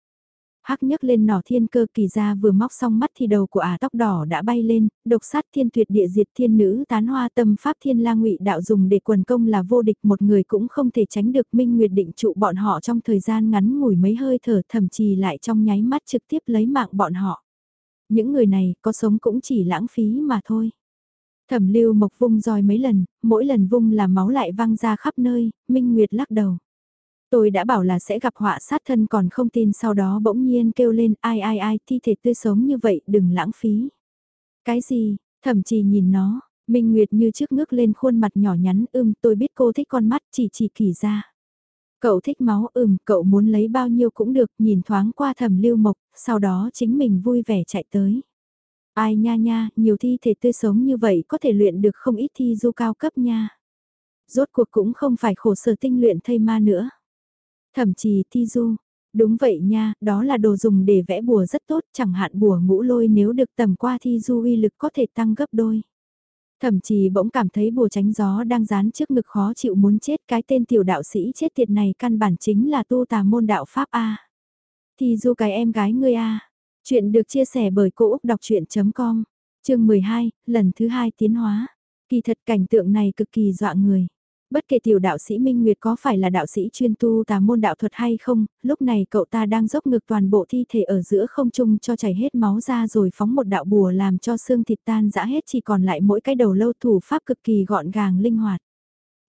hắc nhấc lên nỏ thiên cơ kỳ ra vừa móc xong mắt thì đầu của ả tóc đỏ đã bay lên, độc sát thiên tuyệt địa diệt thiên nữ tán hoa tâm pháp thiên la ngụy đạo dùng để quần công là vô địch một người cũng không thể tránh được minh nguyệt định trụ bọn họ trong thời gian ngắn ngủi mấy hơi thở thậm chí lại trong nháy mắt trực tiếp lấy mạng bọn họ. Những người này có sống cũng chỉ lãng phí mà thôi. Thẩm lưu mộc vung roi mấy lần, mỗi lần vung là máu lại văng ra khắp nơi, Minh Nguyệt lắc đầu. Tôi đã bảo là sẽ gặp họa sát thân còn không tin sau đó bỗng nhiên kêu lên ai ai ai thi thể tươi sống như vậy đừng lãng phí. Cái gì, thậm chí nhìn nó, Minh Nguyệt như trước ngước lên khuôn mặt nhỏ nhắn ưm tôi biết cô thích con mắt chỉ chỉ kỳ ra. Cậu thích máu ừm cậu muốn lấy bao nhiêu cũng được nhìn thoáng qua thầm lưu mộc, sau đó chính mình vui vẻ chạy tới. Ai nha nha, nhiều thi thể tươi sống như vậy có thể luyện được không ít thi du cao cấp nha. Rốt cuộc cũng không phải khổ sở tinh luyện thây ma nữa. Thậm chí thi du, đúng vậy nha, đó là đồ dùng để vẽ bùa rất tốt, chẳng hạn bùa ngũ lôi nếu được tầm qua thi du uy lực có thể tăng gấp đôi. Thậm chí bỗng cảm thấy bùa tránh gió đang dán trước ngực khó chịu muốn chết cái tên tiểu đạo sĩ chết tiệt này căn bản chính là tu tà môn đạo Pháp A. Thi du cái em gái ngươi A. Chuyện được chia sẻ bởi Cô Úc Đọc Chuyện.com, chương 12, lần thứ hai tiến hóa. Kỳ thật cảnh tượng này cực kỳ dọa người. Bất kể tiểu đạo sĩ Minh Nguyệt có phải là đạo sĩ chuyên tu tà môn đạo thuật hay không, lúc này cậu ta đang dốc ngược toàn bộ thi thể ở giữa không trung cho chảy hết máu ra rồi phóng một đạo bùa làm cho xương thịt tan dã hết chỉ còn lại mỗi cái đầu lâu thủ pháp cực kỳ gọn gàng linh hoạt.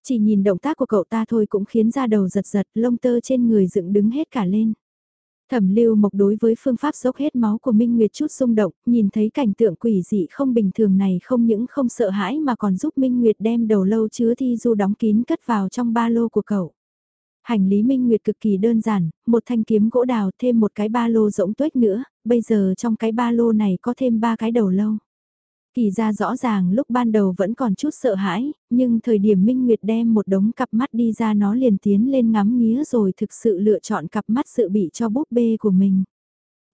Chỉ nhìn động tác của cậu ta thôi cũng khiến da đầu giật giật lông tơ trên người dựng đứng hết cả lên. Thẩm lưu mộc đối với phương pháp dốc hết máu của Minh Nguyệt chút rung động, nhìn thấy cảnh tượng quỷ dị không bình thường này không những không sợ hãi mà còn giúp Minh Nguyệt đem đầu lâu chứa thi du đóng kín cất vào trong ba lô của cậu. Hành lý Minh Nguyệt cực kỳ đơn giản, một thanh kiếm gỗ đào thêm một cái ba lô rỗng tuếch nữa, bây giờ trong cái ba lô này có thêm ba cái đầu lâu. Kỳ ra rõ ràng lúc ban đầu vẫn còn chút sợ hãi, nhưng thời điểm Minh Nguyệt đem một đống cặp mắt đi ra nó liền tiến lên ngắm nghía rồi thực sự lựa chọn cặp mắt sự bị cho búp bê của mình.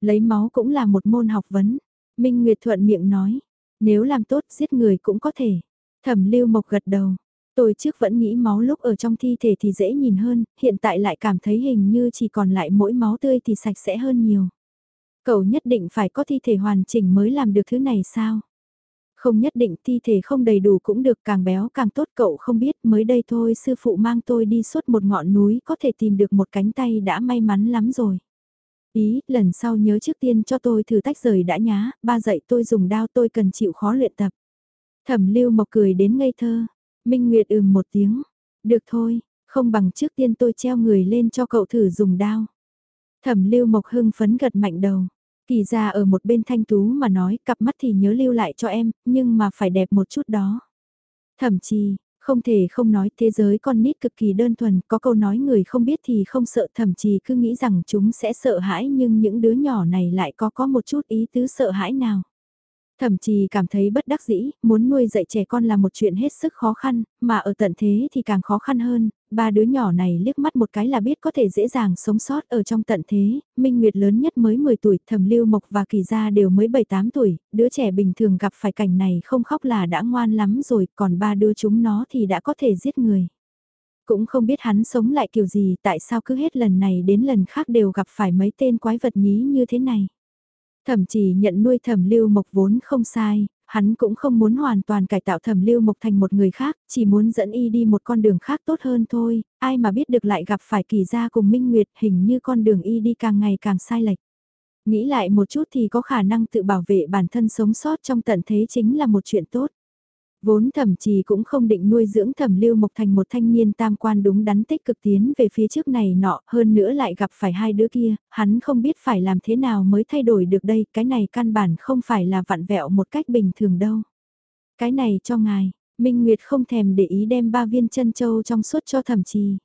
Lấy máu cũng là một môn học vấn. Minh Nguyệt thuận miệng nói, nếu làm tốt giết người cũng có thể. Thẩm lưu mộc gật đầu. Tôi trước vẫn nghĩ máu lúc ở trong thi thể thì dễ nhìn hơn, hiện tại lại cảm thấy hình như chỉ còn lại mỗi máu tươi thì sạch sẽ hơn nhiều. Cậu nhất định phải có thi thể hoàn chỉnh mới làm được thứ này sao? Không nhất định thi thể không đầy đủ cũng được càng béo càng tốt cậu không biết mới đây thôi sư phụ mang tôi đi suốt một ngọn núi có thể tìm được một cánh tay đã may mắn lắm rồi. Ý, lần sau nhớ trước tiên cho tôi thử tách rời đã nhá, ba dạy tôi dùng đao tôi cần chịu khó luyện tập. Thẩm lưu mộc cười đến ngây thơ, Minh Nguyệt ừm một tiếng, được thôi, không bằng trước tiên tôi treo người lên cho cậu thử dùng đao. Thẩm lưu mộc hưng phấn gật mạnh đầu. Kỳ ra ở một bên thanh tú mà nói cặp mắt thì nhớ lưu lại cho em, nhưng mà phải đẹp một chút đó. Thậm chí, không thể không nói thế giới con nít cực kỳ đơn thuần, có câu nói người không biết thì không sợ thậm chí cứ nghĩ rằng chúng sẽ sợ hãi nhưng những đứa nhỏ này lại có có một chút ý tứ sợ hãi nào. Thậm chí cảm thấy bất đắc dĩ, muốn nuôi dạy trẻ con là một chuyện hết sức khó khăn, mà ở tận thế thì càng khó khăn hơn, ba đứa nhỏ này liếc mắt một cái là biết có thể dễ dàng sống sót ở trong tận thế, Minh Nguyệt lớn nhất mới 10 tuổi, Thẩm Lưu Mộc và Kỳ Gia đều mới 7-8 tuổi, đứa trẻ bình thường gặp phải cảnh này không khóc là đã ngoan lắm rồi, còn ba đứa chúng nó thì đã có thể giết người. Cũng không biết hắn sống lại kiểu gì, tại sao cứ hết lần này đến lần khác đều gặp phải mấy tên quái vật nhí như thế này. Thẩm chỉ nhận nuôi thẩm lưu mộc vốn không sai, hắn cũng không muốn hoàn toàn cải tạo thẩm lưu mộc thành một người khác, chỉ muốn dẫn y đi một con đường khác tốt hơn thôi, ai mà biết được lại gặp phải kỳ gia cùng Minh Nguyệt hình như con đường y đi càng ngày càng sai lệch. Nghĩ lại một chút thì có khả năng tự bảo vệ bản thân sống sót trong tận thế chính là một chuyện tốt. Vốn thẩm trì cũng không định nuôi dưỡng thẩm lưu mộc thành một thanh niên tam quan đúng đắn tích cực tiến về phía trước này nọ, hơn nữa lại gặp phải hai đứa kia, hắn không biết phải làm thế nào mới thay đổi được đây, cái này căn bản không phải là vặn vẹo một cách bình thường đâu. Cái này cho ngài, Minh Nguyệt không thèm để ý đem ba viên chân châu trong suốt cho thẩm trì.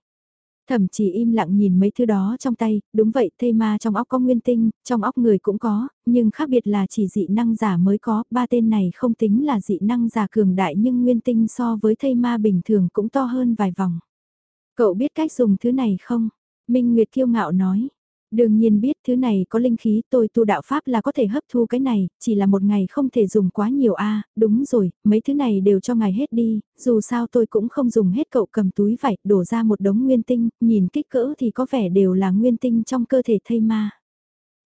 Thậm chỉ im lặng nhìn mấy thứ đó trong tay, đúng vậy thê ma trong óc có nguyên tinh, trong óc người cũng có, nhưng khác biệt là chỉ dị năng giả mới có, ba tên này không tính là dị năng giả cường đại nhưng nguyên tinh so với thê ma bình thường cũng to hơn vài vòng. Cậu biết cách dùng thứ này không? Minh Nguyệt kiêu ngạo nói, Đương nhiên biết thứ này có linh khí tôi tu đạo pháp là có thể hấp thu cái này, chỉ là một ngày không thể dùng quá nhiều a đúng rồi, mấy thứ này đều cho ngài hết đi, dù sao tôi cũng không dùng hết cậu cầm túi vải, đổ ra một đống nguyên tinh, nhìn kích cỡ thì có vẻ đều là nguyên tinh trong cơ thể thây ma.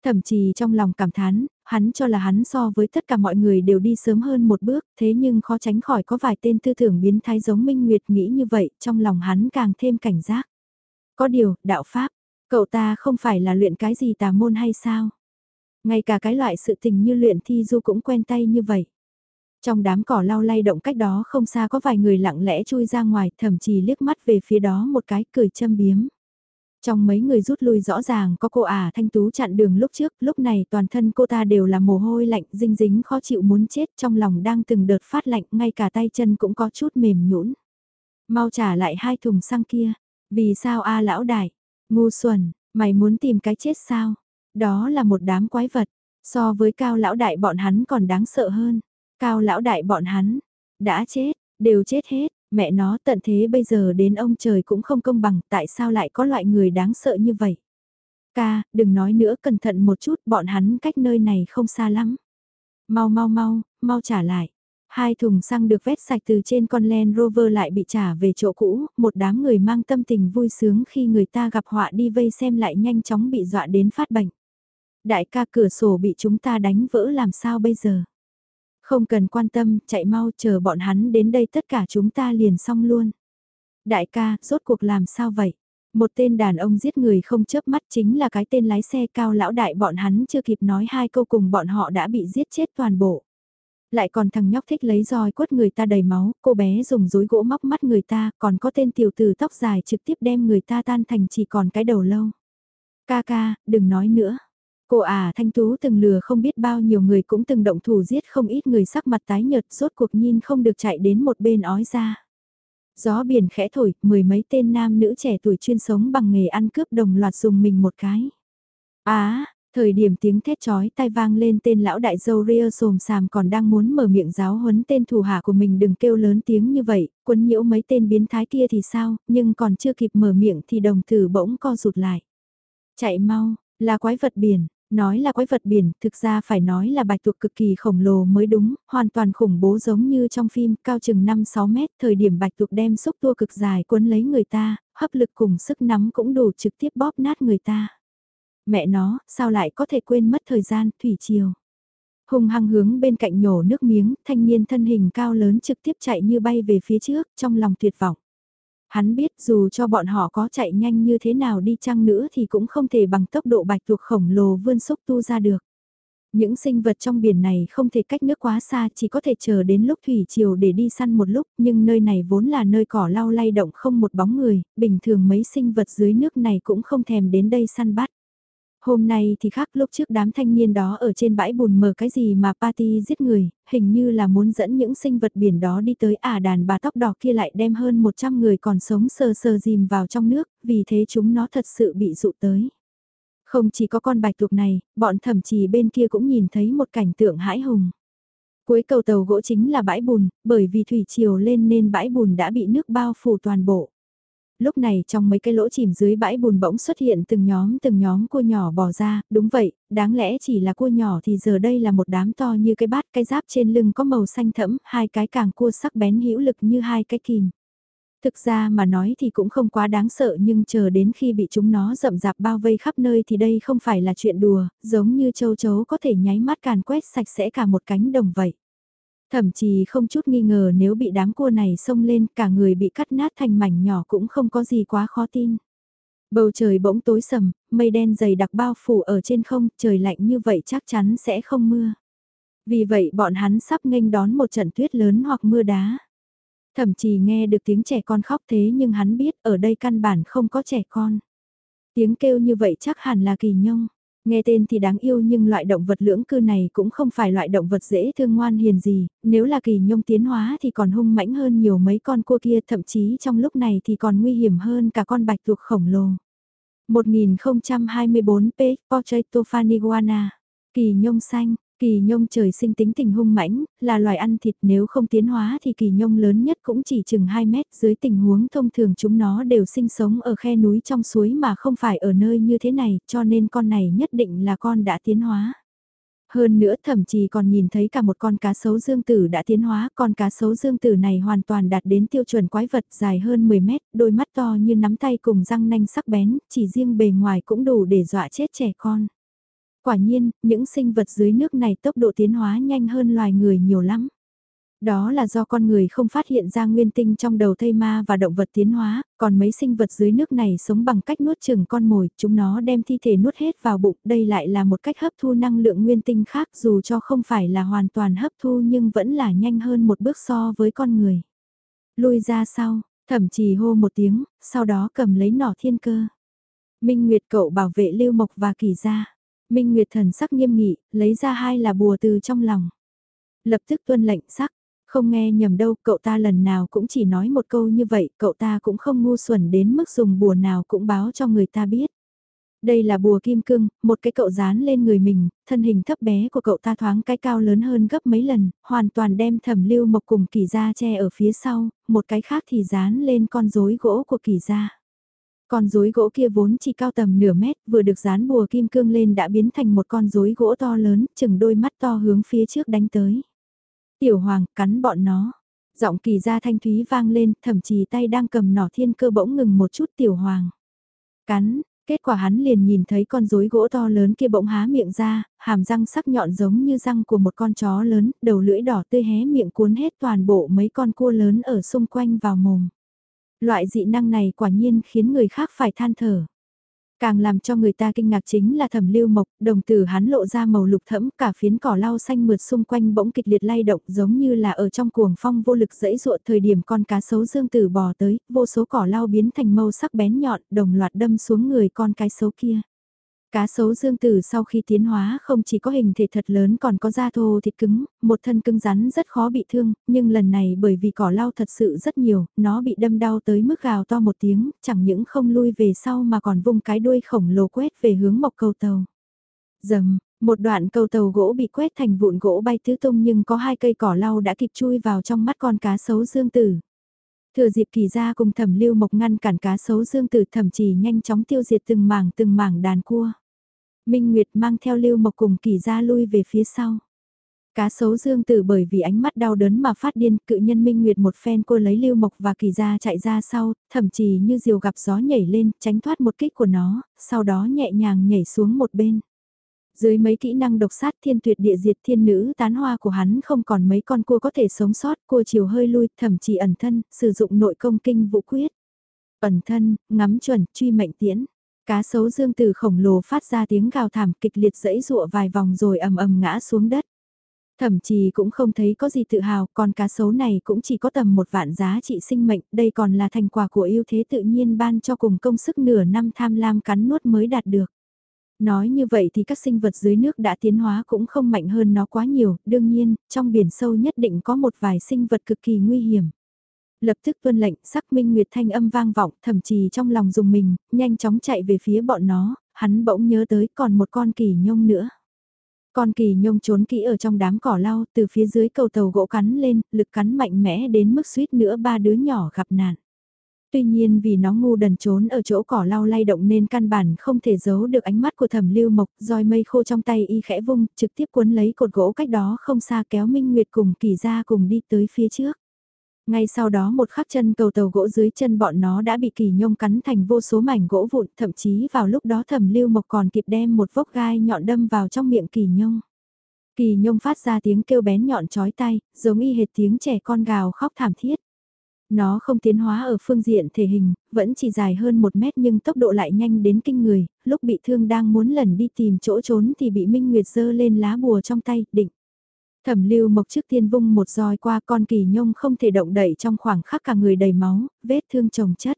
Thậm chí trong lòng cảm thán, hắn cho là hắn so với tất cả mọi người đều đi sớm hơn một bước, thế nhưng khó tránh khỏi có vài tên tư tưởng biến thái giống Minh Nguyệt nghĩ như vậy, trong lòng hắn càng thêm cảnh giác. Có điều, đạo Pháp, Cậu ta không phải là luyện cái gì tà môn hay sao? Ngay cả cái loại sự tình như luyện thi du cũng quen tay như vậy. Trong đám cỏ lau lay động cách đó không xa có vài người lặng lẽ chui ra ngoài thậm chí liếc mắt về phía đó một cái cười châm biếm. Trong mấy người rút lui rõ ràng có cô ả thanh tú chặn đường lúc trước, lúc này toàn thân cô ta đều là mồ hôi lạnh, dinh dính khó chịu muốn chết trong lòng đang từng đợt phát lạnh, ngay cả tay chân cũng có chút mềm nhũn. Mau trả lại hai thùng xăng kia, vì sao a lão đại, Ngu xuẩn, mày muốn tìm cái chết sao? Đó là một đám quái vật, so với cao lão đại bọn hắn còn đáng sợ hơn. Cao lão đại bọn hắn, đã chết, đều chết hết, mẹ nó tận thế bây giờ đến ông trời cũng không công bằng, tại sao lại có loại người đáng sợ như vậy? Ca, đừng nói nữa cẩn thận một chút, bọn hắn cách nơi này không xa lắm. Mau mau mau, mau trả lại. Hai thùng xăng được vét sạch từ trên con Land Rover lại bị trả về chỗ cũ, một đám người mang tâm tình vui sướng khi người ta gặp họa đi vây xem lại nhanh chóng bị dọa đến phát bệnh. Đại ca cửa sổ bị chúng ta đánh vỡ làm sao bây giờ? Không cần quan tâm, chạy mau chờ bọn hắn đến đây tất cả chúng ta liền xong luôn. Đại ca, rốt cuộc làm sao vậy? Một tên đàn ông giết người không chớp mắt chính là cái tên lái xe cao lão đại bọn hắn chưa kịp nói hai câu cùng bọn họ đã bị giết chết toàn bộ. Lại còn thằng nhóc thích lấy roi quất người ta đầy máu, cô bé dùng dối gỗ móc mắt người ta, còn có tên tiểu tử tóc dài trực tiếp đem người ta tan thành chỉ còn cái đầu lâu. Ca ca, đừng nói nữa. Cô à Thanh Tú từng lừa không biết bao nhiêu người cũng từng động thủ giết không ít người sắc mặt tái nhợt rốt cuộc nhìn không được chạy đến một bên ói ra. Gió biển khẽ thổi, mười mấy tên nam nữ trẻ tuổi chuyên sống bằng nghề ăn cướp đồng loạt dùng mình một cái. Á, thời điểm tiếng thét chói tai vang lên tên lão đại dâu ria sồm sàm còn đang muốn mở miệng giáo huấn tên thủ hạ của mình đừng kêu lớn tiếng như vậy, quấn nhiễu mấy tên biến thái kia thì sao, nhưng còn chưa kịp mở miệng thì đồng tử bỗng co rụt lại. Chạy mau, là quái vật biển, Nói là quái vật biển, thực ra phải nói là bạch tuộc cực kỳ khổng lồ mới đúng, hoàn toàn khủng bố giống như trong phim, cao chừng 5-6 mét, thời điểm bạch tuộc đem xúc tua cực dài cuốn lấy người ta, hấp lực cùng sức nắm cũng đủ trực tiếp bóp nát người ta. Mẹ nó, sao lại có thể quên mất thời gian, thủy chiều. Hùng hăng hướng bên cạnh nhổ nước miếng, thanh niên thân hình cao lớn trực tiếp chạy như bay về phía trước, trong lòng tuyệt vọng. Hắn biết dù cho bọn họ có chạy nhanh như thế nào đi chăng nữa thì cũng không thể bằng tốc độ bạch tuộc khổng lồ vươn xúc tu ra được. Những sinh vật trong biển này không thể cách nước quá xa chỉ có thể chờ đến lúc thủy chiều để đi săn một lúc nhưng nơi này vốn là nơi cỏ lau lay động không một bóng người, bình thường mấy sinh vật dưới nước này cũng không thèm đến đây săn bắt. Hôm nay thì khác lúc trước đám thanh niên đó ở trên bãi bùn mở cái gì mà party giết người, hình như là muốn dẫn những sinh vật biển đó đi tới ả đàn bà tóc đỏ kia lại đem hơn 100 người còn sống sờ sờ dìm vào trong nước, vì thế chúng nó thật sự bị dụ tới. Không chỉ có con bạch tuộc này, bọn thẩm trì bên kia cũng nhìn thấy một cảnh tượng hãi hùng. Cuối cầu tàu gỗ chính là bãi bùn, bởi vì thủy chiều lên nên bãi bùn đã bị nước bao phủ toàn bộ. Lúc này trong mấy cái lỗ chìm dưới bãi bùn bỗng xuất hiện từng nhóm từng nhóm cua nhỏ bò ra, đúng vậy, đáng lẽ chỉ là cua nhỏ thì giờ đây là một đám to như cái bát cái giáp trên lưng có màu xanh thẫm, hai cái càng cua sắc bén hữu lực như hai cái kìm. Thực ra mà nói thì cũng không quá đáng sợ nhưng chờ đến khi bị chúng nó rậm rạp bao vây khắp nơi thì đây không phải là chuyện đùa, giống như châu chấu có thể nháy mắt càn quét sạch sẽ cả một cánh đồng vậy. Thậm chí không chút nghi ngờ nếu bị đám cua này xông lên cả người bị cắt nát thành mảnh nhỏ cũng không có gì quá khó tin. Bầu trời bỗng tối sầm, mây đen dày đặc bao phủ ở trên không, trời lạnh như vậy chắc chắn sẽ không mưa. Vì vậy bọn hắn sắp nghênh đón một trận tuyết lớn hoặc mưa đá. Thậm chí nghe được tiếng trẻ con khóc thế nhưng hắn biết ở đây căn bản không có trẻ con. Tiếng kêu như vậy chắc hẳn là kỳ nhông. Nghe tên thì đáng yêu nhưng loại động vật lưỡng cư này cũng không phải loại động vật dễ thương ngoan hiền gì, nếu là kỳ nhông tiến hóa thì còn hung mãnh hơn nhiều mấy con cua kia thậm chí trong lúc này thì còn nguy hiểm hơn cả con bạch tuộc khổng lồ. 1024 p. Portrait Faniguana Kỳ nhông xanh, Kỳ nhông trời sinh tính tình hung mãnh, là loài ăn thịt nếu không tiến hóa thì kỳ nhông lớn nhất cũng chỉ chừng 2 mét dưới tình huống thông thường chúng nó đều sinh sống ở khe núi trong suối mà không phải ở nơi như thế này cho nên con này nhất định là con đã tiến hóa. Hơn nữa thậm chí còn nhìn thấy cả một con cá sấu dương tử đã tiến hóa, con cá sấu dương tử này hoàn toàn đạt đến tiêu chuẩn quái vật dài hơn 10 mét, đôi mắt to như nắm tay cùng răng nanh sắc bén, chỉ riêng bề ngoài cũng đủ để dọa chết trẻ con. Quả nhiên, những sinh vật dưới nước này tốc độ tiến hóa nhanh hơn loài người nhiều lắm. Đó là do con người không phát hiện ra nguyên tinh trong đầu thây ma và động vật tiến hóa, còn mấy sinh vật dưới nước này sống bằng cách nuốt chừng con mồi, chúng nó đem thi thể nuốt hết vào bụng, đây lại là một cách hấp thu năng lượng nguyên tinh khác dù cho không phải là hoàn toàn hấp thu nhưng vẫn là nhanh hơn một bước so với con người. Lui ra sau, thậm chí hô một tiếng, sau đó cầm lấy nỏ thiên cơ. Minh Nguyệt cậu bảo vệ Lưu Mộc và Kỳ gia. Minh Nguyệt thần sắc nghiêm nghị, lấy ra hai là bùa từ trong lòng. Lập tức tuân lệnh sắc, không nghe nhầm đâu, cậu ta lần nào cũng chỉ nói một câu như vậy, cậu ta cũng không ngu xuẩn đến mức dùng bùa nào cũng báo cho người ta biết. Đây là bùa kim cương, một cái cậu dán lên người mình, thân hình thấp bé của cậu ta thoáng cái cao lớn hơn gấp mấy lần, hoàn toàn đem thẩm lưu mộc cùng kỳ gia che ở phía sau, một cái khác thì dán lên con rối gỗ của kỳ gia. Con rối gỗ kia vốn chỉ cao tầm nửa mét, vừa được dán bùa kim cương lên đã biến thành một con rối gỗ to lớn, chừng đôi mắt to hướng phía trước đánh tới. Tiểu hoàng, cắn bọn nó. Giọng kỳ gia thanh thúy vang lên, thậm chí tay đang cầm nỏ thiên cơ bỗng ngừng một chút tiểu hoàng. Cắn, kết quả hắn liền nhìn thấy con rối gỗ to lớn kia bỗng há miệng ra, hàm răng sắc nhọn giống như răng của một con chó lớn, đầu lưỡi đỏ tươi hé miệng cuốn hết toàn bộ mấy con cua lớn ở xung quanh vào mồm. Loại dị năng này quả nhiên khiến người khác phải than thở. Càng làm cho người ta kinh ngạc chính là thẩm lưu mộc, đồng tử hắn lộ ra màu lục thẫm, cả phiến cỏ lau xanh mượt xung quanh bỗng kịch liệt lay động giống như là ở trong cuồng phong vô lực dẫy ruột thời điểm con cá sấu dương tử bò tới, vô số cỏ lau biến thành màu sắc bén nhọn, đồng loạt đâm xuống người con cái sấu kia. Cá sấu dương tử sau khi tiến hóa không chỉ có hình thể thật lớn còn có da thô thịt cứng, một thân cứng rắn rất khó bị thương, nhưng lần này bởi vì cỏ lau thật sự rất nhiều, nó bị đâm đau tới mức gào to một tiếng, chẳng những không lui về sau mà còn vung cái đuôi khổng lồ quét về hướng mộc cầu tàu. Dầm, một đoạn cầu tàu gỗ bị quét thành vụn gỗ bay tứ tung nhưng có hai cây cỏ lau đã kịp chui vào trong mắt con cá sấu dương tử. Thừa dịp kỳ ra cùng thẩm lưu mộc ngăn cản cá sấu dương tử thẩm chỉ nhanh chóng tiêu diệt từng mảng từng mảng đàn cua. Minh Nguyệt mang theo Lưu Mộc cùng kỳ ra lui về phía sau. Cá sấu dương tử bởi vì ánh mắt đau đớn mà phát điên, cự nhân Minh Nguyệt một phen cô lấy Lưu Mộc và kỳ ra chạy ra sau, thậm chí như diều gặp gió nhảy lên, tránh thoát một kích của nó, sau đó nhẹ nhàng nhảy xuống một bên. Dưới mấy kỹ năng độc sát thiên tuyệt địa diệt thiên nữ tán hoa của hắn không còn mấy con cua có thể sống sót, cua chiều hơi lui, thậm chí ẩn thân, sử dụng nội công kinh vũ quyết. Ẩn thân, ngắm chuẩn, truy mệnh tiễn. Cá sấu dương từ khổng lồ phát ra tiếng gào thảm kịch liệt dẫy dụa vài vòng rồi ầm ầm ngã xuống đất. Thậm chí cũng không thấy có gì tự hào, còn cá sấu này cũng chỉ có tầm một vạn giá trị sinh mệnh, đây còn là thành quả của yêu thế tự nhiên ban cho cùng công sức nửa năm tham lam cắn nuốt mới đạt được. Nói như vậy thì các sinh vật dưới nước đã tiến hóa cũng không mạnh hơn nó quá nhiều, đương nhiên, trong biển sâu nhất định có một vài sinh vật cực kỳ nguy hiểm. Lập tức tuân lệnh, sắc minh nguyệt thanh âm vang vọng, thậm chí trong lòng dùng mình, nhanh chóng chạy về phía bọn nó, hắn bỗng nhớ tới còn một con kỳ nhông nữa. Con kỳ nhông trốn kỹ ở trong đám cỏ lau, từ phía dưới cầu tàu gỗ cắn lên, lực cắn mạnh mẽ đến mức suýt nữa ba đứa nhỏ gặp nạn. Tuy nhiên vì nó ngu đần trốn ở chỗ cỏ lau lay động nên căn bản không thể giấu được ánh mắt của thẩm lưu mộc, roi mây khô trong tay y khẽ vung, trực tiếp cuốn lấy cột gỗ cách đó không xa kéo Minh Nguyệt cùng kỳ ra cùng đi tới phía trước. Ngay sau đó một khắc chân cầu tàu gỗ dưới chân bọn nó đã bị kỳ nhông cắn thành vô số mảnh gỗ vụn, thậm chí vào lúc đó thẩm lưu mộc còn kịp đem một vốc gai nhọn đâm vào trong miệng kỳ nhông. Kỳ nhông phát ra tiếng kêu bén nhọn chói tay, giống y hệt tiếng trẻ con gào khóc thảm thiết. Nó không tiến hóa ở phương diện thể hình, vẫn chỉ dài hơn một mét nhưng tốc độ lại nhanh đến kinh người, lúc bị thương đang muốn lần đi tìm chỗ trốn thì bị Minh Nguyệt dơ lên lá bùa trong tay, định. Thẩm lưu mộc trước tiên vung một roi qua con kỳ nhông không thể động đậy trong khoảng khắc cả người đầy máu, vết thương chồng chất.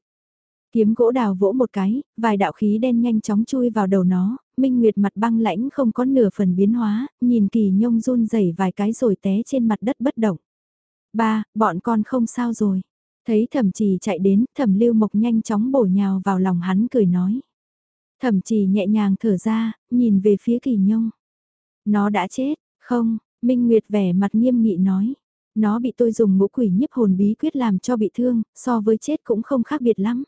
Kiếm gỗ đào vỗ một cái, vài đạo khí đen nhanh chóng chui vào đầu nó, Minh Nguyệt mặt băng lãnh không có nửa phần biến hóa, nhìn kỳ nhông run rẩy vài cái rồi té trên mặt đất bất động. Ba, bọn con không sao rồi. Thấy thẩm trì chạy đến, thẩm lưu mộc nhanh chóng bổ nhào vào lòng hắn cười nói. Thẩm trì nhẹ nhàng thở ra, nhìn về phía kỳ nhông. Nó đã chết, không, Minh Nguyệt vẻ mặt nghiêm nghị nói. Nó bị tôi dùng ngũ quỷ nhiếp hồn bí quyết làm cho bị thương, so với chết cũng không khác biệt lắm.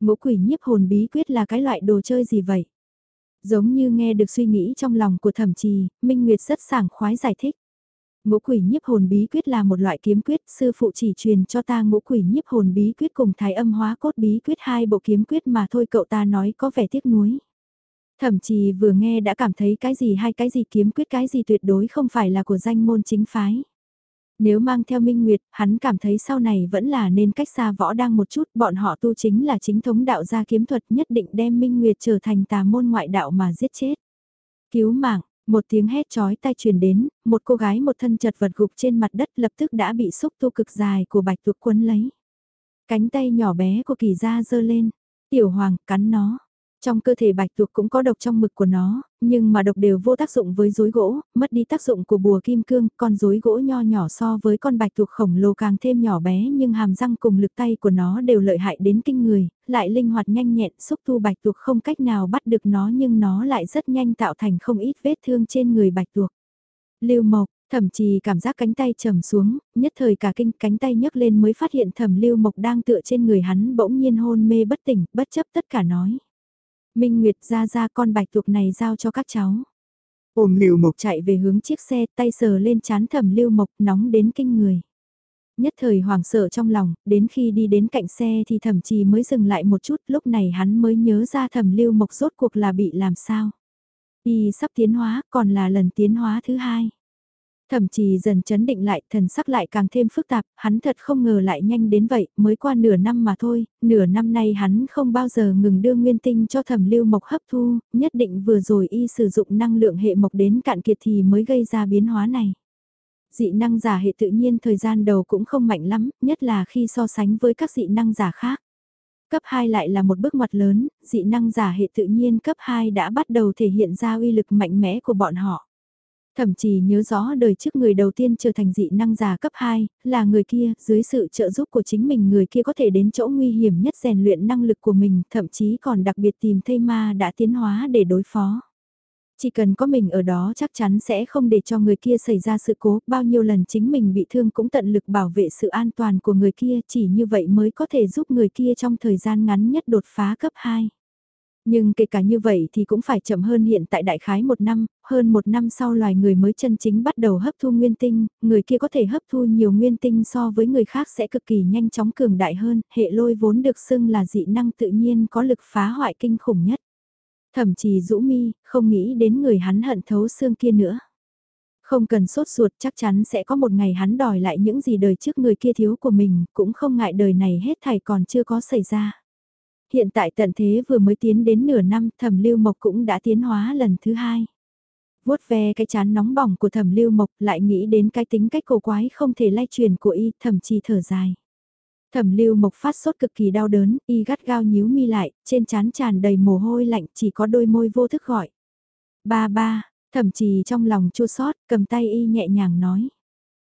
Ngũ quỷ nhiếp hồn bí quyết là cái loại đồ chơi gì vậy? Giống như nghe được suy nghĩ trong lòng của thẩm trì, Minh Nguyệt rất sảng khoái giải thích. Ngũ quỷ nhiếp hồn bí quyết là một loại kiếm quyết, sư phụ chỉ truyền cho ta ngũ quỷ nhiếp hồn bí quyết cùng thái âm hóa cốt bí quyết hai bộ kiếm quyết mà thôi cậu ta nói có vẻ tiếc nuối. Thậm chí vừa nghe đã cảm thấy cái gì hay cái gì kiếm quyết cái gì tuyệt đối không phải là của danh môn chính phái. Nếu mang theo Minh Nguyệt, hắn cảm thấy sau này vẫn là nên cách xa võ đang một chút, bọn họ tu chính là chính thống đạo gia kiếm thuật nhất định đem Minh Nguyệt trở thành tà môn ngoại đạo mà giết chết. Cứu mạng, một tiếng hét chói tai truyền đến, một cô gái một thân chật vật gục trên mặt đất lập tức đã bị xúc tu cực dài của bạch tuộc quấn lấy. Cánh tay nhỏ bé của kỳ gia giơ lên, tiểu hoàng cắn nó, trong cơ thể bạch tuộc cũng có độc trong mực của nó, nhưng mà độc đều vô tác dụng với rối gỗ, mất đi tác dụng của bùa kim cương, con rối gỗ nho nhỏ so với con bạch tuộc khổng lồ càng thêm nhỏ bé nhưng hàm răng cùng lực tay của nó đều lợi hại đến kinh người, lại linh hoạt nhanh nhẹn xúc tu bạch tuộc không cách nào bắt được nó nhưng nó lại rất nhanh tạo thành không ít vết thương trên người bạch tuộc. Lưu Mộc, thẩm trì cảm giác cánh tay trầm xuống, nhất thời cả kinh cánh tay nhấc lên mới phát hiện thẩm Lưu Mộc đang tựa trên người hắn bỗng nhiên hôn mê bất tỉnh, bất chấp tất cả nói. Minh Nguyệt ra ra con bạch tuộc này giao cho các cháu. Ôm Lưu Mộc chạy về hướng chiếc xe tay sờ lên chán thẩm Lưu Mộc nóng đến kinh người. Nhất thời hoảng sợ trong lòng, đến khi đi đến cạnh xe thì thẩm trì mới dừng lại một chút, lúc này hắn mới nhớ ra thẩm Lưu Mộc rốt cuộc là bị làm sao. Y sắp tiến hóa, còn là lần tiến hóa thứ hai. Thậm chí dần chấn định lại, thần sắc lại càng thêm phức tạp, hắn thật không ngờ lại nhanh đến vậy, mới qua nửa năm mà thôi, nửa năm nay hắn không bao giờ ngừng đưa nguyên tinh cho thẩm lưu mộc hấp thu, nhất định vừa rồi y sử dụng năng lượng hệ mộc đến cạn kiệt thì mới gây ra biến hóa này. Dị năng giả hệ tự nhiên thời gian đầu cũng không mạnh lắm, nhất là khi so sánh với các dị năng giả khác. Cấp 2 lại là một bước ngoặt lớn, dị năng giả hệ tự nhiên cấp 2 đã bắt đầu thể hiện ra uy lực mạnh mẽ của bọn họ. Thậm chí nhớ rõ đời trước người đầu tiên trở thành dị năng giả cấp 2, là người kia, dưới sự trợ giúp của chính mình người kia có thể đến chỗ nguy hiểm nhất rèn luyện năng lực của mình, thậm chí còn đặc biệt tìm thây ma đã tiến hóa để đối phó. Chỉ cần có mình ở đó chắc chắn sẽ không để cho người kia xảy ra sự cố, bao nhiêu lần chính mình bị thương cũng tận lực bảo vệ sự an toàn của người kia, chỉ như vậy mới có thể giúp người kia trong thời gian ngắn nhất đột phá cấp 2. Nhưng kể cả như vậy thì cũng phải chậm hơn hiện tại đại khái một năm, hơn một năm sau loài người mới chân chính bắt đầu hấp thu nguyên tinh, người kia có thể hấp thu nhiều nguyên tinh so với người khác sẽ cực kỳ nhanh chóng cường đại hơn, hệ lôi vốn được xưng là dị năng tự nhiên có lực phá hoại kinh khủng nhất. Thậm chí rũ mi, không nghĩ đến người hắn hận thấu xương kia nữa. Không cần sốt ruột chắc chắn sẽ có một ngày hắn đòi lại những gì đời trước người kia thiếu của mình, cũng không ngại đời này hết thảy còn chưa có xảy ra. Hiện tại tận thế vừa mới tiến đến nửa năm thẩm lưu mộc cũng đã tiến hóa lần thứ hai. vuốt ve cái chán nóng bỏng của thẩm lưu mộc lại nghĩ đến cái tính cách cổ quái không thể lay truyền của y thậm chí thở dài. Thẩm lưu mộc phát sốt cực kỳ đau đớn, y gắt gao nhíu mi lại, trên chán tràn đầy mồ hôi lạnh chỉ có đôi môi vô thức gọi. Ba ba, thậm chí trong lòng chua sót, cầm tay y nhẹ nhàng nói.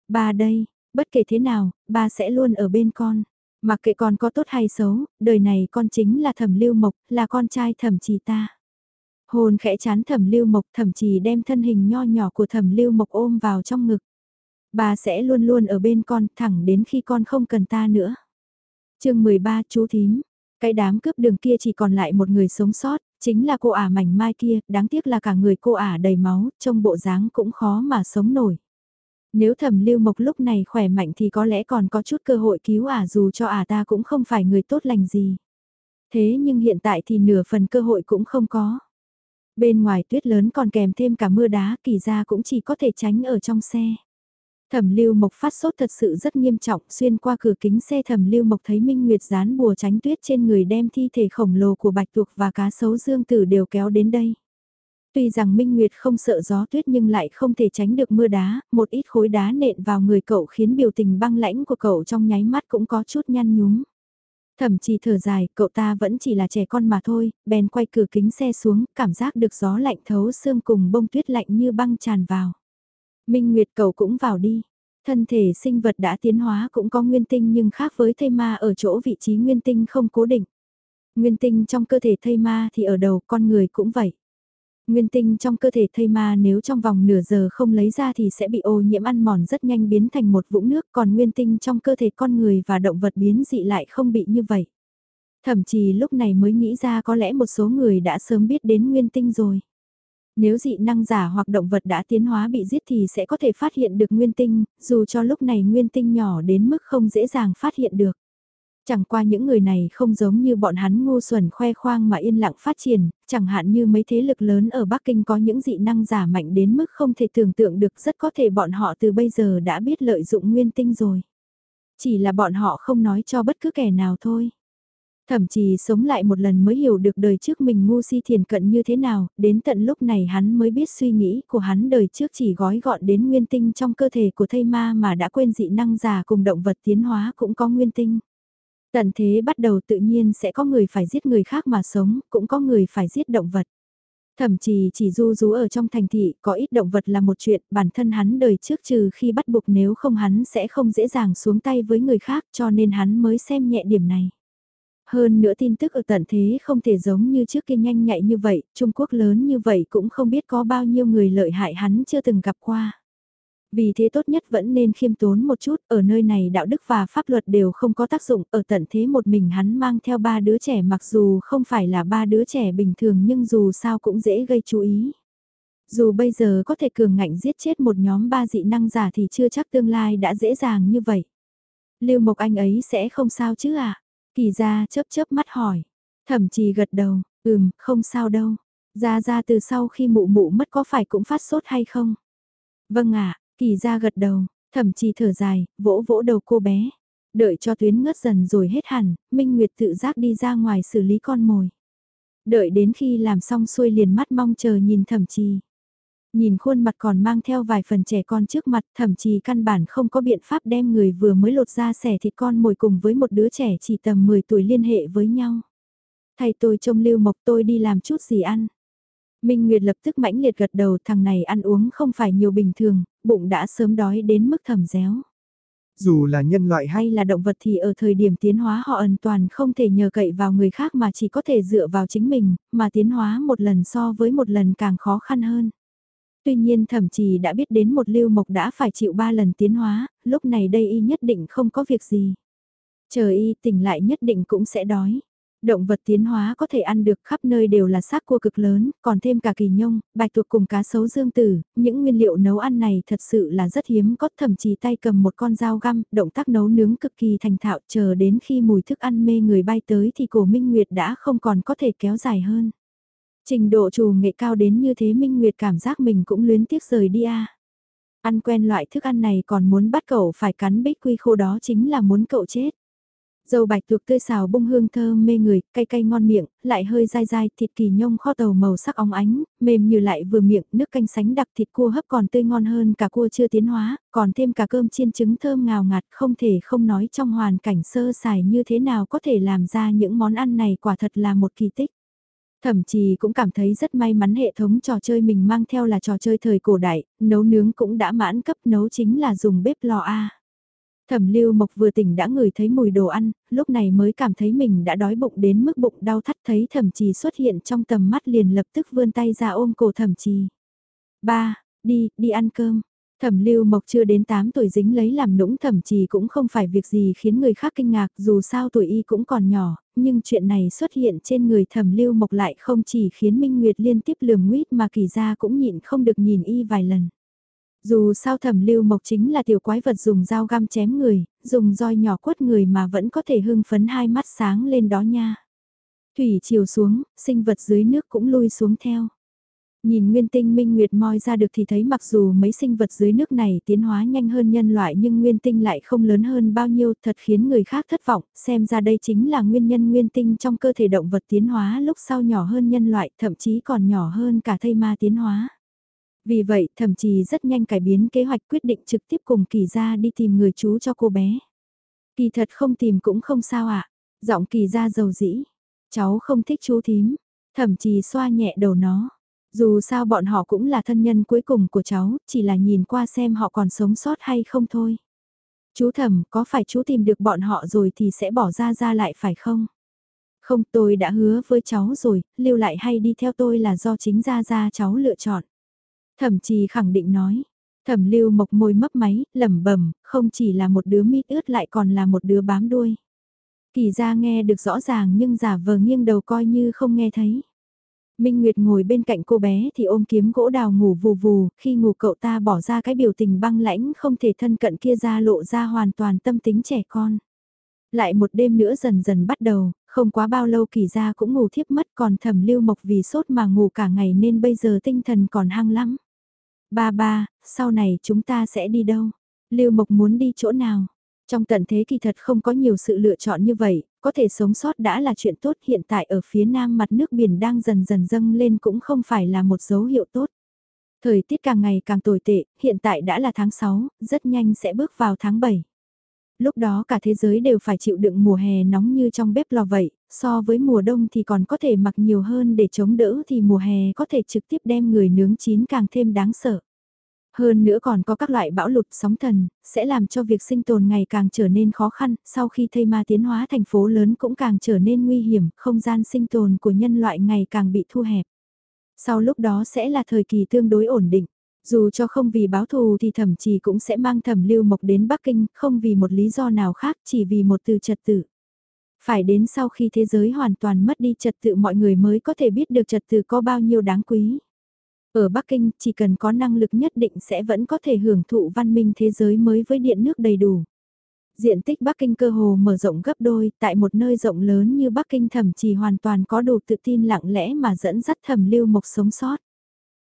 Ba đây, bất kể thế nào, ba sẽ luôn ở bên con. Mặc kệ con có tốt hay xấu, đời này con chính là thẩm lưu mộc, là con trai thẩm trì ta. Hồn khẽ chán thẩm lưu mộc thẩm trì đem thân hình nho nhỏ của thẩm lưu mộc ôm vào trong ngực. Bà sẽ luôn luôn ở bên con thẳng đến khi con không cần ta nữa. chương 13 chú thím, cái đám cướp đường kia chỉ còn lại một người sống sót, chính là cô ả mảnh mai kia, đáng tiếc là cả người cô ả đầy máu, trông bộ dáng cũng khó mà sống nổi. Nếu thẩm lưu mộc lúc này khỏe mạnh thì có lẽ còn có chút cơ hội cứu ả dù cho ả ta cũng không phải người tốt lành gì. Thế nhưng hiện tại thì nửa phần cơ hội cũng không có. Bên ngoài tuyết lớn còn kèm thêm cả mưa đá, kỳ ra cũng chỉ có thể tránh ở trong xe. Thẩm lưu mộc phát sốt thật sự rất nghiêm trọng, xuyên qua cửa kính xe thẩm lưu mộc thấy Minh Nguyệt dán bùa tránh tuyết trên người đem thi thể khổng lồ của bạch tuộc và cá sấu dương tử đều kéo đến đây. Tuy rằng Minh Nguyệt không sợ gió tuyết nhưng lại không thể tránh được mưa đá, một ít khối đá nện vào người cậu khiến biểu tình băng lãnh của cậu trong nháy mắt cũng có chút nhăn nhúm. Thậm chí thở dài, cậu ta vẫn chỉ là trẻ con mà thôi, bèn quay cửa kính xe xuống, cảm giác được gió lạnh thấu xương cùng bông tuyết lạnh như băng tràn vào. Minh Nguyệt cậu cũng vào đi. Thân thể sinh vật đã tiến hóa cũng có nguyên tinh nhưng khác với thây ma ở chỗ vị trí nguyên tinh không cố định. Nguyên tinh trong cơ thể thây ma thì ở đầu con người cũng vậy. Nguyên tinh trong cơ thể thây ma nếu trong vòng nửa giờ không lấy ra thì sẽ bị ô nhiễm ăn mòn rất nhanh biến thành một vũng nước còn nguyên tinh trong cơ thể con người và động vật biến dị lại không bị như vậy. Thậm chí lúc này mới nghĩ ra có lẽ một số người đã sớm biết đến nguyên tinh rồi. Nếu dị năng giả hoặc động vật đã tiến hóa bị giết thì sẽ có thể phát hiện được nguyên tinh, dù cho lúc này nguyên tinh nhỏ đến mức không dễ dàng phát hiện được. Chẳng qua những người này không giống như bọn hắn ngu xuẩn khoe khoang mà yên lặng phát triển, chẳng hạn như mấy thế lực lớn ở Bắc Kinh có những dị năng giả mạnh đến mức không thể tưởng tượng được rất có thể bọn họ từ bây giờ đã biết lợi dụng nguyên tinh rồi. Chỉ là bọn họ không nói cho bất cứ kẻ nào thôi. Thậm chí sống lại một lần mới hiểu được đời trước mình ngu si thiền cận như thế nào, đến tận lúc này hắn mới biết suy nghĩ của hắn đời trước chỉ gói gọn đến nguyên tinh trong cơ thể của thây ma mà đã quên dị năng giả cùng động vật tiến hóa cũng có nguyên tinh. Tận thế bắt đầu tự nhiên sẽ có người phải giết người khác mà sống, cũng có người phải giết động vật. Thậm chí chỉ du rú ở trong thành thị, có ít động vật là một chuyện, bản thân hắn đời trước trừ khi bắt buộc nếu không hắn sẽ không dễ dàng xuống tay với người khác cho nên hắn mới xem nhẹ điểm này. Hơn nữa tin tức ở tận thế không thể giống như trước kia nhanh nhạy như vậy, Trung Quốc lớn như vậy cũng không biết có bao nhiêu người lợi hại hắn chưa từng gặp qua. Vì thế tốt nhất vẫn nên khiêm tốn một chút, ở nơi này đạo đức và pháp luật đều không có tác dụng, ở tận thế một mình hắn mang theo ba đứa trẻ mặc dù không phải là ba đứa trẻ bình thường nhưng dù sao cũng dễ gây chú ý. Dù bây giờ có thể cường ngạnh giết chết một nhóm ba dị năng giả thì chưa chắc tương lai đã dễ dàng như vậy. Lưu Mộc Anh ấy sẽ không sao chứ à? Kỳ ra chớp chớp mắt hỏi. Thẩm trì gật đầu, ừm, không sao đâu. Ra ra từ sau khi mụ mụ mất có phải cũng phát sốt hay không? Vâng ạ, Kỳ ra gật đầu, thậm chí thở dài, vỗ vỗ đầu cô bé. Đợi cho tuyến ngất dần rồi hết hẳn, Minh Nguyệt tự giác đi ra ngoài xử lý con mồi. Đợi đến khi làm xong xuôi liền mắt mong chờ nhìn thẩm trì. Nhìn khuôn mặt còn mang theo vài phần trẻ con trước mặt thậm chí căn bản không có biện pháp đem người vừa mới lột ra xẻ thịt con mồi cùng với một đứa trẻ chỉ tầm 10 tuổi liên hệ với nhau. thầy tôi trông lưu mộc tôi đi làm chút gì ăn. Minh Nguyệt lập tức mãnh liệt gật đầu thằng này ăn uống không phải nhiều bình thường, bụng đã sớm đói đến mức thầm réo. Dù là nhân loại hay là động vật thì ở thời điểm tiến hóa họ hoàn toàn không thể nhờ cậy vào người khác mà chỉ có thể dựa vào chính mình, mà tiến hóa một lần so với một lần càng khó khăn hơn. Tuy nhiên thậm chí đã biết đến một lưu mộc đã phải chịu ba lần tiến hóa, lúc này đây y nhất định không có việc gì. Chờ y tỉnh lại nhất định cũng sẽ đói. Động vật tiến hóa có thể ăn được khắp nơi đều là xác cua cực lớn, còn thêm cả kỳ nhông, bạch tuộc cùng cá sấu dương tử, những nguyên liệu nấu ăn này thật sự là rất hiếm có thậm chí tay cầm một con dao găm, động tác nấu nướng cực kỳ thành thạo chờ đến khi mùi thức ăn mê người bay tới thì cổ Minh Nguyệt đã không còn có thể kéo dài hơn. Trình độ trù nghệ cao đến như thế Minh Nguyệt cảm giác mình cũng luyến tiếc rời đi a. Ăn quen loại thức ăn này còn muốn bắt cậu phải cắn bích quy khô đó chính là muốn cậu chết. Dầu bạch thuộc tươi xào bông hương thơm mê người, cay cay ngon miệng, lại hơi dai dai, thịt kỳ nhông kho tàu màu sắc óng ánh, mềm như lại vừa miệng, nước canh sánh đặc thịt cua hấp còn tươi ngon hơn cả cua chưa tiến hóa, còn thêm cả cơm chiên trứng thơm ngào ngạt, không thể không nói trong hoàn cảnh sơ sài như thế nào có thể làm ra những món ăn này quả thật là một kỳ tích. Thậm chí cũng cảm thấy rất may mắn hệ thống trò chơi mình mang theo là trò chơi thời cổ đại, nấu nướng cũng đã mãn cấp nấu chính là dùng bếp lò A. Thẩm lưu mộc vừa tỉnh đã ngửi thấy mùi đồ ăn, lúc này mới cảm thấy mình đã đói bụng đến mức bụng đau thắt thấy thẩm trì xuất hiện trong tầm mắt liền lập tức vươn tay ra ôm cổ thẩm trì. Ba, đi, đi ăn cơm. Thẩm lưu mộc chưa đến 8 tuổi dính lấy làm nũng thẩm trì cũng không phải việc gì khiến người khác kinh ngạc dù sao tuổi y cũng còn nhỏ, nhưng chuyện này xuất hiện trên người thẩm lưu mộc lại không chỉ khiến Minh Nguyệt liên tiếp lườm nguyết mà kỳ ra cũng nhịn không được nhìn y vài lần. Dù sao thẩm lưu mộc chính là tiểu quái vật dùng dao găm chém người, dùng roi nhỏ quất người mà vẫn có thể hưng phấn hai mắt sáng lên đó nha. Thủy chiều xuống, sinh vật dưới nước cũng lui xuống theo. Nhìn nguyên tinh minh nguyệt moi ra được thì thấy mặc dù mấy sinh vật dưới nước này tiến hóa nhanh hơn nhân loại nhưng nguyên tinh lại không lớn hơn bao nhiêu thật khiến người khác thất vọng, xem ra đây chính là nguyên nhân nguyên tinh trong cơ thể động vật tiến hóa lúc sau nhỏ hơn nhân loại thậm chí còn nhỏ hơn cả thây ma tiến hóa. Vì vậy thậm chí rất nhanh cải biến kế hoạch quyết định trực tiếp cùng kỳ ra đi tìm người chú cho cô bé. Kỳ thật không tìm cũng không sao ạ, à? giọng kỳ ra dầu dĩ, cháu không thích chú thím, thậm chí xoa nhẹ đầu nó dù sao bọn họ cũng là thân nhân cuối cùng của cháu, chỉ là nhìn qua xem họ còn sống sót hay không thôi. Chú thẩm, có phải chú tìm được bọn họ rồi thì sẽ bỏ ra ra lại phải không? Không tôi đã hứa với cháu rồi, lưu lại hay đi theo tôi là do chính ra ra cháu lựa chọn. Thẩm trì khẳng định nói. Thẩm lưu mộc môi mấp máy, lẩm bẩm không chỉ là một đứa mít ướt lại còn là một đứa bám đuôi. Kỳ ra nghe được rõ ràng nhưng giả vờ nghiêng đầu coi như không nghe thấy. Minh Nguyệt ngồi bên cạnh cô bé thì ôm kiếm gỗ đào ngủ vù vù, khi ngủ cậu ta bỏ ra cái biểu tình băng lãnh không thể thân cận kia ra lộ ra hoàn toàn tâm tính trẻ con. Lại một đêm nữa dần dần bắt đầu, không quá bao lâu kỳ ra cũng ngủ thiếp mất còn thẩm lưu mộc vì sốt mà ngủ cả ngày nên bây giờ tinh thần còn hăng lắm. Ba ba, sau này chúng ta sẽ đi đâu? Lưu mộc muốn đi chỗ nào? Trong tận thế kỳ thật không có nhiều sự lựa chọn như vậy, có thể sống sót đã là chuyện tốt hiện tại ở phía nam mặt nước biển đang dần dần dâng lên cũng không phải là một dấu hiệu tốt. Thời tiết càng ngày càng tồi tệ, hiện tại đã là tháng 6, rất nhanh sẽ bước vào tháng 7. Lúc đó cả thế giới đều phải chịu đựng mùa hè nóng như trong bếp lò vậy, so với mùa đông thì còn có thể mặc nhiều hơn để chống đỡ thì mùa hè có thể trực tiếp đem người nướng chín càng thêm đáng sợ. Hơn nữa còn có các loại bão lụt sóng thần, sẽ làm cho việc sinh tồn ngày càng trở nên khó khăn, sau khi thây ma tiến hóa thành phố lớn cũng càng trở nên nguy hiểm, không gian sinh tồn của nhân loại ngày càng bị thu hẹp. Sau lúc đó sẽ là thời kỳ tương đối ổn định. Dù cho không vì báo thù thì thậm chí cũng sẽ mang thẩm lưu mộc đến Bắc Kinh, không vì một lý do nào khác, chỉ vì một từ trật tự. Phải đến sau khi thế giới hoàn toàn mất đi trật tự mọi người mới có thể biết được trật tự có bao nhiêu đáng quý. Ở Bắc Kinh, chỉ cần có năng lực nhất định sẽ vẫn có thể hưởng thụ văn minh thế giới mới với điện nước đầy đủ. Diện tích Bắc Kinh cơ hồ mở rộng gấp đôi, tại một nơi rộng lớn như Bắc Kinh thậm chí hoàn toàn có đủ tự tin lặng lẽ mà dẫn dắt thẩm lưu mộc sống sót.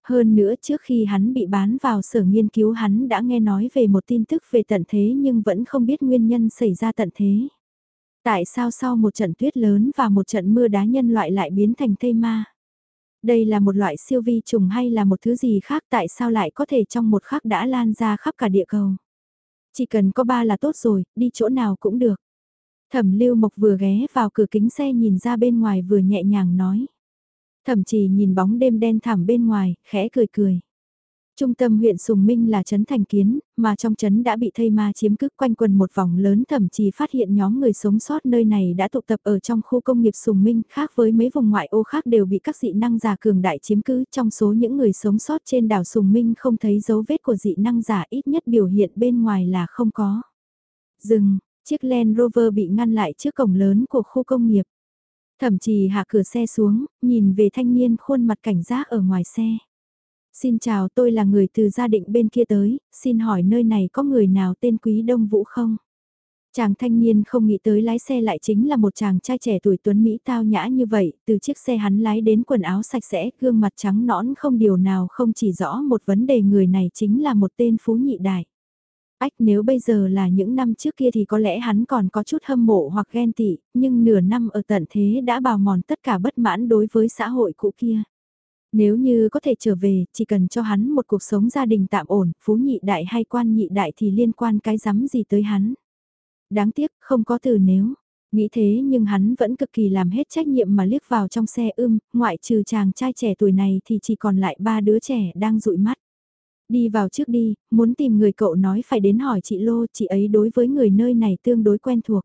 Hơn nữa trước khi hắn bị bán vào sở nghiên cứu hắn đã nghe nói về một tin tức về tận thế nhưng vẫn không biết nguyên nhân xảy ra tận thế. Tại sao sau một trận tuyết lớn và một trận mưa đá nhân loại lại biến thành thây ma? Đây là một loại siêu vi trùng hay là một thứ gì khác tại sao lại có thể trong một khắc đã lan ra khắp cả địa cầu? Chỉ cần có ba là tốt rồi, đi chỗ nào cũng được. Thẩm lưu mộc vừa ghé vào cửa kính xe nhìn ra bên ngoài vừa nhẹ nhàng nói. Thẩm chỉ nhìn bóng đêm đen thẳm bên ngoài, khẽ cười cười. Trung tâm huyện Sùng Minh là trấn thành kiến, mà trong trấn đã bị thây ma chiếm cứ quanh quần một vòng lớn thậm chí phát hiện nhóm người sống sót nơi này đã tụ tập ở trong khu công nghiệp Sùng Minh khác với mấy vùng ngoại ô khác đều bị các dị năng giả cường đại chiếm cứ trong số những người sống sót trên đảo Sùng Minh không thấy dấu vết của dị năng giả ít nhất biểu hiện bên ngoài là không có. Dừng, chiếc Land Rover bị ngăn lại trước cổng lớn của khu công nghiệp. Thậm chí hạ cửa xe xuống, nhìn về thanh niên khuôn mặt cảnh giác ở ngoài xe. Xin chào tôi là người từ gia định bên kia tới, xin hỏi nơi này có người nào tên Quý Đông Vũ không? Chàng thanh niên không nghĩ tới lái xe lại chính là một chàng trai trẻ tuổi tuấn Mỹ tao nhã như vậy, từ chiếc xe hắn lái đến quần áo sạch sẽ, gương mặt trắng nõn không điều nào không chỉ rõ một vấn đề người này chính là một tên phú nhị đại. Ách nếu bây giờ là những năm trước kia thì có lẽ hắn còn có chút hâm mộ hoặc ghen tị, nhưng nửa năm ở tận thế đã bào mòn tất cả bất mãn đối với xã hội cũ kia. Nếu như có thể trở về, chỉ cần cho hắn một cuộc sống gia đình tạm ổn, phú nhị đại hay quan nhị đại thì liên quan cái rắm gì tới hắn. Đáng tiếc, không có từ nếu. Nghĩ thế nhưng hắn vẫn cực kỳ làm hết trách nhiệm mà liếc vào trong xe ưm, ngoại trừ chàng trai trẻ tuổi này thì chỉ còn lại ba đứa trẻ đang dụi mắt. Đi vào trước đi, muốn tìm người cậu nói phải đến hỏi chị Lô, chị ấy đối với người nơi này tương đối quen thuộc.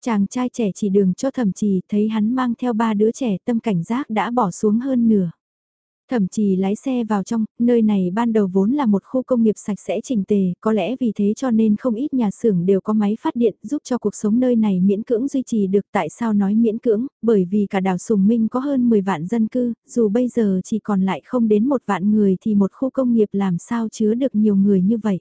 Chàng trai trẻ chỉ đường cho thẩm trì thấy hắn mang theo ba đứa trẻ tâm cảnh giác đã bỏ xuống hơn nửa. Thậm chí lái xe vào trong, nơi này ban đầu vốn là một khu công nghiệp sạch sẽ chỉnh tề, có lẽ vì thế cho nên không ít nhà xưởng đều có máy phát điện giúp cho cuộc sống nơi này miễn cưỡng duy trì được. Tại sao nói miễn cưỡng? Bởi vì cả đảo Sùng Minh có hơn 10 vạn dân cư, dù bây giờ chỉ còn lại không đến một vạn người thì một khu công nghiệp làm sao chứa được nhiều người như vậy.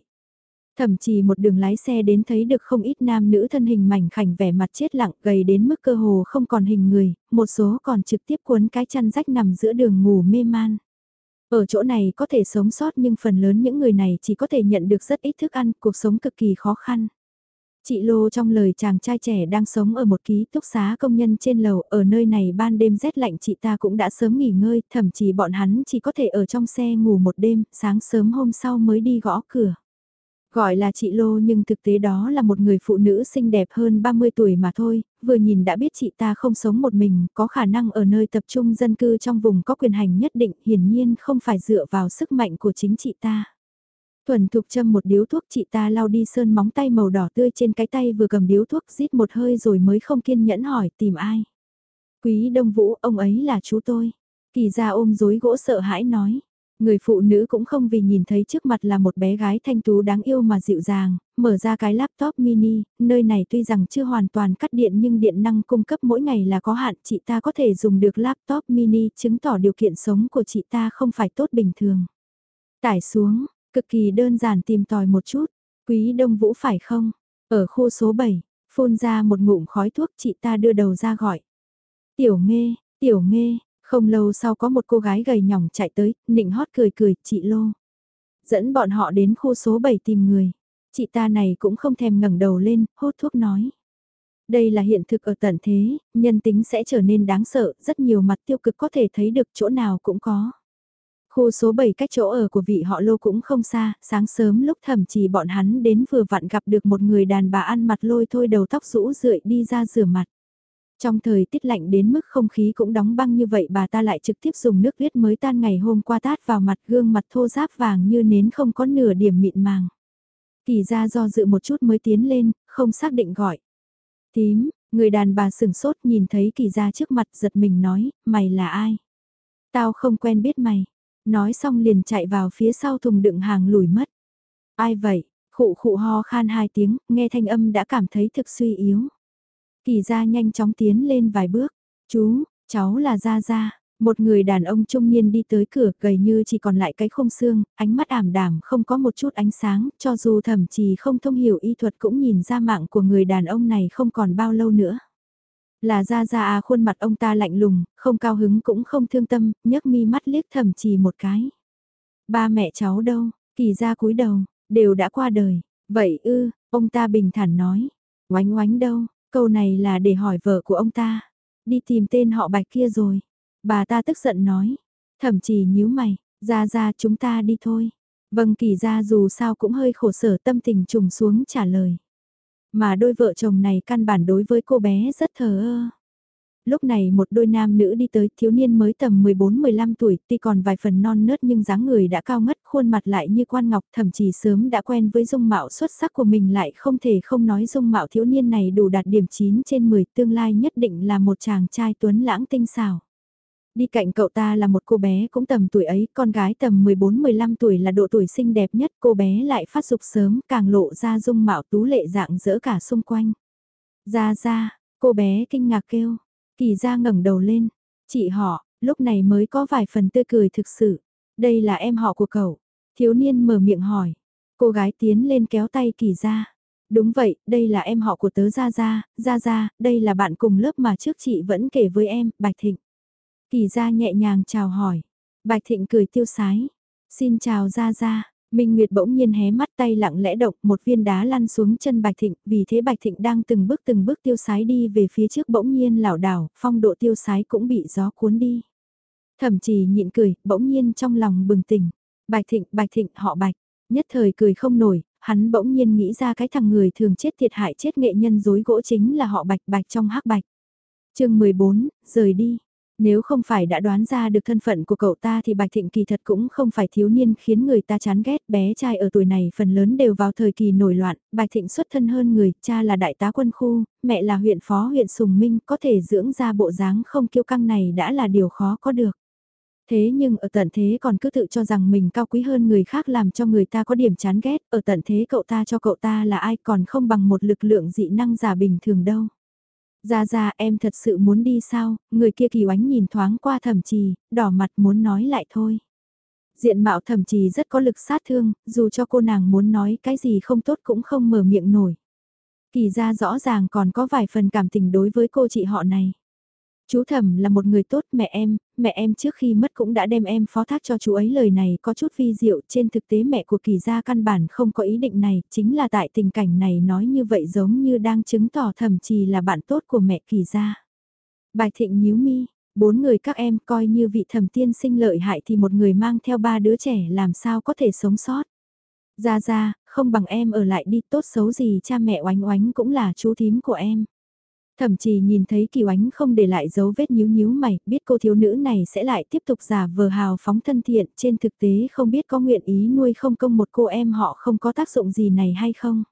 Thậm chí một đường lái xe đến thấy được không ít nam nữ thân hình mảnh khảnh vẻ mặt chết lặng gầy đến mức cơ hồ không còn hình người, một số còn trực tiếp cuốn cái chăn rách nằm giữa đường ngủ mê man. Ở chỗ này có thể sống sót nhưng phần lớn những người này chỉ có thể nhận được rất ít thức ăn, cuộc sống cực kỳ khó khăn. Chị Lô trong lời chàng trai trẻ đang sống ở một ký túc xá công nhân trên lầu, ở nơi này ban đêm rét lạnh chị ta cũng đã sớm nghỉ ngơi, thậm chí bọn hắn chỉ có thể ở trong xe ngủ một đêm, sáng sớm hôm sau mới đi gõ cửa. Gọi là chị Lô nhưng thực tế đó là một người phụ nữ xinh đẹp hơn 30 tuổi mà thôi, vừa nhìn đã biết chị ta không sống một mình, có khả năng ở nơi tập trung dân cư trong vùng có quyền hành nhất định, hiển nhiên không phải dựa vào sức mạnh của chính chị ta. Thuần thục châm một điếu thuốc chị ta lau đi sơn móng tay màu đỏ tươi trên cái tay vừa cầm điếu thuốc rít một hơi rồi mới không kiên nhẫn hỏi tìm ai. Quý Đông Vũ, ông ấy là chú tôi. Kỳ ra ôm dối gỗ sợ hãi nói. Người phụ nữ cũng không vì nhìn thấy trước mặt là một bé gái thanh tú đáng yêu mà dịu dàng, mở ra cái laptop mini, nơi này tuy rằng chưa hoàn toàn cắt điện nhưng điện năng cung cấp mỗi ngày là có hạn, chị ta có thể dùng được laptop mini chứng tỏ điều kiện sống của chị ta không phải tốt bình thường. Tải xuống, cực kỳ đơn giản tìm tòi một chút, quý đông vũ phải không? Ở khu số 7, phun ra một ngụm khói thuốc chị ta đưa đầu ra gọi. Tiểu nghe, tiểu nghe, không lâu sau có một cô gái gầy nhỏng chạy tới, nịnh hót cười cười, chị Lô. Dẫn bọn họ đến khu số 7 tìm người. Chị ta này cũng không thèm ngẩng đầu lên, hút thuốc nói. Đây là hiện thực ở tận thế, nhân tính sẽ trở nên đáng sợ, rất nhiều mặt tiêu cực có thể thấy được chỗ nào cũng có. Khu số 7 cách chỗ ở của vị họ lô cũng không xa, sáng sớm lúc thậm chí bọn hắn đến vừa vặn gặp được một người đàn bà ăn mặt lôi thôi đầu tóc rũ rượi đi ra rửa mặt. Trong thời tiết lạnh đến mức không khí cũng đóng băng như vậy bà ta lại trực tiếp dùng nước huyết mới tan ngày hôm qua tát vào mặt gương mặt thô ráp vàng như nến không có nửa điểm mịn màng. Kỳ ra do dự một chút mới tiến lên, không xác định gọi. Tím, người đàn bà sừng sốt nhìn thấy kỳ ra trước mặt giật mình nói, mày là ai? Tao không quen biết mày. Nói xong liền chạy vào phía sau thùng đựng hàng lùi mất. Ai vậy? Khụ khụ ho khan hai tiếng, nghe thanh âm đã cảm thấy thực suy yếu. Kỳ gia nhanh chóng tiến lên vài bước. Chú, cháu là Gia Gia. Một người đàn ông trung niên đi tới cửa gầy như chỉ còn lại cái khung xương, ánh mắt ảm đảm không có một chút ánh sáng, cho dù thậm chí không thông hiểu y thuật cũng nhìn ra mạng của người đàn ông này không còn bao lâu nữa. Là Gia Gia à khuôn mặt ông ta lạnh lùng, không cao hứng cũng không thương tâm, nhấc mi mắt liếc thậm trì một cái. Ba mẹ cháu đâu, kỳ ra cúi đầu, đều đã qua đời. Vậy ư, ông ta bình thản nói. Oánh oánh đâu, câu này là để hỏi vợ của ông ta. Đi tìm tên họ bạch kia rồi. Bà ta tức giận nói. Thậm chí nhíu mày, ra ra chúng ta đi thôi. Vâng kỳ ra dù sao cũng hơi khổ sở tâm tình trùng xuống trả lời. Mà đôi vợ chồng này căn bản đối với cô bé rất thờ ơ lúc này một đôi nam nữ đi tới thiếu niên mới tầm 14-15 tuổi, tuy còn vài phần non nớt nhưng dáng người đã cao ngất, khuôn mặt lại như quan ngọc, thậm chí sớm đã quen với dung mạo xuất sắc của mình lại không thể không nói dung mạo thiếu niên này đủ đạt điểm 9 trên 10, tương lai nhất định là một chàng trai tuấn lãng tinh xảo. Đi cạnh cậu ta là một cô bé cũng tầm tuổi ấy, con gái tầm 14-15 tuổi là độ tuổi xinh đẹp nhất, cô bé lại phát dục sớm, càng lộ ra dung mạo tú lệ dạng dỡ cả xung quanh. Ra ra, cô bé kinh ngạc kêu, Kỳ ra ngẩng đầu lên, chị họ, lúc này mới có vài phần tươi cười thực sự. Đây là em họ của cậu. Thiếu niên mở miệng hỏi. Cô gái tiến lên kéo tay kỳ ra. Đúng vậy, đây là em họ của tớ Gia Gia, Gia Gia, đây là bạn cùng lớp mà trước chị vẫn kể với em, Bạch Thịnh. Kỳ ra nhẹ nhàng chào hỏi. Bạch Thịnh cười tiêu sái. Xin chào Gia Gia. Minh Nguyệt bỗng nhiên hé mắt tay lặng lẽ động một viên đá lăn xuống chân Bạch Thịnh, vì thế Bạch Thịnh đang từng bước từng bước tiêu sái đi về phía trước bỗng nhiên lảo đảo, phong độ tiêu sái cũng bị gió cuốn đi. Thậm chí nhịn cười, bỗng nhiên trong lòng bừng tỉnh. Bạch Thịnh, Bạch Thịnh, họ Bạch, nhất thời cười không nổi, hắn bỗng nhiên nghĩ ra cái thằng người thường chết thiệt hại chết nghệ nhân dối gỗ chính là họ Bạch Bạch trong hắc Bạch. chương 14, rời đi. Nếu không phải đã đoán ra được thân phận của cậu ta thì Bạch Thịnh kỳ thật cũng không phải thiếu niên khiến người ta chán ghét bé trai ở tuổi này phần lớn đều vào thời kỳ nổi loạn, Bạch Thịnh xuất thân hơn người, cha là đại tá quân khu, mẹ là huyện phó huyện Sùng Minh, có thể dưỡng ra bộ dáng không kiêu căng này đã là điều khó có được. Thế nhưng ở tận thế còn cứ tự cho rằng mình cao quý hơn người khác làm cho người ta có điểm chán ghét, ở tận thế cậu ta cho cậu ta là ai còn không bằng một lực lượng dị năng giả bình thường đâu. Ra ra em thật sự muốn đi sao, người kia kỳ oánh nhìn thoáng qua thẩm trì, đỏ mặt muốn nói lại thôi. Diện mạo thẩm trì rất có lực sát thương, dù cho cô nàng muốn nói cái gì không tốt cũng không mở miệng nổi. Kỳ ra rõ ràng còn có vài phần cảm tình đối với cô chị họ này. Chú thẩm là một người tốt mẹ em, mẹ em trước khi mất cũng đã đem em phó thác cho chú ấy lời này có chút vi diệu trên thực tế mẹ của kỳ gia căn bản không có ý định này, chính là tại tình cảnh này nói như vậy giống như đang chứng tỏ thẩm trì là bạn tốt của mẹ kỳ gia. Bài thịnh nhíu mi, bốn người các em coi như vị thẩm tiên sinh lợi hại thì một người mang theo ba đứa trẻ làm sao có thể sống sót. Ra ra, không bằng em ở lại đi tốt xấu gì cha mẹ oánh oánh cũng là chú thím của em. Thậm chí nhìn thấy Kiều Ánh không để lại dấu vết nhíu nhíu mày, biết cô thiếu nữ này sẽ lại tiếp tục giả vờ hào phóng thân thiện, trên thực tế không biết có nguyện ý nuôi không công một cô em họ không có tác dụng gì này hay không.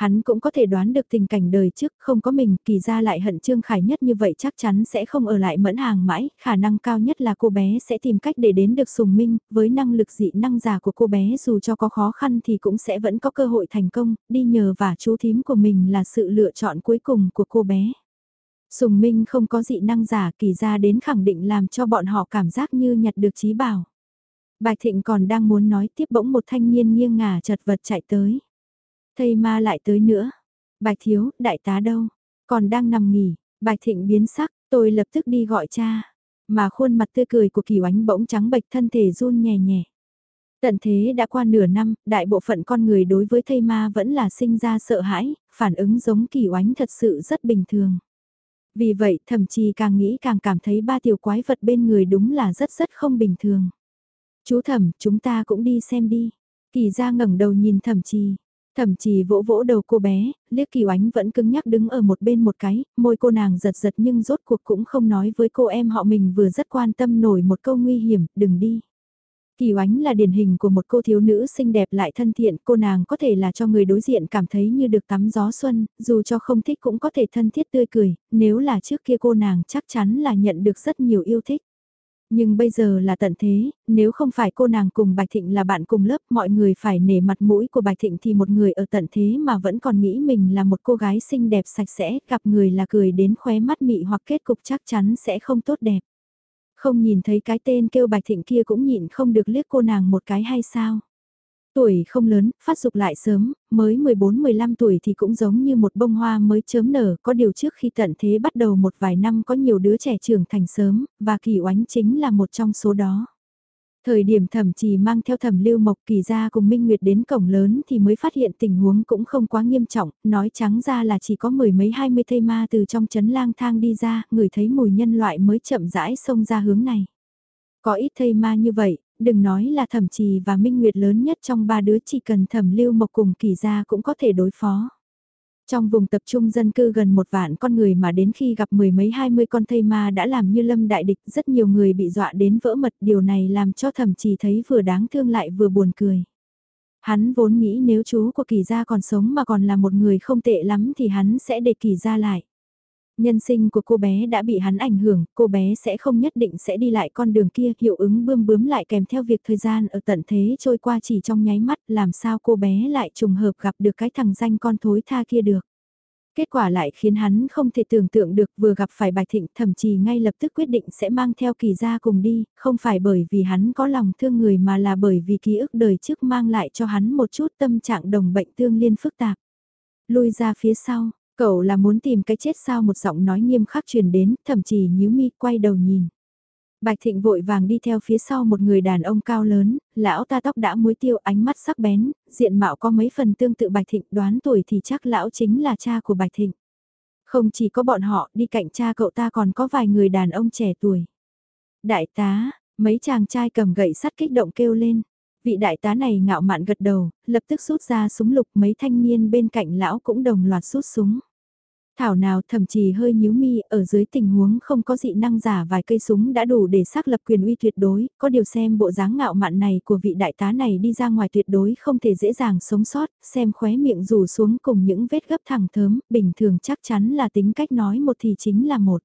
Hắn cũng có thể đoán được tình cảnh đời trước không có mình, kỳ ra lại hận Trương Khải nhất như vậy chắc chắn sẽ không ở lại mẫn hàng mãi, khả năng cao nhất là cô bé sẽ tìm cách để đến được sùng minh, với năng lực dị năng giả của cô bé dù cho có khó khăn thì cũng sẽ vẫn có cơ hội thành công, đi nhờ và chú thím của mình là sự lựa chọn cuối cùng của cô bé. Sùng Minh không có dị năng giả kỳ ra đến khẳng định làm cho bọn họ cảm giác như nhặt được trí bảo. Bạch Thịnh còn đang muốn nói tiếp bỗng một thanh niên nghiêng ngả chật vật chạy tới thây ma lại tới nữa. Bạch thiếu, đại tá đâu? Còn đang nằm nghỉ. Bạch thịnh biến sắc, tôi lập tức đi gọi cha. Mà khuôn mặt tươi cười của kỳ oánh bỗng trắng bệch thân thể run nhẹ nhẹ. Tận thế đã qua nửa năm, đại bộ phận con người đối với thây ma vẫn là sinh ra sợ hãi, phản ứng giống kỳ oánh thật sự rất bình thường. Vì vậy thậm chí càng nghĩ càng cảm thấy ba tiểu quái vật bên người đúng là rất rất không bình thường. Chú thẩm, chúng ta cũng đi xem đi. Kỳ ra ngẩng đầu nhìn thẩm trì, Thậm chí vỗ vỗ đầu cô bé, liếc kỳ oánh vẫn cứng nhắc đứng ở một bên một cái, môi cô nàng giật giật nhưng rốt cuộc cũng không nói với cô em họ mình vừa rất quan tâm nổi một câu nguy hiểm, đừng đi. Kỳ oánh là điển hình của một cô thiếu nữ xinh đẹp lại thân thiện, cô nàng có thể là cho người đối diện cảm thấy như được tắm gió xuân, dù cho không thích cũng có thể thân thiết tươi cười, nếu là trước kia cô nàng chắc chắn là nhận được rất nhiều yêu thích. Nhưng bây giờ là tận thế, nếu không phải cô nàng cùng Bạch Thịnh là bạn cùng lớp mọi người phải nể mặt mũi của Bạch Thịnh thì một người ở tận thế mà vẫn còn nghĩ mình là một cô gái xinh đẹp sạch sẽ, gặp người là cười đến khóe mắt mị hoặc kết cục chắc chắn sẽ không tốt đẹp. Không nhìn thấy cái tên kêu Bạch Thịnh kia cũng nhịn không được liếc cô nàng một cái hay sao? Tuổi không lớn, phát dục lại sớm, mới 14-15 tuổi thì cũng giống như một bông hoa mới chớm nở, có điều trước khi tận thế bắt đầu một vài năm có nhiều đứa trẻ trưởng thành sớm, và kỳ oánh chính là một trong số đó. Thời điểm thẩm trì mang theo thẩm lưu mộc kỳ ra cùng Minh Nguyệt đến cổng lớn thì mới phát hiện tình huống cũng không quá nghiêm trọng, nói trắng ra là chỉ có mười mấy hai mươi thây ma từ trong chấn lang thang đi ra, người thấy mùi nhân loại mới chậm rãi xông ra hướng này. Có ít thây ma như vậy, đừng nói là thẩm trì và Minh Nguyệt lớn nhất trong ba đứa chỉ cần thẩm lưu mộc cùng kỳ ra cũng có thể đối phó. Trong vùng tập trung dân cư gần một vạn con người mà đến khi gặp mười mấy hai mươi con thây ma đã làm như lâm đại địch, rất nhiều người bị dọa đến vỡ mật, điều này làm cho thẩm trì thấy vừa đáng thương lại vừa buồn cười. Hắn vốn nghĩ nếu chú của kỳ gia còn sống mà còn là một người không tệ lắm thì hắn sẽ để kỳ gia lại. Nhân sinh của cô bé đã bị hắn ảnh hưởng, cô bé sẽ không nhất định sẽ đi lại con đường kia, hiệu ứng bươm bướm lại kèm theo việc thời gian ở tận thế trôi qua chỉ trong nháy mắt, làm sao cô bé lại trùng hợp gặp được cái thằng danh con thối tha kia được. Kết quả lại khiến hắn không thể tưởng tượng được vừa gặp phải Bạch Thịnh thậm chí ngay lập tức quyết định sẽ mang theo kỳ gia cùng đi, không phải bởi vì hắn có lòng thương người mà là bởi vì ký ức đời trước mang lại cho hắn một chút tâm trạng đồng bệnh tương liên phức tạp. Lui ra phía sau, Cậu là muốn tìm cái chết sao một giọng nói nghiêm khắc truyền đến, thậm chí nhíu mi quay đầu nhìn. Bạch Thịnh vội vàng đi theo phía sau một người đàn ông cao lớn, lão ta tóc đã muối tiêu ánh mắt sắc bén, diện mạo có mấy phần tương tự Bạch Thịnh đoán tuổi thì chắc lão chính là cha của Bạch Thịnh. Không chỉ có bọn họ, đi cạnh cha cậu ta còn có vài người đàn ông trẻ tuổi. Đại tá, mấy chàng trai cầm gậy sắt kích động kêu lên. Vị đại tá này ngạo mạn gật đầu, lập tức rút ra súng lục mấy thanh niên bên cạnh lão cũng đồng loạt rút súng. Thảo nào thậm chí hơi nhíu mi, ở dưới tình huống không có dị năng giả vài cây súng đã đủ để xác lập quyền uy tuyệt đối, có điều xem bộ dáng ngạo mạn này của vị đại tá này đi ra ngoài tuyệt đối không thể dễ dàng sống sót, xem khóe miệng rủ xuống cùng những vết gấp thẳng thớm, bình thường chắc chắn là tính cách nói một thì chính là một.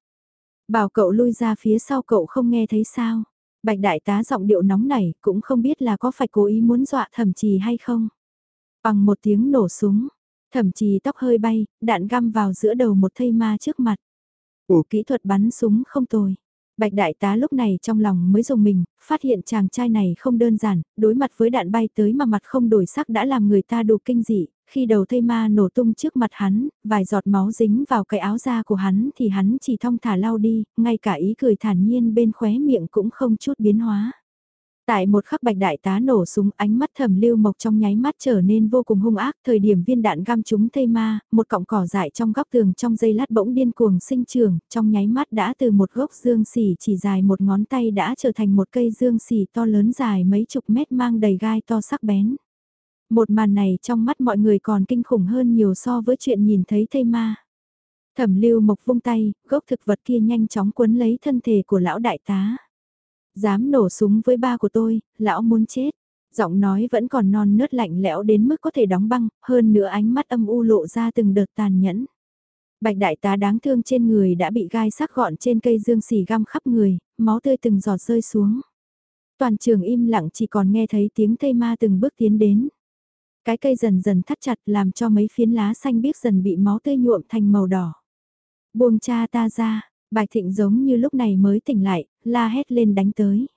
Bảo cậu lui ra phía sau cậu không nghe thấy sao. Bạch đại tá giọng điệu nóng này cũng không biết là có phải cố ý muốn dọa thẩm trì hay không. Bằng một tiếng nổ súng, Thậm chí tóc hơi bay, đạn găm vào giữa đầu một thây ma trước mặt. Ủa kỹ thuật bắn súng không tồi. Bạch đại tá lúc này trong lòng mới dùng mình, phát hiện chàng trai này không đơn giản, đối mặt với đạn bay tới mà mặt không đổi sắc đã làm người ta đủ kinh dị, khi đầu thây ma nổ tung trước mặt hắn, vài giọt máu dính vào cái áo da của hắn thì hắn chỉ thong thả lau đi, ngay cả ý cười thản nhiên bên khóe miệng cũng không chút biến hóa. Tại một khắc bạch đại tá nổ súng ánh mắt thầm lưu mộc trong nháy mắt trở nên vô cùng hung ác thời điểm viên đạn găm trúng thây ma, một cọng cỏ dại trong góc tường trong dây lát bỗng điên cuồng sinh trường, trong nháy mắt đã từ một gốc dương xỉ chỉ dài một ngón tay đã trở thành một cây dương xỉ to lớn dài mấy chục mét mang đầy gai to sắc bén. Một màn này trong mắt mọi người còn kinh khủng hơn nhiều so với chuyện nhìn thấy thây ma. Thẩm lưu mộc vung tay, gốc thực vật kia nhanh chóng cuốn lấy thân thể của lão đại tá. Dám nổ súng với ba của tôi, lão muốn chết. Giọng nói vẫn còn non nớt lạnh lẽo đến mức có thể đóng băng, hơn nữa ánh mắt âm u lộ ra từng đợt tàn nhẫn. Bạch đại tá đáng thương trên người đã bị gai sắc gọn trên cây dương xỉ găm khắp người, máu tươi từng giọt rơi xuống. Toàn trường im lặng chỉ còn nghe thấy tiếng thây ma từng bước tiến đến. Cái cây dần dần thắt chặt làm cho mấy phiến lá xanh biếc dần bị máu tươi nhuộm thành màu đỏ. Buông cha ta ra, Bạch Thịnh giống như lúc này mới tỉnh lại, la hét lên đánh tới.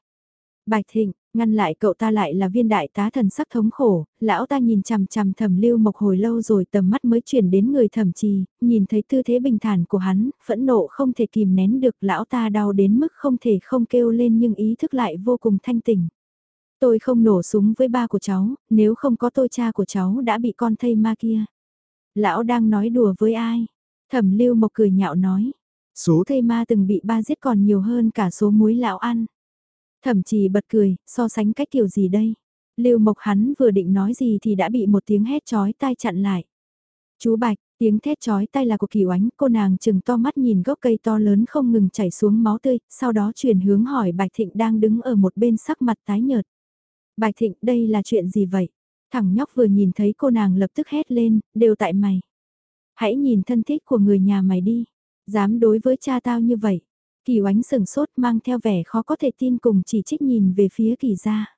Bạch Thịnh, ngăn lại cậu ta lại là viên đại tá thần sắc thống khổ, lão ta nhìn chằm chằm thẩm lưu mộc hồi lâu rồi tầm mắt mới chuyển đến người thẩm trì, nhìn thấy tư thế bình thản của hắn, phẫn nộ không thể kìm nén được lão ta đau đến mức không thể không kêu lên nhưng ý thức lại vô cùng thanh tỉnh. Tôi không nổ súng với ba của cháu, nếu không có tôi cha của cháu đã bị con thây ma kia. Lão đang nói đùa với ai? Thẩm lưu mộc cười nhạo nói, Số thây ma từng bị ba giết còn nhiều hơn cả số muối lão ăn. Thẩm trì bật cười, so sánh cách kiểu gì đây? Lưu Mộc hắn vừa định nói gì thì đã bị một tiếng hét chói tai chặn lại. Chú Bạch, tiếng thét chói tai là của Kỳ Oánh, cô nàng chừng to mắt nhìn gốc cây to lớn không ngừng chảy xuống máu tươi, sau đó chuyển hướng hỏi Bạch Thịnh đang đứng ở một bên sắc mặt tái nhợt. Bạch Thịnh, đây là chuyện gì vậy? Thằng nhóc vừa nhìn thấy cô nàng lập tức hét lên, đều tại mày. Hãy nhìn thân thích của người nhà mày đi. Dám đối với cha tao như vậy. Kỳ oánh sừng sốt mang theo vẻ khó có thể tin cùng chỉ trích nhìn về phía kỳ gia.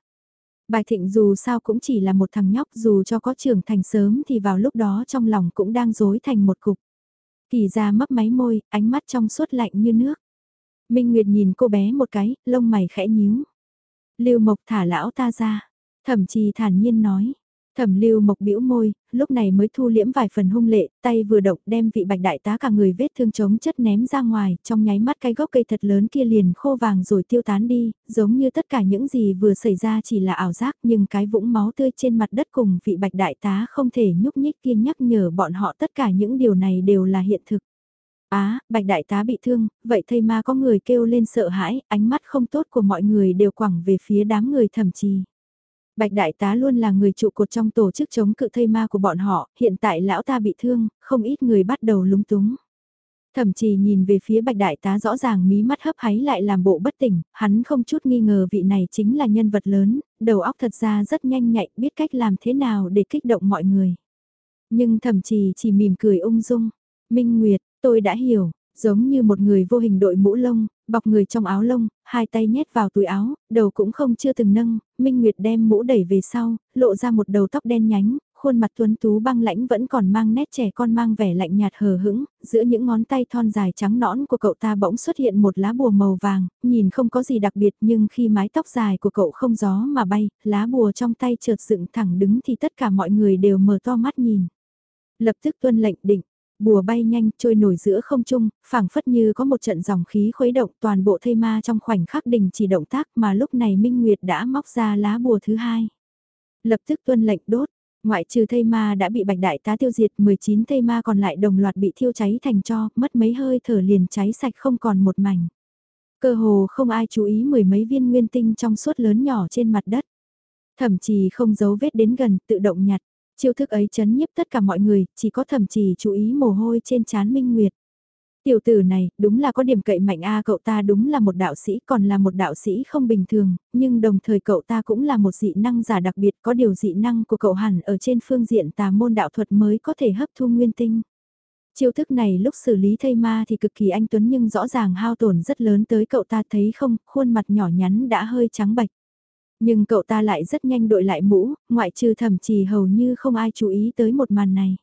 Bài thịnh dù sao cũng chỉ là một thằng nhóc dù cho có trưởng thành sớm thì vào lúc đó trong lòng cũng đang dối thành một cục. Kỳ gia mấp máy môi, ánh mắt trong suốt lạnh như nước. Minh Nguyệt nhìn cô bé một cái, lông mày khẽ nhíu. Lưu Mộc thả lão ta ra. thậm chí thản nhiên nói. Thẩm lưu mộc bĩu môi, lúc này mới thu liễm vài phần hung lệ, tay vừa động đem vị bạch đại tá cả người vết thương chống chất ném ra ngoài, trong nháy mắt cái gốc cây thật lớn kia liền khô vàng rồi tiêu tán đi, giống như tất cả những gì vừa xảy ra chỉ là ảo giác nhưng cái vũng máu tươi trên mặt đất cùng vị bạch đại tá không thể nhúc nhích kia nhắc nhở bọn họ tất cả những điều này đều là hiện thực. Á, bạch đại tá bị thương, vậy thây ma có người kêu lên sợ hãi, ánh mắt không tốt của mọi người đều quẳng về phía đám người thẩm trì. Bạch đại tá luôn là người trụ cột trong tổ chức chống cự thây ma của bọn họ, hiện tại lão ta bị thương, không ít người bắt đầu lúng túng. Thậm chí nhìn về phía bạch đại tá rõ ràng mí mắt hấp háy lại làm bộ bất tỉnh, hắn không chút nghi ngờ vị này chính là nhân vật lớn, đầu óc thật ra rất nhanh nhạy, biết cách làm thế nào để kích động mọi người. Nhưng thậm chí chỉ mỉm cười ung dung, Minh Nguyệt, tôi đã hiểu, giống như một người vô hình đội mũ lông, bọc người trong áo lông, hai tay nhét vào túi áo, đầu cũng không chưa từng nâng, Minh Nguyệt đem mũ đẩy về sau, lộ ra một đầu tóc đen nhánh, khuôn mặt tuấn tú băng lãnh vẫn còn mang nét trẻ con mang vẻ lạnh nhạt hờ hững, giữa những ngón tay thon dài trắng nõn của cậu ta bỗng xuất hiện một lá bùa màu vàng, nhìn không có gì đặc biệt nhưng khi mái tóc dài của cậu không gió mà bay, lá bùa trong tay chợt dựng thẳng đứng thì tất cả mọi người đều mở to mắt nhìn. Lập tức tuân lệnh định, bùa bay nhanh trôi nổi giữa không trung, phảng phất như có một trận dòng khí khuấy động toàn bộ thây ma trong khoảnh khắc đình chỉ động tác mà lúc này Minh Nguyệt đã móc ra lá bùa thứ hai. Lập tức tuân lệnh đốt, ngoại trừ thây ma đã bị bạch đại tá tiêu diệt 19 thây ma còn lại đồng loạt bị thiêu cháy thành cho, mất mấy hơi thở liền cháy sạch không còn một mảnh. Cơ hồ không ai chú ý mười mấy viên nguyên tinh trong suốt lớn nhỏ trên mặt đất. Thậm chí không giấu vết đến gần tự động nhặt Chiêu thức ấy chấn nhiếp tất cả mọi người, chỉ có thẩm chỉ chú ý mồ hôi trên trán Minh Nguyệt. Tiểu tử này, đúng là có điểm cậy mạnh a cậu ta đúng là một đạo sĩ còn là một đạo sĩ không bình thường, nhưng đồng thời cậu ta cũng là một dị năng giả đặc biệt có điều dị năng của cậu hẳn ở trên phương diện tà môn đạo thuật mới có thể hấp thu nguyên tinh. Chiêu thức này lúc xử lý thây ma thì cực kỳ anh tuấn nhưng rõ ràng hao tổn rất lớn tới cậu ta thấy không, khuôn mặt nhỏ nhắn đã hơi trắng bạch. Nhưng cậu ta lại rất nhanh đội lại mũ, ngoại trừ thẩm trì hầu như không ai chú ý tới một màn này.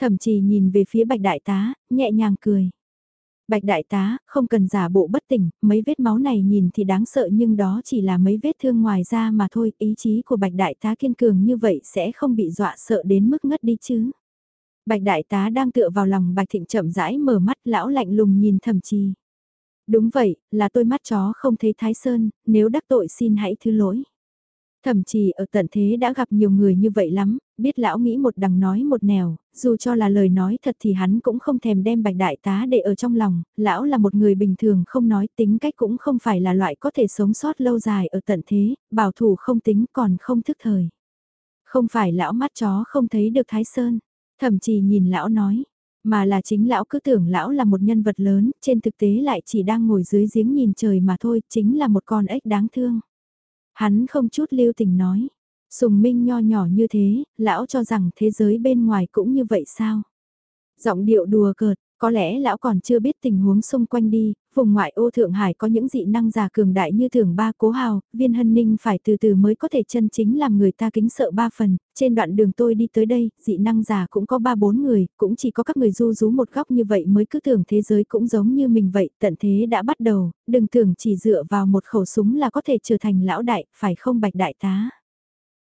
Thẩm trì nhìn về phía bạch đại tá, nhẹ nhàng cười. Bạch đại tá, không cần giả bộ bất tỉnh, mấy vết máu này nhìn thì đáng sợ nhưng đó chỉ là mấy vết thương ngoài da mà thôi, ý chí của bạch đại tá kiên cường như vậy sẽ không bị dọa sợ đến mức ngất đi chứ. Bạch đại tá đang tựa vào lòng bạch thịnh chậm rãi mở mắt lão lạnh lùng nhìn thẩm trì. Đúng vậy, là tôi mắt chó không thấy Thái Sơn, nếu đắc tội xin hãy thứ lỗi. Thậm chí ở tận thế đã gặp nhiều người như vậy lắm, biết lão nghĩ một đằng nói một nẻo, dù cho là lời nói thật thì hắn cũng không thèm đem bạch đại tá để ở trong lòng, lão là một người bình thường không nói tính cách cũng không phải là loại có thể sống sót lâu dài ở tận thế, bảo thủ không tính còn không thức thời. Không phải lão mắt chó không thấy được Thái Sơn, thậm chí nhìn lão nói, mà là chính lão cứ tưởng lão là một nhân vật lớn, trên thực tế lại chỉ đang ngồi dưới giếng nhìn trời mà thôi, chính là một con ếch đáng thương. Hắn không chút lưu tình nói, sùng minh nho nhỏ như thế, lão cho rằng thế giới bên ngoài cũng như vậy sao? Giọng điệu đùa cợt, có lẽ lão còn chưa biết tình huống xung quanh đi, vùng ngoại ô Thượng Hải có những dị năng giả cường đại như thường ba cố hào, viên hân ninh phải từ từ mới có thể chân chính làm người ta kính sợ ba phần, trên đoạn đường tôi đi tới đây, dị năng giả cũng có ba bốn người, cũng chỉ có các người du rú một góc như vậy mới cứ tưởng thế giới cũng giống như mình vậy, tận thế đã bắt đầu, đừng tưởng chỉ dựa vào một khẩu súng là có thể trở thành lão đại, phải không bạch đại tá.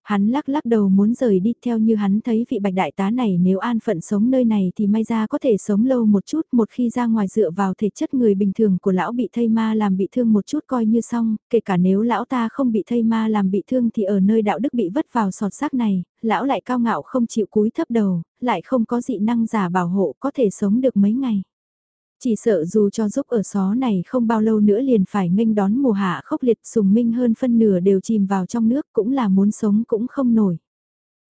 Hắn lắc lắc đầu muốn rời đi theo như hắn thấy vị bạch đại tá này nếu an phận sống nơi này thì may ra có thể sống lâu một chút một khi ra ngoài dựa vào thể chất người bình thường của lão bị thây ma làm bị thương một chút coi như xong, kể cả nếu lão ta không bị thây ma làm bị thương thì ở nơi đạo đức bị vất vào sọt xác này, lão lại cao ngạo không chịu cúi thấp đầu, lại không có dị năng giả bảo hộ có thể sống được mấy ngày. Chỉ sợ dù cho giúp ở xó này không bao lâu nữa liền phải nghênh đón mùa hạ khốc liệt sùng minh hơn phân nửa đều chìm vào trong nước cũng là muốn sống cũng không nổi.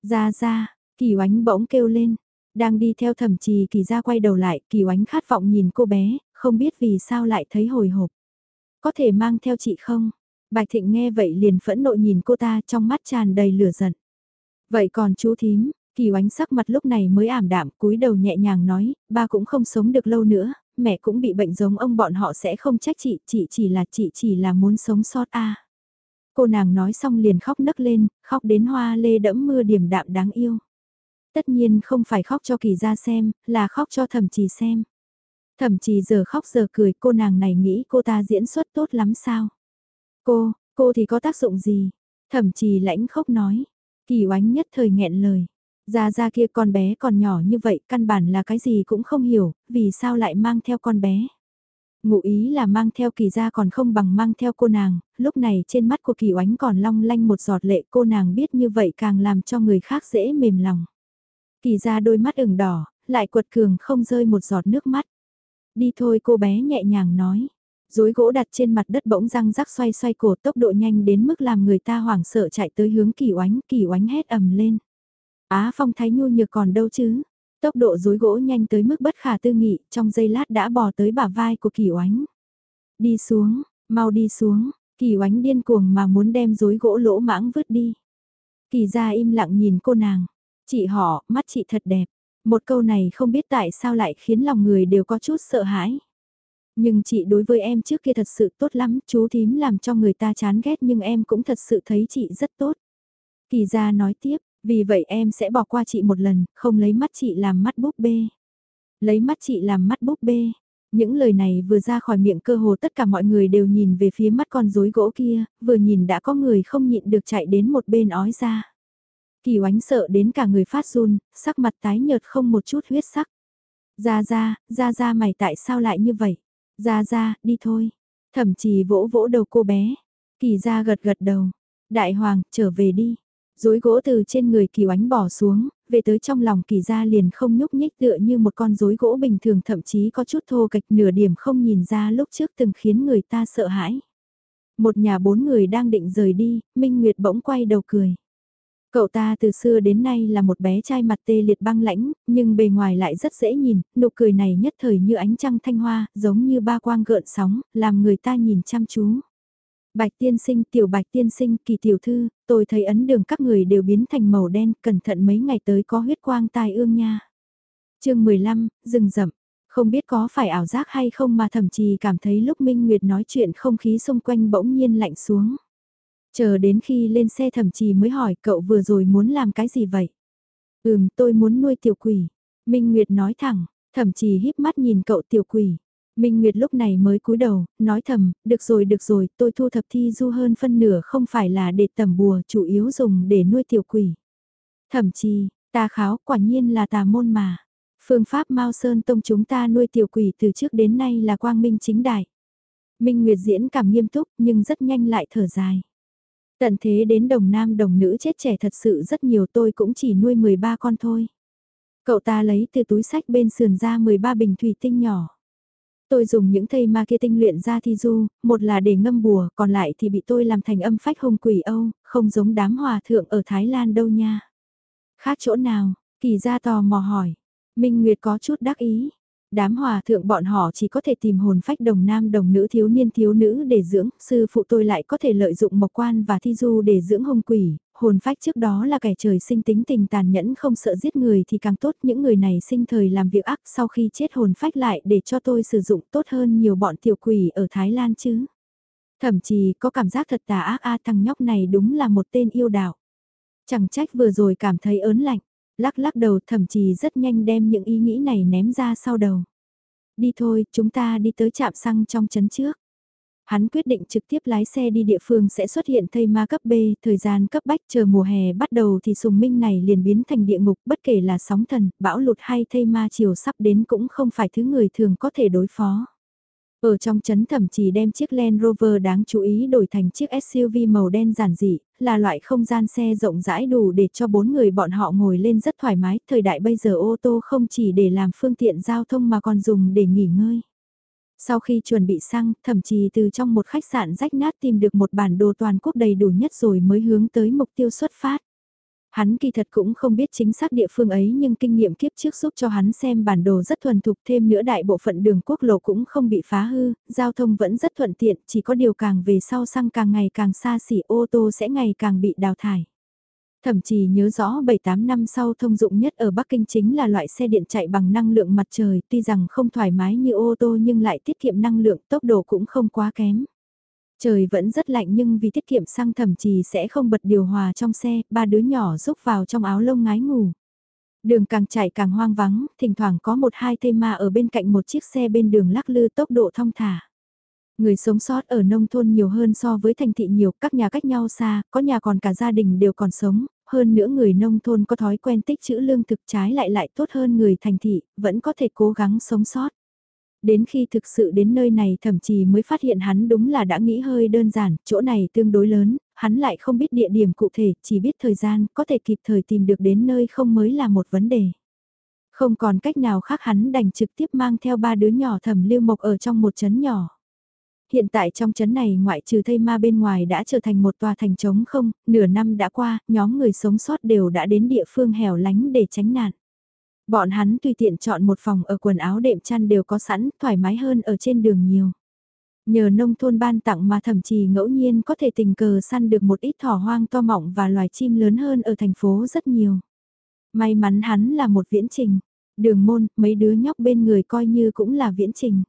Ra ra, kỳ oánh bỗng kêu lên, đang đi theo thẩm trì kỳ ra quay đầu lại, kỳ oánh khát vọng nhìn cô bé, không biết vì sao lại thấy hồi hộp. Có thể mang theo chị không? Bạch Thịnh nghe vậy liền phẫn nộ nhìn cô ta trong mắt tràn đầy lửa giận. Vậy còn chú thím, kỳ oánh sắc mặt lúc này mới ảm đạm cúi đầu nhẹ nhàng nói, ba cũng không sống được lâu nữa, mẹ cũng bị bệnh giống ông bọn họ sẽ không trách chị, chị chỉ là chị chỉ là muốn sống sót a. Cô nàng nói xong liền khóc nấc lên, khóc đến hoa lê đẫm mưa điểm đạm đáng yêu. Tất nhiên không phải khóc cho kỳ ra xem, là khóc cho thẩm trì xem. Thẩm trì giờ khóc giờ cười cô nàng này nghĩ cô ta diễn xuất tốt lắm sao. Cô, cô thì có tác dụng gì? Thẩm trì lãnh khóc nói. Kỳ oánh nhất thời nghẹn lời gia gia kia con bé còn nhỏ như vậy, căn bản là cái gì cũng không hiểu, vì sao lại mang theo con bé. Ngụ ý là mang theo kỳ gia còn không bằng mang theo cô nàng, lúc này trên mắt của kỳ oánh còn long lanh một giọt lệ cô nàng biết như vậy càng làm cho người khác dễ mềm lòng. Kỳ gia đôi mắt ửng đỏ, lại quật cường không rơi một giọt nước mắt. Đi thôi cô bé nhẹ nhàng nói. Dối gỗ đặt trên mặt đất bỗng răng rắc xoay xoay cổ tốc độ nhanh đến mức làm người ta hoảng sợ chạy tới hướng kỳ oánh, kỳ oánh hét ầm lên. Á phong thái nhu nhược còn đâu chứ, tốc độ dối gỗ nhanh tới mức bất khả tư nghị, trong giây lát đã bò tới bả vai của kỳ oánh. Đi xuống, mau đi xuống, kỳ oánh điên cuồng mà muốn đem dối gỗ lỗ mãng vứt đi. Kỳ ra im lặng nhìn cô nàng, chị họ, mắt chị thật đẹp. Một câu này không biết tại sao lại khiến lòng người đều có chút sợ hãi. Nhưng chị đối với em trước kia thật sự tốt lắm, chú thím làm cho người ta chán ghét nhưng em cũng thật sự thấy chị rất tốt. Kỳ gia nói tiếp, vì vậy em sẽ bỏ qua chị một lần, không lấy mắt chị làm mắt búp bê. Lấy mắt chị làm mắt búp bê. Những lời này vừa ra khỏi miệng cơ hồ tất cả mọi người đều nhìn về phía mắt con rối gỗ kia, vừa nhìn đã có người không nhịn được chạy đến một bên ói ra. Kỳ oánh sợ đến cả người phát run, sắc mặt tái nhợt không một chút huyết sắc. Ra ra, ra ra mày tại sao lại như vậy? Ra ra, đi thôi. Thẩm trì vỗ vỗ đầu cô bé. Kỳ ra gật gật đầu. Đại hoàng, trở về đi. Dối gỗ từ trên người kỳ oánh bỏ xuống, về tới trong lòng kỳ ra liền không nhúc nhích tựa như một con rối gỗ bình thường thậm chí có chút thô kịch nửa điểm không nhìn ra lúc trước từng khiến người ta sợ hãi. Một nhà bốn người đang định rời đi, Minh Nguyệt bỗng quay đầu cười. Cậu ta từ xưa đến nay là một bé trai mặt tê liệt băng lãnh, nhưng bề ngoài lại rất dễ nhìn, nụ cười này nhất thời như ánh trăng thanh hoa, giống như ba quang gợn sóng, làm người ta nhìn chăm chú. Bạch tiên sinh, tiểu bạch tiên sinh, kỳ tiểu thư, tôi thấy ấn đường các người đều biến thành màu đen, cẩn thận mấy ngày tới có huyết quang tai ương nha. chương 15, rừng rậm. Không biết có phải ảo giác hay không mà thậm chí cảm thấy lúc Minh Nguyệt nói chuyện không khí xung quanh bỗng nhiên lạnh xuống. Chờ đến khi lên xe thậm trì mới hỏi cậu vừa rồi muốn làm cái gì vậy? Ừm, tôi muốn nuôi tiểu quỷ. Minh Nguyệt nói thẳng, thậm trì híp mắt nhìn cậu tiểu quỷ. Minh Nguyệt lúc này mới cúi đầu, nói thầm, được rồi được rồi, tôi thu thập thi du hơn phân nửa không phải là để tẩm bùa, chủ yếu dùng để nuôi tiểu quỷ. thậm chí ta kháo quả nhiên là tà môn mà. Phương pháp Mao Sơn Tông chúng ta nuôi tiểu quỷ từ trước đến nay là quang minh chính đại. Minh Nguyệt diễn cảm nghiêm túc nhưng rất nhanh lại thở dài. Tận thế đến đồng nam đồng nữ chết trẻ thật sự rất nhiều tôi cũng chỉ nuôi 13 con thôi. Cậu ta lấy từ túi sách bên sườn ra 13 bình thủy tinh nhỏ. Tôi dùng những thây ma kia tinh luyện ra thi du, một là để ngâm bùa, còn lại thì bị tôi làm thành âm phách hùng quỷ Âu, không giống đám hòa thượng ở Thái Lan đâu nha. Khác chỗ nào, kỳ gia tò mò hỏi. Minh Nguyệt có chút đắc ý, đám hòa thượng bọn họ chỉ có thể tìm hồn phách đồng nam đồng nữ thiếu niên thiếu nữ để dưỡng, sư phụ tôi lại có thể lợi dụng mộc quan và thi du để dưỡng hung quỷ, hồn phách trước đó là kẻ trời sinh tính tình tàn nhẫn không sợ giết người thì càng tốt, những người này sinh thời làm việc ác sau khi chết hồn phách lại để cho tôi sử dụng tốt hơn nhiều bọn tiểu quỷ ở Thái Lan chứ. Thậm chí có cảm giác thật tà ác a thằng nhóc này đúng là một tên yêu đạo. Chẳng trách vừa rồi cảm thấy ớn lạnh. Lắc lắc đầu thậm chí rất nhanh đem những ý nghĩ này ném ra sau đầu. Đi thôi, chúng ta đi tới trạm xăng trong chấn trước. Hắn quyết định trực tiếp lái xe đi địa phương sẽ xuất hiện thây ma cấp B, thời gian cấp bách chờ mùa hè bắt đầu thì sùng minh này liền biến thành địa ngục bất kể là sóng thần, bão lụt hay thây ma chiều sắp đến cũng không phải thứ người thường có thể đối phó. Ở trong chấn thậm chí đem chiếc Land Rover đáng chú ý đổi thành chiếc SUV màu đen giản dị, là loại không gian xe rộng rãi đủ để cho bốn người bọn họ ngồi lên rất thoải mái. Thời đại bây giờ ô tô không chỉ để làm phương tiện giao thông mà còn dùng để nghỉ ngơi. Sau khi chuẩn bị xăng, thậm chí từ trong một khách sạn rách nát tìm được một bản đồ toàn quốc đầy đủ nhất rồi mới hướng tới mục tiêu xuất phát. Hắn kỳ thật cũng không biết chính xác địa phương ấy nhưng kinh nghiệm kiếp trước giúp cho hắn xem bản đồ rất thuần thục thêm nữa đại bộ phận đường quốc lộ cũng không bị phá hư, giao thông vẫn rất thuận tiện, chỉ có điều càng về sau xăng càng ngày càng xa xỉ ô tô sẽ ngày càng bị đào thải. Thậm chí nhớ rõ 7-8 năm sau thông dụng nhất ở Bắc Kinh chính là loại xe điện chạy bằng năng lượng mặt trời, tuy rằng không thoải mái như ô tô nhưng lại tiết kiệm năng lượng, tốc độ cũng không quá kém. Trời vẫn rất lạnh nhưng vì tiết kiệm xăng thậm chí sẽ không bật điều hòa trong xe, ba đứa nhỏ rúc vào trong áo lông ngái ngủ. Đường càng chạy càng hoang vắng, thỉnh thoảng có một hai thây ma ở bên cạnh một chiếc xe bên đường lắc lư tốc độ thong thả. Người sống sót ở nông thôn nhiều hơn so với thành thị nhiều, các nhà cách nhau xa, có nhà còn cả gia đình đều còn sống, hơn nữa người nông thôn có thói quen tích trữ lương thực trái lại lại tốt hơn người thành thị, vẫn có thể cố gắng sống sót. Đến khi thực sự đến nơi này thậm chí mới phát hiện hắn đúng là đã nghĩ hơi đơn giản, chỗ này tương đối lớn, hắn lại không biết địa điểm cụ thể, chỉ biết thời gian, có thể kịp thời tìm được đến nơi không mới là một vấn đề. Không còn cách nào khác hắn đành trực tiếp mang theo ba đứa nhỏ thẩm lưu mộc ở trong một chấn nhỏ. Hiện tại trong chấn này ngoại trừ thây ma bên ngoài đã trở thành một tòa thành trống không, nửa năm đã qua, nhóm người sống sót đều đã đến địa phương hẻo lánh để tránh nạn. Bọn hắn tùy tiện chọn một phòng ở quần áo đệm chăn đều có sẵn, thoải mái hơn ở trên đường nhiều. Nhờ nông thôn ban tặng mà thậm chí ngẫu nhiên có thể tình cờ săn được một ít thỏ hoang to mọng và loài chim lớn hơn ở thành phố rất nhiều. May mắn hắn là một viễn trình. Đường môn, mấy đứa nhóc bên người coi như cũng là viễn trình.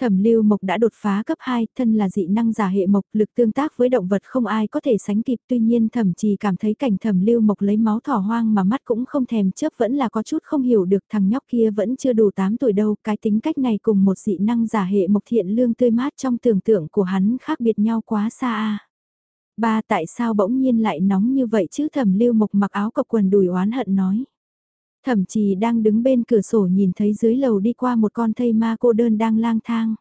Thẩm lưu mộc đã đột phá cấp 2, thân là dị năng giả hệ mộc, lực tương tác với động vật không ai có thể sánh kịp. Tuy nhiên thẩm chỉ cảm thấy cảnh thẩm lưu mộc lấy máu thỏ hoang mà mắt cũng không thèm chớp vẫn là có chút không hiểu được thằng nhóc kia vẫn chưa đủ 8 tuổi đâu. Cái tính cách này cùng một dị năng giả hệ mộc thiện lương tươi mát trong tưởng tượng của hắn khác biệt nhau quá xa a. Ba tại sao bỗng nhiên lại nóng như vậy chứ thẩm lưu mộc mặc áo cộc quần đùi oán hận nói. Thậm chí đang đứng bên cửa sổ nhìn thấy dưới lầu đi qua một con thây ma cô đơn đang lang thang.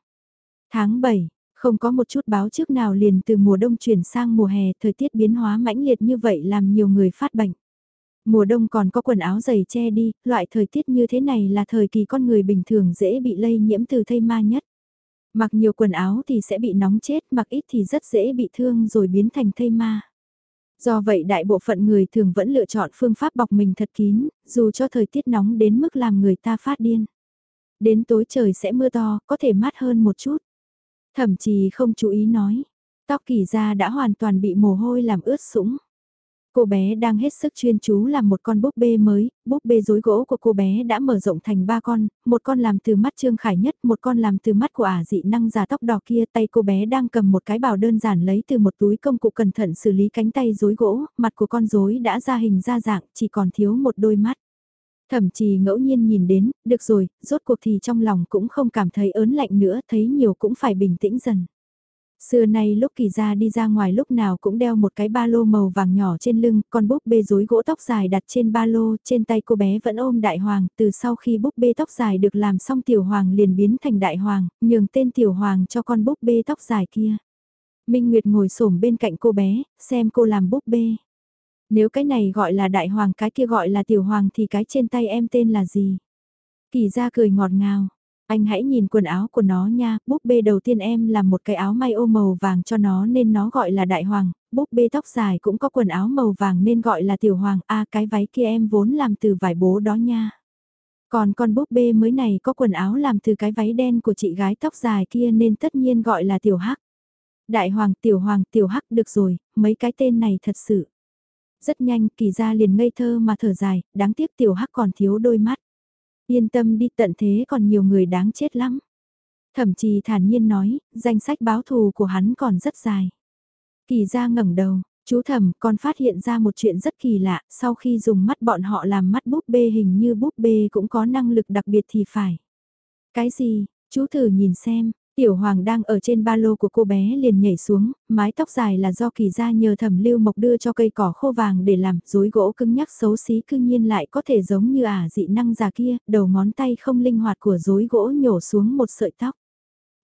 Tháng 7, không có một chút báo trước nào liền từ mùa đông chuyển sang mùa hè, thời tiết biến hóa mãnh liệt như vậy làm nhiều người phát bệnh. Mùa đông còn có quần áo dày che đi, loại thời tiết như thế này là thời kỳ con người bình thường dễ bị lây nhiễm từ thây ma nhất. Mặc nhiều quần áo thì sẽ bị nóng chết, mặc ít thì rất dễ bị thương rồi biến thành thây ma. Do vậy đại bộ phận người thường vẫn lựa chọn phương pháp bọc mình thật kín, dù cho thời tiết nóng đến mức làm người ta phát điên. Đến tối trời sẽ mưa to, có thể mát hơn một chút. Thậm chí không chú ý nói, tóc kỳ ra đã hoàn toàn bị mồ hôi làm ướt sũng. Cô bé đang hết sức chuyên chú làm một con búp bê mới, búp bê rối gỗ của cô bé đã mở rộng thành ba con, một con làm từ mắt Trương Khải Nhất, một con làm từ mắt của ả dị năng già tóc đỏ kia, tay cô bé đang cầm một cái bào đơn giản lấy từ một túi công cụ cẩn thận xử lý cánh tay rối gỗ, mặt của con rối đã ra hình ra dạng, chỉ còn thiếu một đôi mắt. Thậm chí ngẫu nhiên nhìn đến, được rồi, rốt cuộc thì trong lòng cũng không cảm thấy ớn lạnh nữa, thấy nhiều cũng phải bình tĩnh dần. Xưa nay lúc kỳ ra đi ra ngoài lúc nào cũng đeo một cái ba lô màu vàng nhỏ trên lưng, con búp bê rối gỗ tóc dài đặt trên ba lô, trên tay cô bé vẫn ôm đại hoàng, từ sau khi búp bê tóc dài được làm xong tiểu hoàng liền biến thành đại hoàng, nhường tên tiểu hoàng cho con búp bê tóc dài kia. Minh Nguyệt ngồi xổm bên cạnh cô bé, xem cô làm búp bê. Nếu cái này gọi là đại hoàng cái kia gọi là tiểu hoàng thì cái trên tay em tên là gì? Kỳ ra cười ngọt ngào, anh hãy nhìn quần áo của nó nha, búp bê đầu tiên em làm một cái áo may ô màu vàng cho nó nên nó gọi là đại hoàng, búp bê tóc dài cũng có quần áo màu vàng nên gọi là tiểu hoàng, a cái váy kia em vốn làm từ vải bố đó nha. Còn con búp bê mới này có quần áo làm từ cái váy đen của chị gái tóc dài kia nên tất nhiên gọi là tiểu hắc. Đại hoàng, tiểu hoàng, tiểu hắc được rồi, mấy cái tên này thật sự. Rất nhanh, kỳ ra liền ngây thơ mà thở dài, đáng tiếc tiểu hắc còn thiếu đôi mắt. Yên tâm đi tận thế còn nhiều người đáng chết lắm. Thẩm trì thản nhiên nói, danh sách báo thù của hắn còn rất dài. Kỳ ra ngẩng đầu, chú thẩm còn phát hiện ra một chuyện rất kỳ lạ, sau khi dùng mắt bọn họ làm mắt búp bê hình như búp bê cũng có năng lực đặc biệt thì phải. Cái gì, chú thử nhìn xem, Tiểu Hoàng đang ở trên ba lô của cô bé liền nhảy xuống, mái tóc dài là do kỳ gia nhờ thẩm lưu mộc đưa cho cây cỏ khô vàng để làm, rối gỗ cứng nhắc xấu xí cương nhiên lại có thể giống như ả dị năng già kia, đầu ngón tay không linh hoạt của rối gỗ nhổ xuống một sợi tóc.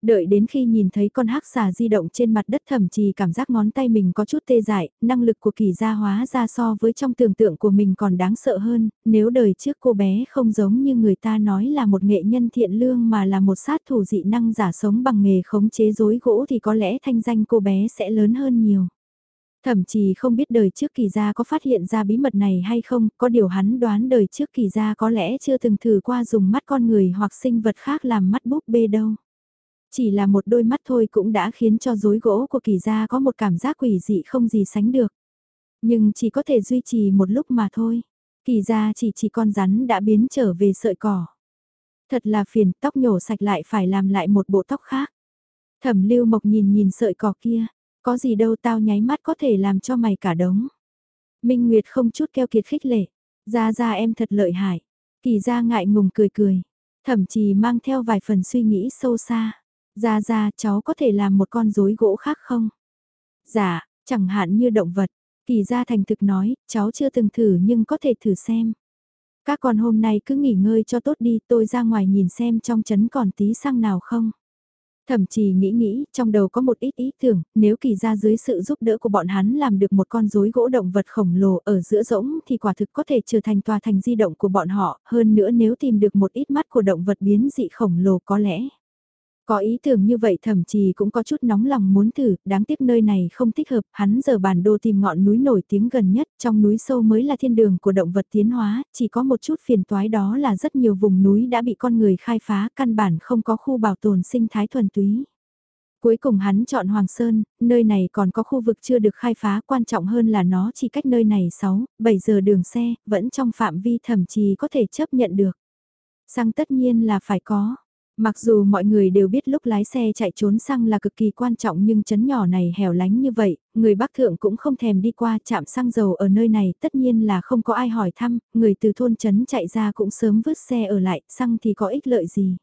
Đợi đến khi nhìn thấy con hắc xà di động trên mặt đất thậm chí cảm giác ngón tay mình có chút tê dại, năng lực của kỳ gia hóa ra so với trong tưởng tượng của mình còn đáng sợ hơn, nếu đời trước cô bé không giống như người ta nói là một nghệ nhân thiện lương mà là một sát thủ dị năng giả sống bằng nghề khống chế rối gỗ thì có lẽ thanh danh cô bé sẽ lớn hơn nhiều. Thậm chí không biết đời trước kỳ gia có phát hiện ra bí mật này hay không, có điều hắn đoán đời trước kỳ gia có lẽ chưa từng thử qua dùng mắt con người hoặc sinh vật khác làm mắt búp bê đâu. Chỉ là một đôi mắt thôi cũng đã khiến cho rối gỗ của kỳ gia có một cảm giác quỷ dị không gì sánh được. Nhưng chỉ có thể duy trì một lúc mà thôi. Kỳ gia chỉ chỉ con rắn đã biến trở về sợi cỏ. Thật là phiền, tóc nhổ sạch lại phải làm lại một bộ tóc khác. Thẩm lưu mộc nhìn nhìn sợi cỏ kia, có gì đâu tao nháy mắt có thể làm cho mày cả đống. Minh Nguyệt không chút keo kiệt khích lệ, ra ra em thật lợi hại. Kỳ gia ngại ngùng cười cười, thậm chí mang theo vài phần suy nghĩ sâu xa. Ra ra cháu có thể làm một con rối gỗ khác không? Dạ, chẳng hạn như động vật. Kỳ gia thành thực nói, cháu chưa từng thử nhưng có thể thử xem. Các con hôm nay cứ nghỉ ngơi cho tốt đi, tôi ra ngoài nhìn xem trong chấn còn tí xăng nào không. Thậm chí nghĩ nghĩ, trong đầu có một ít ý tưởng, nếu kỳ ra dưới sự giúp đỡ của bọn hắn làm được một con rối gỗ động vật khổng lồ ở giữa rỗng thì quả thực có thể trở thành tòa thành di động của bọn họ, hơn nữa nếu tìm được một ít mắt của động vật biến dị khổng lồ có lẽ. Có ý tưởng như vậy thậm chí cũng có chút nóng lòng muốn thử, đáng tiếc nơi này không thích hợp, hắn giờ bản đồ tìm ngọn núi nổi tiếng gần nhất, trong núi sâu mới là thiên đường của động vật tiến hóa, chỉ có một chút phiền toái đó là rất nhiều vùng núi đã bị con người khai phá, căn bản không có khu bảo tồn sinh thái thuần túy. Cuối cùng hắn chọn Hoàng Sơn, nơi này còn có khu vực chưa được khai phá, quan trọng hơn là nó chỉ cách nơi này 6, 7 giờ đường xe, vẫn trong phạm vi thậm chí có thể chấp nhận được. sang tất nhiên là phải có. Mặc dù mọi người đều biết lúc lái xe chạy trốn xăng là cực kỳ quan trọng nhưng chấn nhỏ này hẻo lánh như vậy, người Bắc Thượng cũng không thèm đi qua chạm xăng dầu ở nơi này tất nhiên là không có ai hỏi thăm, người từ thôn chấn chạy ra cũng sớm vứt xe ở lại, xăng thì có ích lợi gì.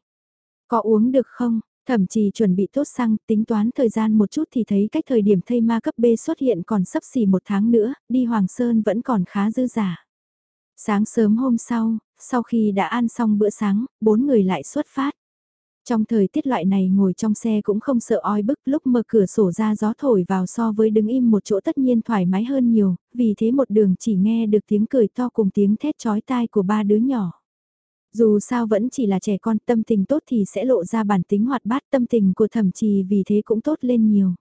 Có uống được không? Thậm chí chuẩn bị tốt xăng, tính toán thời gian một chút thì thấy cách thời điểm thây ma cấp B xuất hiện còn sắp xỉ một tháng nữa, đi Hoàng Sơn vẫn còn khá dư giả. Sáng sớm hôm sau, sau khi đã ăn xong bữa sáng, bốn người lại xuất phát. Trong thời tiết loại này ngồi trong xe cũng không sợ oi bức lúc mở cửa sổ ra gió thổi vào so với đứng im một chỗ tất nhiên thoải mái hơn nhiều, vì thế một đường chỉ nghe được tiếng cười to cùng tiếng thét chói tai của ba đứa nhỏ. Dù sao vẫn chỉ là trẻ con tâm tình tốt thì sẽ lộ ra bản tính hoạt bát tâm tình của thẩm trì vì thế cũng tốt lên nhiều.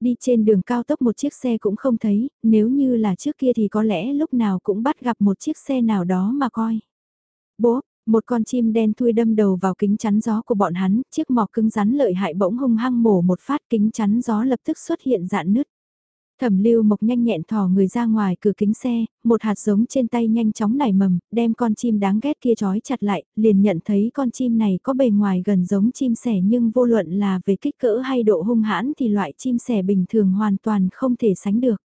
Đi trên đường cao tốc một chiếc xe cũng không thấy, nếu như là trước kia thì có lẽ lúc nào cũng bắt gặp một chiếc xe nào đó mà coi. Bố, một con chim đen thui đâm đầu vào kính chắn gió của bọn hắn, chiếc mỏ cứng rắn lợi hại bỗng hung hăng mổ một phát kính chắn gió lập tức xuất hiện dạn nứt. Thẩm lưu mộc nhanh nhẹn thò người ra ngoài cửa kính xe, một hạt giống trên tay nhanh chóng nảy mầm, đem con chim đáng ghét kia trói chặt lại, liền nhận thấy con chim này có bề ngoài gần giống chim sẻ nhưng vô luận là về kích cỡ hay độ hung hãn thì loại chim sẻ bình thường hoàn toàn không thể sánh được.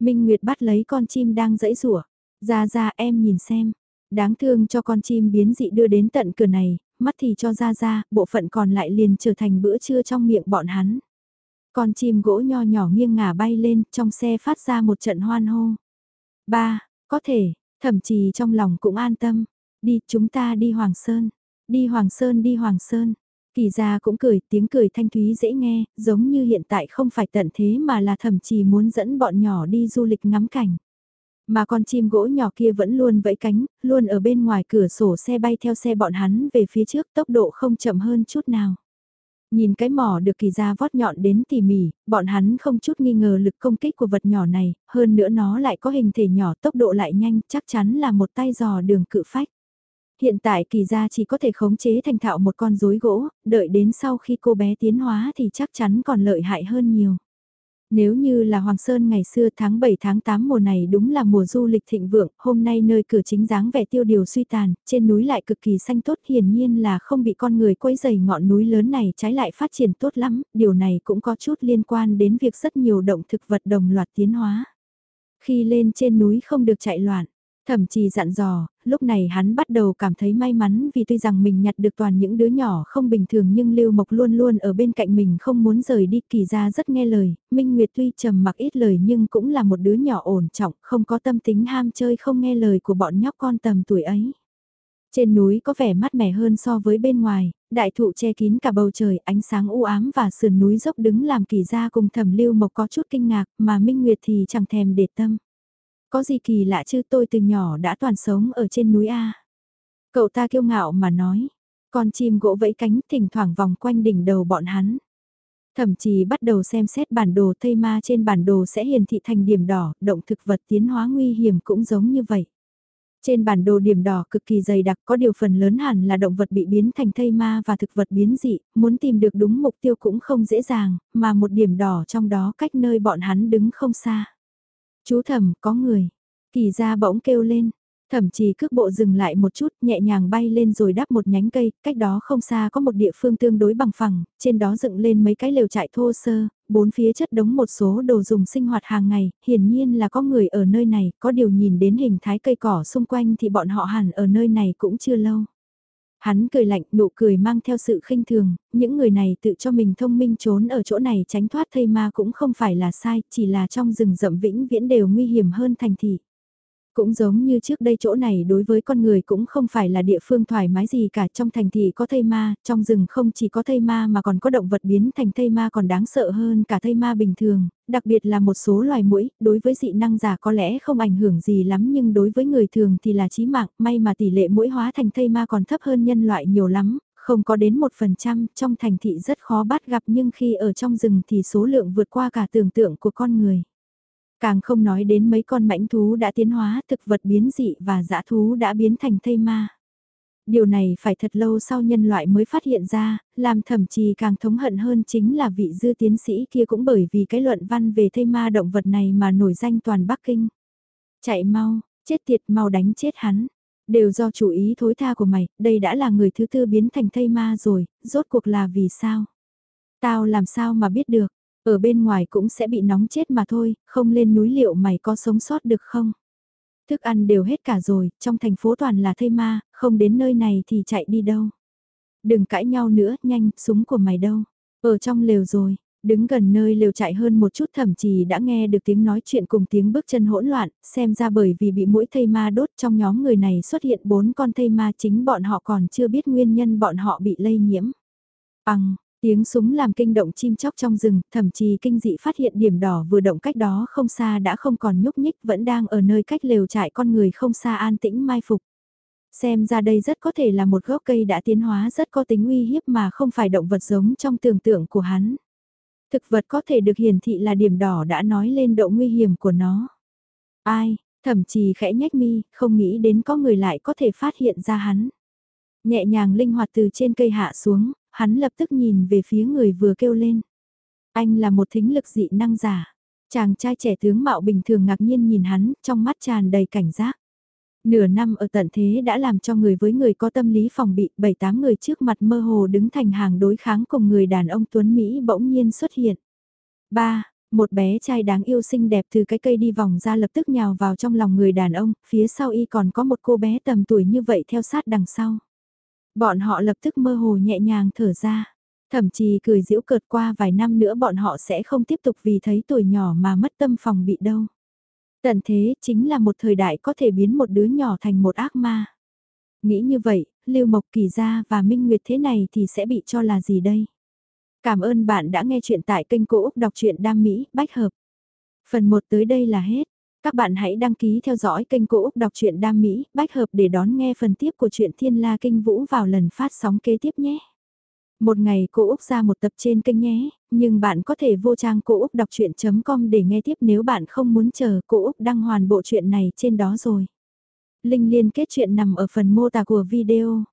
Minh Nguyệt bắt lấy con chim đang dẫy rủa ra ra em nhìn xem, Đáng thương cho con chim biến dị đưa đến tận cửa này, mắt thì cho ra ra, bộ phận còn lại liền trở thành bữa trưa trong miệng bọn hắn. Con chim gỗ nho nhỏ nghiêng ngả bay lên, trong xe phát ra một trận hoan hô. Ba, có thể, thậm chí trong lòng cũng an tâm. Đi, chúng ta đi Hoàng Sơn. Đi Hoàng Sơn, đi Hoàng Sơn. Kỳ gia cũng cười, tiếng cười thanh thúy dễ nghe, giống như hiện tại không phải tận thế mà là thậm chí muốn dẫn bọn nhỏ đi du lịch ngắm cảnh. Mà con chim gỗ nhỏ kia vẫn luôn vẫy cánh, luôn ở bên ngoài cửa sổ xe bay theo xe bọn hắn về phía trước tốc độ không chậm hơn chút nào. Nhìn cái mỏ được kỳ ra vót nhọn đến tỉ mỉ, bọn hắn không chút nghi ngờ lực công kích của vật nhỏ này, hơn nữa nó lại có hình thể nhỏ tốc độ lại nhanh, chắc chắn là một tay giò đường cự phách. Hiện tại kỳ ra chỉ có thể khống chế thành thạo một con rối gỗ, đợi đến sau khi cô bé tiến hóa thì chắc chắn còn lợi hại hơn nhiều. Nếu như là Hoàng Sơn ngày xưa tháng 7 tháng 8 mùa này đúng là mùa du lịch thịnh vượng, hôm nay nơi cửa chính dáng vẻ tiêu điều suy tàn, trên núi lại cực kỳ xanh tốt hiển nhiên là không bị con người quấy dày ngọn núi lớn này trái lại phát triển tốt lắm, điều này cũng có chút liên quan đến việc rất nhiều động thực vật đồng loạt tiến hóa. Khi lên trên núi không được chạy loạn, Thậm chí dặn dò, lúc này hắn bắt đầu cảm thấy may mắn vì tuy rằng mình nhặt được toàn những đứa nhỏ không bình thường nhưng Lưu Mộc luôn luôn ở bên cạnh mình không muốn rời đi kỳ ra rất nghe lời, Minh Nguyệt tuy trầm mặc ít lời nhưng cũng là một đứa nhỏ ổn trọng, không có tâm tính ham chơi không nghe lời của bọn nhóc con tầm tuổi ấy. Trên núi có vẻ mát mẻ hơn so với bên ngoài, đại thụ che kín cả bầu trời, ánh sáng u ám và sườn núi dốc đứng làm kỳ ra cùng thẩm lưu mộc có chút kinh ngạc mà Minh Nguyệt thì chẳng thèm để tâm. Có gì kỳ lạ chứ tôi từ nhỏ đã toàn sống ở trên núi A. Cậu ta kiêu ngạo mà nói. Con chim gỗ vẫy cánh thỉnh thoảng vòng quanh đỉnh đầu bọn hắn. Thậm chí bắt đầu xem xét bản đồ thây ma trên bản đồ sẽ hiển thị thành điểm đỏ, động thực vật tiến hóa nguy hiểm cũng giống như vậy. Trên bản đồ điểm đỏ cực kỳ dày đặc có điều phần lớn hẳn là động vật bị biến thành thây ma và thực vật biến dị, muốn tìm được đúng mục tiêu cũng không dễ dàng, mà một điểm đỏ trong đó cách nơi bọn hắn đứng không xa. Chú thẩm, có người. Kỳ ra bỗng kêu lên. Thẩm chỉ cước bộ dừng lại một chút, nhẹ nhàng bay lên rồi đắp một nhánh cây, cách đó không xa có một địa phương tương đối bằng phẳng, trên đó dựng lên mấy cái lều trại thô sơ, bốn phía chất đống một số đồ dùng sinh hoạt hàng ngày, hiển nhiên là có người ở nơi này, có điều nhìn đến hình thái cây cỏ xung quanh thì bọn họ hẳn ở nơi này cũng chưa lâu. Hắn cười lạnh, nụ cười mang theo sự khinh thường, những người này tự cho mình thông minh trốn ở chỗ này tránh thoát thây ma cũng không phải là sai, chỉ là trong rừng rậm vĩnh viễn đều nguy hiểm hơn thành thị. Cũng giống như trước đây chỗ này đối với con người cũng không phải là địa phương thoải mái gì cả trong thành thị có thây ma, trong rừng không chỉ có thây ma mà còn có động vật biến thành thây ma còn đáng sợ hơn cả thây ma bình thường, đặc biệt là một số loài mũi, đối với dị năng giả có lẽ không ảnh hưởng gì lắm nhưng đối với người thường thì là chí mạng, may mà tỷ lệ mũi hóa thành thây ma còn thấp hơn nhân loại nhiều lắm, không có đến 1%, trong thành thị rất khó bắt gặp nhưng khi ở trong rừng thì số lượng vượt qua cả tưởng tượng của con người. Càng không nói đến mấy con mãnh thú đã tiến hóa, thực vật biến dị và dã thú đã biến thành thây ma. Điều này phải thật lâu sau nhân loại mới phát hiện ra, làm thậm chí càng thống hận hơn chính là vị dư tiến sĩ kia cũng bởi vì cái luận văn về thây ma động vật này mà nổi danh toàn Bắc Kinh. Chạy mau, chết tiệt mau đánh chết hắn. Đều do chủ ý thối tha của mày, đây đã là người thứ tư biến thành thây ma rồi, rốt cuộc là vì sao? Tao làm sao mà biết được, ở bên ngoài cũng sẽ bị nóng chết mà thôi, không lên núi liệu mày có sống sót được không? Thức ăn đều hết cả rồi, trong thành phố toàn là thây ma, không đến nơi này thì chạy đi đâu. Đừng cãi nhau nữa, nhanh, súng của mày đâu? Ở trong lều rồi, đứng gần nơi lều chạy hơn một chút thậm chí đã nghe được tiếng nói chuyện cùng tiếng bước chân hỗn loạn, xem ra bởi vì bị mũi thây ma đốt trong nhóm người này xuất hiện bốn con thây ma chính bọn họ còn chưa biết nguyên nhân bọn họ bị lây nhiễm. Bằng, Tiếng súng làm kinh động chim chóc trong rừng, thậm chí kinh dị phát hiện điểm đỏ vừa động cách đó không xa đã không còn nhúc nhích vẫn đang ở nơi cách lều trại con người không xa an tĩnh mai phục. Xem ra đây rất có thể là một gốc cây đã tiến hóa rất có tính uy hiếp mà không phải động vật giống trong tưởng tượng của hắn. Thực vật có thể được hiển thị là điểm đỏ đã nói lên độ nguy hiểm của nó. Ai, thậm chí khẽ nhách mi, không nghĩ đến có người lại có thể phát hiện ra hắn. Nhẹ nhàng linh hoạt từ trên cây hạ xuống, hắn lập tức nhìn về phía người vừa kêu lên. Anh là một thính lực dị năng giả. Chàng trai trẻ tướng mạo bình thường ngạc nhiên nhìn hắn, trong mắt tràn đầy cảnh giác. Nửa năm ở tận thế đã làm cho người với người có tâm lý phòng bị, bảy tám người trước mặt mơ hồ đứng thành hàng đối kháng cùng người đàn ông Tuấn Mỹ bỗng nhiên xuất hiện. ba Một bé trai đáng yêu xinh đẹp từ cái cây đi vòng ra lập tức nhào vào trong lòng người đàn ông, phía sau y còn có một cô bé tầm tuổi như vậy theo sát đằng sau. Bọn họ lập tức mơ hồ nhẹ nhàng thở ra. Thậm chí cười giễu cợt qua vài năm nữa bọn họ sẽ không tiếp tục vì thấy tuổi nhỏ mà mất tâm phòng bị đâu. Tận thế chính là một thời đại có thể biến một đứa nhỏ thành một ác ma. Nghĩ như vậy, Lưu Mộc Kỳ Gia và Minh Nguyệt thế này thì sẽ bị cho là gì đây? Cảm ơn bạn đã nghe chuyện tại kênh Cô Úc Đọc truyện Đam Mỹ, Bách Hợp. Phần 1 tới đây là hết. Các bạn hãy đăng ký theo dõi kênh Cô Úc Đọc truyện Đam Mỹ, bách hợp để đón nghe phần tiếp của truyện Thiên La Kinh Vũ vào lần phát sóng kế tiếp nhé. Một ngày cô Úc ra một tập trên kênh nhé, nhưng bạn có thể vô trang cô Úc đọc chuyện.com để nghe tiếp nếu bạn không muốn chờ cô Úc đăng hoàn bộ truyện này trên đó rồi. Linh liên kết chuyện nằm ở phần mô tả của video.